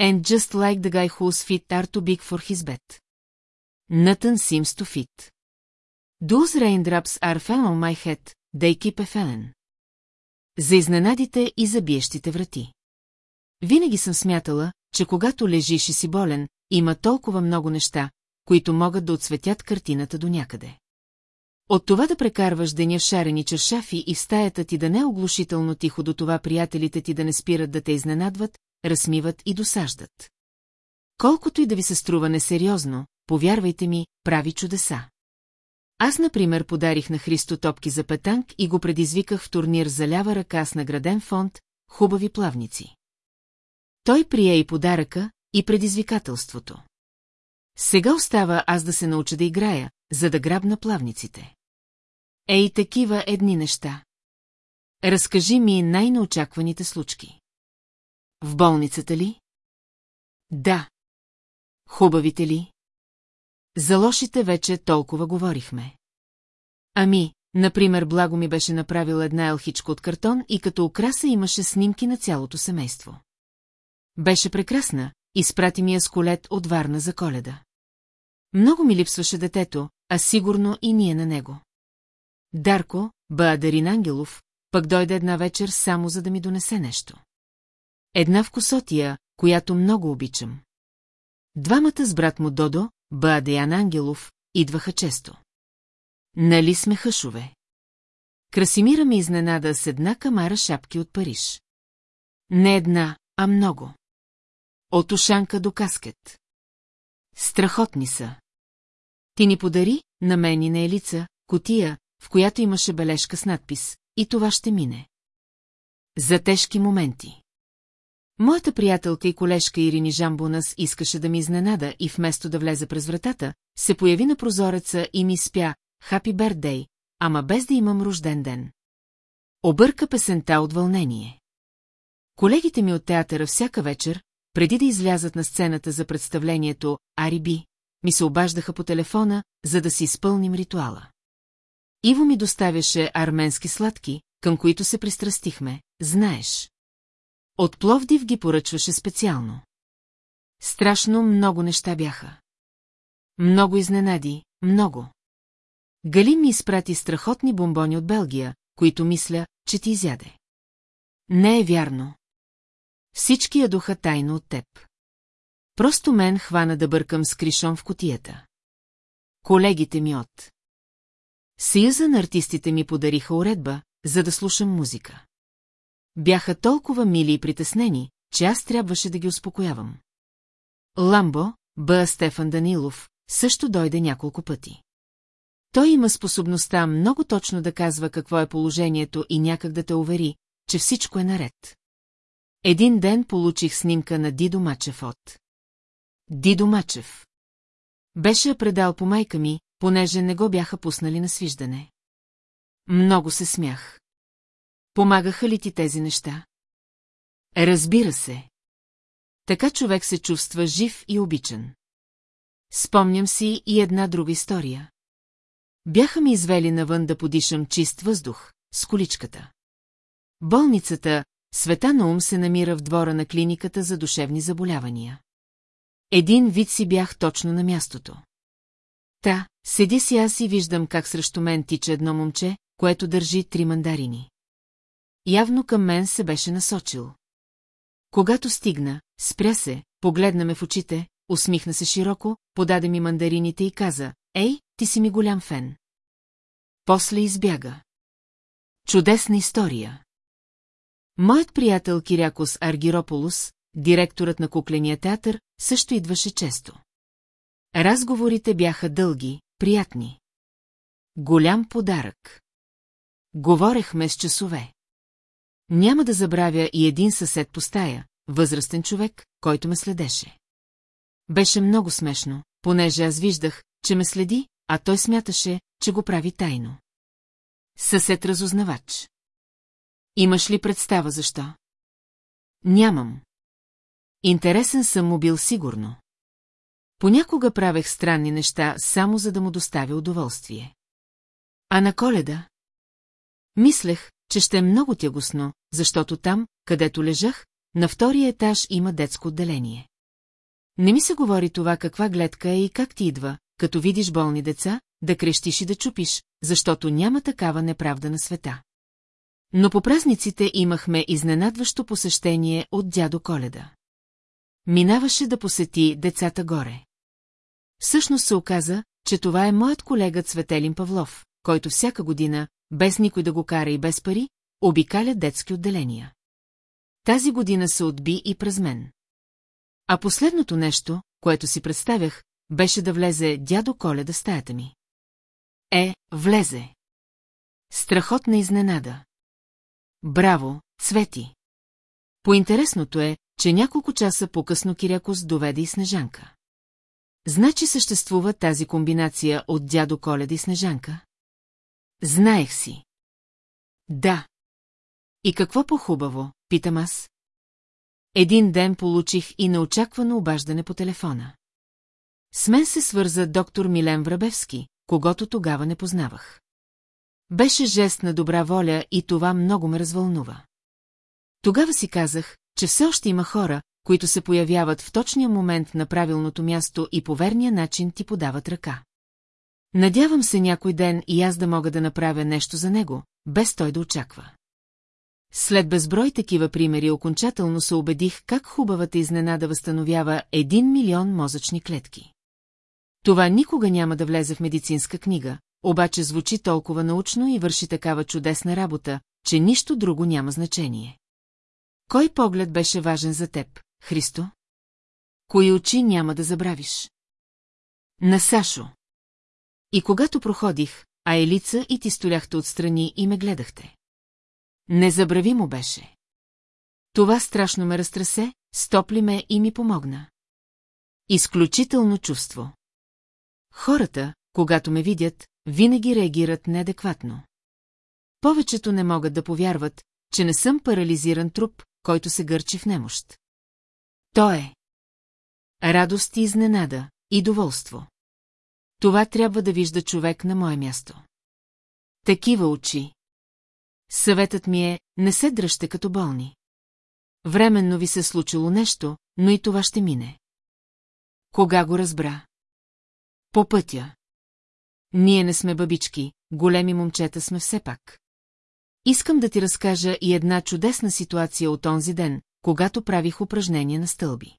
And just like the guy whose feet are too big for his bed. Nothing seems to fit. Those raindrops are fell on my head, they keep a falling. За изненадите и за биещите врати. Винаги съм смятала, че когато лежиш и си болен, има толкова много неща, които могат да отсветят картината до някъде. От това да прекарваш деня в шарени чершафи и в стаята ти да не е оглушително тихо до това приятелите ти да не спират да те изненадват, разсмиват и досаждат. Колкото и да ви се струва несериозно, повярвайте ми, прави чудеса. Аз, например, подарих на Христо топки за петанк и го предизвиках в турнир за лява ръка с награден фонд «Хубави плавници». Той прие и подаръка, и предизвикателството. Сега остава аз да се науча да играя, за да грабна плавниците. Ей, такива едни неща. Разкажи ми най-неочакваните случки. В болницата ли? Да. Хубавите ли? За лошите вече толкова говорихме. Ами, например, Благо ми беше направил една елхичка от картон и като украса имаше снимки на цялото семейство. Беше прекрасна, изпрати ми я с колет от Варна за коледа. Много ми липсваше детето, а сигурно и ние на него. Дарко, Баадарин Ангелов, пък дойде една вечер само за да ми донесе нещо. Една вкусотия, която много обичам. Двамата с брат му Додо, Баадеян Ангелов, идваха често. Нали сме хъшове? Красимира ми изненада с една камара шапки от Париж. Не една, а много. От ушанка до каскет. Страхотни са. Ти ни подари, на мен и на Елица, котия, в която имаше бележка с надпис, и това ще мине. За тежки моменти. Моята приятелка и колежка Ирини Жамбунас искаше да ми изненада и вместо да влезе през вратата, се появи на прозореца и ми спя «Хапи Бердей», ама без да имам рожден ден. Обърка песента от вълнение. Колегите ми от театъра всяка вечер, преди да излязат на сцената за представлението «Ариби», ми се обаждаха по телефона, за да си изпълним ритуала. Иво ми доставяше арменски сладки, към които се пристрастихме, знаеш. От Пловдив ги поръчваше специално. Страшно много неща бяха. Много изненади, много. Гали ми изпрати страхотни бомбони от Белгия, които мисля, че ти изяде. Не е вярно. Всички ядоха тайно от теб. Просто мен хвана да бъркам с кришон в котията. Колегите ми от... Съюза на артистите ми подариха уредба, за да слушам музика. Бяха толкова мили и притеснени, че аз трябваше да ги успокоявам. Ламбо, Б. Стефан Данилов, също дойде няколко пъти. Той има способността много точно да казва какво е положението и някак да те увери, че всичко е наред. Един ден получих снимка на Дидо Мачев от. Дидо Мачев. Беше я предал по майка ми, понеже не го бяха пуснали на свиждане. Много се смях. Помагаха ли ти тези неща? Разбира се. Така човек се чувства жив и обичан. Спомням си и една друга история. Бяха ми извели навън да подишам чист въздух, с количката. Болницата Света на ум се намира в двора на клиниката за душевни заболявания. Един вид си бях точно на мястото. Та, седи си аз и виждам как срещу мен тича едно момче, което държи три мандарини. Явно към мен се беше насочил. Когато стигна, спря се, погледна ме в очите, усмихна се широко, подаде ми мандарините и каза, «Ей, ти си ми голям фен». После избяга. Чудесна история. Моят приятел Кирякос Аргирополус, директорът на кукления театър, също идваше често. Разговорите бяха дълги, приятни. Голям подарък. Говорехме с часове. Няма да забравя и един съсед по стая, възрастен човек, който ме следеше. Беше много смешно, понеже аз виждах, че ме следи, а той смяташе, че го прави тайно. Съсед разузнавач. Имаш ли представа защо? Нямам. Интересен съм му бил сигурно. Понякога правех странни неща, само за да му доставя удоволствие. А на коледа? Мислех, че ще е много тягостно, защото там, където лежах, на втория етаж има детско отделение. Не ми се говори това каква гледка е и как ти идва, като видиш болни деца, да крещиш и да чупиш, защото няма такава неправда на света. Но по празниците имахме изненадващо посещение от дядо Коледа. Минаваше да посети децата горе. Всъщност се оказа, че това е моят колега Цветелин Павлов, който всяка година, без никой да го кара и без пари, обикаля детски отделения. Тази година се отби и през мен. А последното нещо, което си представях, беше да влезе дядо Коледа стаята ми. Е, влезе. Страхотна изненада. Браво, Цвети! Поинтересното е, че няколко часа по-късно Кирякос доведе и Снежанка. Значи съществува тази комбинация от дядо Коледа и Снежанка? Знаех си. Да. И какво по-хубаво, питам аз. Един ден получих и неочаквано обаждане по телефона. С мен се свърза доктор Милен Врабевски, когато тогава не познавах. Беше жест на добра воля и това много ме развълнува. Тогава си казах, че все още има хора, които се появяват в точния момент на правилното място и по верния начин ти подават ръка. Надявам се някой ден и аз да мога да направя нещо за него, без той да очаква. След безброй такива примери окончателно се убедих как хубавата изненада възстановява един милион мозъчни клетки. Това никога няма да влезе в медицинска книга, обаче звучи толкова научно и върши такава чудесна работа, че нищо друго няма значение. Кой поглед беше важен за теб, Христо? Кои очи няма да забравиш? На Сашо. И когато проходих, а Елица и ти столяхте отстрани и ме гледахте. Незабравимо беше. Това страшно ме разтрасе, стопли ме и ми помогна. Изключително чувство. Хората, когато ме видят, винаги реагират неадекватно. Повечето не могат да повярват, че не съм парализиран труп, който се гърчи в немощ. То е. Радост и изненада, и доволство. Това трябва да вижда човек на мое място. Такива очи. Съветът ми е, не се дръжте като болни. Временно ви се случило нещо, но и това ще мине. Кога го разбра? По пътя. Ние не сме бабички, големи момчета сме все пак. Искам да ти разкажа и една чудесна ситуация от онзи ден, когато правих упражнение на стълби.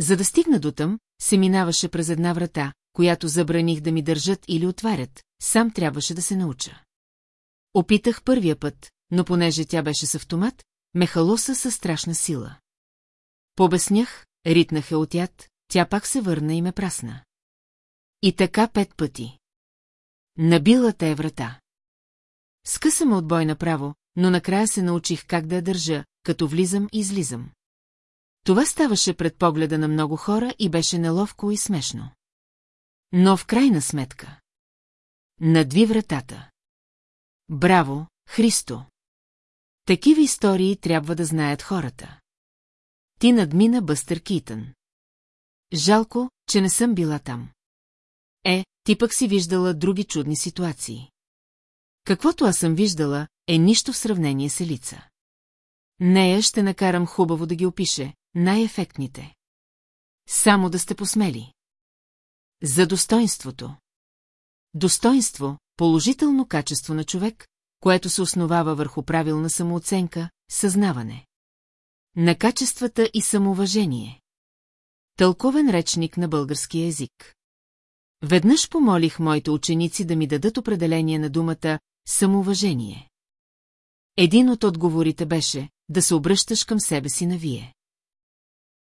За да стигна до там, се минаваше през една врата, която забраних да ми държат или отварят, сам трябваше да се науча. Опитах първия път, но понеже тя беше с автомат, ме халоса със страшна сила. Побеснях, ритнах е от яд, тя пак се върна и ме прасна. И така пет пъти. Набила те врата. Скъса ме от бой направо, но накрая се научих как да я държа, като влизам и излизам. Това ставаше пред погледа на много хора и беше неловко и смешно. Но в крайна сметка. Надви вратата. Браво, Христо! Такива истории трябва да знаят хората. Ти надмина Бъстър Китън. Жалко, че не съм била там. Е, ти пък си виждала други чудни ситуации. Каквото аз съм виждала, е нищо в сравнение с лица. Нея ще накарам хубаво да ги опише, най-ефектните. Само да сте посмели. За достоинството. Достоинство – положително качество на човек, което се основава върху правилна самооценка, съзнаване. На качествата и самоуважение. Тълковен речник на българския език. Веднъж помолих моите ученици да ми дадат определение на думата самоуважение. Един от отговорите беше да се обръщаш към себе си на вие.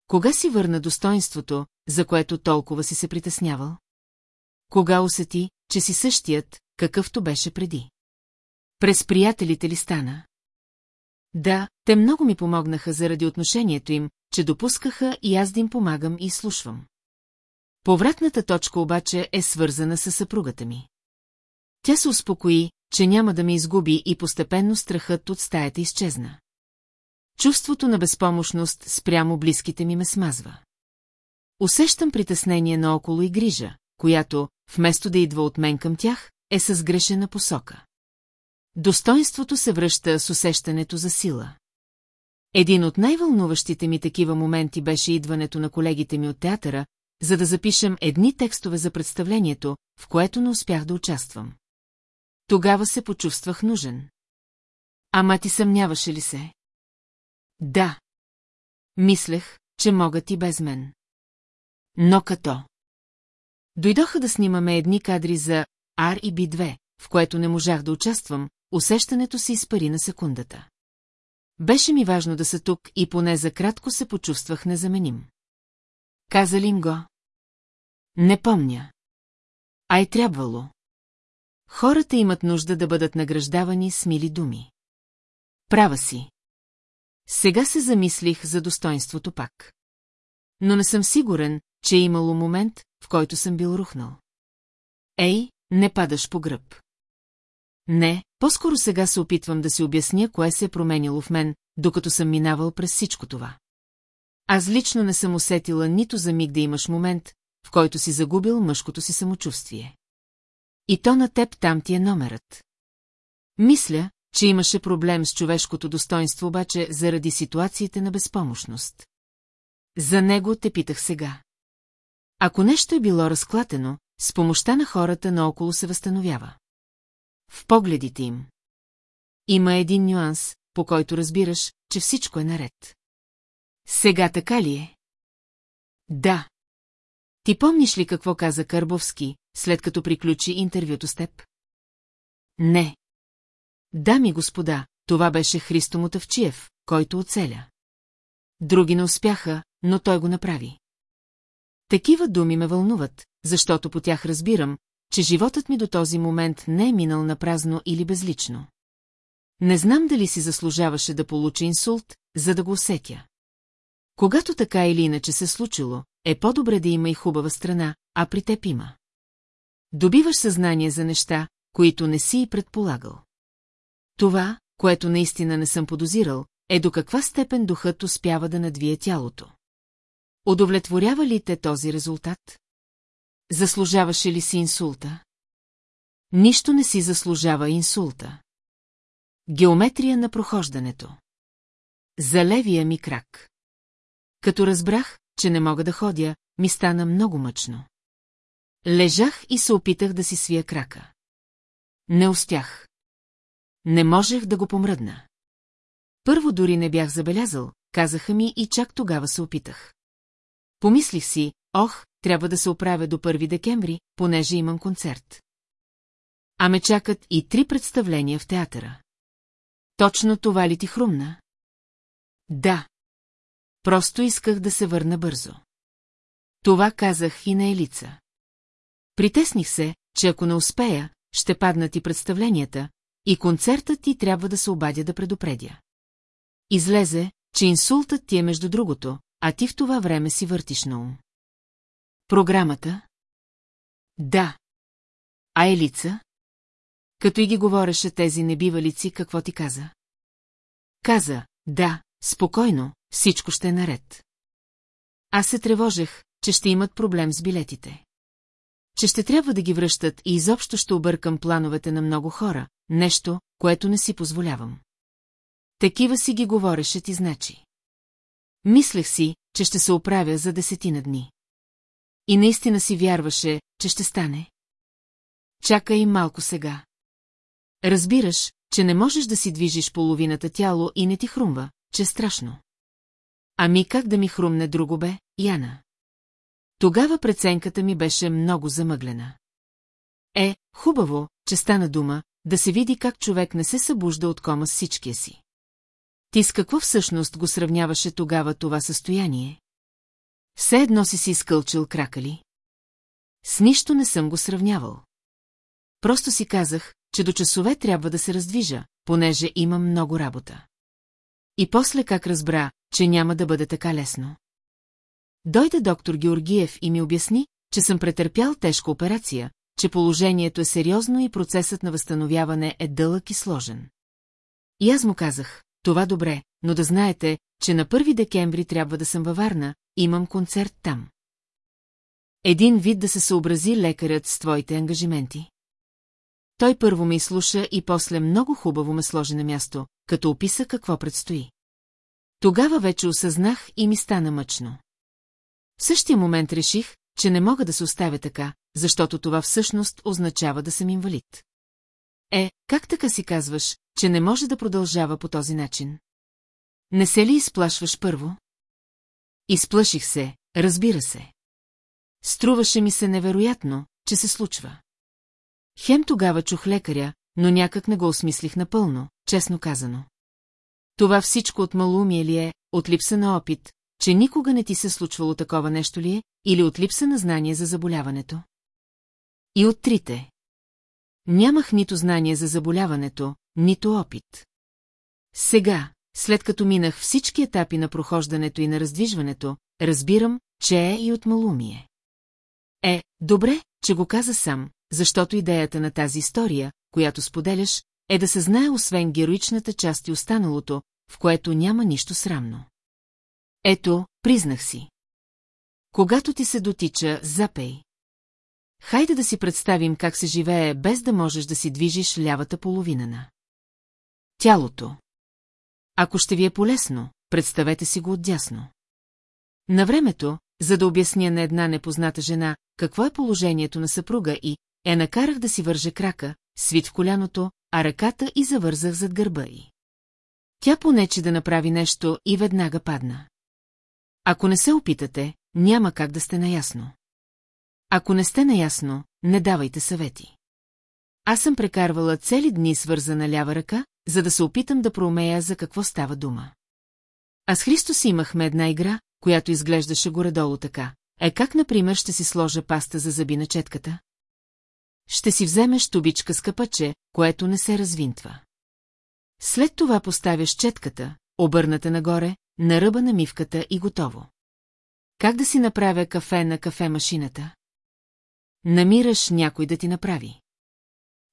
Кога си върна достоинството, за което толкова си се притеснявал? Кога усети, че си същият, какъвто беше преди? През приятелите ли стана? Да, те много ми помогнаха заради отношението им, че допускаха и аз да им помагам и слушвам. Повратната точка обаче е свързана с съпругата ми. Тя се успокои, че няма да ме изгуби и постепенно страхът от стаята изчезна. Чувството на безпомощност спрямо близките ми ме смазва. Усещам притеснение наоколо и грижа, която, вместо да идва от мен към тях, е с сгрешена посока. Достоинството се връща с усещането за сила. Един от най-вълнуващите ми такива моменти беше идването на колегите ми от театъра, за да запишем едни текстове за представлението, в което не успях да участвам. Тогава се почувствах нужен. Ама ти съмняваше ли се? Да. Мислех, че могат и без мен. Но като... Дойдоха да снимаме едни кадри за R и B2, в което не можах да участвам, усещането се изпари на секундата. Беше ми важно да са тук и поне за кратко се почувствах незаменим. Каза ли им го? Не помня. А е трябвало. Хората имат нужда да бъдат награждавани с мили думи. Права си. Сега се замислих за достоинството пак. Но не съм сигурен, че е имало момент, в който съм бил рухнал. Ей, не падаш по гръб. Не, по-скоро сега се опитвам да си обясня, кое се е променило в мен, докато съм минавал през всичко това. Аз лично не съм усетила нито за миг да имаш момент, в който си загубил мъжкото си самочувствие. И то на теб там ти е номерът. Мисля, че имаше проблем с човешкото достоинство обаче заради ситуациите на безпомощност. За него те питах сега. Ако нещо е било разклатено, с помощта на хората наоколо се възстановява. В погледите им. Има един нюанс, по който разбираш, че всичко е наред. Сега така ли е? Да. Ти помниш ли какво каза Карбовски, след като приключи интервюто с теб? Не. Дами господа, това беше Христо Мотавчиев, който оцеля. Други не успяха, но той го направи. Такива думи ме вълнуват, защото по тях разбирам, че животът ми до този момент не е минал на празно или безлично. Не знам дали си заслужаваше да получи инсулт, за да го усетя. Когато така или иначе се случило, е по-добре да има и хубава страна, а при теб има. Добиваш съзнание за неща, които не си и предполагал. Това, което наистина не съм подозирал, е до каква степен духът успява да надвие тялото. Удовлетворява ли те този резултат? Заслужаваше ли си инсулта? Нищо не си заслужава инсулта. Геометрия на прохождането. За левия ми крак. Като разбрах, че не мога да ходя, ми стана много мъчно. Лежах и се опитах да си свия крака. Не успях. Не можех да го помръдна. Първо дори не бях забелязал, казаха ми и чак тогава се опитах. Помислих си, ох, трябва да се оправя до 1 декември, понеже имам концерт. А ме чакат и три представления в театъра. Точно това ли ти хрумна? Да. Просто исках да се върна бързо. Това казах и на Елица. Притесних се, че ако не успея, ще паднат и представленията, и концертът ти трябва да се обадя да предупредя. Излезе, че инсултът ти е между другото, а ти в това време си въртиш на ум. Програмата? Да. А Елица? Като и ги говореше тези небивалици, какво ти каза? Каза, да, спокойно, всичко ще е наред. Аз се тревожех, че ще имат проблем с билетите. Че ще трябва да ги връщат и изобщо ще объркам плановете на много хора, нещо, което не си позволявам. Такива си ги говореше ти значи. Мислех си, че ще се оправя за десетина дни. И наистина си вярваше, че ще стане. Чакай малко сега. Разбираш, че не можеш да си движиш половината тяло и не ти хрумва, че е страшно. Ами как да ми хрумне друго бе, Яна? Тогава преценката ми беше много замъглена. Е, хубаво, че стана дума, да се види как човек не се събужда от кома с всичкия си. Ти с какво всъщност го сравняваше тогава това състояние? Все едно си си изкълчил крака ли? С нищо не съм го сравнявал. Просто си казах, че до часове трябва да се раздвижа, понеже имам много работа. И после как разбра, че няма да бъде така лесно. Дойде доктор Георгиев и ми обясни, че съм претърпял тежка операция, че положението е сериозно и процесът на възстановяване е дълъг и сложен. И аз му казах, това добре, но да знаете, че на 1 декември трябва да съм във Варна, имам концерт там. Един вид да се съобрази лекарят с твоите ангажименти. Той първо ме изслуша и после много хубаво ме сложи на място, като описа какво предстои. Тогава вече осъзнах и ми стана мъчно. В същия момент реших, че не мога да се оставя така, защото това всъщност означава да съм инвалид. Е, как така си казваш, че не може да продължава по този начин? Не се ли изплашваш първо? Изплаших се, разбира се. Струваше ми се невероятно, че се случва. Хем тогава чух лекаря, но някак не го осмислих напълно, честно казано. Това всичко от малумие ли е, от липса на опит, че никога не ти се случвало такова нещо ли е, или от липса на знание за заболяването? И от трите. Нямах нито знание за заболяването, нито опит. Сега, след като минах всички етапи на прохождането и на раздвижването, разбирам, че е и от малумие. Е, добре, че го каза сам, защото идеята на тази история, която споделяш, е да се знае освен героичната част и останалото, в което няма нищо срамно. Ето, признах си. Когато ти се дотича, запей. Хайде да си представим как се живее, без да можеш да си движиш лявата половина на тялото. Ако ще ви е полезно, представете си го отдясно. На времето, за да обясня на една непозната жена, какво е положението на съпруга и е накарах да си върже крака, свит в коляното, а ръката и завързах зад гърба й. Тя понече да направи нещо и веднага падна. Ако не се опитате, няма как да сте наясно. Ако не сте наясно, не давайте съвети. Аз съм прекарвала цели дни свързана лява ръка, за да се опитам да проумея за какво става дума. А с Христо си имахме една игра, която изглеждаше горе-долу така. Е как, например, ще си сложа паста за зъби на четката? Ще си вземеш тубичка с капаче, което не се развинтва. След това поставяш четката, обърната нагоре, на ръба на мивката и готово. Как да си направя кафе на кафе-машината? Намираш някой да ти направи.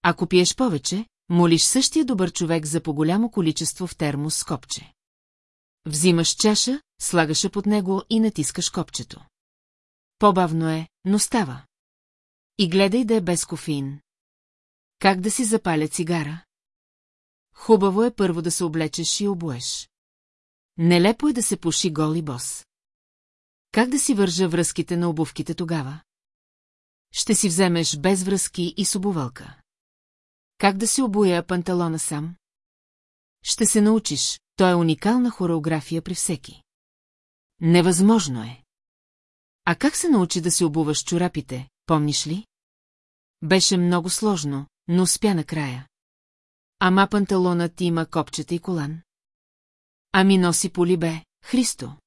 Ако пиеш повече, молиш същия добър човек за по-голямо количество в термос с копче. Взимаш чаша, слагаш под него и натискаш копчето. По-бавно е, но става. И гледай да е без кофеин. Как да си запаля цигара? Хубаво е първо да се облечеш и обуеш. Нелепо е да се пуши гол и бос. Как да си вържа връзките на обувките тогава? Ще си вземеш без връзки и с обувалка. Как да си обуя панталона сам? Ще се научиш, то е уникална хореография при всеки. Невъзможно е. А как се научи да си обуваш чорапите, помниш ли? Беше много сложно, но успя накрая. Ама панталонът има копчета и колан. Ами носи полибе, Христо.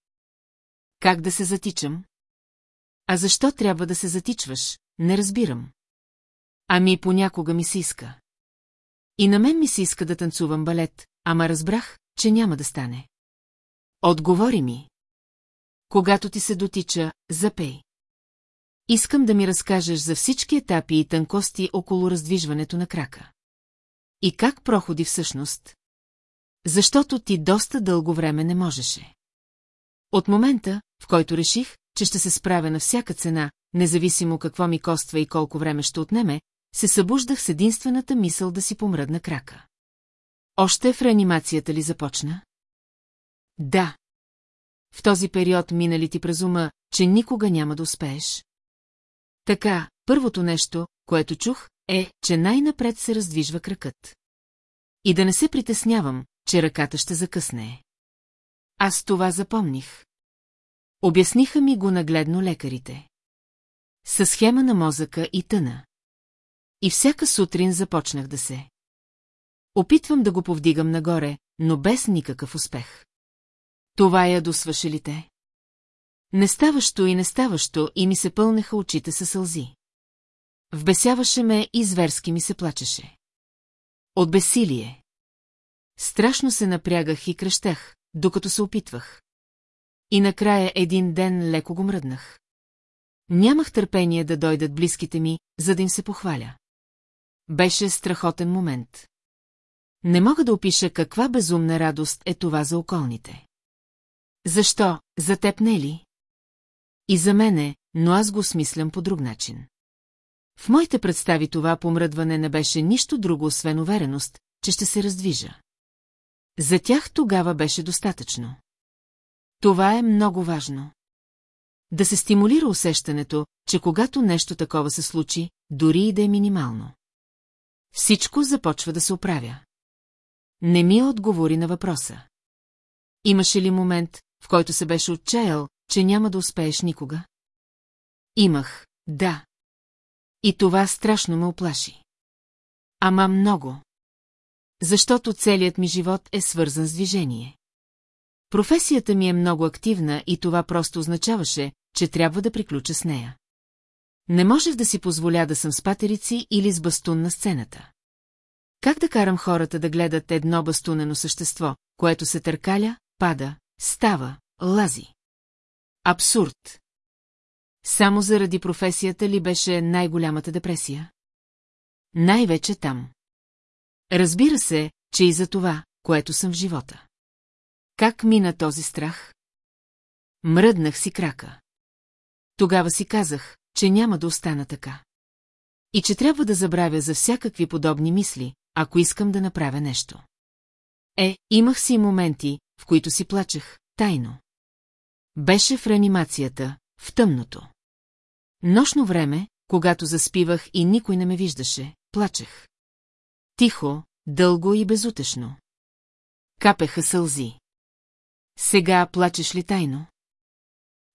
Как да се затичам? А защо трябва да се затичваш, не разбирам. Ами понякога ми се иска. И на мен ми се иска да танцувам балет, ама разбрах, че няма да стане. Отговори ми. Когато ти се дотича, запей. Искам да ми разкажеш за всички етапи и тънкости около раздвижването на крака. И как проходи всъщност? Защото ти доста дълго време не можеше. От момента, в който реших, че ще се справя на всяка цена, независимо какво ми коства и колко време ще отнеме, се събуждах с единствената мисъл да си помръдна крака. Още в реанимацията ли започна? Да. В този период минали ти през ума, че никога няма да успееш. Така, първото нещо, което чух, е, че най-напред се раздвижва кракът. И да не се притеснявам, че ръката ще закъсне. Аз това запомних. Обясниха ми го нагледно лекарите. С схема на мозъка и тъна. И всяка сутрин започнах да се. Опитвам да го повдигам нагоре, но без никакъв успех. Това ядосваше ли те? Не ставащо и не ставащо и ми се пълнеха очите със сълзи. Вбесяваше ме и зверски ми се плачеше. От бесилие. Страшно се напрягах и кръщах, докато се опитвах. И накрая един ден леко го мръднах. Нямах търпение да дойдат близките ми, за да им се похваля. Беше страхотен момент. Не мога да опиша каква безумна радост е това за околните. Защо, за теб не ли? И за мене, но аз го смислям по друг начин. В моите представи това помръдване не беше нищо друго, освен увереност, че ще се раздвижа. За тях тогава беше достатъчно. Това е много важно. Да се стимулира усещането, че когато нещо такова се случи, дори и да е минимално. Всичко започва да се оправя. Не ми отговори на въпроса. Имаше ли момент, в който се беше отчаял, че няма да успееш никога? Имах, да. И това страшно ме оплаши. Ама много. Защото целият ми живот е свързан с движение. Професията ми е много активна и това просто означаваше, че трябва да приключа с нея. Не можех да си позволя да съм с патерици или с бастун на сцената. Как да карам хората да гледат едно бастунено същество, което се търкаля, пада, става, лази? Абсурд. Само заради професията ли беше най-голямата депресия? Най-вече там. Разбира се, че и за това, което съм в живота. Как мина този страх? Мръднах си крака. Тогава си казах, че няма да остана така. И че трябва да забравя за всякакви подобни мисли, ако искам да направя нещо. Е, имах си моменти, в които си плачех, тайно. Беше в реанимацията, в тъмното. Нощно време, когато заспивах и никой не ме виждаше, плачех. Тихо, дълго и безутешно. Капеха сълзи. Сега плачеш ли тайно?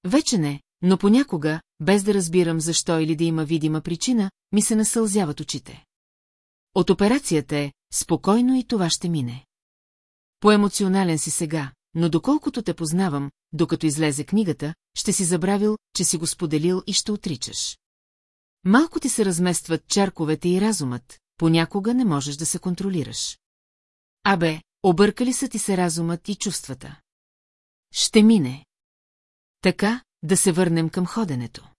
Вече не, но понякога, без да разбирам защо или да има видима причина, ми се насълзяват очите. От операцията е, спокойно и това ще мине. По-емоционален си сега, но доколкото те познавам, докато излезе книгата, ще си забравил, че си го споделил и ще отричаш. Малко ти се разместват чарковете и разумът, понякога не можеш да се контролираш. Абе, объркали са ти се разумът и чувствата. Ще мине. Така, да се върнем към ходенето.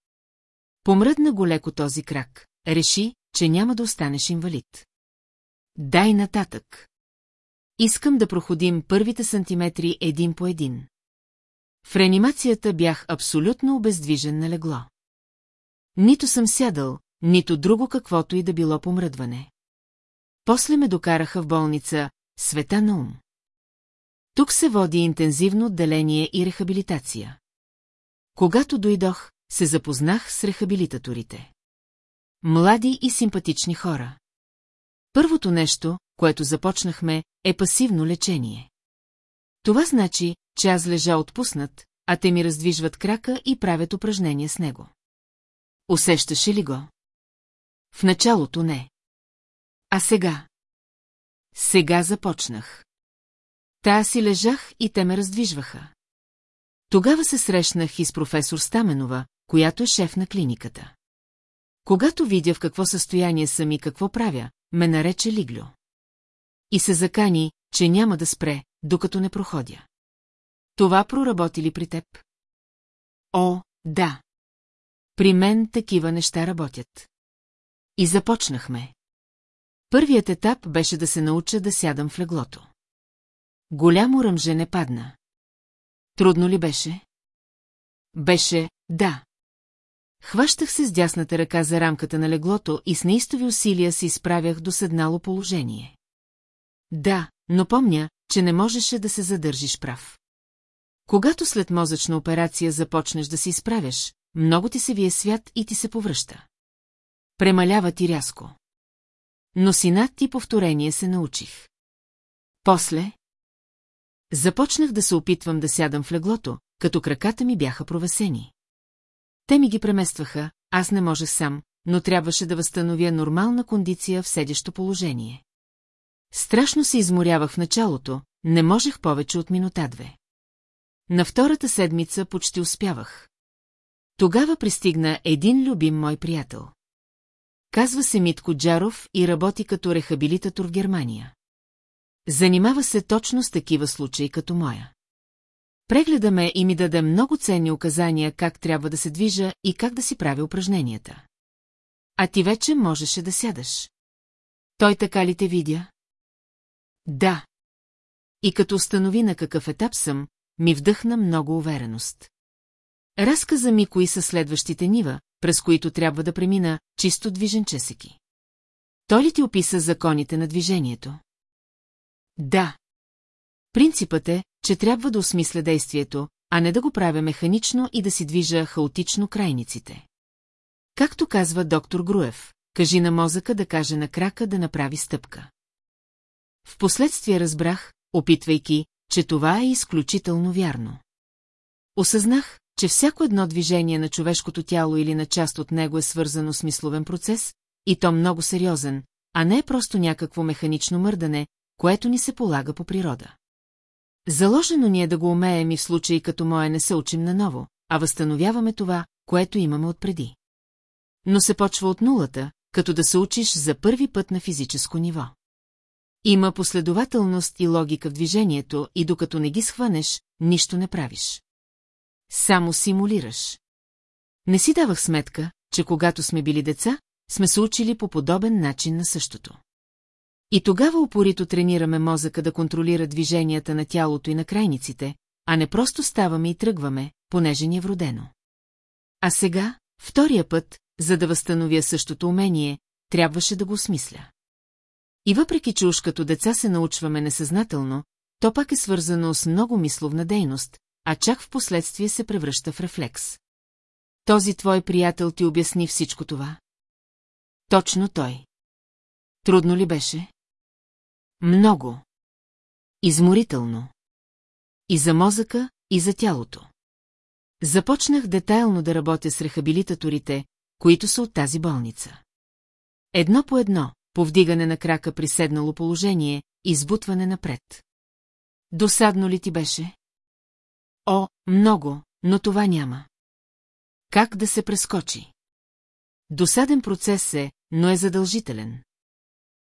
Помръдна го леко този крак, реши, че няма да останеш инвалид. Дай нататък. Искам да проходим първите сантиметри един по един. В реанимацията бях абсолютно обездвижен на легло. Нито съм сядал, нито друго каквото и да било помръдване. После ме докараха в болница Света на ум. Тук се води интензивно отделение и рехабилитация. Когато дойдох, се запознах с рехабилитаторите. Млади и симпатични хора. Първото нещо, което започнахме, е пасивно лечение. Това значи, че аз лежа отпуснат, а те ми раздвижват крака и правят упражнения с него. Усещаше ли го? В началото не. А сега? Сега започнах. Та си лежах и те ме раздвижваха. Тогава се срещнах и с професор Стаменова, която е шеф на клиниката. Когато видя в какво състояние съм и какво правя, ме нарече Лиглю. И се закани, че няма да спре, докато не проходя. Това проработи ли при теб? О, да. При мен такива неща работят. И започнахме. Първият етап беше да се науча да сядам в леглото. Голямо ръмже не падна. Трудно ли беше? Беше, да. Хващах се с дясната ръка за рамката на леглото и с неистови усилия се изправях до седнало положение. Да, но помня, че не можеше да се задържиш прав. Когато след мозъчна операция започнеш да се изправяш, много ти се вие свят и ти се повръща. Премалява ти рязко. Но си над и повторение се научих. После... Започнах да се опитвам да сядам в леглото, като краката ми бяха провесени. Те ми ги преместваха, аз не можех сам, но трябваше да възстановя нормална кондиция в седещо положение. Страшно се изморявах в началото, не можех повече от минута-две. На втората седмица почти успявах. Тогава пристигна един любим мой приятел. Казва се Митко Джаров и работи като рехабилитатор в Германия. Занимава се точно с такива случаи като моя. Прегледаме и ми даде много ценни указания как трябва да се движа и как да си прави упражненията. А ти вече можеше да сядаш. Той така ли те видя? Да. И като установи на какъв етап съм, ми вдъхна много увереност. Разказа ми кои са следващите нива, през които трябва да премина, чисто движен чесеки. Той ли ти описа законите на движението? Да. Принципът е, че трябва да осмисля действието, а не да го правя механично и да си движа хаотично крайниците. Както казва доктор Груев, кажи на мозъка да каже на крака да направи стъпка. Впоследствие разбрах, опитвайки, че това е изключително вярно. Осъзнах, че всяко едно движение на човешкото тяло или на част от него е свързано с мисловен процес, и то много сериозен, а не е просто някакво механично мърдане, което ни се полага по природа. Заложено ни е да го умеем и в случай като моя не се учим наново, а възстановяваме това, което имаме отпреди. Но се почва от нулата, като да се учиш за първи път на физическо ниво. Има последователност и логика в движението и докато не ги схванеш, нищо не правиш. Само симулираш. Не си давах сметка, че когато сме били деца, сме се учили по подобен начин на същото. И тогава упорито тренираме мозъка да контролира движенията на тялото и на крайниците, а не просто ставаме и тръгваме, понеже ни е вродено. А сега, втория път, за да възстановя същото умение, трябваше да го осмисля. И въпреки, че уж като деца се научваме несъзнателно, то пак е свързано с много мисловна дейност, а чак в последствие се превръща в рефлекс. Този твой приятел ти обясни всичко това? Точно той. Трудно ли беше? Много. Изморително. И за мозъка, и за тялото. Започнах детайлно да работя с рехабилитаторите, които са от тази болница. Едно по едно, повдигане на крака при седнало положение, избутване напред. Досадно ли ти беше? О, много, но това няма. Как да се прескочи? Досаден процес е, но е задължителен.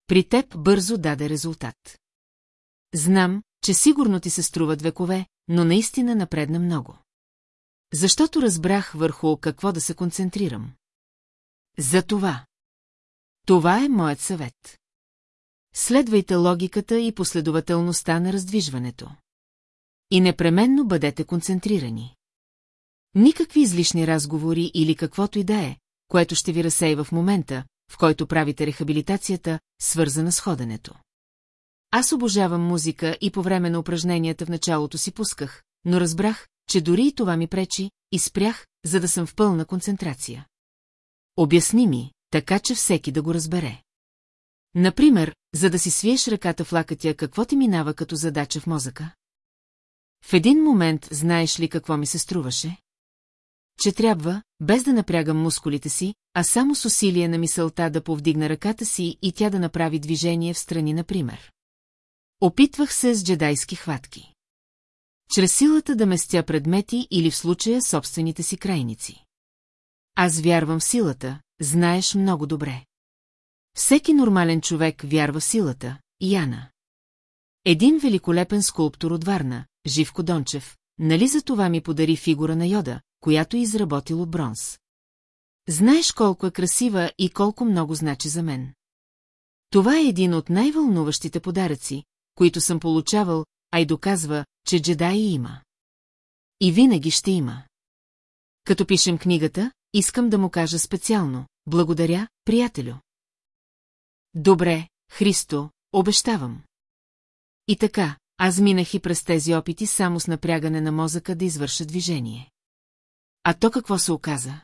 При теб бързо даде резултат. Знам, че сигурно ти се струват векове, но наистина напредна много. Защото разбрах върху какво да се концентрирам. За това. Това е моят съвет. Следвайте логиката и последователността на раздвижването. И непременно бъдете концентрирани. Никакви излишни разговори или каквото и да е, което ще ви разсейва в момента, в който правите рехабилитацията, свързана с ходенето. Аз обожавам музика и по време на упражненията в началото си пусках, но разбрах, че дори и това ми пречи, и спрях, за да съм в пълна концентрация. Обясни ми, така че всеки да го разбере. Например, за да си свиеш ръката в лакътя, какво ти минава като задача в мозъка? В един момент знаеш ли какво ми се струваше? Че трябва, без да напрягам мускулите си, а само с усилие на мисълта да повдигна ръката си и тя да направи движение в страни, например. Опитвах се с джедайски хватки. Чрез силата да местя предмети или в случая собствените си крайници. Аз вярвам в силата, знаеш много добре. Всеки нормален човек вярва в силата, Яна. Един великолепен скулптор от Варна, Живко Дончев, нали за това ми подари фигура на Йода, която е изработил от бронз. Знаеш колко е красива и колко много значи за мен. Това е един от най-вълнуващите подаръци, които съм получавал, а и доказва, че джедаи има. И винаги ще има. Като пишем книгата, искам да му кажа специално. Благодаря, приятелю. Добре, Христо, обещавам. И така, аз минах и през тези опити само с напрягане на мозъка да извърша движение. А то какво се оказа?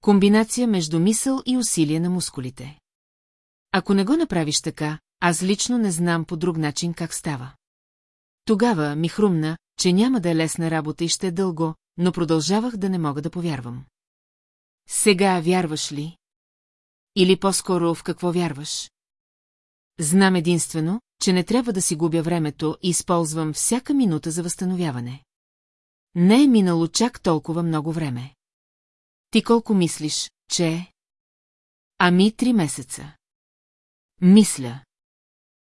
Комбинация между мисъл и усилие на мускулите. Ако не го направиш така, аз лично не знам по друг начин как става. Тогава ми хрумна, че няма да е лесна работа и ще е дълго, но продължавах да не мога да повярвам. Сега вярваш ли? Или по-скоро в какво вярваш? Знам единствено, че не трябва да си губя времето и използвам всяка минута за възстановяване. Не е минало чак толкова много време. Ти колко мислиш, че е? Ами три месеца. Мисля.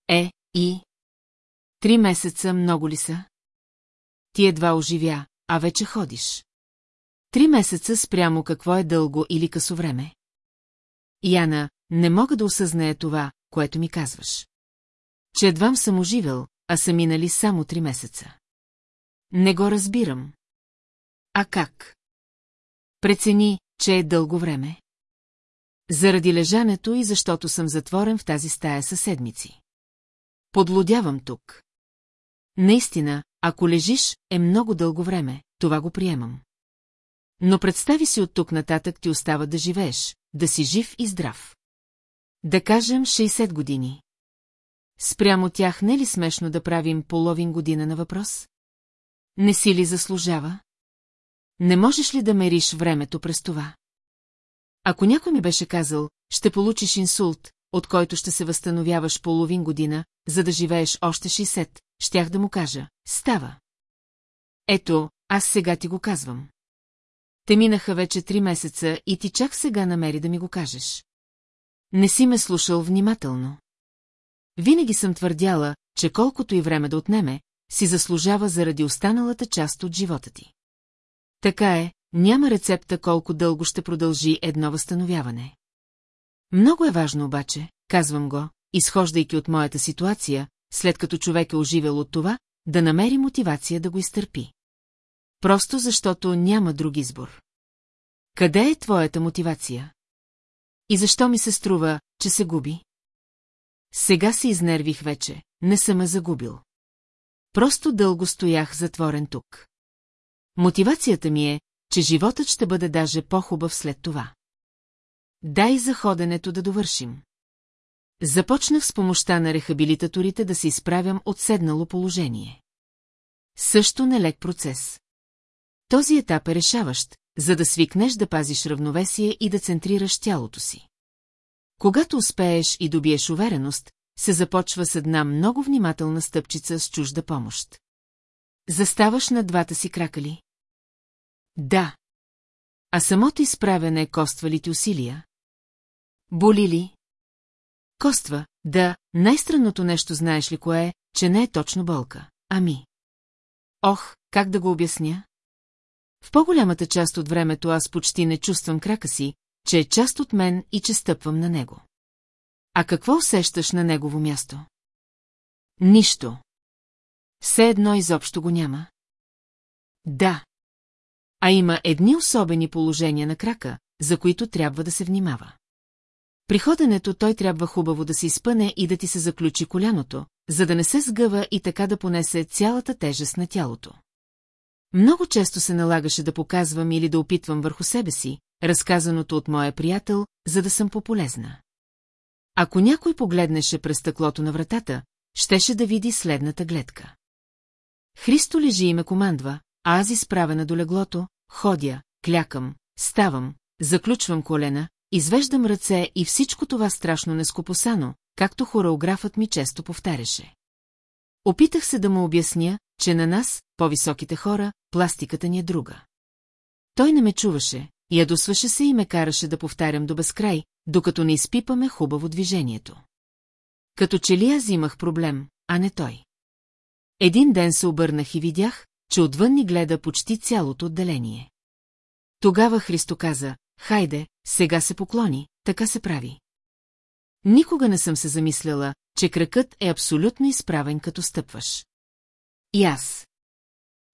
Е, и... Три месеца много ли са? Ти едва оживя, а вече ходиш. Три месеца спрямо какво е дълго или късо време? Яна, не мога да осъзная това, което ми казваш. Че едвам съм оживел, а са минали само три месеца. Не го разбирам. А как? Прецени, че е дълго време. Заради лежането и защото съм затворен в тази стая със седмици. Подлодявам тук. Наистина, ако лежиш, е много дълго време, това го приемам. Но представи си от тук нататък ти остава да живееш, да си жив и здрав. Да кажем 60 години. Спрямо тях не е ли смешно да правим половин година на въпрос? Не си ли заслужава? Не можеш ли да мериш времето през това? Ако някой ми беше казал, ще получиш инсулт, от който ще се възстановяваш половин година, за да живееш още 60, щях да му кажа, става. Ето, аз сега ти го казвам. Те минаха вече три месеца и ти чак сега намери да ми го кажеш. Не си ме слушал внимателно. Винаги съм твърдяла, че колкото и време да отнеме, си заслужава заради останалата част от живота ти. Така е, няма рецепта колко дълго ще продължи едно възстановяване. Много е важно обаче, казвам го, изхождайки от моята ситуация, след като човек е оживел от това, да намери мотивация да го изтърпи. Просто защото няма друг избор. Къде е твоята мотивация? И защо ми се струва, че се губи? Сега се изнервих вече, не съм ме загубил. Просто дълго стоях затворен тук. Мотивацията ми е, че животът ще бъде даже по-хубав след това. Дай за ходенето да довършим. Започнах с помощта на рехабилитаторите да се изправям от седнало положение. Също нелек процес. Този етап е решаващ, за да свикнеш да пазиш равновесие и да центрираш тялото си. Когато успееш и добиеш увереност, се започва с една много внимателна стъпчица с чужда помощ. Заставаш на двата си крака ли? Да. А самото изправяне коства ли ти усилия? Боли ли? Коства, да, най-странното нещо знаеш ли кое е, че не е точно болка. Ами. Ох, как да го обясня? В по-голямата част от времето аз почти не чувствам крака си, че е част от мен и че стъпвам на него. А какво усещаш на негово място? Нищо. Все едно изобщо го няма. Да. А има едни особени положения на крака, за които трябва да се внимава. При ходенето той трябва хубаво да се изпъне и да ти се заключи коляното, за да не се сгъва и така да понесе цялата тежест на тялото. Много често се налагаше да показвам или да опитвам върху себе си, разказаното от моя приятел, за да съм пополезна. Ако някой погледнеше през стъклото на вратата, щеше да види следната гледка. Христо лежи и ме командва, а аз изправена до леглото, ходя, клякам, ставам, заключвам колена, извеждам ръце и всичко това страшно нескопосано, както хореографът ми често повтаряше. Опитах се да му обясня, че на нас, по-високите хора, пластиката ни е друга. Той не ме чуваше, ядосваше се и ме караше да повтарям до безкрай, докато не изпипаме хубаво движението. Като че ли аз имах проблем, а не той. Един ден се обърнах и видях, че отвън ни гледа почти цялото отделение. Тогава Христо каза, хайде, сега се поклони, така се прави. Никога не съм се замисляла, че кракът е абсолютно изправен като стъпваш. И аз.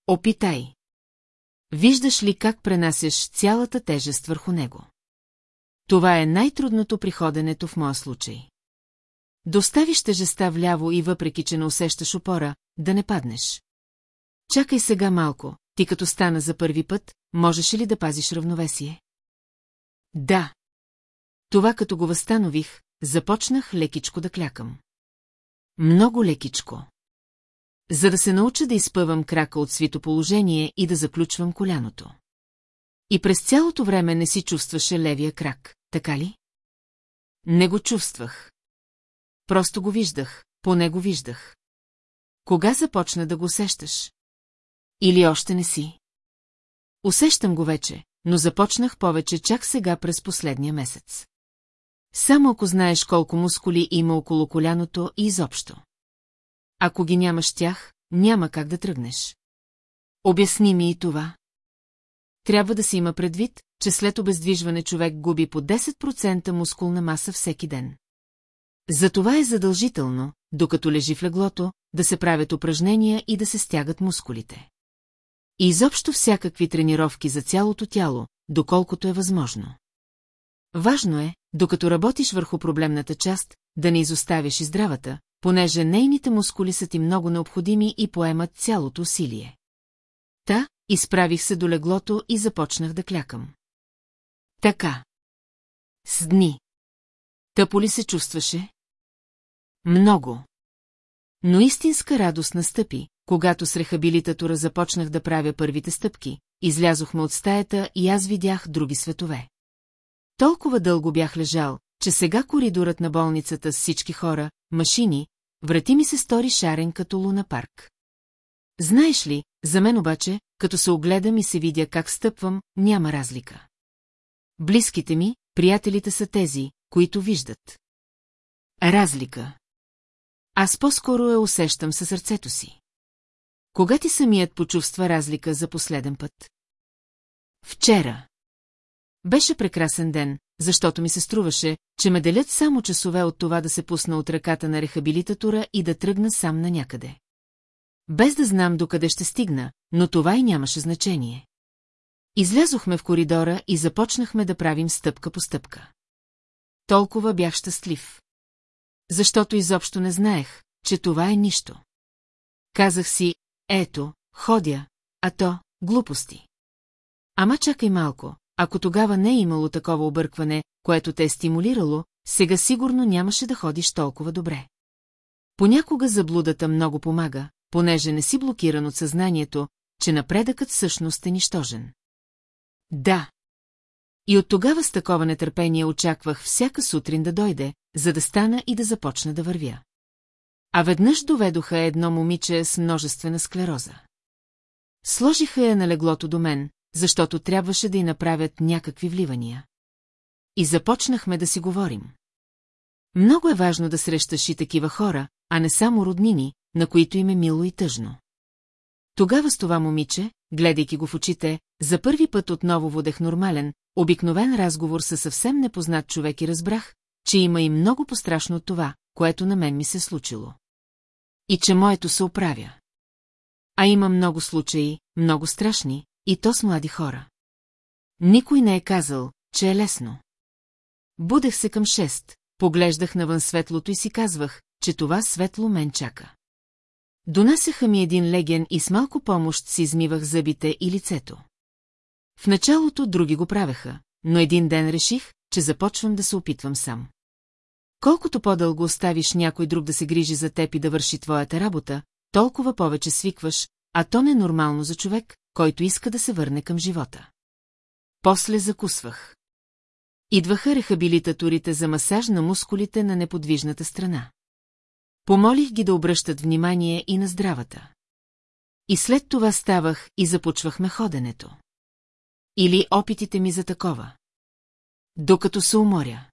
Опитай. Виждаш ли как пренасяш цялата тежест върху него? Това е най-трудното при ходенето в моя случай. Доставиш тежеста вляво и въпреки, че не усещаш опора, да не паднеш. Чакай сега малко, ти като стана за първи път, можеш ли да пазиш равновесие? Да. Това като го възстанових, започнах лекичко да клякам. Много лекичко. За да се науча да изпъвам крака от свито положение и да заключвам коляното. И през цялото време не си чувстваше левия крак, така ли? Не го чувствах. Просто го виждах, поне го виждах. Кога започна да го усещаш? Или още не си? Усещам го вече, но започнах повече чак сега през последния месец. Само ако знаеш колко мускули има около коляното и изобщо. Ако ги нямаш тях, няма как да тръгнеш. Обясни ми и това. Трябва да се има предвид, че след обездвижване човек губи по 10% мускулна маса всеки ден. Затова е задължително, докато лежи в леглото, да се правят упражнения и да се стягат мускулите. И изобщо всякакви тренировки за цялото тяло, доколкото е възможно. Важно е, докато работиш върху проблемната част, да не изоставяш и здравата, понеже нейните мускули са ти много необходими и поемат цялото усилие. Та, изправих се до леглото и започнах да клякам. Така. С дни. Тъпо ли се чувстваше? Много. Но истинска радост настъпи, когато с рехабилитатора започнах да правя първите стъпки, излязохме от стаята и аз видях други светове. Толкова дълго бях лежал, че сега коридорът на болницата с всички хора, машини, врати ми се стори шарен като луна парк. Знаеш ли, за мен обаче, като се огледам и се видя как стъпвам, няма разлика. Близките ми, приятелите са тези, които виждат. Разлика. Аз по-скоро я усещам със сърцето си. Кога ти самият почувства разлика за последен път? Вчера. Беше прекрасен ден, защото ми се струваше, че ме делят само часове от това да се пусна от ръката на рехабилитатора и да тръгна сам на някъде. Без да знам докъде ще стигна, но това и нямаше значение. Излязохме в коридора и започнахме да правим стъпка по стъпка. Толкова бях щастлив. Защото изобщо не знаех, че това е нищо. Казах си, ето, ходя, а то, глупости. Ама чакай малко, ако тогава не е имало такова объркване, което те е стимулирало, сега сигурно нямаше да ходиш толкова добре. Понякога заблудата много помага, понеже не си блокиран от съзнанието, че напредъкът всъщност е нищожен. Да. И от тогава с такова нетърпение очаквах всяка сутрин да дойде, за да стана и да започна да вървя. А веднъж доведоха едно момиче с множествена склероза. Сложиха я на леглото до мен, защото трябваше да й направят някакви вливания. И започнахме да си говорим. Много е важно да срещаш и такива хора, а не само роднини, на които им е мило и тъжно. Тогава с това момиче, гледайки го в очите, за първи път отново водех нормален, обикновен разговор със съвсем непознат човек и разбрах, че има и много пострашно от това, което на мен ми се случило. И че моето се оправя. А има много случаи, много страшни, и то с млади хора. Никой не е казал, че е лесно. Будех се към шест, поглеждах навън светлото и си казвах, че това светло мен чака. Донасяха ми един леген и с малко помощ си измивах зъбите и лицето. В началото други го правеха, но един ден реших, че започвам да се опитвам сам. Колкото по-дълго оставиш някой друг да се грижи за теб и да върши твоята работа, толкова повече свикваш, а то не е за човек, който иска да се върне към живота. После закусвах. Идваха рехабилитаторите за масаж на мускулите на неподвижната страна. Помолих ги да обръщат внимание и на здравата. И след това ставах и започвахме ходенето. Или опитите ми за такова. Докато се уморя.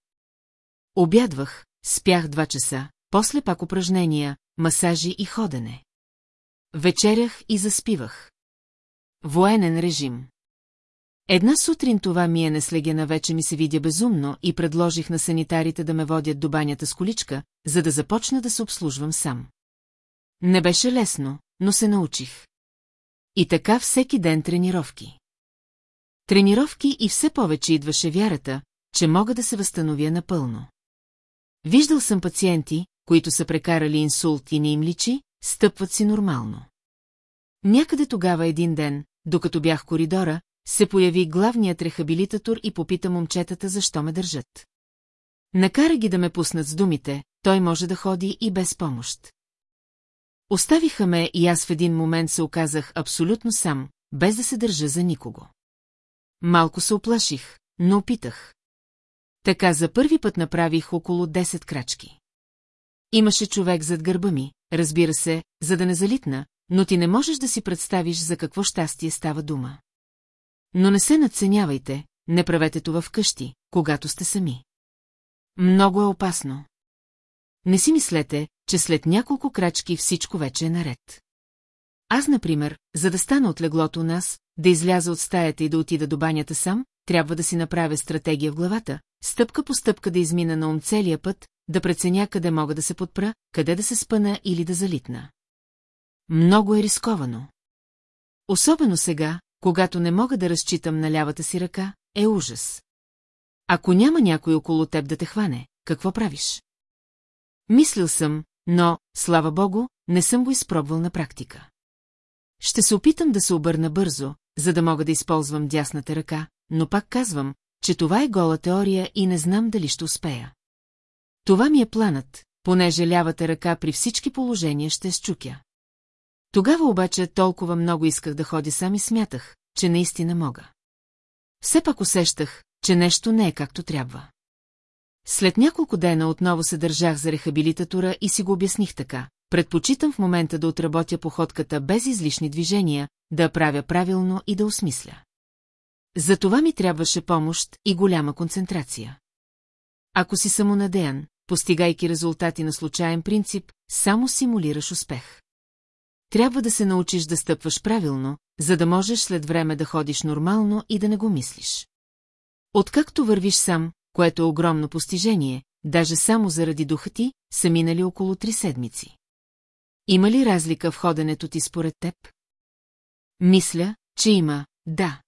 Обядвах, спях два часа, после пак упражнения, масажи и ходене. Вечерях и заспивах. Военен режим. Една сутрин това ми е неслегена вече ми се видя безумно и предложих на санитарите да ме водят до банята с количка, за да започна да се обслужвам сам. Не беше лесно, но се научих. И така всеки ден тренировки. Тренировки и все повече идваше вярата, че мога да се възстановя напълно. Виждал съм пациенти, които са прекарали инсулт и не им личи, стъпват си нормално. Някъде тогава един ден, докато бях в коридора, се появи главният рехабилитатор и попита момчетата защо ме държат. Накара ги да ме пуснат с думите, той може да ходи и без помощ. Оставиха ме и аз в един момент се оказах абсолютно сам, без да се държа за никого. Малко се оплаших, но опитах. Така за първи път направих около 10 крачки. Имаше човек зад гърба ми, разбира се, за да не залитна, но ти не можеш да си представиш за какво щастие става дума. Но не се надценявайте, не правете това вкъщи, когато сте сами. Много е опасно. Не си мислете, че след няколко крачки всичко вече е наред. Аз, например, за да стана от леглото нас, да изляза от стаята и да отида до банята сам, трябва да си направя стратегия в главата, стъпка по стъпка да измина на ум целия път, да преценя къде мога да се подпра, къде да се спъна или да залитна. Много е рисковано. Особено сега, когато не мога да разчитам на лявата си ръка, е ужас. Ако няма някой около теб да те хване, какво правиш? Мислил съм, но, слава богу, не съм го изпробвал на практика. Ще се опитам да се обърна бързо, за да мога да използвам дясната ръка, но пак казвам, че това е гола теория и не знам дали ще успея. Това ми е планът, понеже лявата ръка при всички положения ще счукя. Тогава обаче толкова много исках да ходя сам и смятах, че наистина мога. Все пак усещах, че нещо не е както трябва. След няколко дена отново се държах за рехабилитатора и си го обясних така. Предпочитам в момента да отработя походката без излишни движения, да правя правилно и да осмисля. За това ми трябваше помощ и голяма концентрация. Ако си самонадеян, постигайки резултати на случайен принцип, само симулираш успех. Трябва да се научиш да стъпваш правилно, за да можеш след време да ходиш нормално и да не го мислиш. Откакто вървиш сам, което е огромно постижение, даже само заради духа ти, са минали около три седмици. Има ли разлика в ходенето ти според теб? Мисля, че има, да.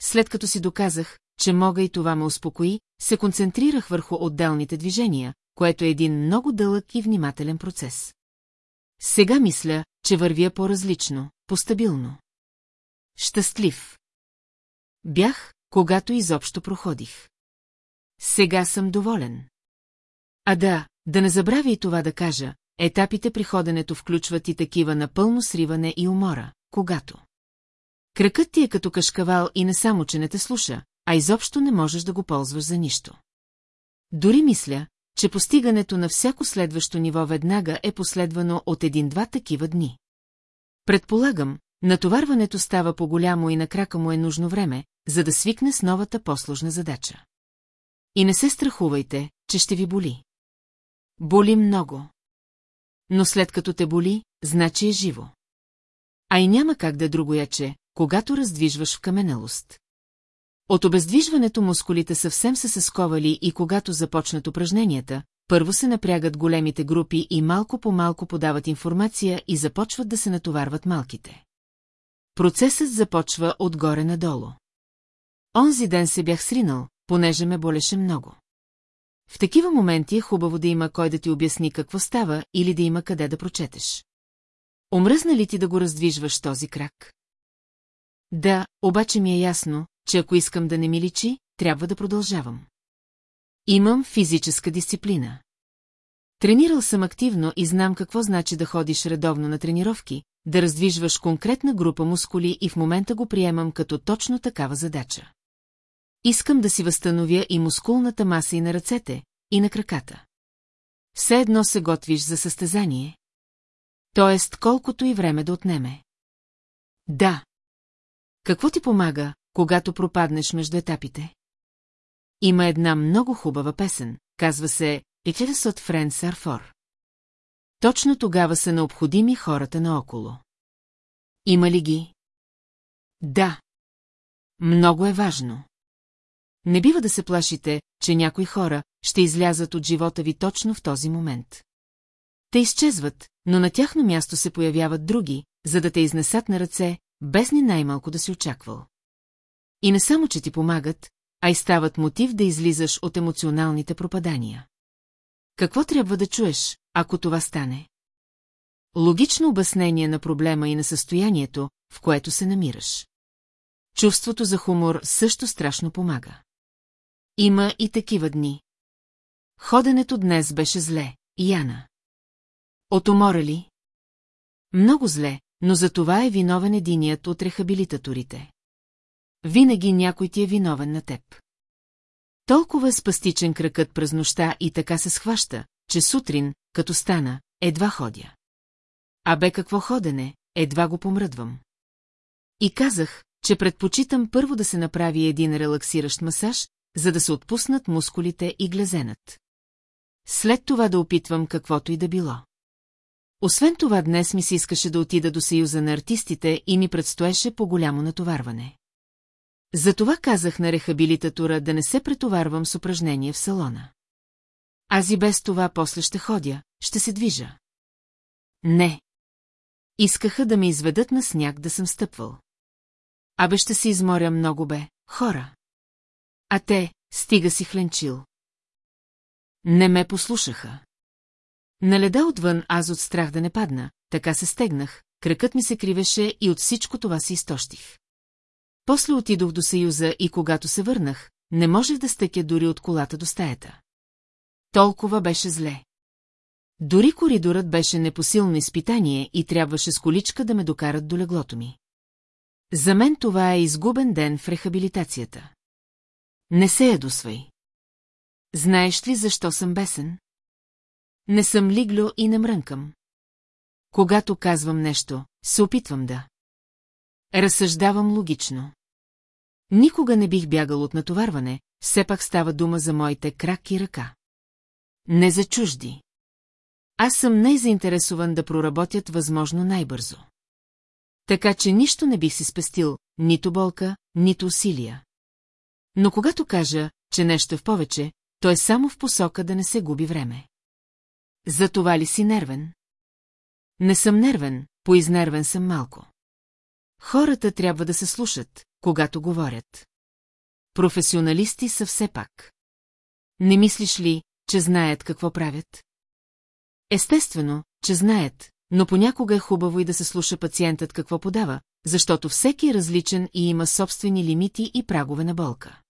След като си доказах, че мога и това ме успокои, се концентрирах върху отделните движения, което е един много дълъг и внимателен процес. Сега мисля, че вървя по-различно, по-стабилно. Щастлив. Бях, когато изобщо проходих. Сега съм доволен. А да, да не забравя и това да кажа, етапите при ходенето включват и такива на пълно сриване и умора, когато. Кръкът ти е като кашкавал и не само, че не те слуша, а изобщо не можеш да го ползваш за нищо. Дори мисля, че постигането на всяко следващо ниво веднага е последвано от един-два такива дни. Предполагам, натоварването става по-голямо и на крака му е нужно време, за да свикне с новата посложна задача. И не се страхувайте, че ще ви боли. Боли много. Но след като те боли, значи е живо. А и няма как да другояче, когато раздвижваш в каменелост. От обездвижването мускулите съвсем са се сковали и когато започнат упражненията, първо се напрягат големите групи и малко по малко подават информация и започват да се натоварват малките. Процесът започва отгоре надолу. Онзи ден се бях сринал, понеже ме болеше много. В такива моменти е хубаво да има кой да ти обясни какво става или да има къде да прочетеш. Омръзна ли ти да го раздвижваш този крак? Да, обаче ми е ясно, че ако искам да не ми личи, трябва да продължавам. Имам физическа дисциплина. Тренирал съм активно и знам какво значи да ходиш редовно на тренировки, да раздвижваш конкретна група мускули и в момента го приемам като точно такава задача. Искам да си възстановя и мускулната маса и на ръцете, и на краката. Все едно се готвиш за състезание. Тоест, колкото и време да отнеме. Да. Какво ти помага, когато пропаднеш между етапите? Има една много хубава песен, казва се «Екерес от Френс Арфор». Точно тогава са необходими хората наоколо. Има ли ги? Да. Много е важно. Не бива да се плашите, че някои хора ще излязат от живота ви точно в този момент. Те изчезват, но на тяхно място се появяват други, за да те изнесат на ръце, без ни най-малко да си очаквал. И не само, че ти помагат, а и стават мотив да излизаш от емоционалните пропадания. Какво трябва да чуеш, ако това стане? Логично обяснение на проблема и на състоянието, в което се намираш. Чувството за хумор също страшно помага. Има и такива дни. Ходенето днес беше зле, Яна. От умора ли? Много зле, но за това е виновен единият от рехабилитаторите. Винаги някой ти е виновен на теб. Толкова е спастичен кръкът през нощта и така се схваща, че сутрин, като стана, едва ходя. А бе какво ходене, едва го помръдвам. И казах, че предпочитам първо да се направи един релаксиращ масаж, за да се отпуснат мускулите и глезенът. След това да опитвам каквото и да било. Освен това днес ми се искаше да отида до Съюза на артистите и ми предстоеше по-голямо натоварване. Затова казах на рехабилитатора да не се претоварвам с упражнение в салона. Аз и без това после ще ходя, ще се движа. Не. Искаха да ме изведат на сняг да съм стъпвал. Абе ще се изморя много бе, хора. А те, стига си хленчил. Не ме послушаха. На леда отвън аз от страх да не падна, така се стегнах, кракът ми се кривеше и от всичко това се изтощих. После отидох до Съюза и когато се върнах, не можех да стъкя дори от колата до стаята. Толкова беше зле. Дори коридорът беше непосилно изпитание и трябваше с количка да ме докарат до леглото ми. За мен това е изгубен ден в рехабилитацията. Не се ядосвай. Знаеш ли защо съм бесен? Не съм лигло и не мрънкам. Когато казвам нещо, се опитвам да. Разсъждавам логично. Никога не бих бягал от натоварване, все пак става дума за моите крак и ръка. Не за чужди. Аз съм най-заинтересован да проработят възможно най-бързо. Така че нищо не бих си спестил, нито болка, нито усилия. Но когато кажа, че нещо е в повече, то е само в посока да не се губи време. За това ли си нервен? Не съм нервен, поизнервен съм малко. Хората трябва да се слушат, когато говорят. Професионалисти са все пак. Не мислиш ли, че знаят какво правят? Естествено, че знаят, но понякога е хубаво и да се слуша пациентът какво подава, защото всеки е различен и има собствени лимити и прагове на болка.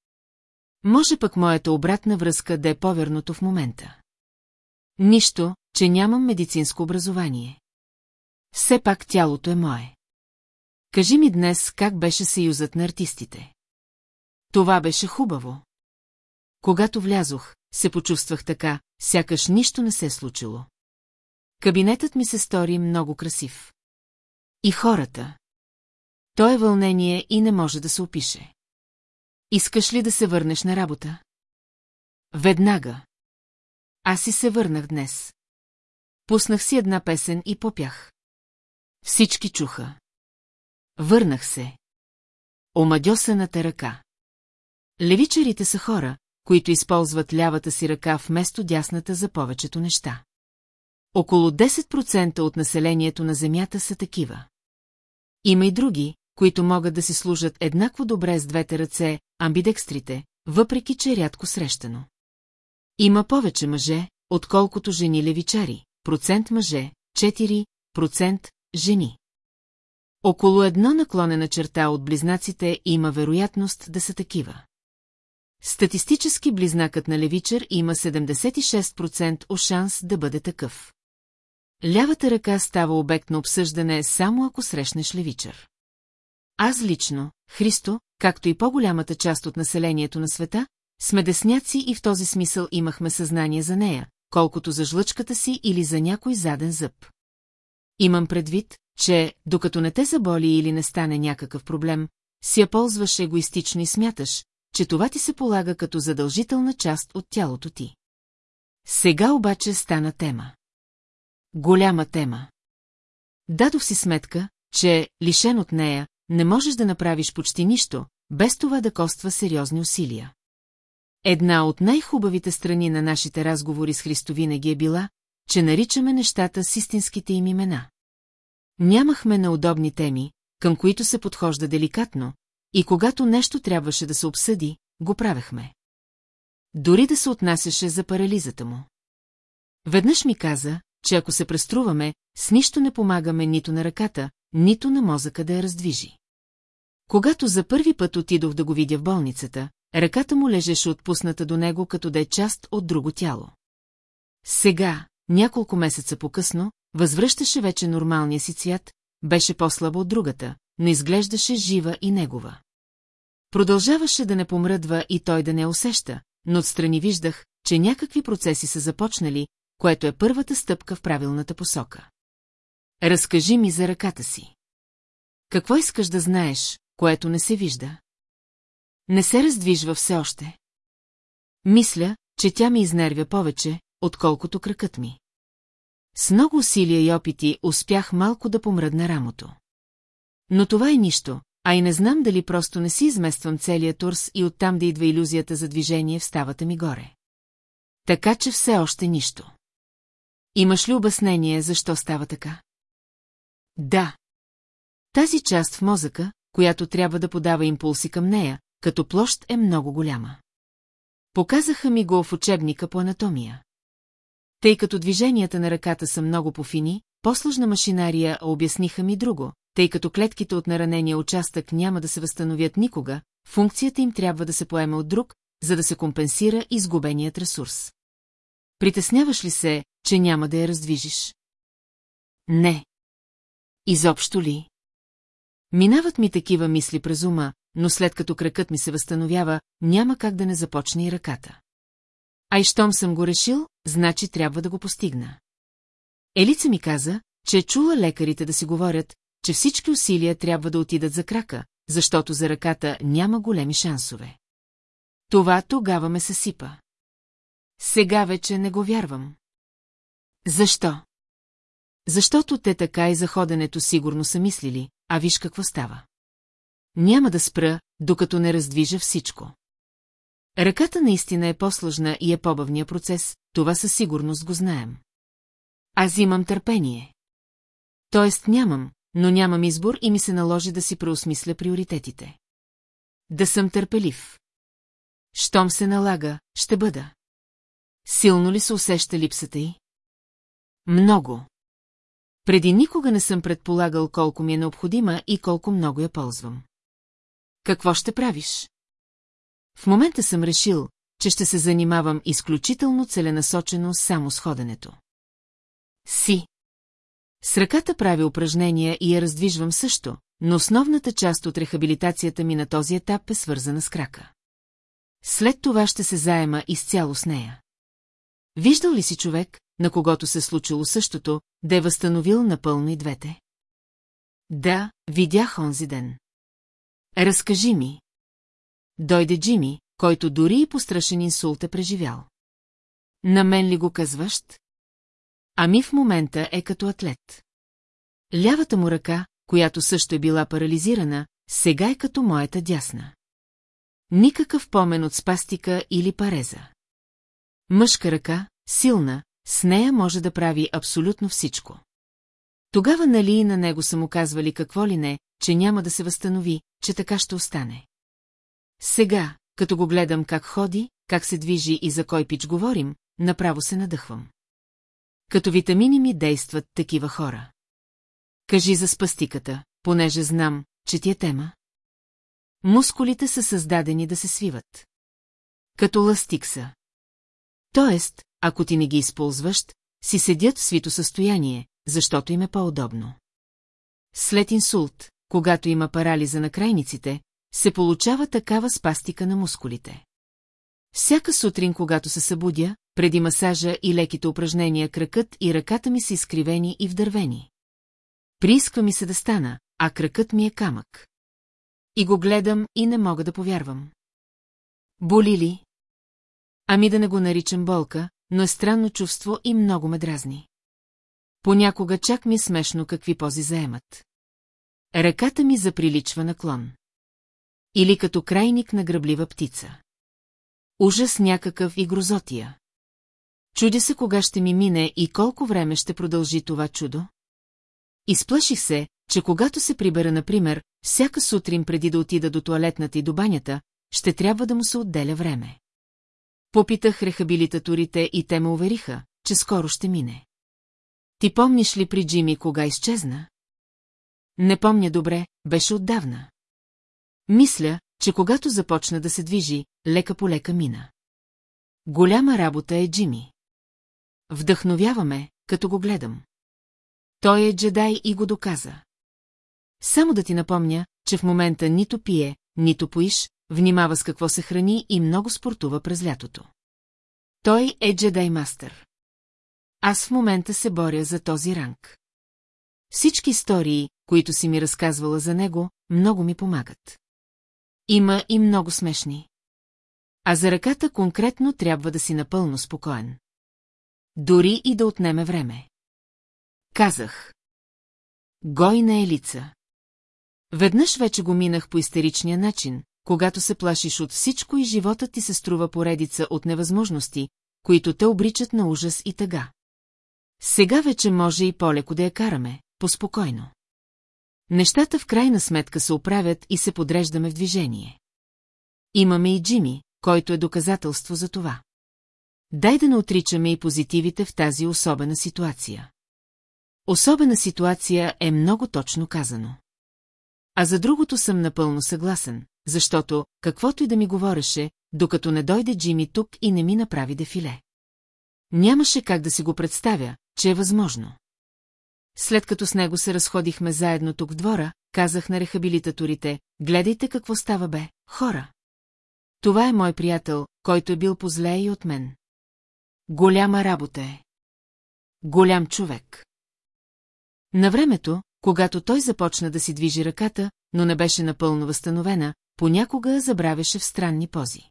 Може пък моята обратна връзка да е поверното в момента. Нищо, че нямам медицинско образование. Все пак тялото е мое. Кажи ми днес как беше съюзът на артистите. Това беше хубаво. Когато влязох, се почувствах така, сякаш нищо не се е случило. Кабинетът ми се стори много красив. И хората. То е вълнение и не може да се опише. Искаш ли да се върнеш на работа? Веднага. Аз си се върнах днес. Пуснах си една песен и попях. Всички чуха. Върнах се. Омадьосаната ръка. Левичарите са хора, които използват лявата си ръка вместо дясната за повечето неща. Около 10% от населението на Земята са такива. Има и други, които могат да си служат еднакво добре с двете ръце, амбидекстрите, въпреки че е рядко срещано. Има повече мъже, отколкото жени левичари, процент мъже, 4, процент жени. Около едно наклонена черта от близнаците има вероятност да са такива. Статистически близнакът на левичър има 76% о шанс да бъде такъв. Лявата ръка става обект на обсъждане само ако срещнеш левичър. Аз лично, Христо, както и по-голямата част от населението на света, сме десняци и в този смисъл имахме съзнание за нея, колкото за жлъчката си или за някой заден зъб. Имам предвид, че, докато не те заболи или не стане някакъв проблем, си я ползваш егоистично и смяташ, че това ти се полага като задължителна част от тялото ти. Сега обаче стана тема. Голяма тема. Дадох си сметка, че, лишен от нея, не можеш да направиш почти нищо, без това да коства сериозни усилия. Една от най-хубавите страни на нашите разговори с Христо винаги е била, че наричаме нещата с истинските им имена. Нямахме неудобни теми, към които се подхожда деликатно, и когато нещо трябваше да се обсъди, го правехме. Дори да се отнасяше за парализата му. Веднъж ми каза, че ако се преструваме, с нищо не помагаме нито на ръката, нито на мозъка да я раздвижи. Когато за първи път отидох да го видя в болницата, ръката му лежеше отпусната до него, като да е част от друго тяло. Сега, няколко месеца по-късно, възвръщаше вече нормалния си цвят, беше по-слаба от другата, но изглеждаше жива и негова. Продължаваше да не помръдва и той да не усеща, но отстрани виждах, че някакви процеси са започнали, което е първата стъпка в правилната посока. Разкажи ми за ръката си. Какво искаш да знаеш, което не се вижда? Не се раздвижва все още. Мисля, че тя ми изнервя повече, отколкото кракът ми. С много усилия и опити успях малко да помръдна рамото. Но това е нищо, а и не знам дали просто не си измествам целия турс и оттам да идва иллюзията за движение в ставата ми горе. Така че все още нищо. Имаш ли обяснение, защо става така? Да. Тази част в мозъка, която трябва да подава импулси към нея, като площ е много голяма. Показаха ми го в учебника по анатомия. Тъй като движенията на ръката са много пофини, по-сложна машинария обясниха ми друго, тъй като клетките от наранения участък няма да се възстановят никога, функцията им трябва да се поеме от друг, за да се компенсира изгубеният ресурс. Притесняваш ли се, че няма да я раздвижиш? Не. Изобщо ли? Минават ми такива мисли през ума, но след като кракът ми се възстановява, няма как да не започне и ръката. А и щом съм го решил, значи трябва да го постигна. Елица ми каза, че е чула лекарите да си говорят, че всички усилия трябва да отидат за крака, защото за ръката няма големи шансове. Това тогава ме съсипа. Сега вече не го вярвам. Защо? Защото те така и за ходенето сигурно са мислили, а виж какво става. Няма да спра, докато не раздвижа всичко. Ръката наистина е по-сложна и е по-бавния процес, това със сигурност го знаем. Аз имам търпение. Тоест нямам, но нямам избор и ми се наложи да си преосмисля приоритетите. Да съм търпелив. Щом се налага, ще бъда. Силно ли се усеща липсата й? Много. Преди никога не съм предполагал колко ми е необходима и колко много я ползвам. Какво ще правиш? В момента съм решил, че ще се занимавам изключително целенасочено само с ходенето. Си. С ръката правя упражнения и я раздвижвам също, но основната част от рехабилитацията ми на този етап е свързана с крака. След това ще се заема изцяло с нея. Виждал ли си човек, на когото се случило същото, да е възстановил напълно и двете? Да, видях онзи ден. Разкажи ми. Дойде Джими, който дори и по страшен инсулт е преживял. На мен ли го казваш? Ами в момента е като атлет. Лявата му ръка, която също е била парализирана, сега е като моята дясна. Никакъв помен от спастика или пареза. Мъжка ръка, силна, с нея може да прави абсолютно всичко. Тогава нали и на него са му казвали какво ли не, че няма да се възстанови, че така ще остане. Сега, като го гледам как ходи, как се движи и за кой пич говорим, направо се надъхвам. Като витамини ми действат такива хора. Кажи за спастиката, понеже знам, че ти е тема. Мускулите са създадени да се свиват. Като ластик са. Тоест, ако ти не ги използваш, си седят в свито състояние, защото им е по-удобно. След инсулт, когато има парализа на крайниците, се получава такава спастика на мускулите. Всяка сутрин, когато се събудя, преди масажа и леките упражнения, кракът и ръката ми са изкривени и вдървени. Приисква ми се да стана, а кракът ми е камък. И го гледам и не мога да повярвам. Боли ли? Ами да не го наричам болка, но е странно чувство и много ме дразни. Понякога чак ми е смешно какви пози заемат. Ръката ми заприличва наклон. Или като крайник на гръблива птица. Ужас някакъв и грозотия. Чудя се кога ще ми мине и колко време ще продължи това чудо. Изплаших се, че когато се прибера, например, всяка сутрин преди да отида до туалетната и до банята, ще трябва да му се отделя време. Попитах рехабилитаторите и те ме увериха, че скоро ще мине. Ти помниш ли при Джими кога изчезна? Не помня добре, беше отдавна. Мисля, че когато започна да се движи, лека по лека мина. Голяма работа е Джими. Вдъхновяваме, като го гледам. Той е джедай и го доказа. Само да ти напомня, че в момента нито пие, нито поиш, внимава с какво се храни и много спортува през лятото. Той е джедай мастър. Аз в момента се боря за този ранг. Всички истории, които си ми разказвала за него, много ми помагат. Има и много смешни. А за ръката конкретно трябва да си напълно спокоен. Дори и да отнеме време. Казах. Гой на елица. Веднъж вече го минах по истеричния начин, когато се плашиш от всичко и животът ти се струва поредица от невъзможности, които те обричат на ужас и тъга. Сега вече може и по-леко да я караме, поспокойно. Нещата в крайна сметка се оправят и се подреждаме в движение. Имаме и Джими, който е доказателство за това. Дай да не отричаме и позитивите в тази особена ситуация. Особена ситуация е много точно казано. А за другото съм напълно съгласен, защото, каквото и да ми говореше, докато не дойде Джими тук и не ми направи дефиле. Нямаше как да си го представя, че е възможно. След като с него се разходихме заедно тук в двора, казах на рехабилитаторите, гледайте какво става бе, хора. Това е мой приятел, който е бил позле и от мен. Голяма работа е. Голям човек. На времето, когато той започна да си движи ръката, но не беше напълно възстановена, понякога забравяше в странни пози.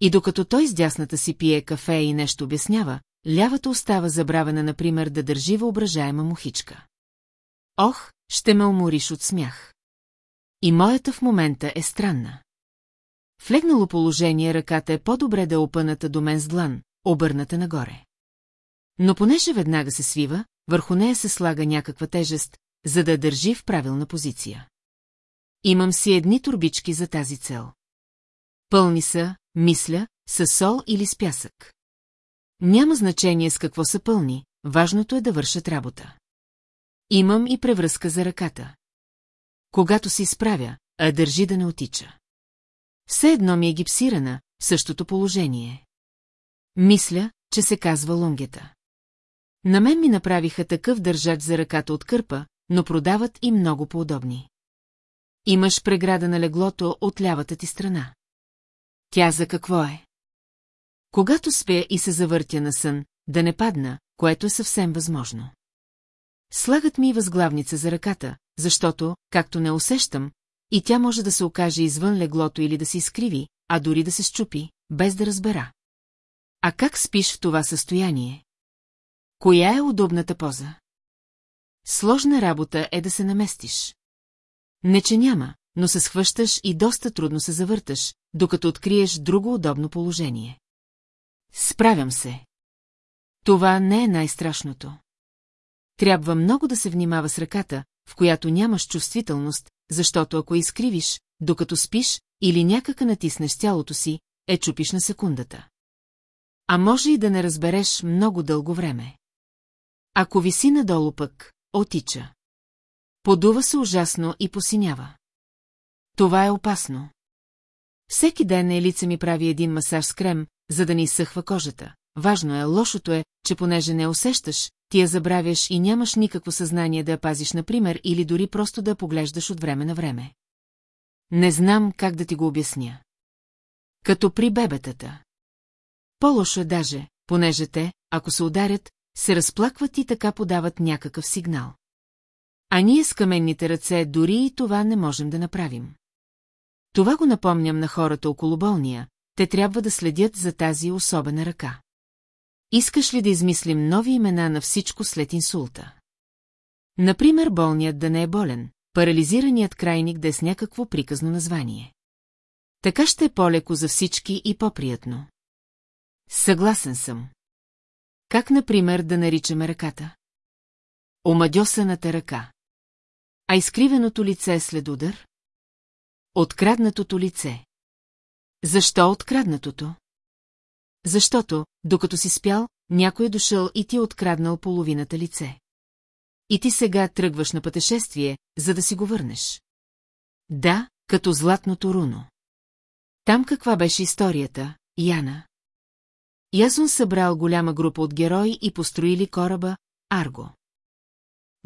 И докато той с дясната си пие кафе и нещо обяснява, лявата остава забравена, например, да държи въображаема мухичка. Ох, ще ме умориш от смях. И моята в момента е странна. В легнало положение ръката е по-добре да е опъната до мен с длан, обърната нагоре. Но понеже веднага се свива, върху нея се слага някаква тежест, за да държи в правилна позиция. Имам си едни турбички за тази цел. Пълни са, мисля, с сол или с пясък. Няма значение с какво са пълни, важното е да вършат работа. Имам и превръзка за ръката. Когато се изправя, а държи да не отича. Все едно ми е гипсирана, същото положение. Мисля, че се казва лонгета. На мен ми направиха такъв държач за ръката от кърпа, но продават и много по-удобни. Имаш преграда на леглото от лявата ти страна. Тя за какво е? Когато спя и се завъртя на сън, да не падна, което е съвсем възможно. Слагат ми възглавница за ръката, защото, както не усещам, и тя може да се окаже извън леглото или да се изкриви, а дори да се щупи, без да разбера. А как спиш в това състояние? Коя е удобната поза? Сложна работа е да се наместиш. Не, че няма, но се схващаш и доста трудно се завърташ, докато откриеш друго удобно положение. Справям се. Това не е най-страшното. Трябва много да се внимава с ръката, в която нямаш чувствителност, защото ако изкривиш, докато спиш или някака натиснеш тялото си, е чупиш на секундата. А може и да не разбереш много дълго време. Ако виси надолу пък, отича. Подува се ужасно и посинява. Това е опасно. Всеки ден Елица ми прави един масаж с крем, за да ни изсъхва кожата. Важно е, лошото е, че понеже не усещаш, ти я забравяш и нямаш никакво съзнание да я пазиш, например, или дори просто да я поглеждаш от време на време. Не знам как да ти го обясня. Като при бебетата. По-лошо е даже, понеже те, ако се ударят, се разплакват и така подават някакъв сигнал. А ние с каменните ръце дори и това не можем да направим. Това го напомням на хората около болния, те трябва да следят за тази особена ръка. Искаш ли да измислим нови имена на всичко след инсулта? Например, болният да не е болен, парализираният крайник да е с някакво приказно название. Така ще е по-леко за всички и по-приятно. Съгласен съм. Как, например, да наричаме ръката? Омадьосаната ръка. А изкривеното лице след удар? Откраднатото лице. Защо откраднатото? Защото, докато си спял, някой е дошъл и ти е откраднал половината лице. И ти сега тръгваш на пътешествие, за да си го върнеш. Да, като златното руно. Там каква беше историята, Яна? Ясон събрал голяма група от герои и построили кораба Арго.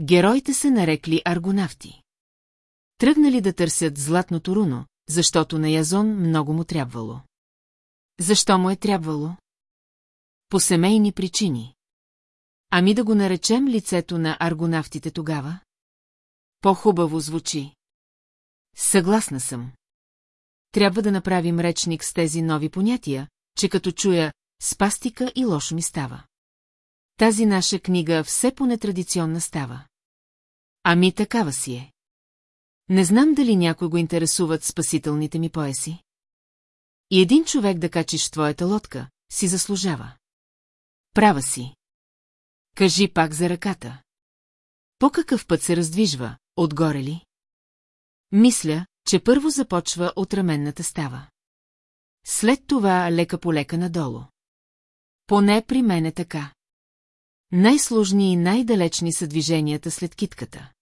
Героите се нарекли аргонавти. Тръгнали да търсят златното руно, защото на Язон много му трябвало. Защо му е трябвало? По семейни причини. Ами да го наречем лицето на аргонавтите тогава? По-хубаво звучи. Съгласна съм. Трябва да направим речник с тези нови понятия, че като чуя спастика и лошо ми става. Тази наша книга все по-нетрадиционна става. Ами такава си е. Не знам дали някой го интересуват спасителните ми поеси. И един човек да качиш твоята лодка, си заслужава. Права си. Кажи пак за ръката. По какъв път се раздвижва, отгоре ли? Мисля, че първо започва от раменната става. След това лека по лека надолу. Поне при мен е така. Най-сложни и най-далечни са движенията след китката.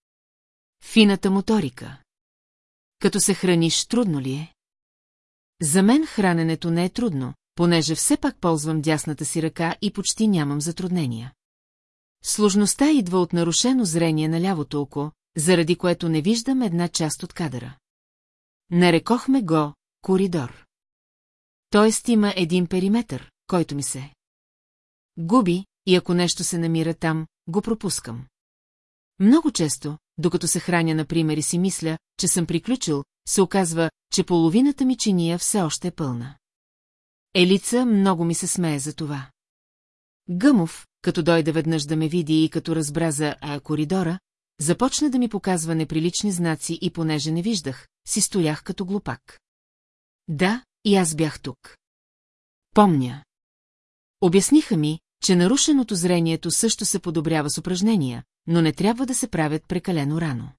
Фината моторика. Като се храниш, трудно ли е? За мен храненето не е трудно, понеже все пак ползвам дясната си ръка и почти нямам затруднения. Сложността идва от нарушено зрение на лявото око, заради което не виждам една част от кадъра. Нарекохме го коридор. Тоест има един периметър, който ми се Губи, и ако нещо се намира там, го пропускам. Много често, докато се храня, например, и си мисля, че съм приключил, се оказва, че половината ми чиния все още е пълна. Елица много ми се смее за това. Гъмов, като дойде веднъж да ме види и като разбра за а коридора, започна да ми показва неприлични знаци и понеже не виждах, си стоях като глупак. Да, и аз бях тук. Помня. Обясниха ми, че нарушеното зрението също се подобрява с упражнения, но не трябва да се правят прекалено рано.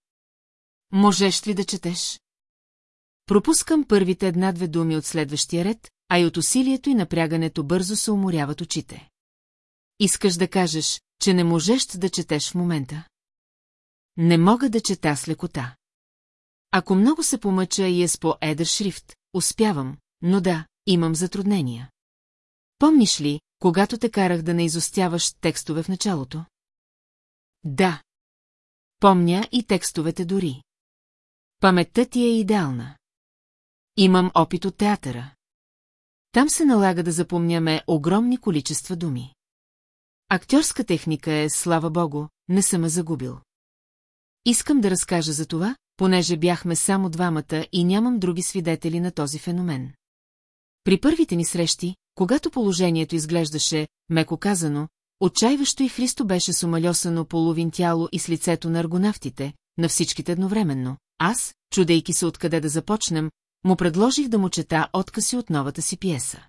Можеш ли да четеш? Пропускам първите една-две думи от следващия ред, а и от усилието и напрягането бързо се уморяват очите. Искаш да кажеш, че не можеш да четеш в момента? Не мога да чета с лекота. Ако много се помъча и е с по-едър шрифт, успявам, но да, имам затруднения. Помниш ли, когато те карах да не изостяваш текстове в началото? Да. Помня и текстовете дори. Паметта ти е идеална. Имам опит от театъра. Там се налага да запомняме огромни количества думи. Актьорска техника е, слава богу, не съм загубил. Искам да разкажа за това, понеже бяхме само двамата и нямам други свидетели на този феномен. При първите ни срещи, когато положението изглеждаше, меко казано, отчаиващо и Христо беше с умалесано половин тяло и с лицето на аргонавтите, на всичките едновременно, аз, чудейки се откъде да започнем, му предложих да му чета откази от новата си пиеса.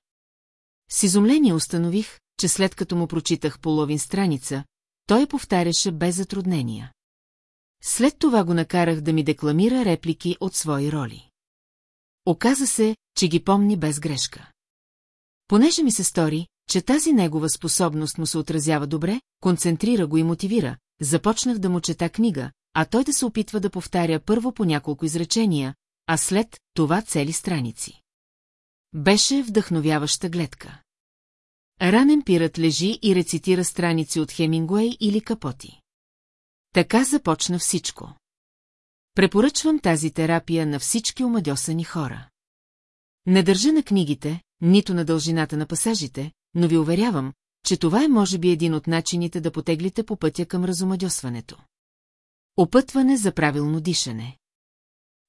С изумление установих, че след като му прочитах половин страница, той повтаряше без затруднения. След това го накарах да ми декламира реплики от свои роли. Оказа се, че ги помни без грешка. Понеже ми се стори, че тази негова способност му се отразява добре, концентрира го и мотивира, започнах да му чета книга, а той да се опитва да повтаря първо по няколко изречения, а след това цели страници. Беше вдъхновяваща гледка. Ранен пират лежи и рецитира страници от Хемингуей или Капоти. Така започна всичко. Препоръчвам тази терапия на всички омадьосани хора. Не държа на книгите, нито на дължината на пасажите, но ви уверявам, че това е може би един от начините да потеглите по пътя към разумадьосването. Опътване за правилно дишане.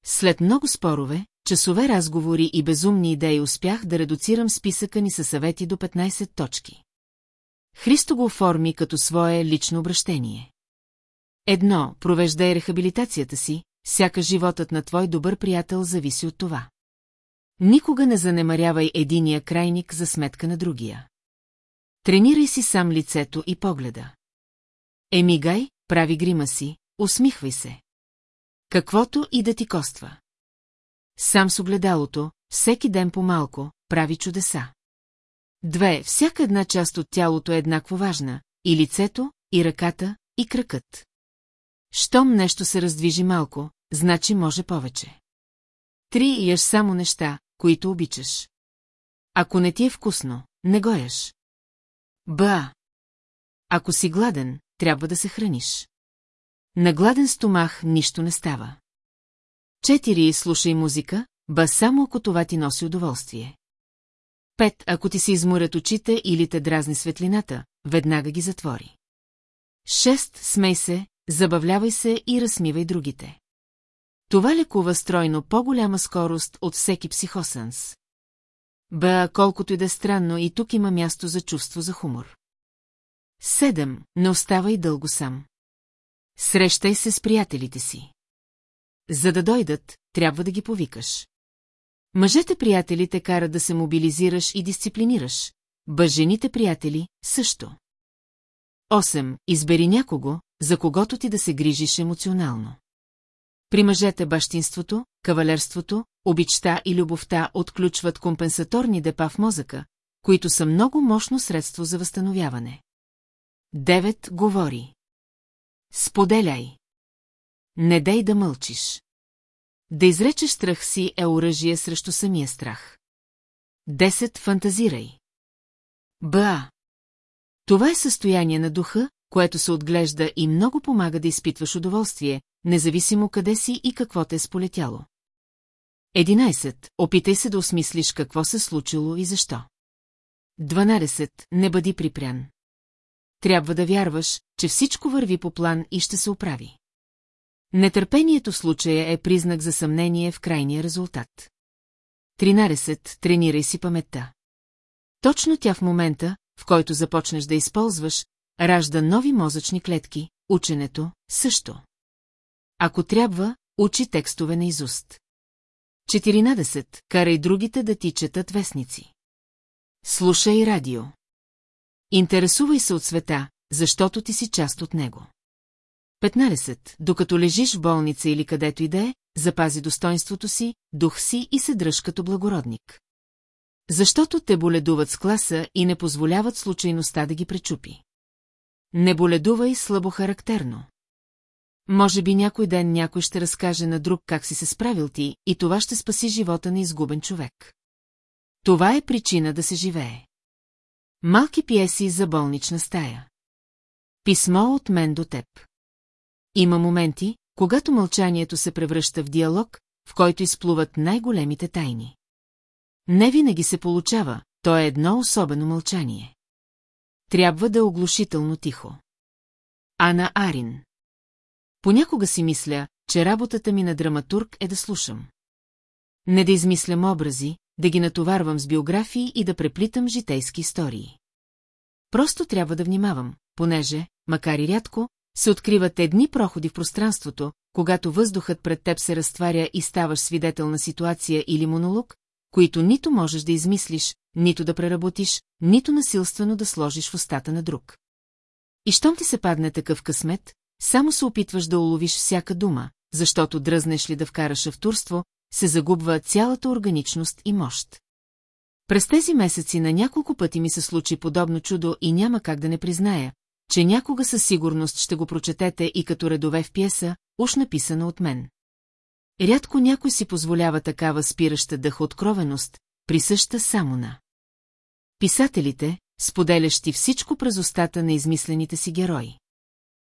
След много спорове, часове разговори и безумни идеи успях да редуцирам списъка ни със съвети до 15 точки. Христо го оформи като свое лично обращение. Едно, провеждай рехабилитацията си, сяка животът на твой добър приятел зависи от това. Никога не занемарявай единия крайник за сметка на другия. Тренирай си сам лицето и погледа. Емигай, прави грима си, усмихвай се. Каквото и да ти коства. Сам с огледалото, всеки ден по-малко, прави чудеса. Две, всяка една част от тялото е еднакво важна, и лицето, и ръката, и кракът. Щом нещо се раздвижи малко, значи може повече. Три, яш само неща, които обичаш. Ако не ти е вкусно, не го яш. Ба! Ако си гладен, трябва да се храниш. На гладен стомах нищо не става. Четири, слушай музика, ба само ако това ти носи удоволствие. Пет, ако ти се изморят очите или те дразни светлината, веднага ги затвори. Шест, смей се, забавлявай се и разсмивай другите. Това лекува стройно по-голяма скорост от всеки психосенс. Ба, колкото и да е странно, и тук има място за чувство за хумор. Седем, не оставай дълго сам. Срещай се с приятелите си. За да дойдат, трябва да ги повикаш. Мъжете приятели те карат да се мобилизираш и дисциплинираш. Бъжените приятели също. 8. Избери някого, за когото ти да се грижиш емоционално. При мъжете бащинството, кавалерството, обичта и любовта отключват компенсаторни депа в мозъка, които са много мощно средство за възстановяване. Девет говори. Споделяй. Не дай да мълчиш. Да изречеш страх си е оръжие срещу самия страх. Десет фантазирай. Ба. Това е състояние на духа, което се отглежда и много помага да изпитваш удоволствие, независимо къде си и какво те е сполетяло. 11. Опитай се да осмислиш какво се случило и защо. 12. Не бъди припрян. трябва да вярваш, че всичко върви по план и ще се оправи. Нетърпението в случая е признак за съмнение в крайния резултат. 13. Тренирай си паметта. Точно тя в момента, в който започнеш да използваш, ражда нови мозъчни клетки, ученето също. Ако трябва, учи текстове на изуст. 14. Карай другите да ти четат вестници. Слушай радио. Интересувай се от света, защото ти си част от него. 15. Докато лежиш в болница или където и да е, запази достоинството си, дух си и се дръж като благородник. Защото те боледуват с класа и не позволяват случайността да ги пречупи. Не боледувай слабохарактерно. Може би някой ден някой ще разкаже на друг как си се справил ти и това ще спаси живота на изгубен човек. Това е причина да се живее. Малки пиеси за болнична стая. Писмо от мен до теб. Има моменти, когато мълчанието се превръща в диалог, в който изплуват най-големите тайни. Не винаги се получава, то е едно особено мълчание. Трябва да е оглушително тихо. Ана Арин Понякога си мисля, че работата ми на драматург е да слушам. Не да измислям образи, да ги натоварвам с биографии и да преплитам житейски истории. Просто трябва да внимавам, понеже, макар и рядко, се откриват едни проходи в пространството, когато въздухът пред теб се разтваря и ставаш свидетел на ситуация или монолог, които нито можеш да измислиш, нито да преработиш, нито насилствено да сложиш в устата на друг. И щом ти се падне такъв късмет, само се опитваш да уловиш всяка дума, защото дръзнеш ли да вкараш автурство, се загубва цялата органичност и мощ. През тези месеци на няколко пъти ми се случи подобно чудо и няма как да не призная, че някога със сигурност ще го прочетете и като редове в пиеса, уж написана от мен. Рядко някой си позволява такава спираща дъх откровеност, присъща само на. Писателите, споделящи всичко през устата на измислените си герои.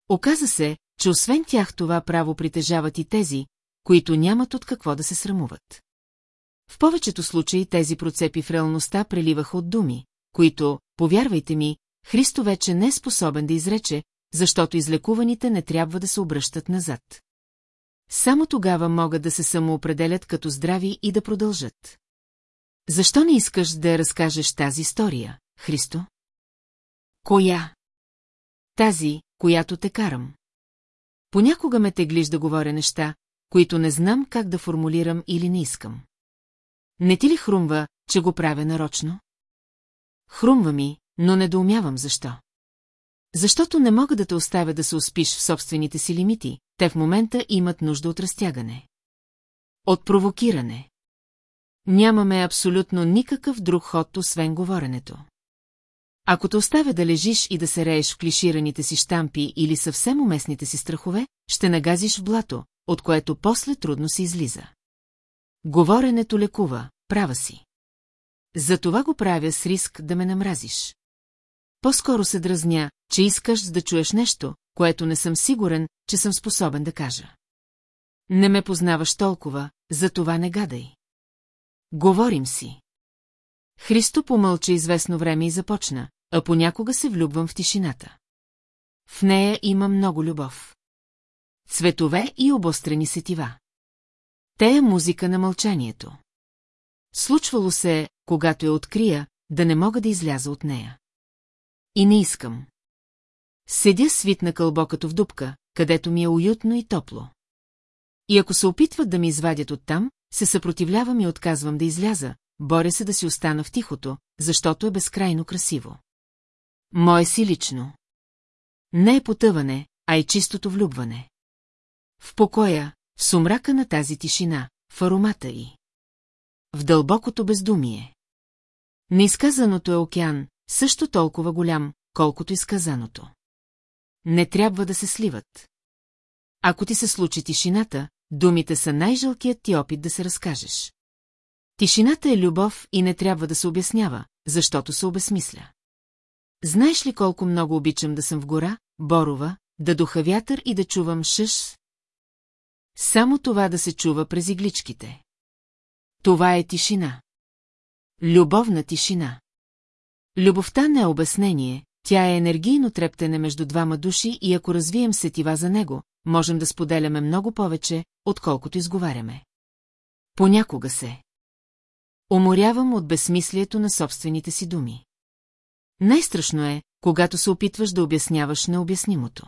Оказа се, че освен тях това право притежават и тези, които нямат от какво да се срамуват. В повечето случаи тези процепи в реалността преливаха от думи, които, повярвайте ми, Христо вече не е способен да изрече, защото излекуваните не трябва да се обръщат назад. Само тогава могат да се самоопределят като здрави и да продължат. Защо не искаш да разкажеш тази история, Христо? Коя? Тази, която те карам. Понякога ме теглиш да говоря неща, които не знам как да формулирам или не искам. Не ти ли хрумва, че го правя нарочно? Хрумва ми, но недоумявам защо. Защото не мога да те оставя да се успиш в собствените си лимити, те в момента имат нужда от разтягане. От провокиране. Нямаме абсолютно никакъв друг ход, освен говоренето. Ако те оставя да лежиш и да се рееш в клишираните си штампи или съвсем уместните си страхове, ще нагазиш в блато, от което после трудно се излиза. Говоренето лекува, права си. Затова го правя с риск да ме намразиш. По-скоро се дразня, че искаш да чуеш нещо, което не съм сигурен, че съм способен да кажа. Не ме познаваш толкова, затова не гадай. Говорим си. Христо помълча известно време и започна, а понякога се влюбвам в тишината. В нея има много любов. Цветове и обострени сетива. Те е музика на мълчанието. Случвало се, когато я открия, да не мога да изляза от нея. И не искам. Седя свитна кълбо като в дупка, където ми е уютно и топло. И ако се опитват да ми извадят оттам, се съпротивлявам и отказвам да изляза, боря се да си остана в тихото, защото е безкрайно красиво. Мое си лично. Не е потъване, а е чистото влюбване. В покоя, в сумрака на тази тишина, в аромата й. В дълбокото бездумие. Неизказаното е океан, също толкова голям, колкото изказаното. Не трябва да се сливат. Ако ти се случи тишината, думите са най-жалкият ти опит да се разкажеш. Тишината е любов и не трябва да се обяснява, защото се обесмисля. Знаеш ли колко много обичам да съм в гора, борова, да духа вятър и да чувам шъш? Само това да се чува през игличките. Това е тишина. Любовна тишина. Любовта не е обяснение, тя е енергийно трептене между двама души и ако развием сетива за него, можем да споделяме много повече, отколкото изговаряме. Понякога се. Уморявам от безсмислието на собствените си думи. Най-страшно е, когато се опитваш да обясняваш необяснимото.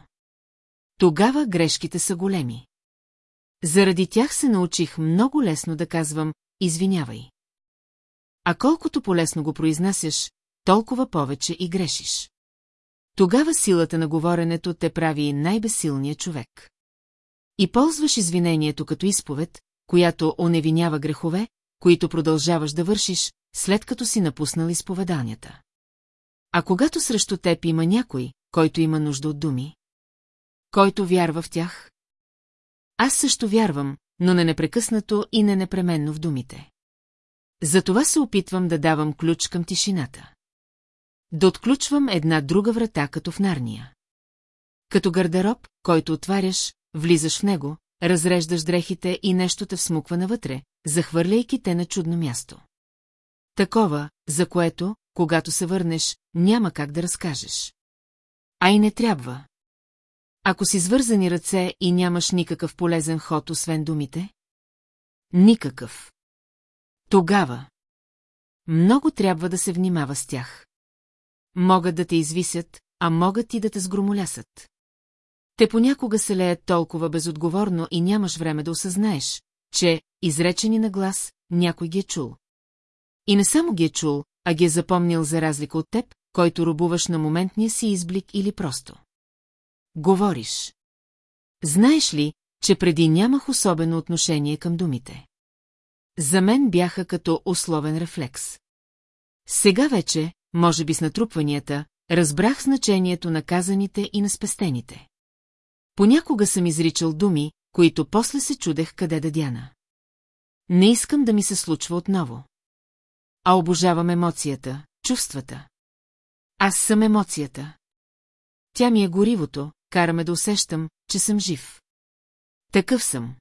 Тогава грешките са големи. Заради тях се научих много лесно да казвам «извинявай». А колкото полесно го произнасяш, толкова повече и грешиш. Тогава силата на говоренето те прави най-бесилния човек. И ползваш извинението като изповед, която оневинява грехове, които продължаваш да вършиш, след като си напуснал изповеданията. А когато срещу теб има някой, който има нужда от думи, който вярва в тях? Аз също вярвам, но не непрекъснато и не непременно в думите. Затова се опитвам да давам ключ към тишината. Да отключвам една друга врата, като в нарния. Като гардероб, който отваряш, влизаш в него, разреждаш дрехите и нещо те всмуква навътре, захвърляйки те на чудно място. Такова, за което, когато се върнеш, няма как да разкажеш. А и не трябва. Ако си свързани ръце и нямаш никакъв полезен ход, освен думите? Никакъв. Тогава. Много трябва да се внимава с тях. Могат да те извисят, а могат и да те сгромолясат. Те понякога се леят толкова безотговорно и нямаш време да осъзнаеш, че, изречени на глас, някой ги е чул. И не само ги е чул, а ги е запомнил за разлика от теб, който рубуваш на моментния си изблик или просто. Говориш. Знаеш ли, че преди нямах особено отношение към думите? За мен бяха като условен рефлекс. Сега вече, може би с натрупванията, разбрах значението на казаните и на спестените. Понякога съм изричал думи, които после се чудех къде да дяна. Не искам да ми се случва отново. А обожавам емоцията, чувствата. Аз съм емоцията. Тя ми е горивото, караме да усещам, че съм жив. Такъв съм.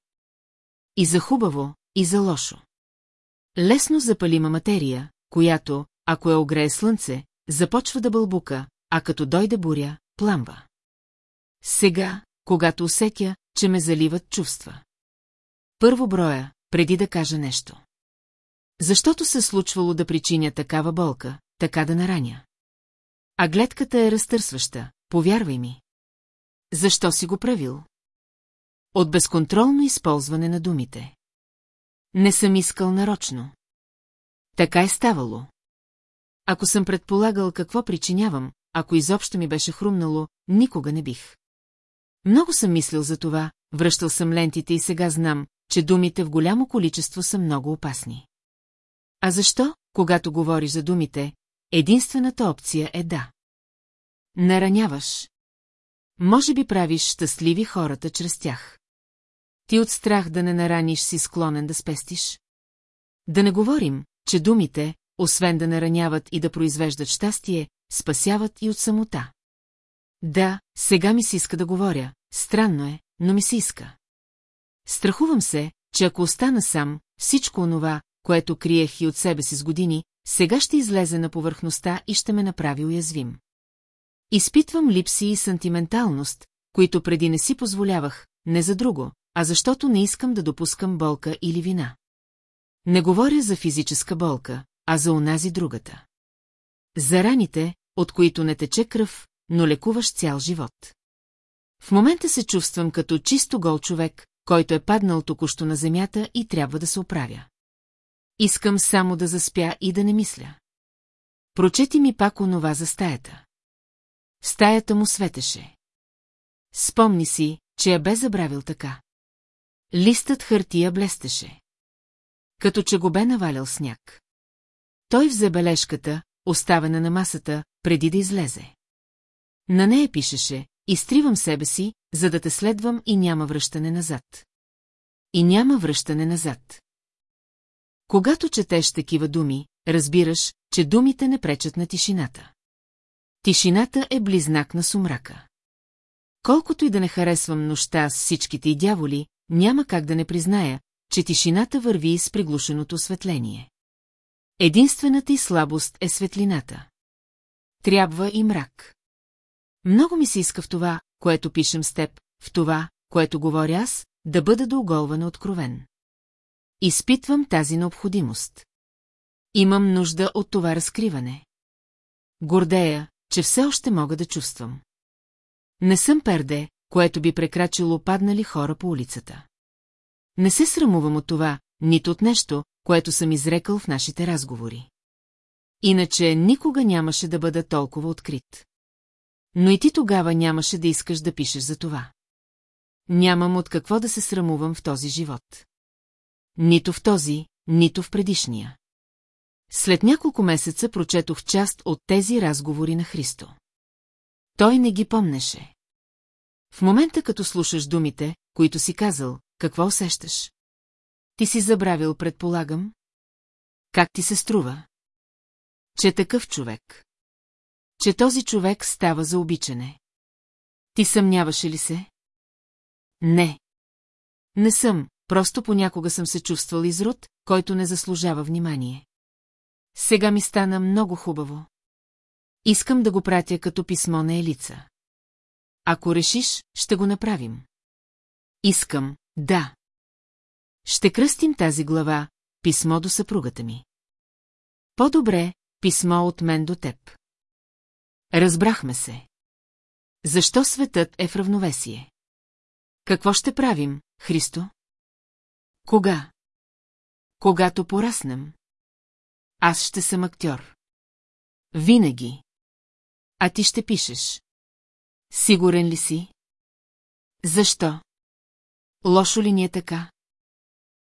И за хубаво, и за лошо. Лесно запалима материя, която, ако я огрее слънце, започва да бълбука, а като дойде буря, пламва. Сега, когато усетя, че ме заливат чувства. Първо броя, преди да кажа нещо. Защото се случвало да причиня такава болка, така да нараня. А гледката е разтърсваща, повярвай ми. Защо си го правил? От безконтролно използване на думите. Не съм искал нарочно. Така е ставало. Ако съм предполагал какво причинявам, ако изобщо ми беше хрумнало, никога не бих. Много съм мислил за това, връщал съм лентите и сега знам, че думите в голямо количество са много опасни. А защо, когато говориш за думите, единствената опция е да. Нараняваш. Може би правиш щастливи хората чрез тях. Ти от страх да не нараниш си склонен да спестиш? Да не говорим, че думите, освен да нараняват и да произвеждат щастие, спасяват и от самота. Да, сега ми се иска да говоря, странно е, но ми се иска. Страхувам се, че ако остана сам, всичко онова, което криех и от себе си с години, сега ще излезе на повърхността и ще ме направи уязвим. Изпитвам липси и сантименталност, които преди не си позволявах, не за друго, а защото не искам да допускам болка или вина. Не говоря за физическа болка, а за онази другата. За раните, от които не тече кръв, но лекуваш цял живот. В момента се чувствам като чисто гол човек, който е паднал току-що на земята и трябва да се оправя. Искам само да заспя и да не мисля. Прочети ми пак онова за стаята. Стаята му светеше. Спомни си, че я бе забравил така. Листът хартия блестеше. Като че го бе навалял сняг. Той взе бележката, оставена на масата, преди да излезе. На нея пишеше, изтривам себе си, за да те следвам и няма връщане назад. И няма връщане назад. Когато четеш такива думи, разбираш, че думите не пречат на тишината. Тишината е близнак на сумрака. Колкото и да не харесвам нощта с всичките и дяволи, няма как да не призная, че тишината върви с приглушеното осветление. Единствената и слабост е светлината. Трябва и мрак. Много ми се иска в това, което пишем с теб, в това, което говоря аз, да бъда до оголване откровен. Изпитвам тази необходимост. Имам нужда от това разкриване. Гордея, че все още мога да чувствам. Не съм перде, което би прекрачило паднали хора по улицата. Не се срамувам от това, нито от нещо, което съм изрекал в нашите разговори. Иначе никога нямаше да бъда толкова открит. Но и ти тогава нямаше да искаш да пишеш за това. Нямам от какво да се срамувам в този живот. Нито в този, нито в предишния. След няколко месеца прочетох част от тези разговори на Христо. Той не ги помнеше. В момента, като слушаш думите, които си казал, какво усещаш? Ти си забравил, предполагам? Как ти се струва? Че такъв човек. Че този човек става за обичане. Ти съмняваше ли се? Не. Не съм, просто понякога съм се чувствал изрод, който не заслужава внимание. Сега ми стана много хубаво. Искам да го пратя като писмо на Елица. Ако решиш, ще го направим. Искам, да. Ще кръстим тази глава, писмо до съпругата ми. По-добре, писмо от мен до теб. Разбрахме се. Защо светът е в равновесие? Какво ще правим, Христо? Кога? Когато пораснем. Аз ще съм актьор. Винаги. А ти ще пишеш. Сигурен ли си? Защо? Лошо ли ни е така?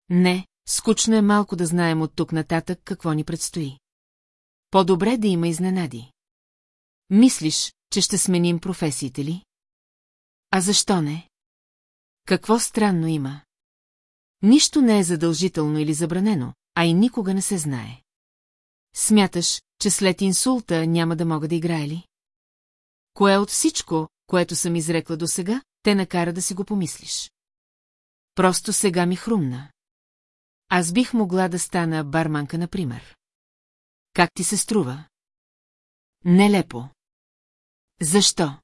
Не, скучно е малко да знаем от тук нататък какво ни предстои. По-добре да има изненади. Мислиш, че ще сменим професиите ли? А защо не? Какво странно има? Нищо не е задължително или забранено, а и никога не се знае. Смяташ, че след инсулта няма да мога да играя ли? Кое от всичко, което съм изрекла до сега, те накара да си го помислиш? Просто сега ми хрумна. Аз бих могла да стана барманка, например. Как ти се струва? Нелепо. Защо?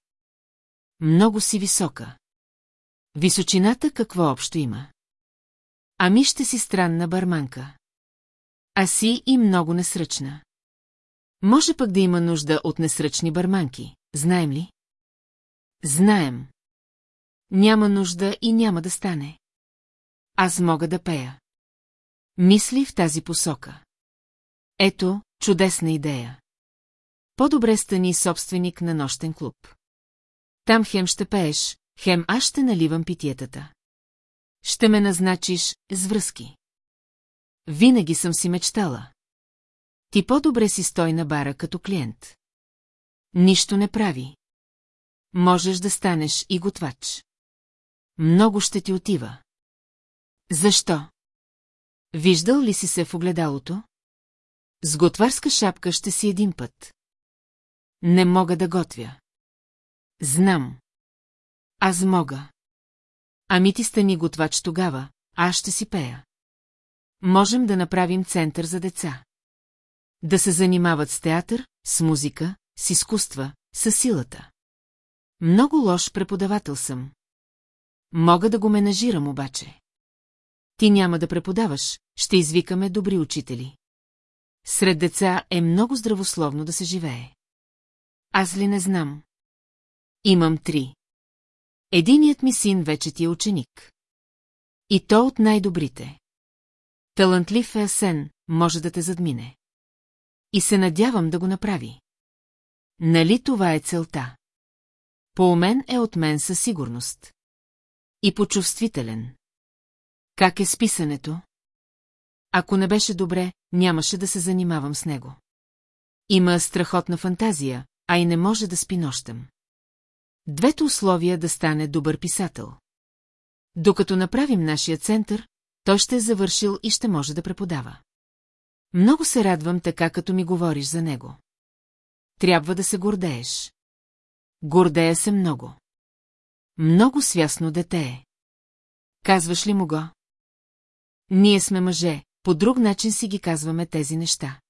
Много си висока. Височината какво общо има? Ами ще си странна барманка. А си и много несръчна. Може пък да има нужда от несръчни барманки, знаем ли? Знаем. Няма нужда и няма да стане. Аз мога да пея. Мисли в тази посока. Ето, чудесна идея. По-добре стани собственик на нощен клуб. Там хем ще пееш, хем аз ще наливам питиетата. Ще ме назначиш с връзки. Винаги съм си мечтала. Ти по-добре си стой на бара като клиент. Нищо не прави. Можеш да станеш и готвач. Много ще ти отива. Защо? Виждал ли си се в огледалото? С готварска шапка ще си един път. Не мога да готвя. Знам. Аз мога. Ами ти стани готвач тогава, аз ще си пея. Можем да направим център за деца. Да се занимават с театър, с музика, с изкуства, с силата. Много лош преподавател съм. Мога да го менажирам обаче. Ти няма да преподаваш, ще извикаме добри учители. Сред деца е много здравословно да се живее. Аз ли не знам? Имам три. Единият ми син вече ти е ученик. И то от най-добрите. Талантлив е Асен, може да те задмине. И се надявам да го направи. Нали това е целта? По-умен е от мен със сигурност. И почувствителен. Как е списането? Ако не беше добре, нямаше да се занимавам с него. Има страхотна фантазия, а и не може да спи нощем. Двете условия да стане добър писател. Докато направим нашия център, той ще е завършил и ще може да преподава. Много се радвам така, като ми говориш за него. Трябва да се гордееш. Гордея се много. Много свясно дете е. Казваш ли му го? Ние сме мъже, по друг начин си ги казваме тези неща.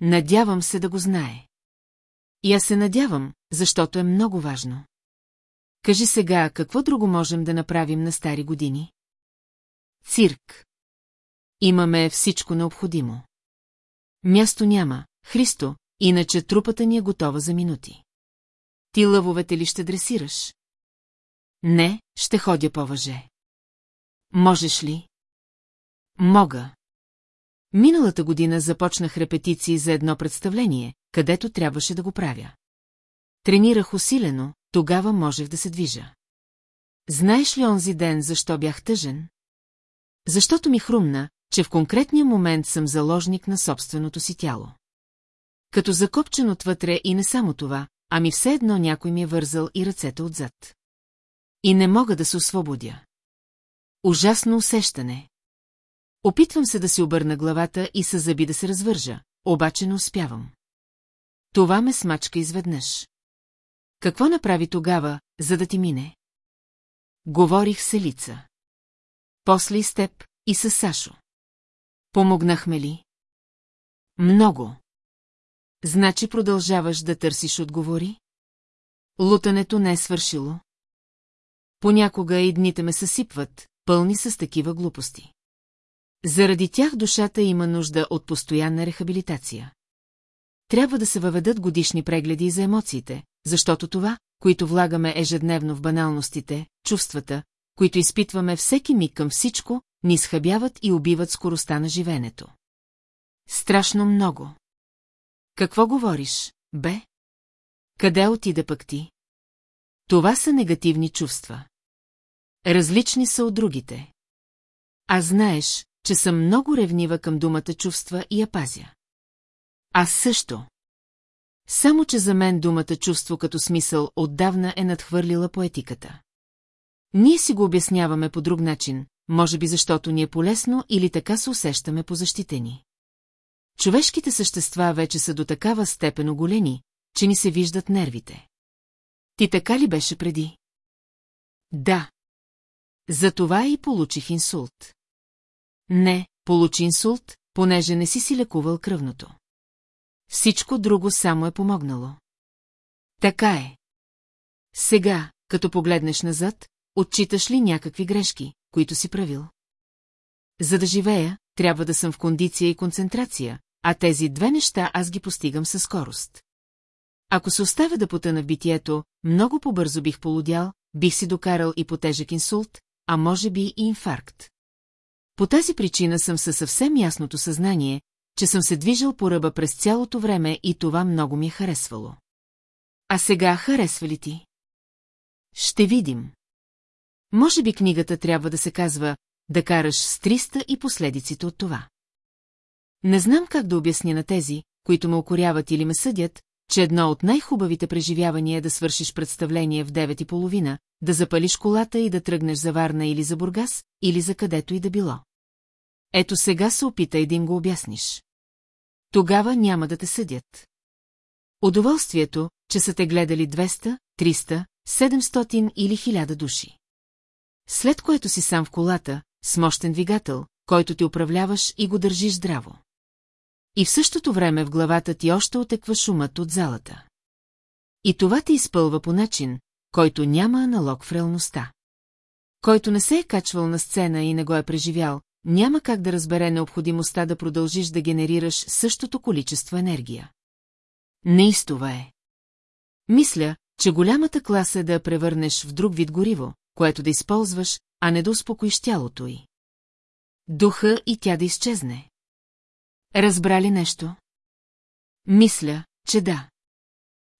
Надявам се да го знае. И аз се надявам, защото е много важно. Кажи сега, какво друго можем да направим на стари години? Цирк. Имаме всичко необходимо. Място няма, Христо, иначе трупата ни е готова за минути. Ти лъвовете ли ще дресираш? Не, ще ходя по въже. Можеш ли? Мога. Миналата година започнах репетиции за едно представление, където трябваше да го правя. Тренирах усилено, тогава можех да се движа. Знаеш ли онзи ден, защо бях тъжен? Защото ми хрумна, че в конкретния момент съм заложник на собственото си тяло. Като закопчен отвътре и не само това, ами все едно някой ми е вързал и ръцете отзад. И не мога да се освободя. Ужасно усещане. Опитвам се да си обърна главата и със зъби да се развържа, обаче не успявам. Това ме смачка изведнъж. Какво направи тогава, за да ти мине? Говорих с лица. После и с теб, и с Сашо. Помогнахме ли? Много. Значи продължаваш да търсиш отговори? Лутането не е свършило. Понякога и дните ме съсипват, пълни с такива глупости. Заради тях душата има нужда от постоянна рехабилитация. Трябва да се въведат годишни прегледи за емоциите, защото това, които влагаме ежедневно в баналностите, чувствата, които изпитваме всеки миг към всичко, ни схабяват и убиват скоростта на живенето. Страшно много. Какво говориш, бе? Къде отида пък ти? Това са негативни чувства. Различни са от другите. А знаеш, че съм много ревнива към думата чувства и я пазя. Аз също. Само, че за мен думата чувство като смисъл отдавна е надхвърлила поетиката. Ние си го обясняваме по друг начин, може би защото ни е полезно или така се усещаме по защитени. Човешките същества вече са до такава степен оголени, че ни се виждат нервите. Ти така ли беше преди? Да. Затова и получих инсулт. Не, получи инсулт, понеже не си си лекувал кръвното. Всичко друго само е помогнало. Така е. Сега, като погледнеш назад, отчиташ ли някакви грешки, които си правил? За да живея, трябва да съм в кондиция и концентрация, а тези две неща аз ги постигам със скорост. Ако се оставя да потъна в битието, много по-бързо бих полудял, бих си докарал и потежък инсулт, а може би и инфаркт. По тази причина съм със съвсем ясното съзнание, че съм се движил по ръба през цялото време и това много ми е харесвало. А сега харесва ли ти? Ще видим. Може би книгата трябва да се казва «Да караш с 300 и последиците от това». Не знам как да обясня на тези, които ме окоряват или ме съдят, че едно от най-хубавите преживявания е да свършиш представление в 9 и половина, да запалиш колата и да тръгнеш за Варна или за Бургас, или за където и да било. Ето сега се опитай да им го обясниш. Тогава няма да те съдят. Удоволствието, че са те гледали 200, 300, 700 или 1000 души. След което си сам в колата, с мощен двигател, който ти управляваш и го държиш здраво. И в същото време в главата ти още отеква шумът от залата. И това те изпълва по начин, който няма аналог в реалността. Който не се е качвал на сцена и не го е преживял, няма как да разбере необходимостта да продължиш да генерираш същото количество енергия. Неистова е. Мисля, че голямата класа е да я превърнеш в друг вид гориво, което да използваш, а не да успокоиш тялото й. Духа и тя да изчезне. Разбрали нещо? Мисля, че да.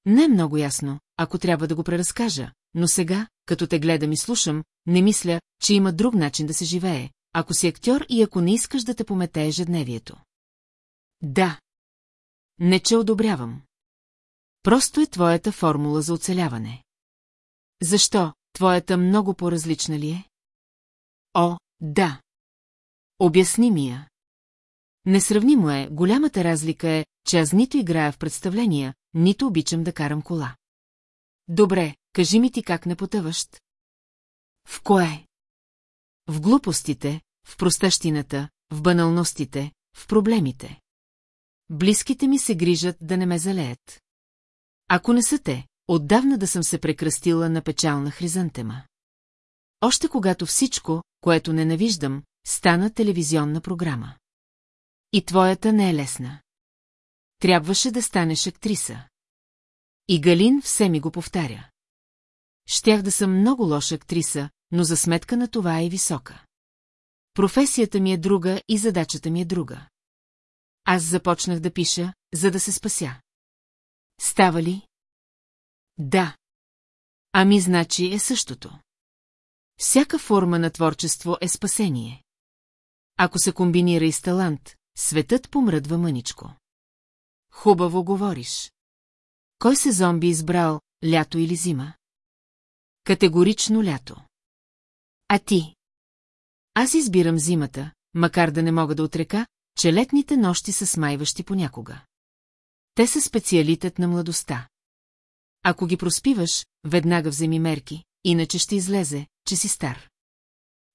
Не е много ясно, ако трябва да го преразкажа, но сега, като те гледам и слушам, не мисля, че има друг начин да се живее, ако си актьор и ако не искаш да те помете ежедневието. Да. Не, че одобрявам. Просто е твоята формула за оцеляване. Защо, твоята много по-различна ли е? О, да. Обясни ми я. Несравнимо е, голямата разлика е, че аз нито играя в представления, нито обичам да карам кола. Добре, кажи ми ти как не потъващ. В кое? В глупостите, в простащината, в баналностите, в проблемите. Близките ми се грижат да не ме залеят. Ако не са те, отдавна да съм се прекръстила на печална хризантема. Още когато всичко, което ненавиждам, стана телевизионна програма. И твоята не е лесна. Трябваше да станеш актриса. И Галин все ми го повтаря. Щях да съм много лоша актриса, но за сметка на това е висока. Професията ми е друга и задачата ми е друга. Аз започнах да пиша, за да се спася. Става ли? Да. Ами значи е същото. Всяка форма на творчество е спасение. Ако се комбинира и с талант, светът помръдва мъничко. Хубаво говориш. Кой се зомби избрал, лято или зима? Категорично лято. А ти? Аз избирам зимата, макар да не мога да отрека, че летните нощи са смайващи понякога. Те са специалитет на младостта. Ако ги проспиваш, веднага вземи мерки, иначе ще излезе, че си стар.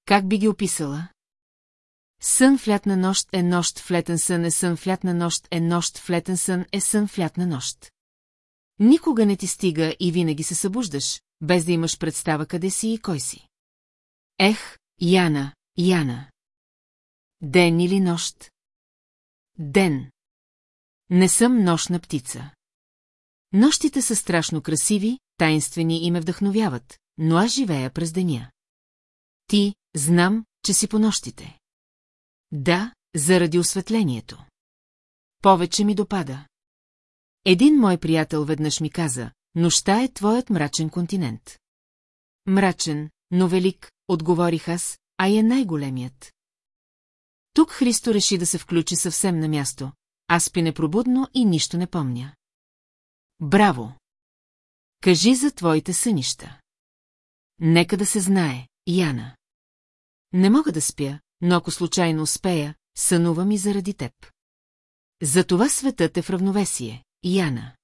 Как би ги описала? Сън в лятна нощ е нощ в летен сън е сън в лятна нощ е нощ в летен сън е сън в лятна нощ. Никога не ти стига и винаги се събуждаш, без да имаш представа къде си и кой си. Ех, Яна, Яна. Ден или нощ? Ден. Не съм нощна птица. Нощите са страшно красиви, таинствени и ме вдъхновяват, но аз живея през деня. Ти, знам, че си по нощите. Да, заради осветлението. Повече ми допада. Един мой приятел веднъж ми каза, нощта е твоят мрачен континент. Мрачен, но велик, отговорих аз, а е най-големият. Тук Христо реши да се включи съвсем на място. Аз спи непробудно и нищо не помня. Браво! Кажи за твоите сънища. Нека да се знае, Яна. Не мога да спя, но ако случайно успея, сънувам и заради теб. Затова светът е в равновесие, Яна.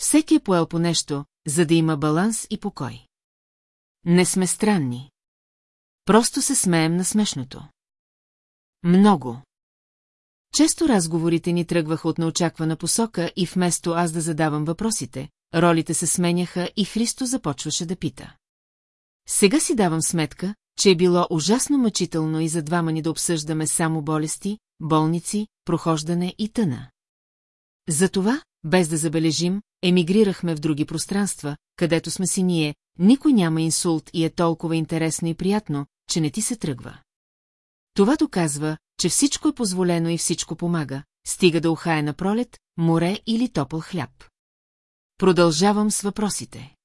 Всеки е поел по нещо, за да има баланс и покой. Не сме странни. Просто се смеем на смешното. Много. Често разговорите ни тръгваха от неочаквана посока и вместо аз да задавам въпросите, ролите се сменяха и Христо започваше да пита. Сега си давам сметка, че е било ужасно мъчително и за двама ни да обсъждаме само болести, болници, прохождане и тъна. Затова, без да забележим, емигрирахме в други пространства, където сме си ние, никой няма инсулт и е толкова интересно и приятно, че не ти се тръгва. Това доказва, че всичко е позволено и всичко помага, стига да ухае на пролет, море или топъл хляб. Продължавам с въпросите.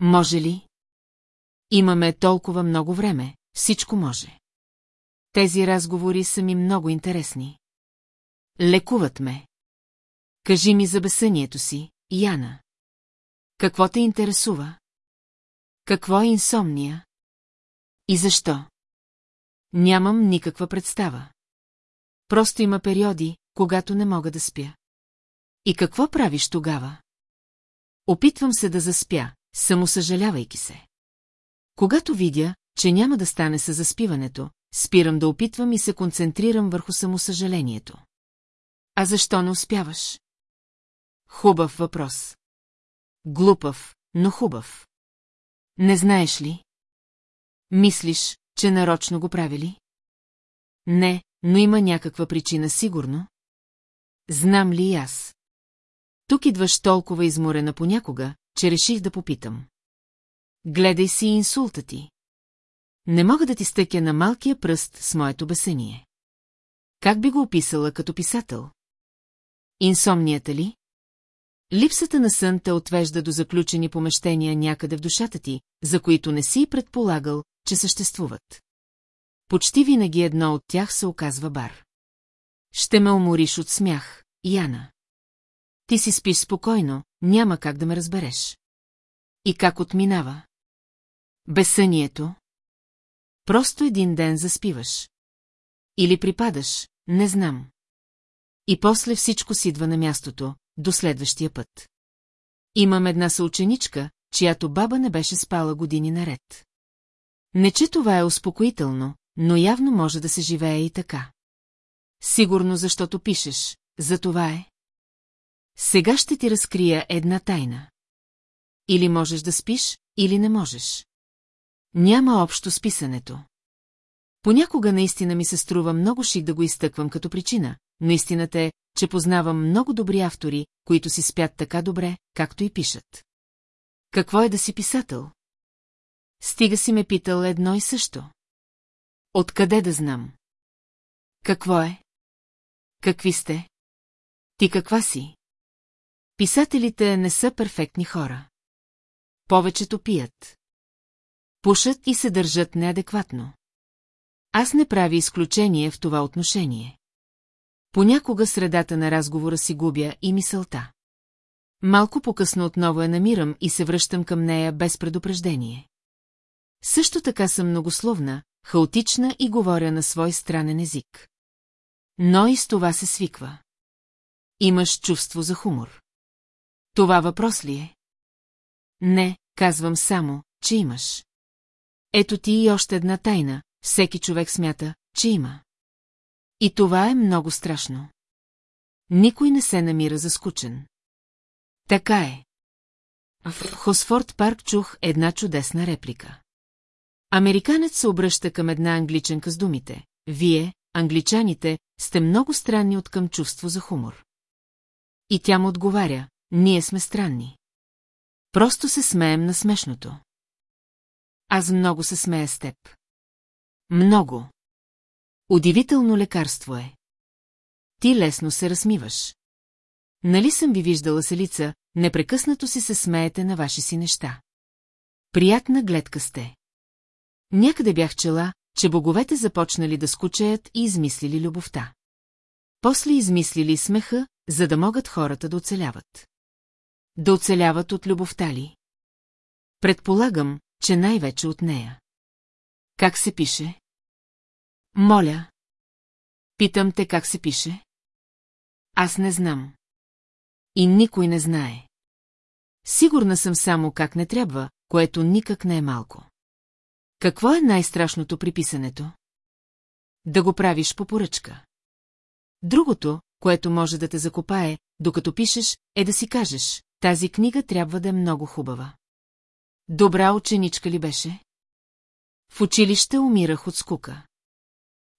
Може ли? Имаме толкова много време, всичко може. Тези разговори са ми много интересни. Лекуват ме. Кажи ми за бесънието си, Яна. Какво те интересува? Какво е инсомния? И защо? Нямам никаква представа. Просто има периоди, когато не мога да спя. И какво правиш тогава? Опитвам се да заспя, самосъжалявайки се. Когато видя, че няма да стане с заспиването, спирам да опитвам и се концентрирам върху самосъжалението. А защо не успяваш? Хубав въпрос. Глупав, но хубав. Не знаеш ли? Мислиш, че нарочно го правили? Не, но има някаква причина сигурно. Знам ли и аз? Тук идваш толкова изморена понякога, че реших да попитам. Гледай си инсулта ти. Не мога да ти стъкя на малкия пръст с моето бесение. Как би го описала като писател? Инсомнията ли? Липсата на сън те отвежда до заключени помещения някъде в душата ти, за които не си предполагал, че съществуват. Почти винаги едно от тях се оказва бар. Ще ме умориш от смях, Яна. Ти си спиш спокойно, няма как да ме разбереш. И как отминава? Безсънието? Просто един ден заспиваш. Или припадаш, не знам. И после всичко си идва на мястото, до следващия път. Имам една съученичка, чиято баба не беше спала години наред. Не, че това е успокоително, но явно може да се живее и така. Сигурно, защото пишеш, за това е. Сега ще ти разкрия една тайна. Или можеш да спиш, или не можеш. Няма общо с писането. Понякога наистина ми се струва много шик да го изтъквам като причина, но истината е, че познавам много добри автори, които си спят така добре, както и пишат. Какво е да си писател? Стига си ме питал едно и също. Откъде да знам? Какво е? Какви сте? Ти каква си? Писателите не са перфектни хора. Повечето пият. Пушат и се държат неадекватно. Аз не прави изключение в това отношение. Понякога средата на разговора си губя и мисълта. Малко по-късно отново я намирам и се връщам към нея без предупреждение. Също така съм многословна, хаотична и говоря на свой странен език. Но и с това се свиква. Имаш чувство за хумор. Това въпрос ли е? Не, казвам само, че имаш. Ето ти и още една тайна, всеки човек смята, че има. И това е много страшно. Никой не се намира за скучен. Така е. В Хосфорд парк чух една чудесна реплика. Американец се обръща към една англичанка с думите. Вие, англичаните, сте много странни от към чувство за хумор. И тя му отговаря, ние сме странни. Просто се смеем на смешното. Аз много се смея с теб. Много. Удивително лекарство е. Ти лесно се размиваш. Нали съм ви виждала се лица, непрекъснато си се смеете на ваши си неща. Приятна гледка сте. Някъде бях чела, че боговете започнали да скучаят и измислили любовта. После измислили смеха, за да могат хората да оцеляват. Да оцеляват от любовта ли? Предполагам, че най-вече от нея. Как се пише? Моля. Питам те как се пише? Аз не знам. И никой не знае. Сигурна съм само как не трябва, което никак не е малко. Какво е най-страшното при писането? Да го правиш по поръчка. Другото, което може да те закопае, докато пишеш, е да си кажеш, тази книга трябва да е много хубава. Добра ученичка ли беше? В училище умирах от скука.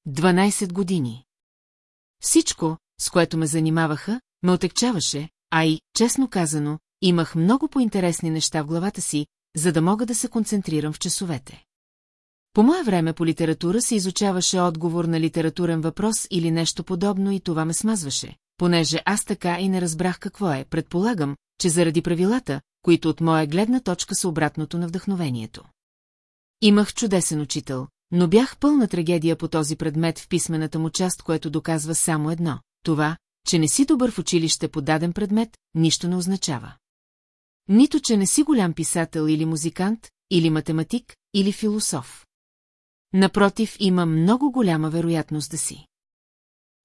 12 години. Всичко, с което ме занимаваха, ме отекчаваше, а и, честно казано, имах много по-интересни неща в главата си, за да мога да се концентрирам в часовете. По мое време по литература се изучаваше отговор на литературен въпрос или нещо подобно и това ме смазваше, понеже аз така и не разбрах какво е, предполагам, че заради правилата, които от моя гледна точка са обратното на вдъхновението. Имах чудесен учител, но бях пълна трагедия по този предмет в писмената му част, което доказва само едно – това, че не си добър в училище по даден предмет, нищо не означава. Нито, че не си голям писател или музикант, или математик, или философ. Напротив, има много голяма вероятност да си.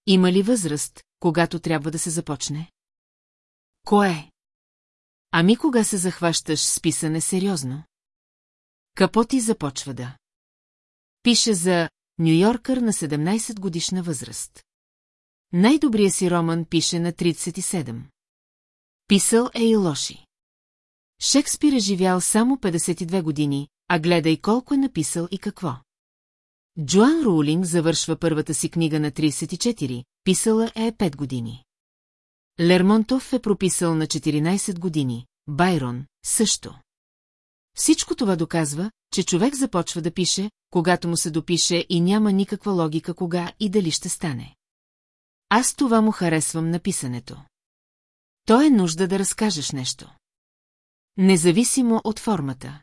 Има ли възраст, когато трябва да се започне? Кое? Ами кога се захващаш с писане сериозно? Капоти започва да. Пише за Нью-Йоркър на 17 годишна възраст. Най-добрия си роман пише на 37. Писал е и лоши. Шекспир е живял само 52 години, а гледай колко е написал и какво. Джоан Роулинг завършва първата си книга на 34, писала е 5 години. Лермонтов е прописал на 14 години, Байрон също. Всичко това доказва, че човек започва да пише, когато му се допише и няма никаква логика кога и дали ще стане. Аз това му харесвам на писането. То е нужда да разкажеш нещо. Независимо от формата.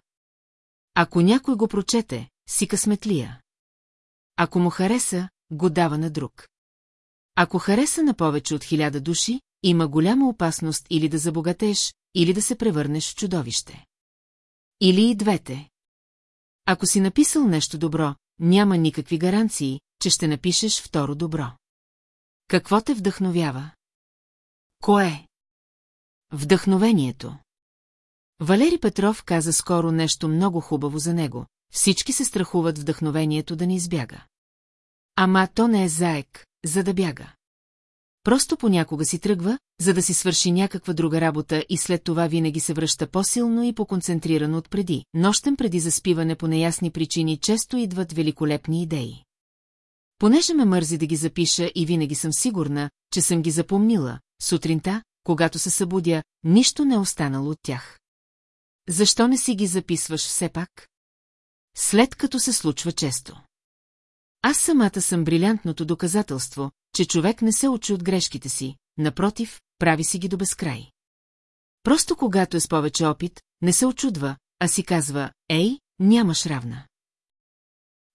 Ако някой го прочете, си късметлия. Ако му хареса, го дава на друг. Ако хареса на повече от хиляда души, има голяма опасност или да забогатееш, или да се превърнеш в чудовище. Или и двете. Ако си написал нещо добро, няма никакви гаранции, че ще напишеш второ добро. Какво те вдъхновява? Кое? Вдъхновението. Валери Петров каза скоро нещо много хубаво за него. Всички се страхуват вдъхновението да не избяга. Ама то не е заек, за да бяга. Просто понякога си тръгва, за да си свърши някаква друга работа и след това винаги се връща по-силно и по-концентрирано от преди. Нощем преди заспиване по неясни причини често идват великолепни идеи. Понеже ме мързи да ги запиша и винаги съм сигурна, че съм ги запомнила, сутринта, когато се събудя, нищо не е останало от тях. Защо не си ги записваш все пак? След като се случва често. Аз самата съм брилянтното доказателство, че човек не се учи от грешките си, напротив, прави си ги до безкрай. Просто когато е с повече опит, не се очудва, а си казва, ей, нямаш равна.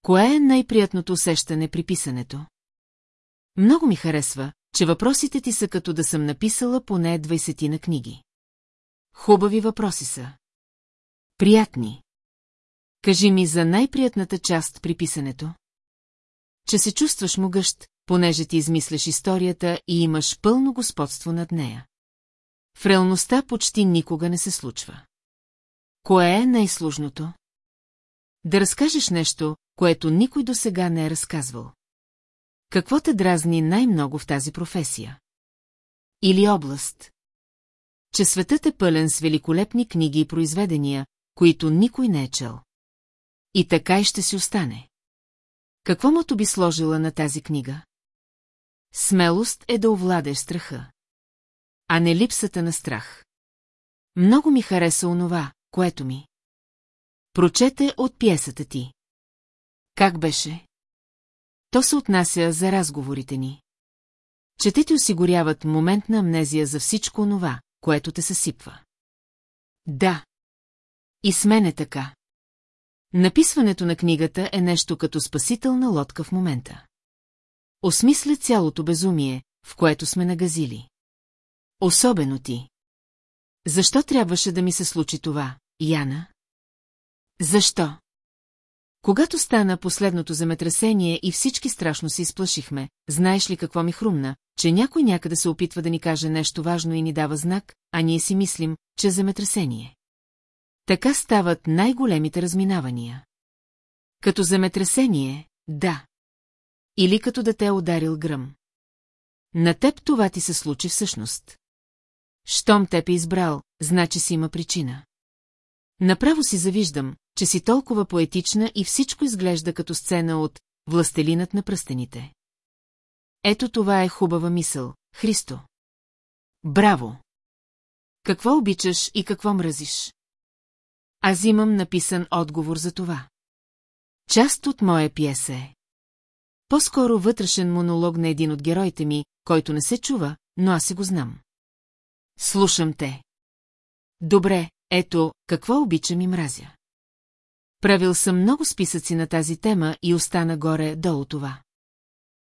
Кое е най-приятното усещане при писането? Много ми харесва, че въпросите ти са като да съм написала поне 20 на книги. Хубави въпроси са. Приятни. Кажи ми за най-приятната част при писането. Че се чувстваш могъщ, понеже ти измисляш историята и имаш пълно господство над нея. В реалността почти никога не се случва. Кое е най-сложното? Да разкажеш нещо, което никой до сега не е разказвал. Какво те дразни най-много в тази професия? Или област? Че светът е пълен с великолепни книги и произведения, които никой не е чел. И така и ще си остане. Какво мото би сложила на тази книга? Смелост е да овладеш страха. А не липсата на страх. Много ми хареса онова, което ми. Прочете от пиесата ти. Как беше? То се отнася за разговорите ни. Че те ти осигуряват моментна амнезия за всичко онова, което те съсипва. Да. И с мен е така. Написването на книгата е нещо като спасителна лодка в момента. Осмисля цялото безумие, в което сме нагазили. Особено ти. Защо трябваше да ми се случи това, Яна? Защо? Когато стана последното земетресение и всички страшно се изплашихме, знаеш ли какво ми хрумна, че някой някъде се опитва да ни каже нещо важно и ни дава знак, а ние си мислим, че земетресение. Така стават най-големите разминавания. Като земетресение, да. Или като да те е ударил гръм. На теб това ти се случи всъщност. Щом теб е избрал, значи си има причина. Направо си завиждам, че си толкова поетична и всичко изглежда като сцена от «Властелинът на пръстените». Ето това е хубава мисъл, Христо. Браво! Какво обичаш и какво мразиш? Аз имам написан отговор за това. Част от моя пиеса е. По-скоро вътрешен монолог на един от героите ми, който не се чува, но аз си го знам. Слушам те. Добре, ето, какво обичам и мразя. Правил съм много списъци на тази тема и остана горе-долу това.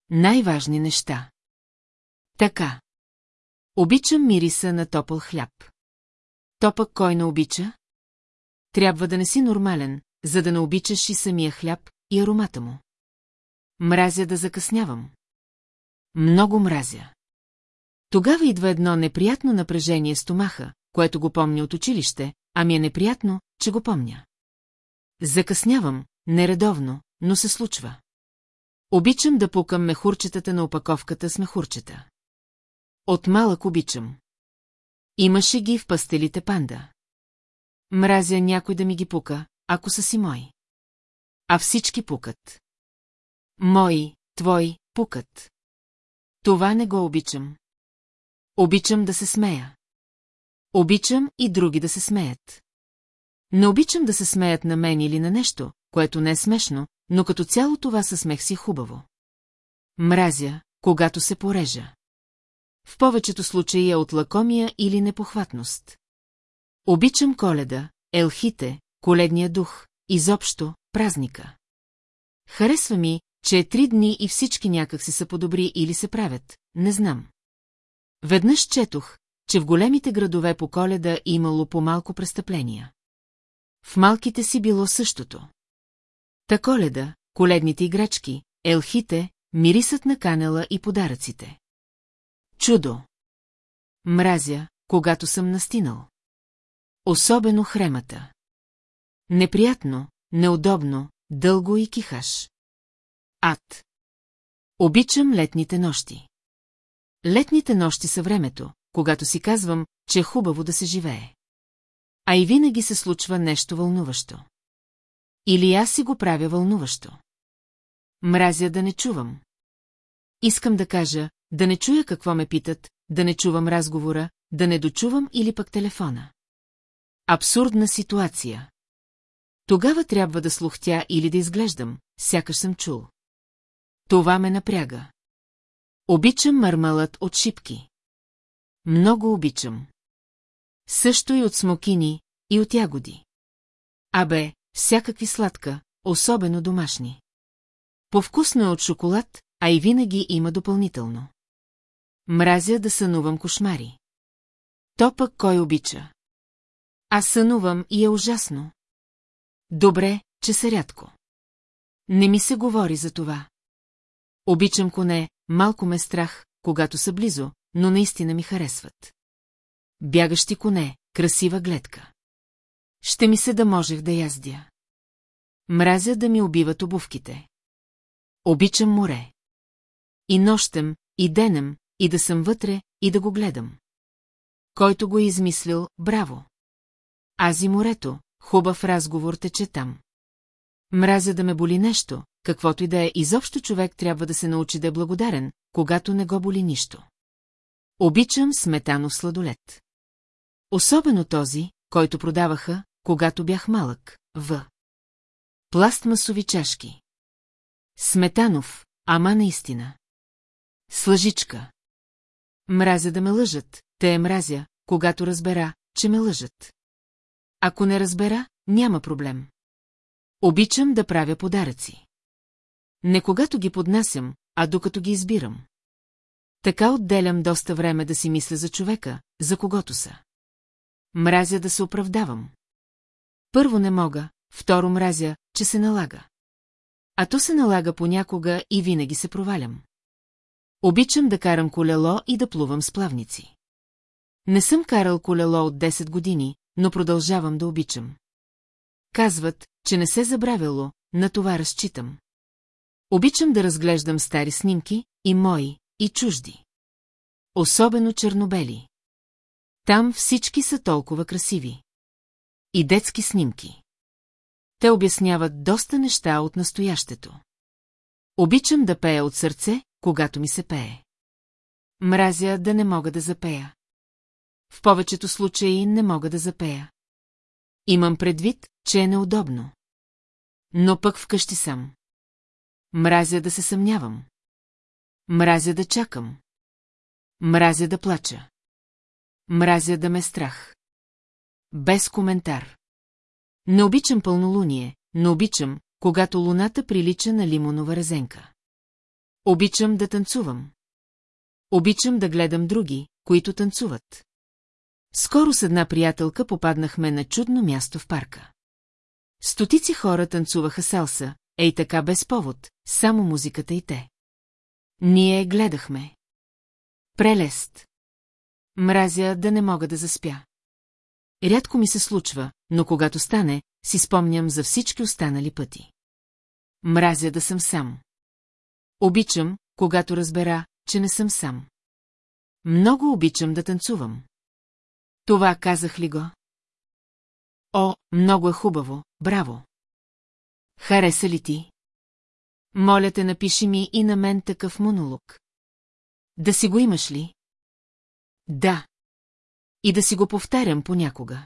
Най-важни неща. Така. Обичам мириса на топъл хляб. Топък кой не обича? Трябва да не си нормален, за да не обичаш и самия хляб и аромата му. Мразя да закъснявам. Много мразя. Тогава идва едно неприятно напрежение стомаха, което го помня от училище, а ми е неприятно, че го помня. Закъснявам, нередовно, но се случва. Обичам да пукам мехурчетата на опаковката с мехурчета. От малък обичам. Имаше ги в пастелите панда. Мразя някой да ми ги пука, ако са си мои. А всички пукат. Мои, твои, пукат. Това не го обичам. Обичам да се смея. Обичам и други да се смеят. Не обичам да се смеят на мен или на нещо, което не е смешно, но като цяло това със смех си хубаво. Мразя, когато се порежа. В повечето случаи е от лакомия или непохватност. Обичам коледа, елхите, коледния дух, изобщо, празника. Харесва ми, че е три дни и всички някак си са подобри или се правят, не знам. Веднъж четох, че в големите градове по коледа имало по-малко престъпления. В малките си било същото. Та коледа, коледните играчки, елхите, мирисът на канела и подаръците. Чудо! Мразя, когато съм настинал. Особено хремата. Неприятно, неудобно, дълго и кихаш. Ад. Обичам летните нощи. Летните нощи са времето, когато си казвам, че е хубаво да се живее. А и винаги се случва нещо вълнуващо. Или аз си го правя вълнуващо. Мразя да не чувам. Искам да кажа, да не чуя какво ме питат, да не чувам разговора, да не дочувам или пък телефона. Абсурдна ситуация. Тогава трябва да слухтя или да изглеждам, сякаш съм чул. Това ме напряга. Обичам мармалът от шипки. Много обичам. Също и от смокини, и от ягоди. Абе, всякакви сладка, особено домашни. Повкусно е от шоколад, а и винаги има допълнително. Мразя да сънувам кошмари. То пък кой обича? Аз сънувам и е ужасно. Добре, че се рядко. Не ми се говори за това. Обичам коне, малко ме страх, когато са близо, но наистина ми харесват. Бягащи коне, красива гледка. Ще ми се да можех да яздя. Мразя да ми убиват обувките. Обичам море. И нощем, и денем, и да съм вътре, и да го гледам. Който го е измислил, браво. Аз и морето, хубав разговор тече там. Мразя да ме боли нещо, каквото и да е, изобщо човек трябва да се научи да е благодарен, когато не го боли нищо. Обичам сметанов сладолет. Особено този, който продаваха, когато бях малък, в. Пластмасови чашки. Сметанов, ама наистина. Слъжичка. Мразя да ме лъжат, те е мразя, когато разбера, че ме лъжат. Ако не разбера, няма проблем. Обичам да правя подаръци. Не когато ги поднасям, а докато ги избирам. Така отделям доста време да си мисля за човека, за когото са. Мразя да се оправдавам. Първо не мога, второ мразя, че се налага. А то се налага понякога и винаги се провалям. Обичам да карам колело и да плувам с плавници. Не съм карал колело от 10 години, но продължавам да обичам. Казват, че не се забравяло, на това разчитам. Обичам да разглеждам стари снимки, и мои, и чужди. Особено чернобели. Там всички са толкова красиви. И детски снимки. Те обясняват доста неща от настоящето. Обичам да пея от сърце, когато ми се пее. Мразя да не мога да запея. В повечето случаи не мога да запея. Имам предвид, че е неудобно. Но пък вкъщи съм. Мразя да се съмнявам. Мразя да чакам. Мразя да плача. Мразя да ме страх. Без коментар. Не обичам пълнолуние, но обичам, когато луната прилича на лимонова резенка. Обичам да танцувам. Обичам да гледам други, които танцуват. Скоро с една приятелка попаднахме на чудно място в парка. Стотици хора танцуваха салса, ей така без повод, само музиката и те. Ние гледахме. Прелест. Мразя да не мога да заспя. Рядко ми се случва, но когато стане, си спомням за всички останали пъти. Мразя да съм сам. Обичам, когато разбера, че не съм сам. Много обичам да танцувам. Това казах ли го? О, много е хубаво, браво! Хареса ли ти? Моля те, напиши ми и на мен такъв монолог. Да си го имаш ли? Да. И да си го повтарям понякога.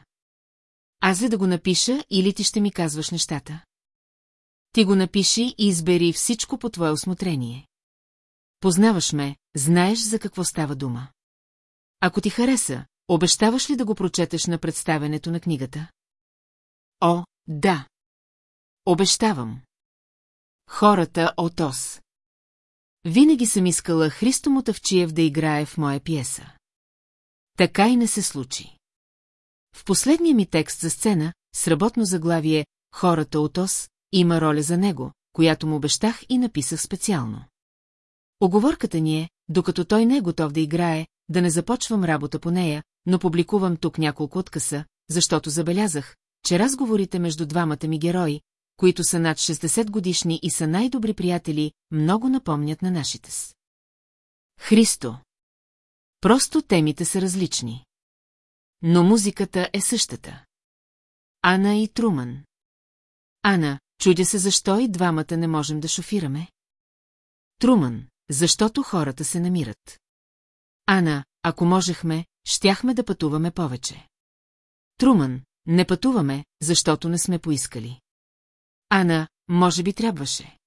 Аз ли да го напиша или ти ще ми казваш нещата? Ти го напиши и избери всичко по твое осмотрение. Познаваш ме, знаеш за какво става дума. Ако ти хареса, обещаваш ли да го прочетеш на представенето на книгата? О, да. Обещавам. Хората от Ос. Винаги съм искала Христо Мотавчиев да играе в моя пиеса. Така и не се случи. В последния ми текст за сцена, с работно заглавие «Хората от Ос», има роля за него, която му обещах и написах специално. Оговорката ни е, докато той не е готов да играе, да не започвам работа по нея, но публикувам тук няколко откъса, защото забелязах, че разговорите между двамата ми герои, които са над 60 годишни и са най-добри приятели, много напомнят на нашите с. Христо. Просто темите са различни. Но музиката е същата. Ана и Труман. Ана, чудя се защо и двамата не можем да шофираме. Труман, защото хората се намират. Ана, ако можехме, щяхме да пътуваме повече. Труман, не пътуваме, защото не сме поискали. Ана, може би трябваше.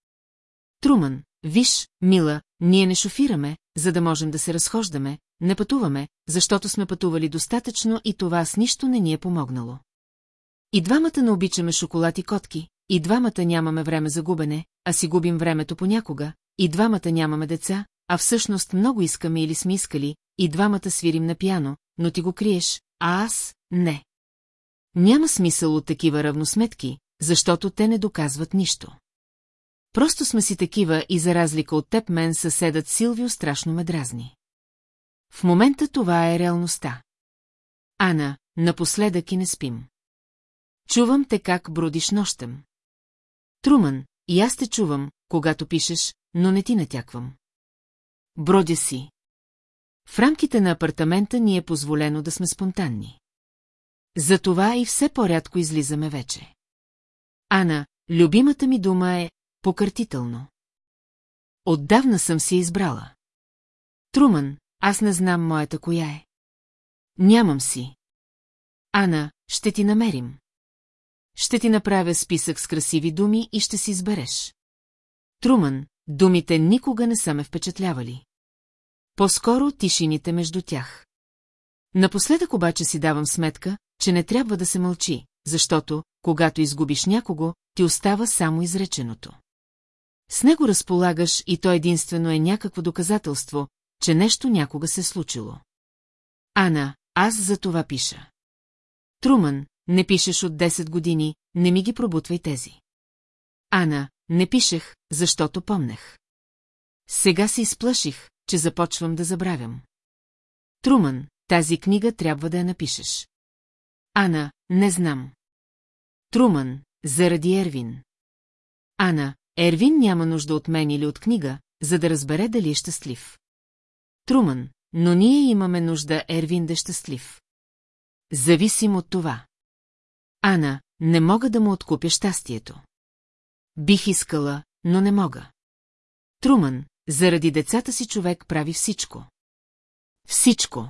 Труман, виж, мила, ние не шофираме, за да можем да се разхождаме, не пътуваме, защото сме пътували достатъчно и това с нищо не ни е помогнало. И двамата не обичаме шоколад и котки, и двамата нямаме време за губене, а си губим времето понякога, и двамата нямаме деца, а всъщност много искаме или сме искали, и двамата свирим на пяно, но ти го криеш, а аз – не. Няма смисъл от такива равносметки, защото те не доказват нищо. Просто сме си такива и за разлика от теб мен съседът Силвио страшно ме дразни. В момента това е реалността. Ана, напоследък и не спим. Чувам те как бродиш нощем. Труман, и аз те чувам, когато пишеш, но не ти натяквам. Бродя си. В рамките на апартамента ни е позволено да сме спонтанни. Затова и все по-рядко излизаме вече. Ана, любимата ми дума е покъртително. Отдавна съм си избрала. Труман, аз не знам моята коя е. Нямам си. Ана, ще ти намерим. Ще ти направя списък с красиви думи и ще си избереш. Труман, думите никога не са ме впечатлявали. По-скоро тишините между тях. Напоследък обаче си давам сметка, че не трябва да се мълчи, защото, когато изгубиш някого, ти остава само изреченото. С него разполагаш и то единствено е някакво доказателство, че нещо някога се случило. Ана, аз за това пиша. Труман, не пишеш от 10 години, не ми ги пробутвай тези. Ана, не пишех, защото помнех. Сега се изплаших, че започвам да забравям. Труман, тази книга трябва да я напишеш. Ана, не знам. Труман, заради Ервин. Ана, Ервин няма нужда от мен или от книга, за да разбере дали е щастлив. Труман, но ние имаме нужда Ервин да е щастлив. Зависим от това. Ана, не мога да му откупя щастието. Бих искала, но не мога. Труман, заради децата си човек прави всичко. Всичко.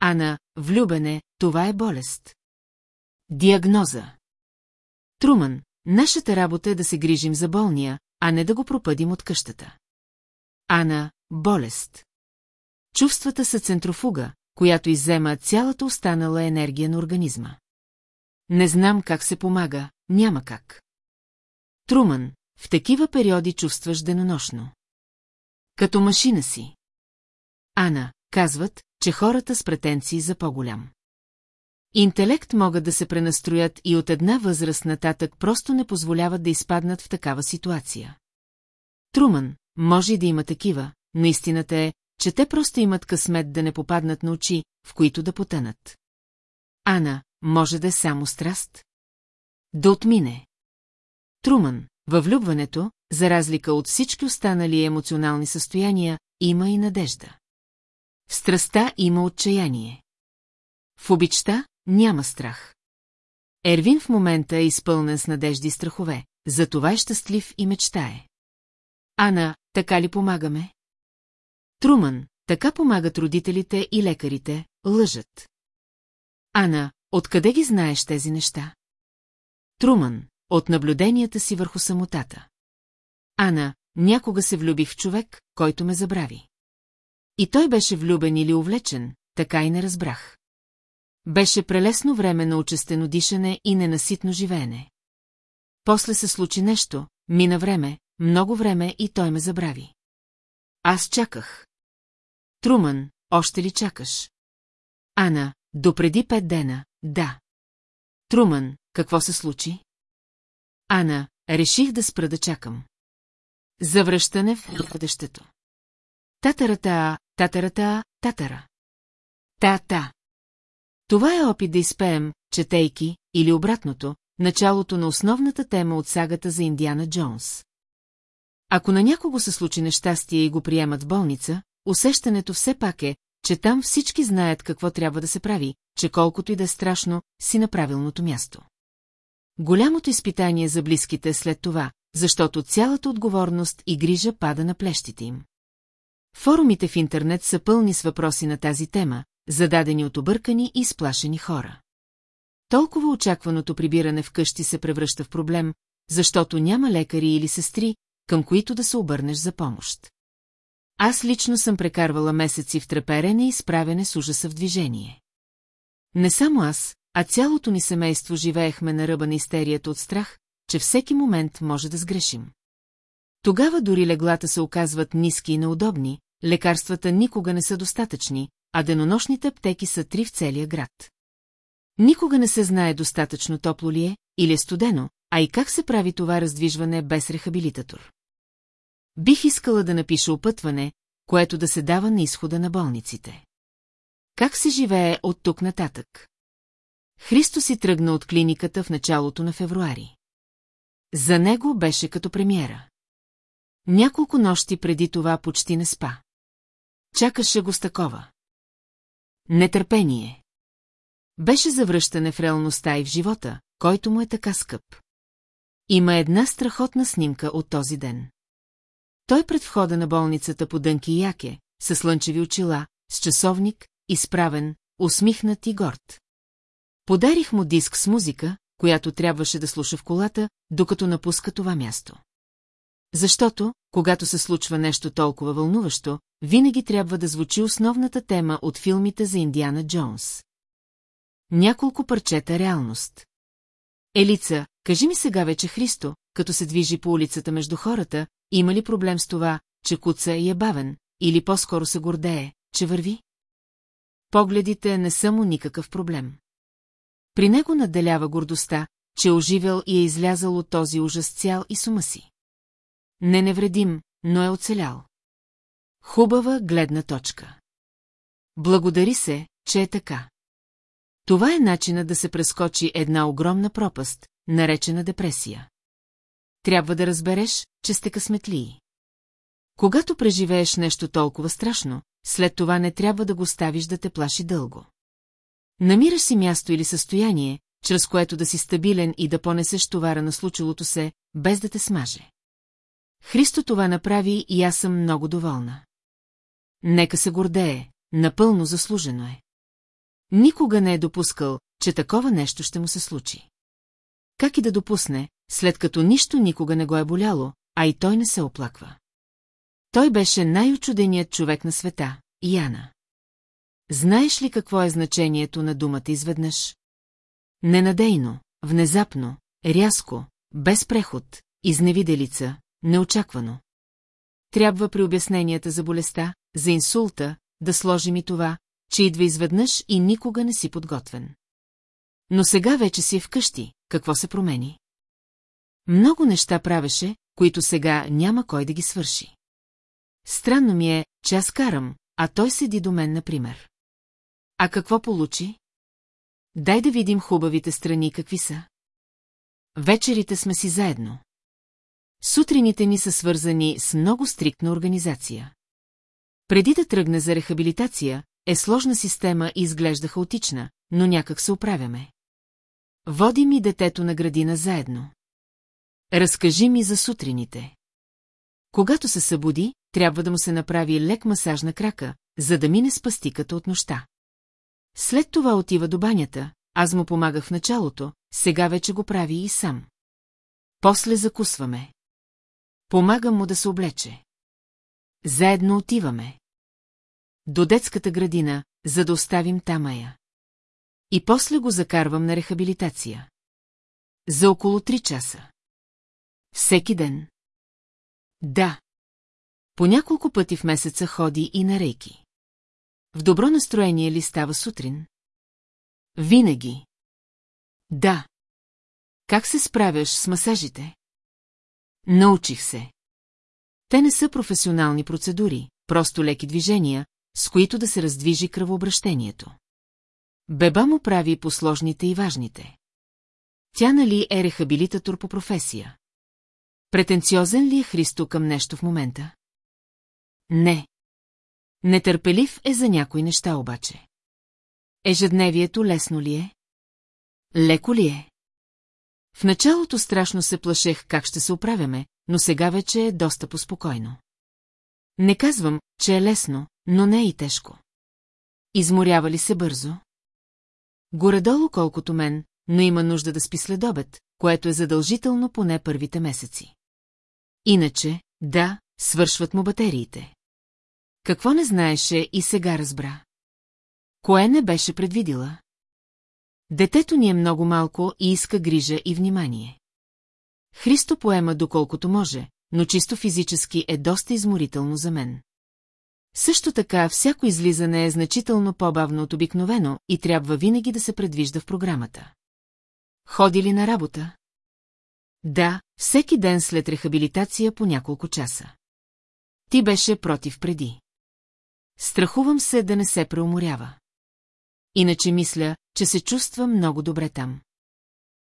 Ана, влюбене, това е болест. Диагноза. Труман, нашата работа е да се грижим за болния, а не да го пропъдим от къщата. Ана, болест. Чувствата са центрофуга, която иззема цялата останала енергия на организма. Не знам как се помага, няма как. Труман, в такива периоди чувстваш денонощно. Като машина си. Ана, казват, че хората с претенции за по-голям. Интелект могат да се пренастроят и от една възраст нататък просто не позволяват да изпаднат в такава ситуация. Труман, може и да има такива, но истината е, че те просто имат късмет да не попаднат на очи, в които да потънат. Ана, може да е само страст? Да отмине. Труман, във влюбването, за разлика от всички останали емоционални състояния, има и надежда. В страста има отчаяние. В обичта няма страх. Ервин в момента е изпълнен с надежди и страхове, затова е щастлив и мечтае. Ана, така ли помагаме? Труман, така помагат родителите и лекарите, лъжат. Ана, откъде ги знаеш тези неща? Труман, от наблюденията си върху самотата. Ана, някога се влюбих в човек, който ме забрави. И той беше влюбен или увлечен, така и не разбрах. Беше прелесно време на учестено дишане и ненаситно живеене. После се случи нещо, мина време, много време и той ме забрави. Аз чаках. Труман, още ли чакаш? Ана, допреди пет дена, да. Труман, какво се случи? Ана, реших да спра да чакам. Завръщане в бъдещето. Татарата, татарата, татара. Та-та. Това е опит да изпеем, четейки, или обратното, началото на основната тема от сагата за Индиана Джонс. Ако на някого се случи нещастие и го приемат в болница, усещането все пак е, че там всички знаят какво трябва да се прави, че колкото и да е страшно, си на правилното място. Голямото изпитание за близките е след това, защото цялата отговорност и грижа пада на плещите им. Форумите в интернет са пълни с въпроси на тази тема, зададени от объркани и сплашени хора. Толкова очакваното прибиране в къщи се превръща в проблем, защото няма лекари или сестри, към които да се обърнеш за помощ. Аз лично съм прекарвала месеци в треперене и справяне с ужаса в движение. Не само аз, а цялото ни семейство живеехме на ръба на истерията от страх, че всеки момент може да сгрешим. Тогава дори леглата се оказват ниски и неудобни, лекарствата никога не са достатъчни, а денонощните аптеки са три в целия град. Никога не се знае достатъчно топло ли е, или е студено, а и как се прави това раздвижване без рехабилитатор. Бих искала да напиша опътване, което да се дава на изхода на болниците. Как се живее от тук нататък? Христо си тръгна от клиниката в началото на февруари. За него беше като премиера. Няколко нощи преди това почти не спа. Чакаше го с такова. Нетърпение. Беше завръщане в реалността и в живота, който му е така скъп. Има една страхотна снимка от този ден. Той пред входа на болницата по дънки яке, с слънчеви очила, с часовник, изправен, усмихнат и горд. Подарих му диск с музика, която трябваше да слуша в колата, докато напуска това място. Защото, когато се случва нещо толкова вълнуващо, винаги трябва да звучи основната тема от филмите за Индиана Джонс. Няколко парчета реалност. Елица, кажи ми сега вече Христо, като се движи по улицата между хората, има ли проблем с това, че куца и е бавен, или по-скоро се гордее, че върви? Погледите не са му никакъв проблем. При него наделява гордостта, че е оживел и е излязал от този ужас цял и сума си. Не невредим, но е оцелял. Хубава гледна точка. Благодари се, че е така. Това е начина да се прескочи една огромна пропаст, наречена депресия. Трябва да разбереш, че сте късметлии. Когато преживееш нещо толкова страшно, след това не трябва да го ставиш да те плаши дълго. Намираш си място или състояние, чрез което да си стабилен и да понесеш товара на случилото се, без да те смаже. Христо това направи и аз съм много доволна. Нека се гордее, напълно заслужено е. Никога не е допускал, че такова нещо ще му се случи. Как и да допусне, след като нищо никога не го е боляло, а и той не се оплаква. Той беше най-очуденият човек на света, Яна. Знаеш ли какво е значението на думата изведнъж? Ненадейно, внезапно, рязко, без преход, изневиделица, неочаквано. Трябва при обясненията за болестта, за инсулта, да сложим и това, че идва изведнъж и никога не си подготвен. Но сега вече си е вкъщи, какво се промени? Много неща правеше, които сега няма кой да ги свърши. Странно ми е, че аз карам, а той седи до мен, например. А какво получи? Дай да видим хубавите страни какви са. Вечерите сме си заедно. Сутрините ни са свързани с много стриктна организация. Преди да тръгне за рехабилитация, е сложна система и изглежда хаотична, но някак се оправяме. Води ми детето на градина заедно. Разкажи ми за сутрините. Когато се събуди, трябва да му се направи лек масаж на крака, за да мине с пастиката от нощта. След това отива до банята, аз му помагах в началото, сега вече го прави и сам. После закусваме. Помагам му да се облече. Заедно отиваме. До детската градина, за да оставим тамая. И после го закарвам на рехабилитация. За около три часа. Всеки ден. Да. По няколко пъти в месеца ходи и на рейки. В добро настроение ли става сутрин? Винаги. Да. Как се справяш с масажите? Научих се. Те не са професионални процедури, просто леки движения, с които да се раздвижи кръвообращението. Беба му прави посложните и важните. Тя нали е рехабилитатор по професия? Претенциозен ли е Христо към нещо в момента? Не. Нетърпелив е за някои неща обаче. Ежедневието лесно ли е? Леко ли е? В началото страшно се плашех как ще се оправяме, но сега вече е доста поспокойно. Не казвам, че е лесно, но не е и тежко. Изморява ли се бързо? Горедолу колкото мен, но има нужда да спи след обед, което е задължително поне първите месеци. Иначе, да, свършват му батериите. Какво не знаеше и сега разбра? Кое не беше предвидила? Детето ни е много малко и иска грижа и внимание. Христо поема доколкото може, но чисто физически е доста изморително за мен. Също така, всяко излизане е значително по-бавно от обикновено и трябва винаги да се предвижда в програмата. Ходи ли на работа? Да, всеки ден след рехабилитация по няколко часа. Ти беше против преди. Страхувам се да не се преуморява. Иначе мисля, че се чувства много добре там.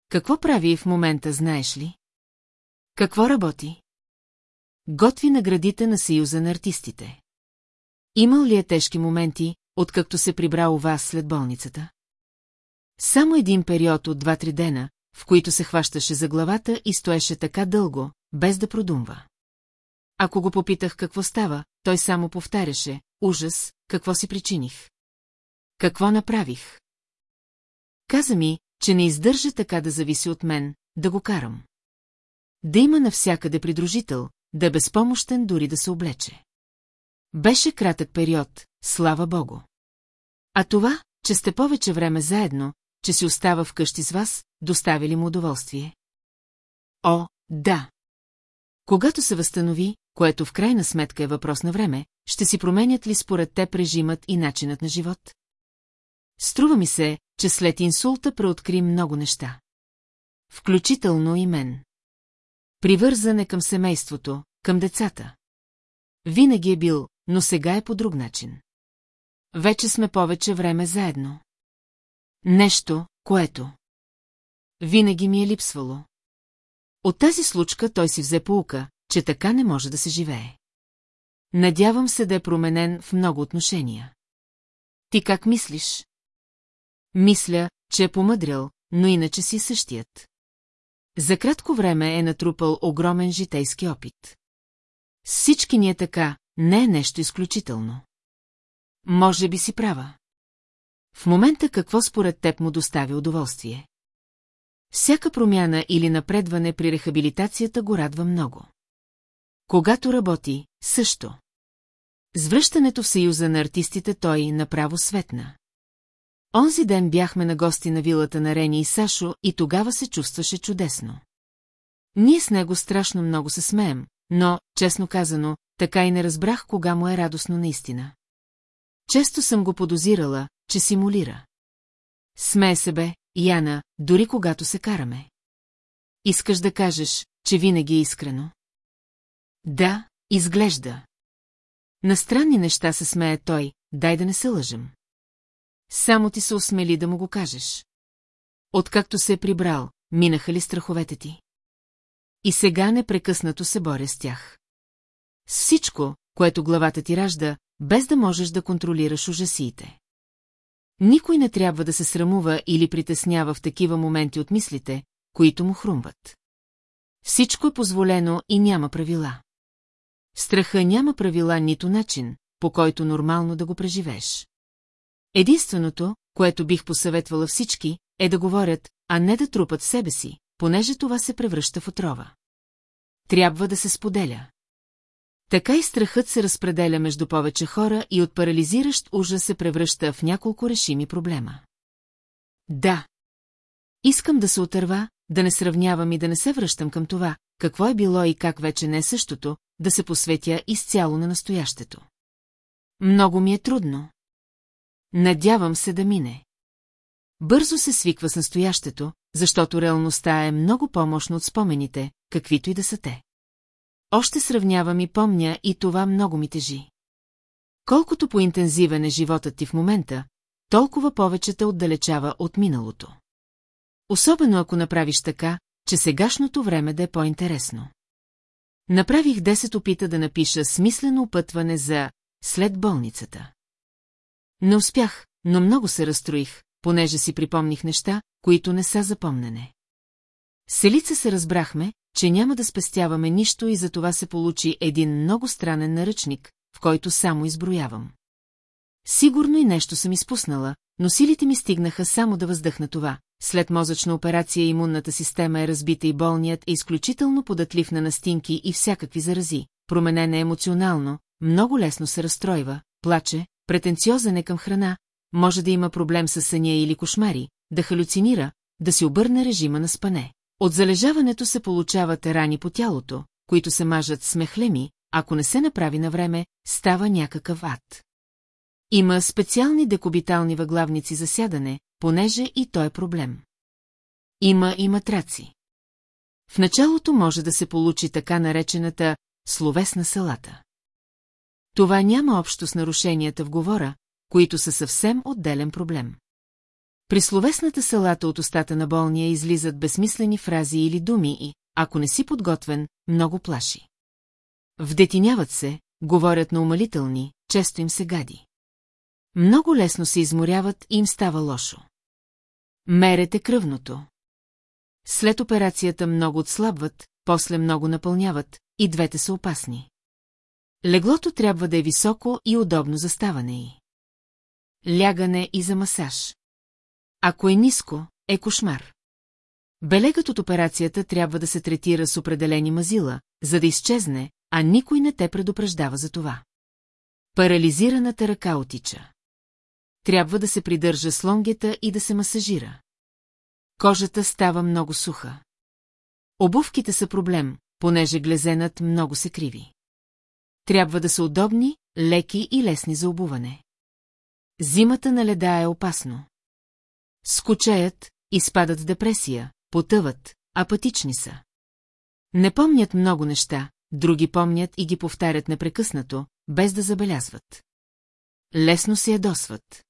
Какво прави в момента, знаеш ли? Какво работи? Готви наградите на Съюза на артистите. Имал ли е тежки моменти, откакто се прибра у вас след болницата? Само един период от два-три дена, в които се хващаше за главата и стоеше така дълго, без да продумва. Ако го попитах какво става, той само повтаряше, ужас, какво си причиних. Какво направих? Каза ми, че не издържа така да зависи от мен, да го карам. Да има навсякъде придружител, да е безпомощен дори да се облече. Беше кратък период, слава богу. А това, че сте повече време заедно, че си остава вкъщи с вас, достави ли му удоволствие? О, да. Когато се възстанови, което в крайна сметка е въпрос на време, ще си променят ли според те режимът и начинът на живот? Струва ми се, че след инсулта преоткри много неща. Включително и мен. Привързане към семейството, към децата. Винаги е бил, но сега е по друг начин. Вече сме повече време заедно. Нещо, което... Винаги ми е липсвало. От тази случка той си взе поука, че така не може да се живее. Надявам се да е променен в много отношения. Ти как мислиш? Мисля, че е помъдрял, но иначе си същият. За кратко време е натрупал огромен житейски опит. Всички ни е така, не е нещо изключително. Може би си права. В момента какво според теб му доставя удоволствие? Всяка промяна или напредване при рехабилитацията го радва много. Когато работи, също. С връщането в Съюза на артистите той направо светна. Онзи ден бяхме на гости на вилата на Рени и Сашо и тогава се чувстваше чудесно. Ние с него страшно много се смеем, но, честно казано, така и не разбрах кога му е радостно наистина. Често съм го подозирала, че симулира. Смее се бе, Яна, дори когато се караме. Искаш да кажеш, че винаги е искрено? Да, изглежда. На странни неща се смее той, дай да не се лъжем. Само ти се осмели да му го кажеш. Откакто се е прибрал, минаха ли страховете ти? И сега непрекъснато се боря с тях. С всичко, което главата ти ражда, без да можеш да контролираш ужасиите. Никой не трябва да се срамува или притеснява в такива моменти от мислите, които му хрумват. Всичко е позволено и няма правила. Страха няма правила нито начин, по който нормално да го преживееш. Единственото, което бих посъветвала всички, е да говорят, а не да трупат себе си, понеже това се превръща в отрова. Трябва да се споделя. Така и страхът се разпределя между повече хора и от парализиращ ужас се превръща в няколко решими проблема. Да. Искам да се отърва, да не сравнявам и да не се връщам към това, какво е било и как вече не е същото, да се посветя изцяло на настоящето. Много ми е трудно. Надявам се да мине. Бързо се свиква с настоящето, защото реалността е много по-мощна от спомените, каквито и да са те. Още сравнявам и помня и това много ми тежи. Колкото по-интензивен е животът ти в момента, толкова повече те отдалечава от миналото. Особено ако направиш така, че сегашното време да е по-интересно. Направих 10 опита да напиша смислено опътване за след болницата. Не успях, но много се разстроих, понеже си припомних неща, които не са запомнене. Селица се разбрахме, че няма да спестяваме нищо и за това се получи един много странен наръчник, в който само изброявам. Сигурно и нещо съм изпуснала, но силите ми стигнаха само да въздъхна това. След мозъчна операция имунната система е разбита и болният е изключително податлив на настинки и всякакви зарази. Променен е емоционално, много лесно се разстройва, плаче, претенциозен е към храна, може да има проблем с съня или кошмари, да халюцинира, да си обърне режима на спане. От залежаването се получават рани по тялото, които се мажат с мехлеми, ако не се направи на време, става някакъв ад. Има специални декобитални въглавници за сядане, понеже и то е проблем. Има и матраци. В началото може да се получи така наречената словесна салата. Това няма общо с нарушенията в говора, които са съвсем отделен проблем. При словесната салата от устата на болния излизат безсмислени фрази или думи и, ако не си подготвен, много плаши. Вдетиняват се, говорят на умалителни, често им се гади. Много лесно се изморяват и им става лошо. Мерете кръвното. След операцията много отслабват, после много напълняват, и двете са опасни. Леглото трябва да е високо и удобно за ставане и. Лягане и за масаж. Ако е ниско, е кошмар. Белегът от операцията трябва да се третира с определени мазила, за да изчезне, а никой не те предупреждава за това. Парализираната ръка отича. Трябва да се придържа с лонгета и да се масажира. Кожата става много суха. Обувките са проблем, понеже глезенът много се криви. Трябва да са удобни, леки и лесни за обуване. Зимата на леда е опасно. Скучеят, изпадат в депресия, потъват, апатични са. Не помнят много неща, други помнят и ги повтарят непрекъснато, без да забелязват. Лесно се ядосват.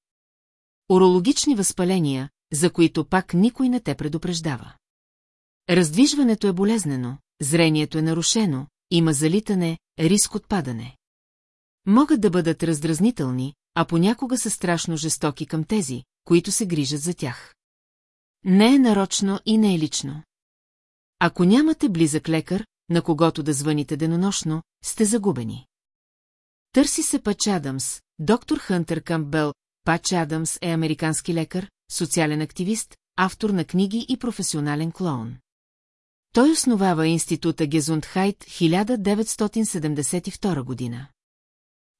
Урологични възпаления, за които пак никой не те предупреждава. Раздвижването е болезнено, зрението е нарушено, има залитане, риск от падане. Могат да бъдат раздразнителни, а понякога са страшно жестоки към тези, които се грижат за тях. Не е нарочно и не е лично. Ако нямате близък лекар, на когото да звъните денонощно, сте загубени. Търси се Пач Адамс, доктор Хънтер Камбел. Пач Адамс е американски лекар, социален активист, автор на книги и професионален клоун. Той основава института Гезундхайт 1972 година.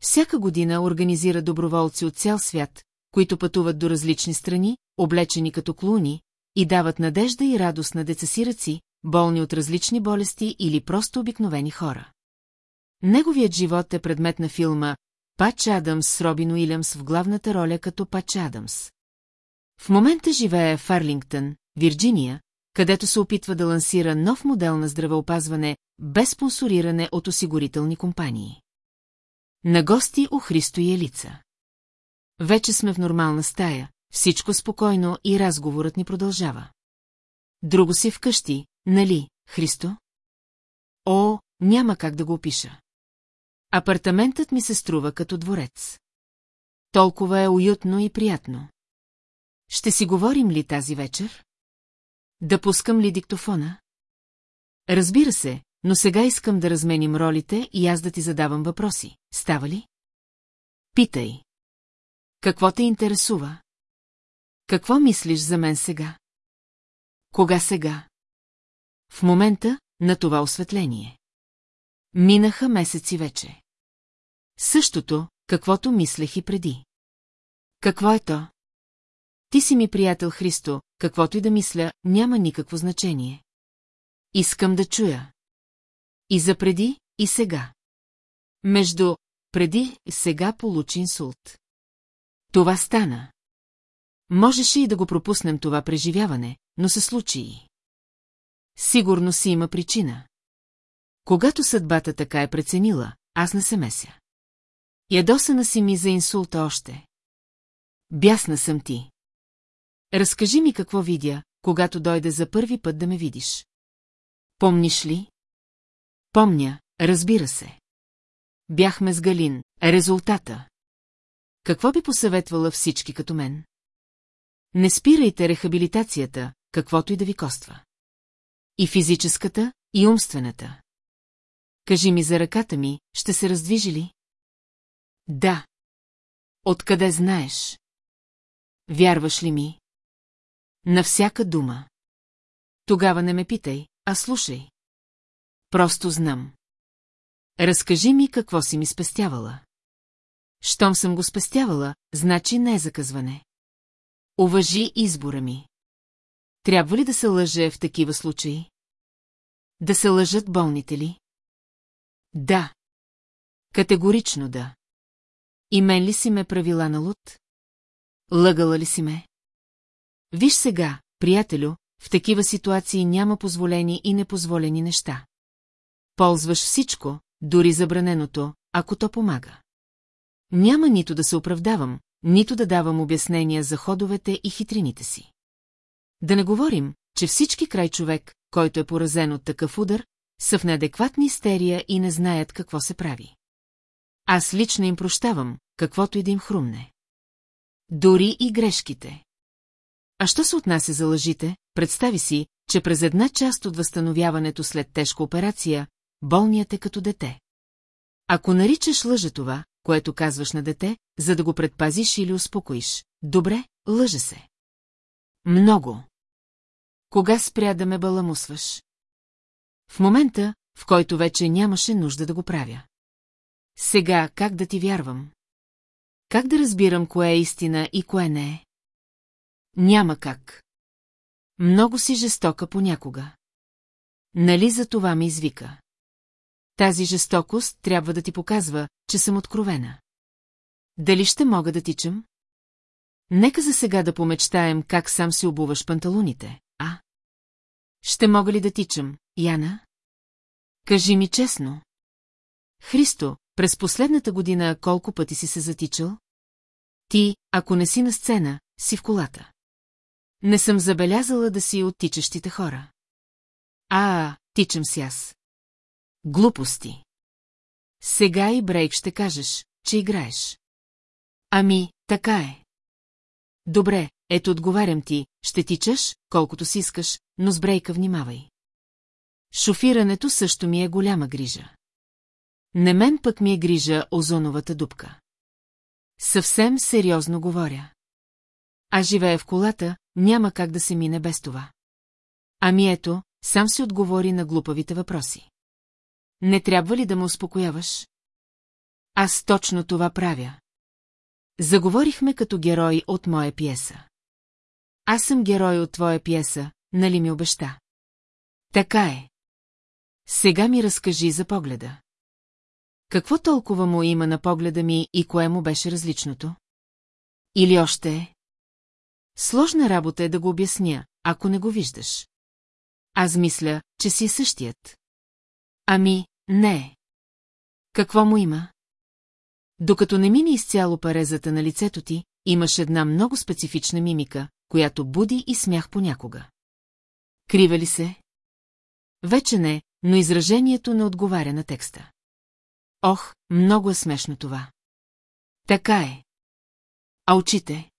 Всяка година организира доброволци от цял свят, които пътуват до различни страни, облечени като клуни, и дават надежда и радост на децасираци, болни от различни болести или просто обикновени хора. Неговият живот е предмет на филма Пач Адамс с Робин Уилямс в главната роля като Пач Адамс. В момента живее в Арлингтън, Вирджиния, където се опитва да лансира нов модел на здравеопазване без спонсориране от осигурителни компании. На гости у Христо и Елица. Вече сме в нормална стая, всичко спокойно и разговорът ни продължава. Друго си вкъщи, нали, Христо? О, няма как да го опиша. Апартаментът ми се струва като дворец. Толкова е уютно и приятно. Ще си говорим ли тази вечер? Да пускам ли диктофона? Разбира се, но сега искам да разменим ролите и аз да ти задавам въпроси. Става ли? Питай. Какво те интересува? Какво мислиш за мен сега? Кога сега? В момента на това осветление. Минаха месеци вече. Същото, каквото мислех и преди. Какво е то? Ти си ми приятел Христо, каквото и да мисля, няма никакво значение. Искам да чуя. И за преди, и сега. Между преди сега получи инсулт. Това стана. Можеше и да го пропуснем това преживяване, но се случи и. Сигурно си има причина. Когато съдбата така е преценила, аз не се меся. Ядосана си ми за инсулта още. Бясна съм ти. Разкажи ми какво видя, когато дойде за първи път да ме видиш. Помниш ли? Помня, разбира се. Бяхме с Галин, Резултата. Какво би посъветвала всички като мен? Не спирайте рехабилитацията, каквото и да ви коства. И физическата, и умствената. Кажи ми за ръката ми, ще се раздвижи ли? Да. Откъде знаеш? Вярваш ли ми? На всяка дума. Тогава не ме питай, а слушай. Просто знам. Разкажи ми какво си ми спестявала. Щом съм го спестявала, значи не е заказване. Уважи избора ми. Трябва ли да се лъже в такива случаи? Да се лъжат болните ли? Да. Категорично да. И мен ли си ме правила на луд? Лъгала ли си ме? Виж сега, приятелю, в такива ситуации няма позволени и непозволени неща. Ползваш всичко, дори забраненото, ако то помага. Няма нито да се оправдавам, нито да давам обяснения за ходовете и хитрините си. Да не говорим, че всички край човек, който е поразен от такъв удар, са в неадекватни истерия и не знаят какво се прави. Аз лично им прощавам, каквото и да им хрумне. Дори и грешките. А що се отнася за лъжите, представи си, че през една част от възстановяването след тежка операция, болният е като дете. Ако наричаш лъжа това, което казваш на дете, за да го предпазиш или успокоиш, добре, лъжа се. Много. Кога спря да ме баламусваш? В момента, в който вече нямаше нужда да го правя. Сега как да ти вярвам? Как да разбирам кое е истина и кое не е? Няма как. Много си жестока понякога. Нали за това ми извика? Тази жестокост трябва да ти показва, че съм откровена. Дали ще мога да тичам? Нека за сега да помечтаем как сам си обуваш панталоните, а? Ще мога ли да тичам, Яна? Кажи ми честно. Христо, през последната година колко пъти си се затичал? Ти, ако не си на сцена, си в колата. Не съм забелязала да си от тичащите хора. А, тичам си аз. Глупости. Сега и Брейк ще кажеш, че играеш. Ами, така е. Добре, ето отговарям ти, ще тичаш, колкото си искаш, но с Брейка внимавай. Шофирането също ми е голяма грижа. Не мен пък ми е грижа озоновата дупка. Съвсем сериозно говоря. А живея в колата, няма как да се мине без това. Ами ето, сам си отговори на глупавите въпроси. Не трябва ли да ме успокояваш? Аз точно това правя. Заговорихме като герой от моя пиеса. Аз съм герой от твоя пиеса, нали ми обеща? Така е. Сега ми разкажи за погледа. Какво толкова му има на погледа ми и кое му беше различното? Или още е? Сложна работа е да го обясня, ако не го виждаш. Аз мисля, че си същият. Ами, не. Какво му има? Докато не мине изцяло парезата на лицето ти, имаш една много специфична мимика, която буди и смях понякога. Криве ли се? Вече не, но изражението не отговаря на текста. Ох, много е смешно това. Така е. А очите?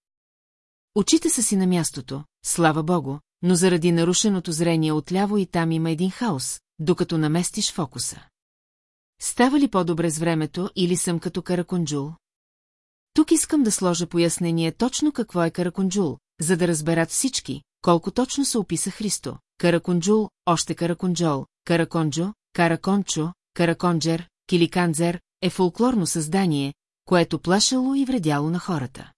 Очите са си на мястото, слава богу, но заради нарушеното зрение отляво и там има един хаос, докато наместиш фокуса. Става ли по-добре с времето или съм като караконджул? Тук искам да сложа пояснение точно какво е караконджул, за да разберат всички, колко точно се описа Христо. Караконджул, още караконджол, караконджо, каракончо, караконджер, киликанзер е фолклорно създание, което плашало и вредяло на хората.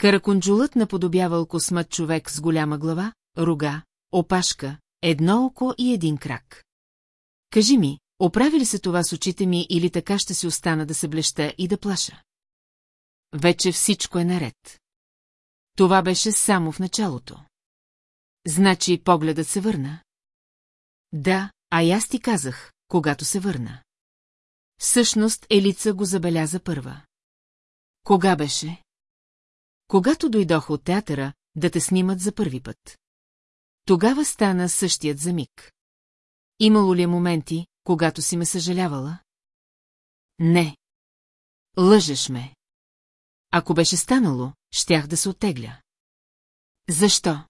Караконджулът наподобявал космат човек с голяма глава, рога, опашка, едно око и един крак. Кажи ми, оправи ли се това с очите ми или така ще си остана да се блеща и да плаша? Вече всичко е наред. Това беше само в началото. Значи погледът се върна? Да, а и аз ти казах, когато се върна. Всъщност Елица го забеляза първа. Кога беше? Когато дойдох от театъра, да те снимат за първи път. Тогава стана същият за миг. Имало ли е моменти, когато си ме съжалявала? Не. Лъжеш ме. Ако беше станало, щях да се оттегля. Защо?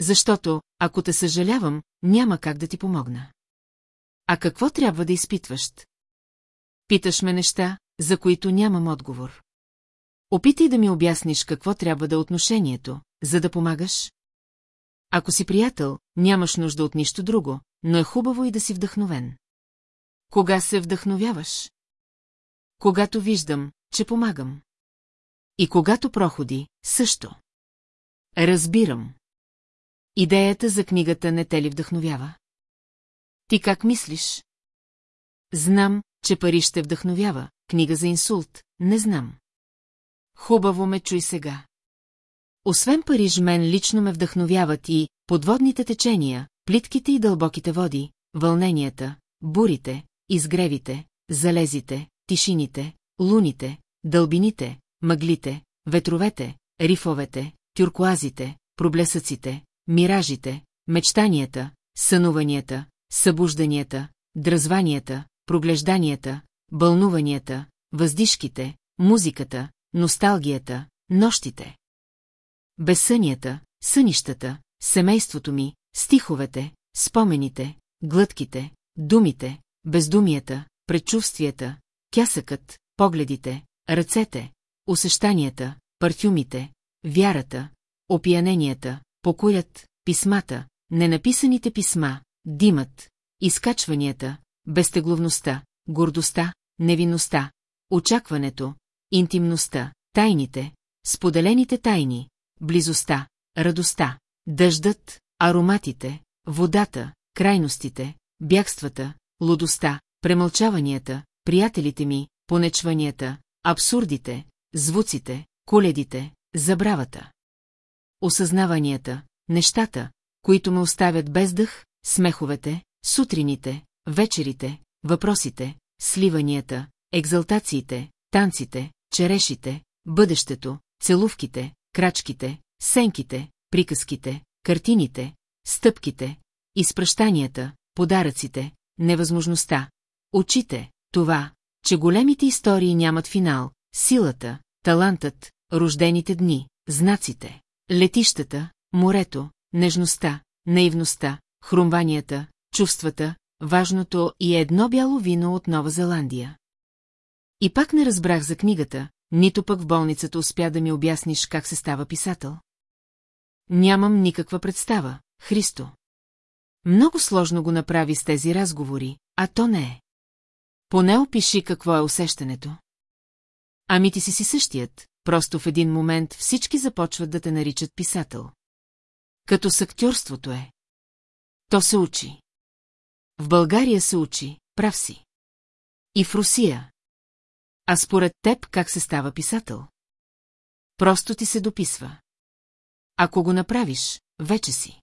Защото, ако те съжалявам, няма как да ти помогна. А какво трябва да изпитваш? Питаш ме неща, за които нямам отговор. Опитай да ми обясниш какво трябва да е отношението, за да помагаш. Ако си приятел, нямаш нужда от нищо друго, но е хубаво и да си вдъхновен. Кога се вдъхновяваш? Когато виждам, че помагам. И когато проходи, също. Разбирам. Идеята за книгата не те ли вдъхновява? Ти как мислиш? Знам, че пари ще вдъхновява, книга за инсулт, не знам. Хубаво ме чуй сега. Освен Париж, мен лично ме вдъхновяват и подводните течения, плитките и дълбоките води, вълненията, бурите, изгревите, залезите, тишините, луните, дълбините, мъглите, ветровете, рифовете, тюркуазите, проблесъците, миражите, мечтанията, сънуванията, събужданията, дръзванията, проглежданията, бълнуванията, въздишките, музиката, носталгията, нощите. Безсънията, сънищата, семейството ми, стиховете, спомените, глътките, думите, бездумията, предчувствията, кясъкът, погледите, ръцете, усещанията, парфюмите, вярата, опияненията, покоят, писмата, ненаписаните писма, димът, изкачванията, безтегловността, гордостта, невинността, очакването, интимността, тайните, споделените тайни, близостта, радостта, дъждът, ароматите, водата, крайностите, бягствата, лудостта, премълчаванията, приятелите ми, понечванията, абсурдите, звуците, коледите, забравата. Осъзнаванията, нещата, които ме оставят без дъх, смеховете, сутрините, вечерите, въпросите, сливанията, екзалтациите, танците, черешите, бъдещето, целувките, крачките, сенките, приказките, картините, стъпките, изпращанията, подаръците, невъзможността, очите, това, че големите истории нямат финал, силата, талантът, рождените дни, знаците, летищата, морето, нежността, наивността, хрумванията, чувствата, важното и едно бяло вино от Нова Зеландия. И пак не разбрах за книгата, нито пък в болницата успя да ми обясниш как се става писател. Нямам никаква представа, Христо. Много сложно го направи с тези разговори, а то не е. Поне опиши какво е усещането. Ами ти си си същият, просто в един момент всички започват да те наричат писател. Като с актьорството е. То се учи. В България се учи, прав си. И в Русия. А според теб как се става писател? Просто ти се дописва. Ако го направиш, вече си.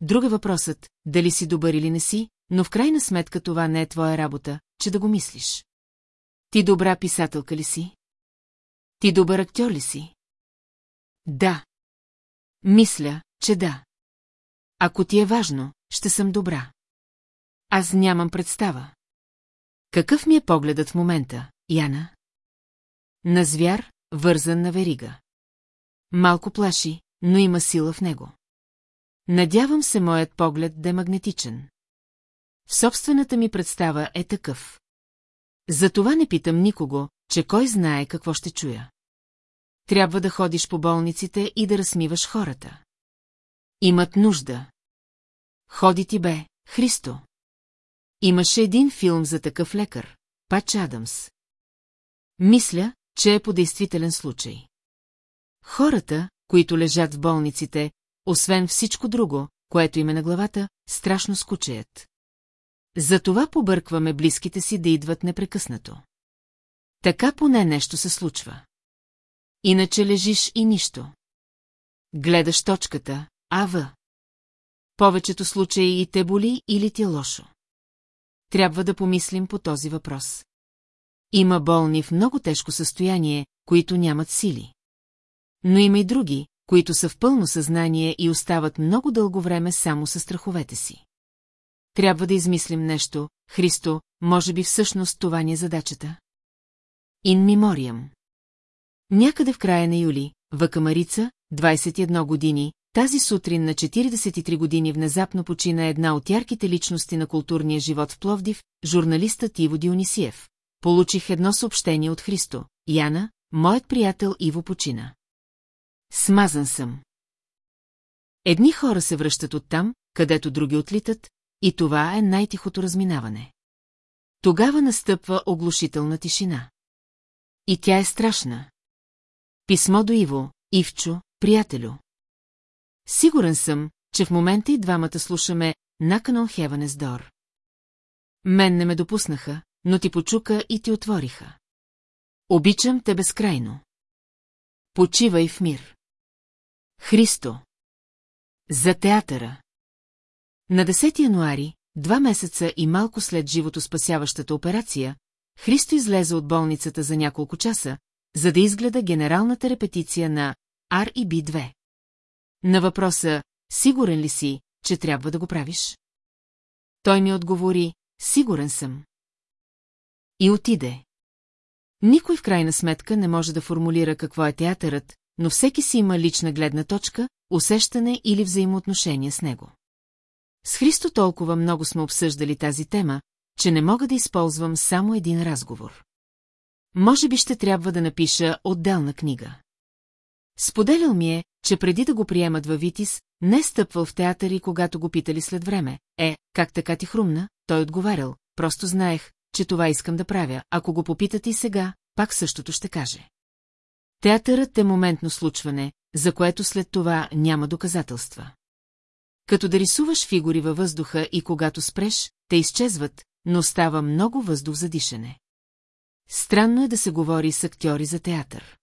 Друг е въпросът, дали си добър или не си, но в крайна сметка това не е твоя работа, че да го мислиш. Ти добра писателка ли си? Ти добър актьор ли си? Да. Мисля, че да. Ако ти е важно, ще съм добра. Аз нямам представа. Какъв ми е погледът в момента, Яна? На звяр, вързан на верига. Малко плаши, но има сила в него. Надявам се моят поглед да е магнетичен. В собствената ми представа е такъв. Затова не питам никого, че кой знае какво ще чуя. Трябва да ходиш по болниците и да разсмиваш хората. Имат нужда. Ходи ти бе, Христо. Имаше един филм за такъв лекар, Пач Адамс. Мисля, че е по действителен случай. Хората, които лежат в болниците, освен всичко друго, което им е на главата, страшно скучеят. Затова побъркваме близките си да идват непрекъснато. Така поне нещо се случва. Иначе лежиш и нищо. Гледаш точката, а в. Повечето случаи и те боли или ти е лошо. Трябва да помислим по този въпрос. Има болни в много тежко състояние, които нямат сили. Но има и други, които са в пълно съзнание и остават много дълго време само със страховете си. Трябва да измислим нещо, Христо, може би всъщност това ни е задачата. Ин Мемориям. Някъде в края на юли, Вакамарица, 21 години, тази сутрин на 43 години внезапно почина една от ярките личности на културния живот в Пловдив, журналистът Иво Дионисиев. Получих едно съобщение от Христо. Яна, моят приятел Иво почина. Смазан съм. Едни хора се връщат оттам, където други отлитат, и това е най-тихото разминаване. Тогава настъпва оглушителна тишина. И тя е страшна. Писмо до Иво, Ивчо, приятелю. Сигурен съм, че в момента и двамата слушаме Наканон Хеванес Дор. Мен не ме допуснаха, но ти почука и ти отвориха. Обичам те безкрайно. Почивай в мир. Христо. За театъра. На 10 януари, два месеца и малко след живото спасяващата операция, Христо излезе от болницата за няколко часа, за да изгледа генералната репетиция на R&B2. На въпроса, сигурен ли си, че трябва да го правиш? Той ми отговори, сигурен съм. И отиде. Никой в крайна сметка не може да формулира какво е театърът, но всеки си има лична гледна точка, усещане или взаимоотношение с него. С Христо толкова много сме обсъждали тази тема, че не мога да използвам само един разговор. Може би ще трябва да напиша отделна книга. Споделял ми е, че преди да го приемат във Витис, не е стъпвал в театър и когато го питали след време. Е, как така ти хрумна? Той отговарял, просто знаех, че това искам да правя, ако го попитате и сега, пак същото ще каже. Театърът е моментно случване, за което след това няма доказателства. Като да рисуваш фигури във въздуха и когато спреш, те изчезват, но става много въздух за дишане. Странно е да се говори с актьори за театър.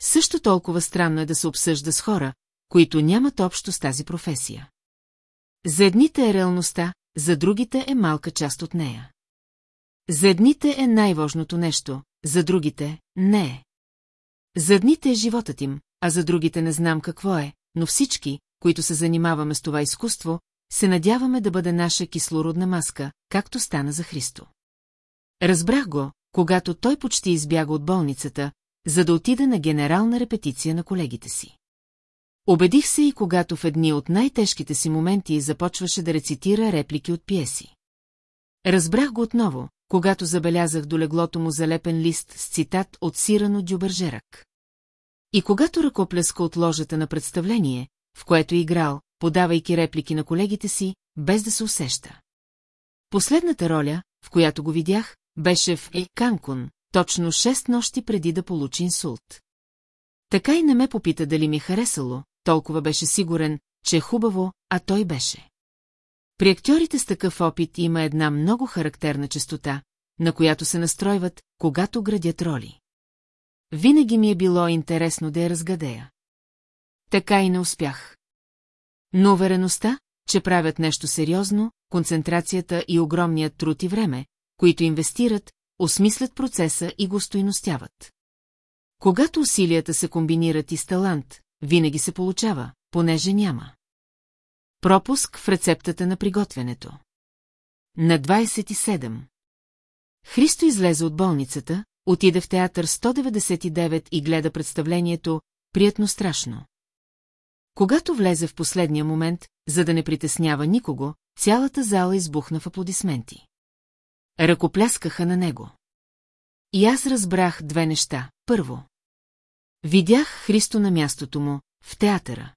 Също толкова странно е да се обсъжда с хора, които нямат общо с тази професия. За едните е реалността, за другите е малка част от нея. За едните е най-важното нещо, за другите – не е. За едните е животът им, а за другите не знам какво е, но всички, които се занимаваме с това изкуство, се надяваме да бъде наша кислородна маска, както стана за Христо. Разбрах го, когато той почти избяга от болницата, за да отида на генерална репетиция на колегите си. Обедих се и когато в едни от най-тежките си моменти започваше да рецитира реплики от пиеси. Разбрах го отново, когато забелязах до леглото му залепен лист с цитат от Сирано Дюбържерак. И когато ръкопляска от ложата на представление, в което е играл, подавайки реплики на колегите си, без да се усеща. Последната роля, в която го видях, беше в Е Канкун, точно шест нощи преди да получи инсулт. Така и не ме попита дали ми е харесало, толкова беше сигурен, че е хубаво, а той беше. При актьорите с такъв опит има една много характерна частота, на която се настройват, когато градят роли. Винаги ми е било интересно да я разгадея. Така и не успях. Но увереността, че правят нещо сериозно, концентрацията и огромният труд и време, които инвестират, осмислят процеса и го стойностяват. Когато усилията се комбинират и с талант, винаги се получава, понеже няма. Пропуск в рецептата на приготвянето. На 27. Христо излезе от болницата, отиде в театър 199 и гледа представлението «Приятно страшно». Когато влезе в последния момент, за да не притеснява никого, цялата зала избухна в аплодисменти. Ръкопляскаха на него. И аз разбрах две неща. Първо. Видях Христо на мястото му, в театъра.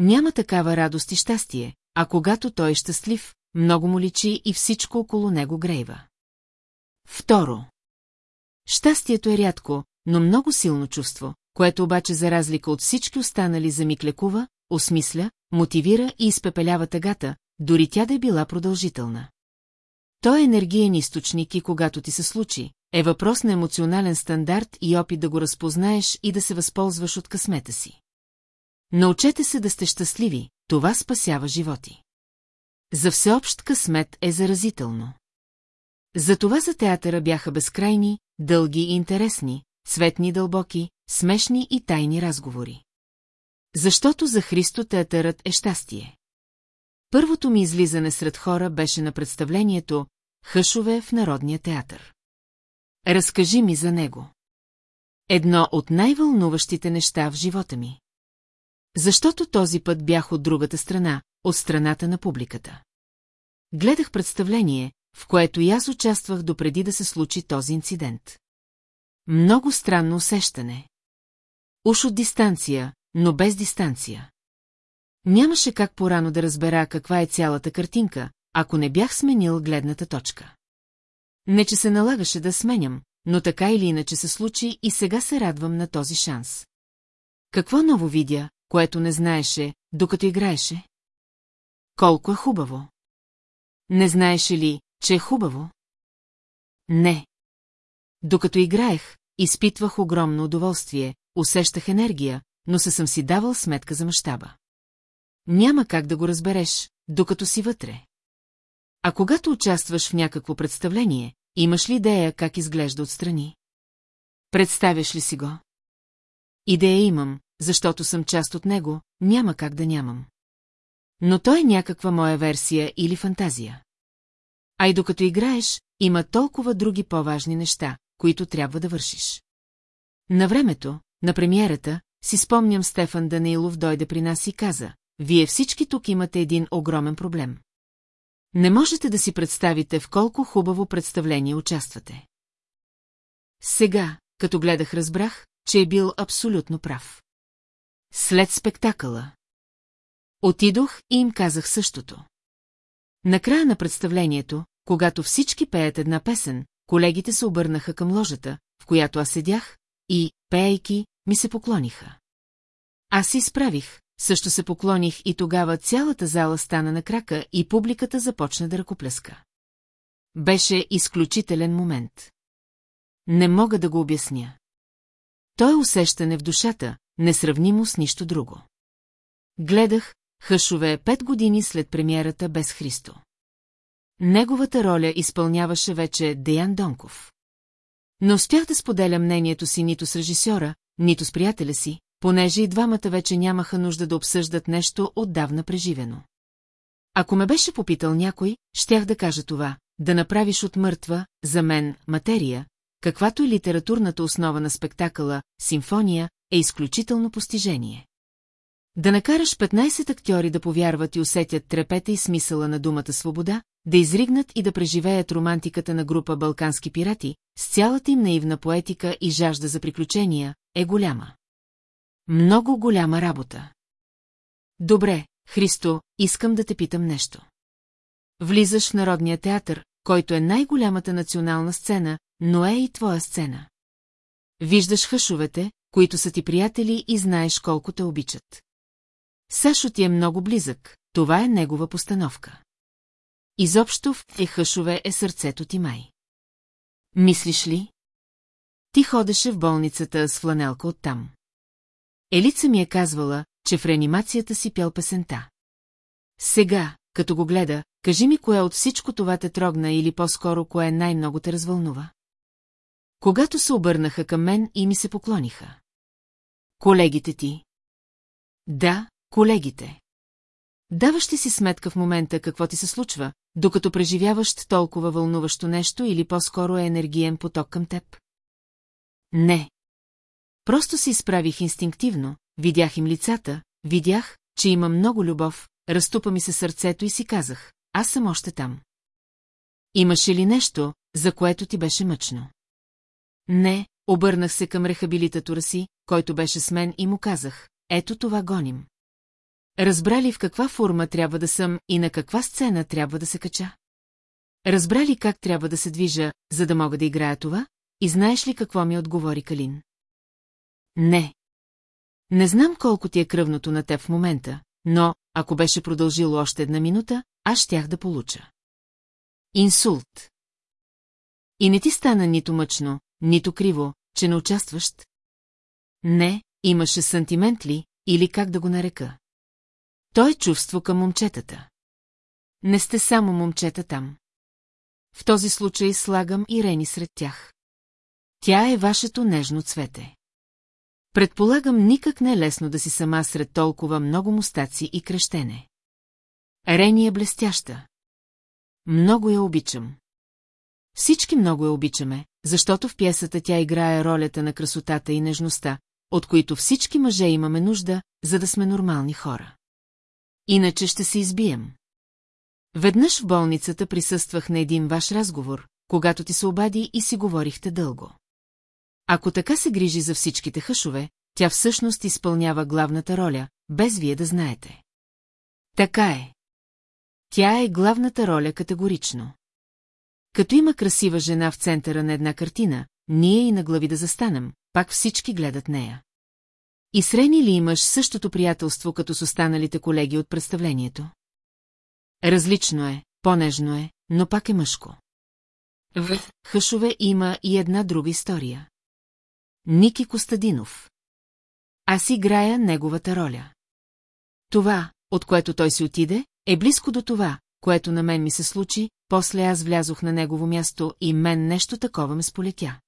Няма такава радост и щастие, а когато той е щастлив, много му личи и всичко около него грейва. Второ. Щастието е рядко, но много силно чувство, което обаче за разлика от всички останали за миг лекува, осмисля, мотивира и изпепелява тъгата, дори тя да е била продължителна. Той е енергиен източник и когато ти се случи, е въпрос на емоционален стандарт и опит да го разпознаеш и да се възползваш от късмета си. Научете се да сте щастливи, това спасява животи. За всеобщ късмет е заразително. Затова за театъра бяха безкрайни, дълги и интересни, цветни дълбоки, смешни и тайни разговори. Защото за Христо театърът е щастие. Първото ми излизане сред хора беше на представлението «Хъшове в Народния театър». Разкажи ми за него. Едно от най-вълнуващите неща в живота ми. Защото този път бях от другата страна, от страната на публиката. Гледах представление, в което и аз участвах допреди да се случи този инцидент. Много странно усещане. Уж от дистанция, но без дистанция. Нямаше как порано да разбера каква е цялата картинка, ако не бях сменил гледната точка. Не, че се налагаше да сменям, но така или иначе се случи и сега се радвам на този шанс. Какво ново видя, което не знаеше, докато играеше? Колко е хубаво! Не знаеше ли, че е хубаво? Не. Докато играех, изпитвах огромно удоволствие, усещах енергия, но се съм си давал сметка за мащаба. Няма как да го разбереш, докато си вътре. А когато участваш в някакво представление, имаш ли идея как изглежда отстрани? Представяш ли си го? Идея имам, защото съм част от него, няма как да нямам. Но той е някаква моя версия или фантазия. А и докато играеш, има толкова други по-важни неща, които трябва да вършиш. На времето, на премиерата, си спомням Стефан Данилов дойде при нас и каза, вие всички тук имате един огромен проблем. Не можете да си представите в колко хубаво представление участвате. Сега, като гледах, разбрах, че е бил абсолютно прав. След спектакъла. Отидох и им казах същото. Накрая на представлението, когато всички пеят една песен, колегите се обърнаха към ложата, в която аз седях, и, пеейки, ми се поклониха. Аз се изправих, също се поклоних и тогава цялата зала стана на крака и публиката започна да ръкопляска. Беше изключителен момент. Не мога да го обясня. Той е усещане в душата, несравнимо с нищо друго. Гледах, Хъшове пет години след премиерата без Христо. Неговата роля изпълняваше вече Деян Донков. Не успях да споделя мнението си нито с режисьора, нито с приятеля си, понеже и двамата вече нямаха нужда да обсъждат нещо отдавна преживено. Ако ме беше попитал някой, щях да кажа това, да направиш от мъртва, за мен, материя, каквато и литературната основа на спектакъла, симфония, е изключително постижение. Да накараш 15 актьори да повярват и усетят трепета и смисъла на думата свобода, да изригнат и да преживеят романтиката на група балкански пирати, с цялата им наивна поетика и жажда за приключения, е голяма. Много голяма работа. Добре, Христо, искам да те питам нещо. Влизаш в Народния театър, който е най-голямата национална сцена, но е и твоя сцена. Виждаш хъшовете, които са ти приятели и знаеш колко те обичат. Сашо ти е много близък, това е негова постановка. Изобщо в Ехъшове е сърцето ти май. Мислиш ли? Ти ходеше в болницата с фланелка оттам. Елица ми е казвала, че в реанимацията си пял песента. Сега, като го гледа, кажи ми кое от всичко това те трогна или по-скоро кое най-много те развълнува. Когато се обърнаха към мен и ми се поклониха. Колегите ти. Да, колегите. Даваш ли си сметка в момента какво ти се случва, докато преживяваш толкова вълнуващо нещо или по-скоро е енергиен поток към теб? Не. Просто се изправих инстинктивно, видях им лицата, видях, че има много любов, разтупа ми се сърцето и си казах, аз съм още там. Имаше ли нещо, за което ти беше мъчно? Не, обърнах се към рехабилитатора си, който беше с мен и му казах, ето това гоним. Разбрали в каква форма трябва да съм и на каква сцена трябва да се кача? Разбрали как трябва да се движа, за да мога да играя това? И знаеш ли какво ми отговори Калин? Не. Не знам колко ти е кръвното на теб в момента, но, ако беше продължило още една минута, аз щях да получа. Инсулт. И не ти стана нито мъчно, нито криво, че не участваш? Не, имаше сантимент ли, или как да го нарека? Той е чувство към момчетата. Не сте само момчета там. В този случай слагам и Рени сред тях. Тя е вашето нежно цвете. Предполагам, никак не е лесно да си сама сред толкова много мустаци и крещене. Рени е блестяща. Много я обичам. Всички много я обичаме, защото в пиесата тя играе ролята на красотата и нежността, от които всички мъже имаме нужда, за да сме нормални хора. Иначе ще се избием. Веднъж в болницата присъствах на един ваш разговор, когато ти се обади и си говорихте дълго. Ако така се грижи за всичките хъшове, тя всъщност изпълнява главната роля, без вие да знаете. Така е. Тя е главната роля категорично. Като има красива жена в центъра на една картина, ние и на глави да застанем, пак всички гледат нея. И срени ли имаш същото приятелство като с останалите колеги от представлението? Различно е, по-нежно е, но пак е мъжко. В Хъшове има и една друга история. Ники Костадинов. Аз играя неговата роля. Това, от което той си отиде, е близко до това, което на мен ми се случи, после аз влязох на негово място и мен нещо такова ме сполетя.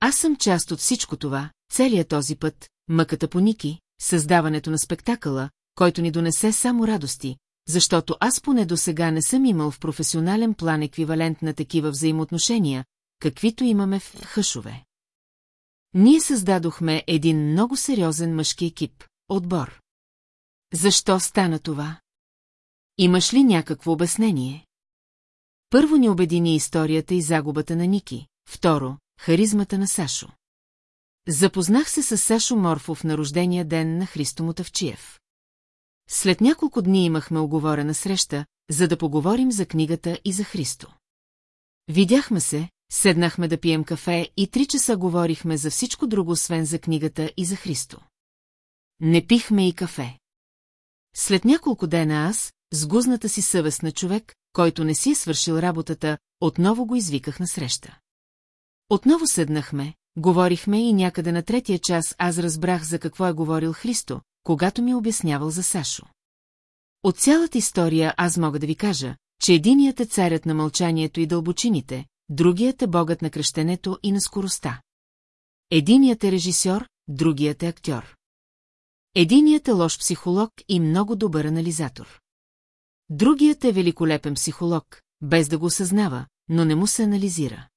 Аз съм част от всичко това, целият този път, мъката по Ники, създаването на спектакъла, който ни донесе само радости, защото аз поне до сега не съм имал в професионален план еквивалент на такива взаимоотношения, каквито имаме в хъшове. Ние създадохме един много сериозен мъжки екип, отбор. Защо стана това? Имаш ли някакво обяснение? Първо ни обедини историята и загубата на Ники, второ – харизмата на Сашо. Запознах се с Сашо Морфов на рождения ден на Христо Мотавчиев. След няколко дни имахме оговорена среща, за да поговорим за книгата и за Христо. Видяхме се, седнахме да пием кафе и три часа говорихме за всичко друго, освен за книгата и за Христо. Не пихме и кафе. След няколко дена аз, с гузната си съвест на човек, който не си е свършил работата, отново го извиках на среща. Отново седнахме, говорихме и някъде на третия час аз разбрах за какво е говорил Христо, когато ми е обяснявал за Сашо. От цялата история аз мога да ви кажа, че единият е царят на мълчанието и дълбочините, другият е богът на кръщенето и на скоростта. Единият е режисьор, другият е актьор. Единият е лош психолог и много добър анализатор. Другият е великолепен психолог, без да го съзнава, но не му се анализира.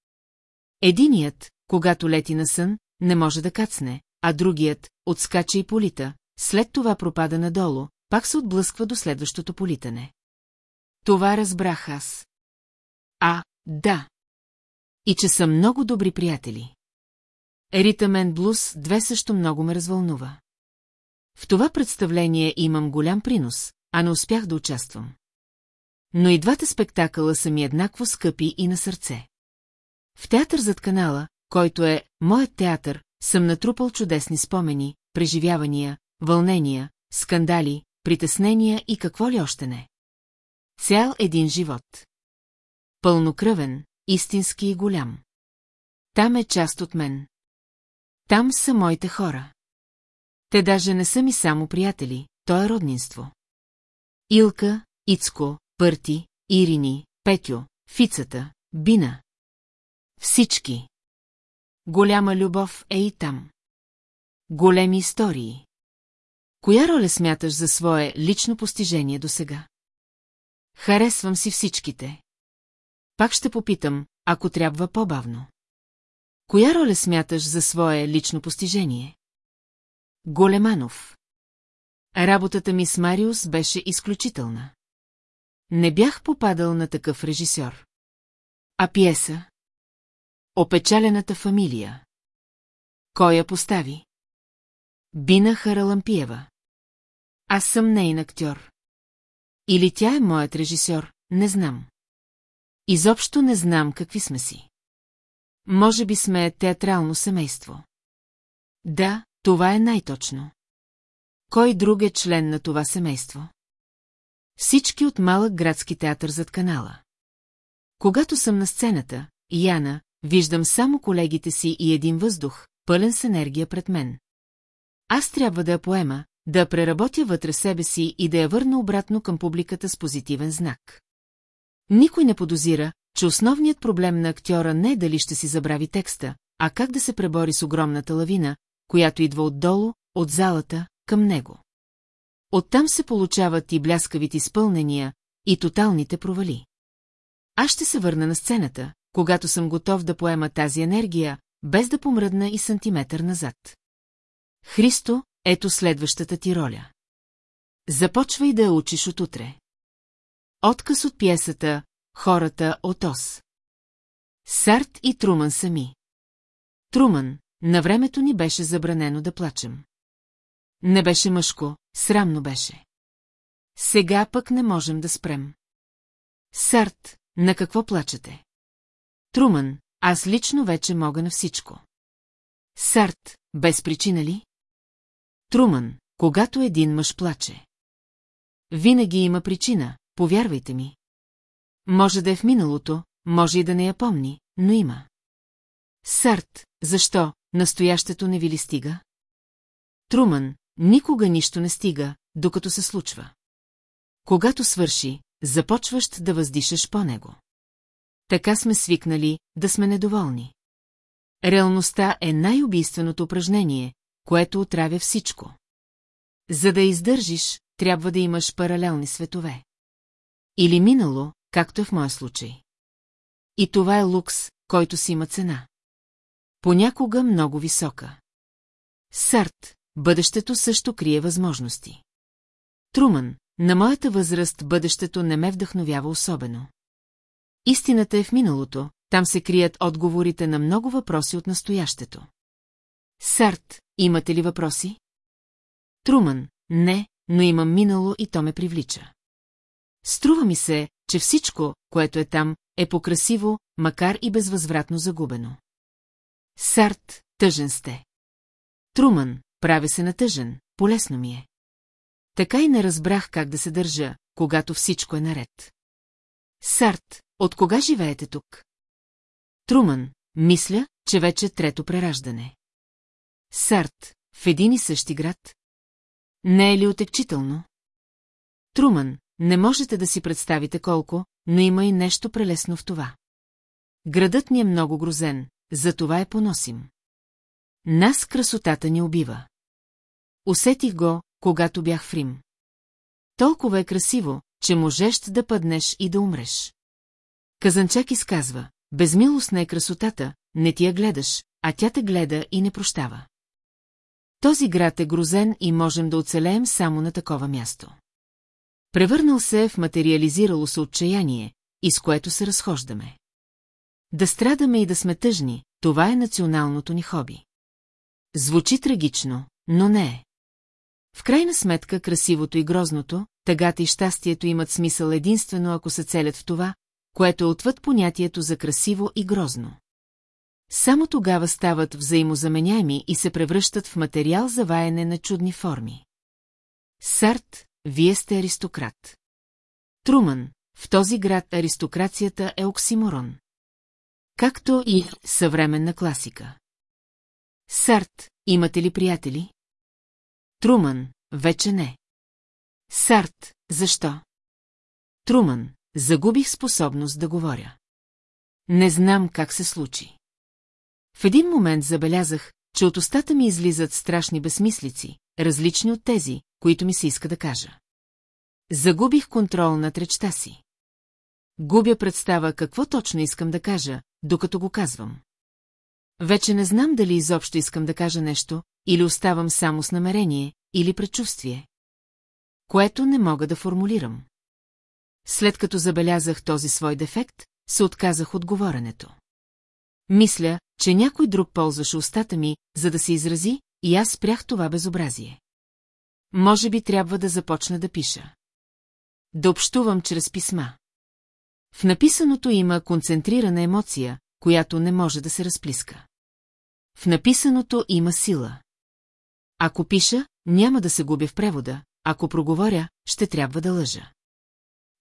Единият, когато лети на сън, не може да кацне, а другият, отскача и полита, след това пропада надолу, пак се отблъсква до следващото политане. Това разбрах аз. А, да. И че са много добри приятели. Ритамен блуз две също много ме развълнува. В това представление имам голям принос, а не успях да участвам. Но и двата спектакъла са ми еднакво скъпи и на сърце. В театър зад канала, който е моят театър, съм натрупал чудесни спомени, преживявания, вълнения, скандали, притеснения и какво ли още не. Цял един живот. Пълнокръвен, истински и голям. Там е част от мен. Там са моите хора. Те даже не са ми само приятели, то е роднинство. Илка, Ицко, Пърти, Ирини, Петю, Фицата, Бина. Всички. Голяма любов е и там. Големи истории. Коя роля смяташ за свое лично постижение до сега? Харесвам си всичките. Пак ще попитам, ако трябва по-бавно. Коя роля смяташ за свое лично постижение? Големанов. Работата ми с Мариус беше изключителна. Не бях попадал на такъв режисьор. А пиеса? Опечалената фамилия. Кой я постави? Бина Харалампиева. Аз съм нейн актьор. Или тя е моят режисьор, не знам. Изобщо не знам какви сме си. Може би сме театрално семейство. Да, това е най-точно. Кой друг е член на това семейство? Всички от малък градски театър зад канала. Когато съм на сцената, Яна, виждам само колегите си и един въздух, пълен с енергия пред мен. Аз трябва да я поема, да преработя вътре себе си и да я върна обратно към публиката с позитивен знак. Никой не подозира, че основният проблем на актьора не е дали ще си забрави текста, а как да се пребори с огромната лавина, която идва отдолу, от залата, към него. Оттам се получават и бляскавите изпълнения, и тоталните провали. Аз ще се върна на сцената, когато съм готов да поема тази енергия, без да помръдна и сантиметър назад. Христо, ето следващата ти роля. Започвай да я учиш от утре. Отказ от пиесата «Хората от Ос». Сарт и Труман сами. Труман, на времето ни беше забранено да плачем. Не беше мъжко, срамно беше. Сега пък не можем да спрем. Сарт, на какво плачете? Труман, аз лично вече мога на всичко. Сарт, без причина ли? Труман, когато един мъж плаче. Винаги има причина, повярвайте ми. Може да е в миналото, може и да не я помни, но има. Сарт, защо, настоящето не ви ли стига? Труман, никога нищо не стига, докато се случва. Когато свърши, започваш да въздишаш по него. Така сме свикнали да сме недоволни. Реалността е най-убийственото упражнение, което отравя всичко. За да издържиш, трябва да имаш паралелни светове. Или минало, както е в моя случай. И това е лукс, който си има цена. Понякога много висока. Сарт, бъдещето също крие възможности. Труман, на моята възраст бъдещето не ме вдъхновява особено. Истината е в миналото, там се крият отговорите на много въпроси от настоящето. Сарт, имате ли въпроси? Труман, не, но имам минало и то ме привлича. Струва ми се, че всичко, което е там, е покрасиво, макар и безвъзвратно загубено. Сарт, тъжен сте. Труман, правя се на тъжен, полесно ми е. Така и не разбрах как да се държа, когато всичко е наред. Сарт, от кога живеете тук? Труман, мисля, че вече трето прераждане. Сарт, в един и същи град? Не е ли отекчително? Труман, не можете да си представите колко, но има и нещо прелесно в това. Градът ни е много грозен, затова е поносим. Нас красотата ни убива. Усетих го, когато бях в Рим. Толкова е красиво, че можеш да паднеш и да умреш. Казанчак изказва, безмилостна е красотата, не ти я гледаш, а тя те гледа и не прощава. Този град е грозен и можем да оцелеем само на такова място. Превърнал се в материализирало се отчаяние, и с което се разхождаме. Да страдаме и да сме тъжни, това е националното ни хоби. Звучи трагично, но не е. В крайна сметка красивото и грозното, тъгата и щастието имат смисъл единствено ако се целят в това, което е отвъд понятието за красиво и грозно. Само тогава стават взаимозаменяеми и се превръщат в материал за ваяне на чудни форми. Сарт, вие сте аристократ. Труман, в този град аристокрацията е оксиморон. Както и съвременна класика. Сарт, имате ли приятели? Труман, вече не. Сарт, защо? Труман, загубих способност да говоря. Не знам как се случи. В един момент забелязах, че от устата ми излизат страшни безмислици, различни от тези, които ми се иска да кажа. Загубих контрол над речта си. Губя представа какво точно искам да кажа, докато го казвам. Вече не знам дали изобщо искам да кажа нещо, или оставам само с намерение, или предчувствие. Което не мога да формулирам. След като забелязах този свой дефект, се отказах от говоренето. Мисля, че някой друг ползваше устата ми, за да се изрази, и аз спрях това безобразие. Може би трябва да започна да пиша. Да общувам чрез писма. В написаното има концентрирана емоция, която не може да се разплиска. В написаното има сила. Ако пиша, няма да се губя в превода, ако проговоря, ще трябва да лъжа.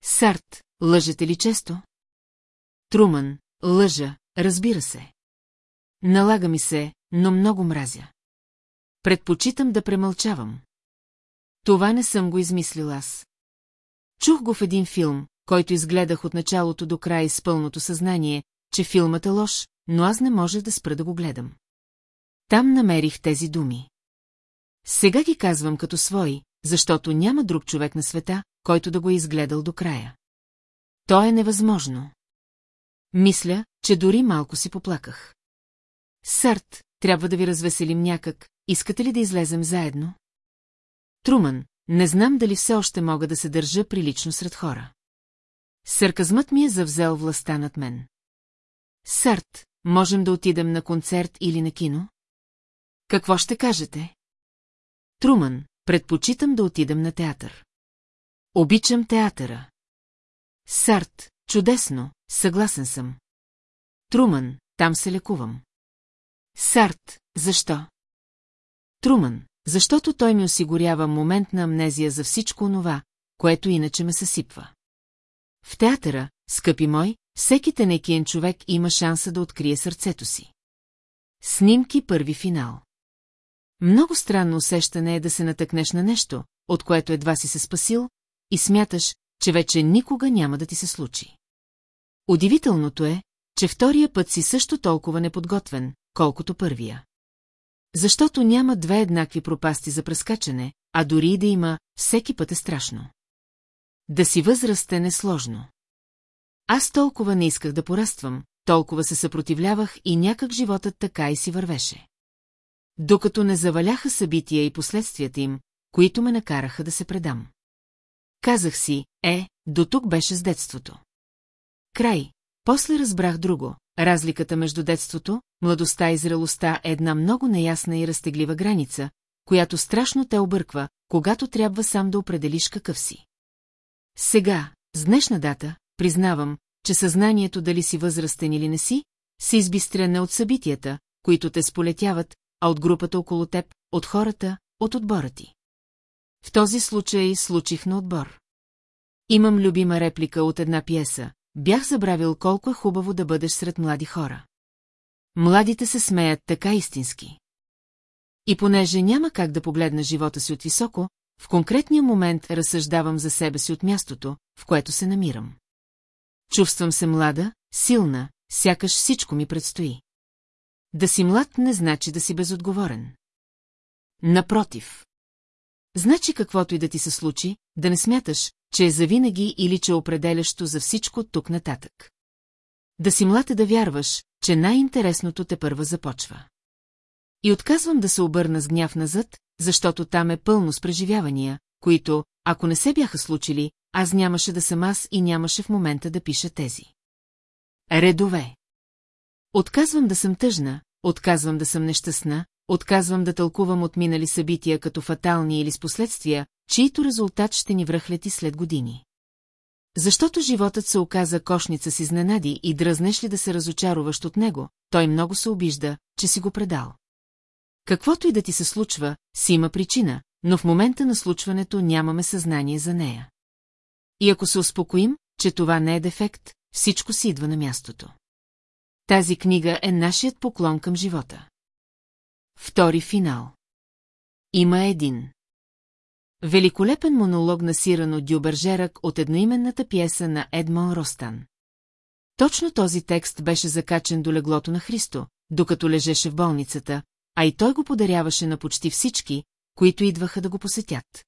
Сарт, лъжете ли често? Труман, лъжа, разбира се. Налага ми се, но много мразя. Предпочитам да премълчавам. Това не съм го измислил аз. Чух го в един филм, който изгледах от началото до край с пълното съзнание, че филмът е лош, но аз не можех да спра да го гледам. Там намерих тези думи. Сега ги казвам като свои, защото няма друг човек на света, който да го е изгледал до края. То е невъзможно. Мисля, че дори малко си поплаках. Сърт, трябва да ви развеселим някак, искате ли да излезем заедно? Труман, не знам дали все още мога да се държа прилично сред хора. Сарказмът ми е завзел властта над мен. Сърт, можем да отидем на концерт или на кино? Какво ще кажете? Труман, предпочитам да отидем на театър. Обичам театъра. Сарт, чудесно, съгласен съм. Труман, там се лекувам. Сарт, защо? Труман, защото той ми осигурява моментна амнезия за всичко онова, което иначе ме съсипва. В театъра, скъпи мой, всеки тенекиен човек има шанса да открие сърцето си. Снимки първи финал. Много странно усещане е да се натъкнеш на нещо, от което едва си се спасил, и смяташ, че вече никога няма да ти се случи. Удивителното е, че втория път си също толкова неподготвен, колкото първия. Защото няма две еднакви пропасти за прескачане, а дори и да има, всеки път е страшно. Да си възрастен е сложно. Аз толкова не исках да пораствам, толкова се съпротивлявах и някак животът така и си вървеше. Докато не заваляха събития и последствията им, които ме накараха да се предам. Казах си, е, до тук беше с детството. Край, после разбрах друго. Разликата между детството, младостта и зрелостта е една много неясна и разтеглива граница, която страшно те обърква, когато трябва сам да определиш какъв си. Сега, с днешна дата, признавам, че съзнанието дали си възрастен или не си, се избистря не от събитията, които те сполетяват, а от групата около теб, от хората, от отбора ти. В този случай случих на отбор. Имам любима реплика от една пиеса. Бях забравил колко е хубаво да бъдеш сред млади хора. Младите се смеят така истински. И понеже няма как да погледна живота си от високо, в конкретния момент разсъждавам за себе си от мястото, в което се намирам. Чувствам се млада, силна, сякаш всичко ми предстои. Да си млад не значи да си безотговорен. Напротив. Значи каквото и да ти се случи, да не смяташ, че е завинаги или че е определящо за всичко тук нататък. Да си млад е да вярваш, че най-интересното те първа започва. И отказвам да се обърна с гняв назад, защото там е пълно с преживявания, които, ако не се бяха случили, аз нямаше да съм аз и нямаше в момента да пиша тези. Редове. Отказвам да съм тъжна, отказвам да съм нещастна, отказвам да тълкувам от минали събития като фатални или с последствия, чието резултат ще ни връхлети след години. Защото животът се оказа кошница с изненади и дръзнеш ли да се разочароваш от него, той много се обижда, че си го предал. Каквото и да ти се случва, си има причина, но в момента на случването нямаме съзнание за нея. И ако се успокоим, че това не е дефект, всичко си идва на мястото. Тази книга е нашият поклон към живота. Втори финал. Има един. Великолепен монолог на Сирано Дюбержерак от едноименната пиеса на Едмон Ростан. Точно този текст беше закачен до леглото на Христо, докато лежеше в болницата, а и той го подаряваше на почти всички, които идваха да го посетят.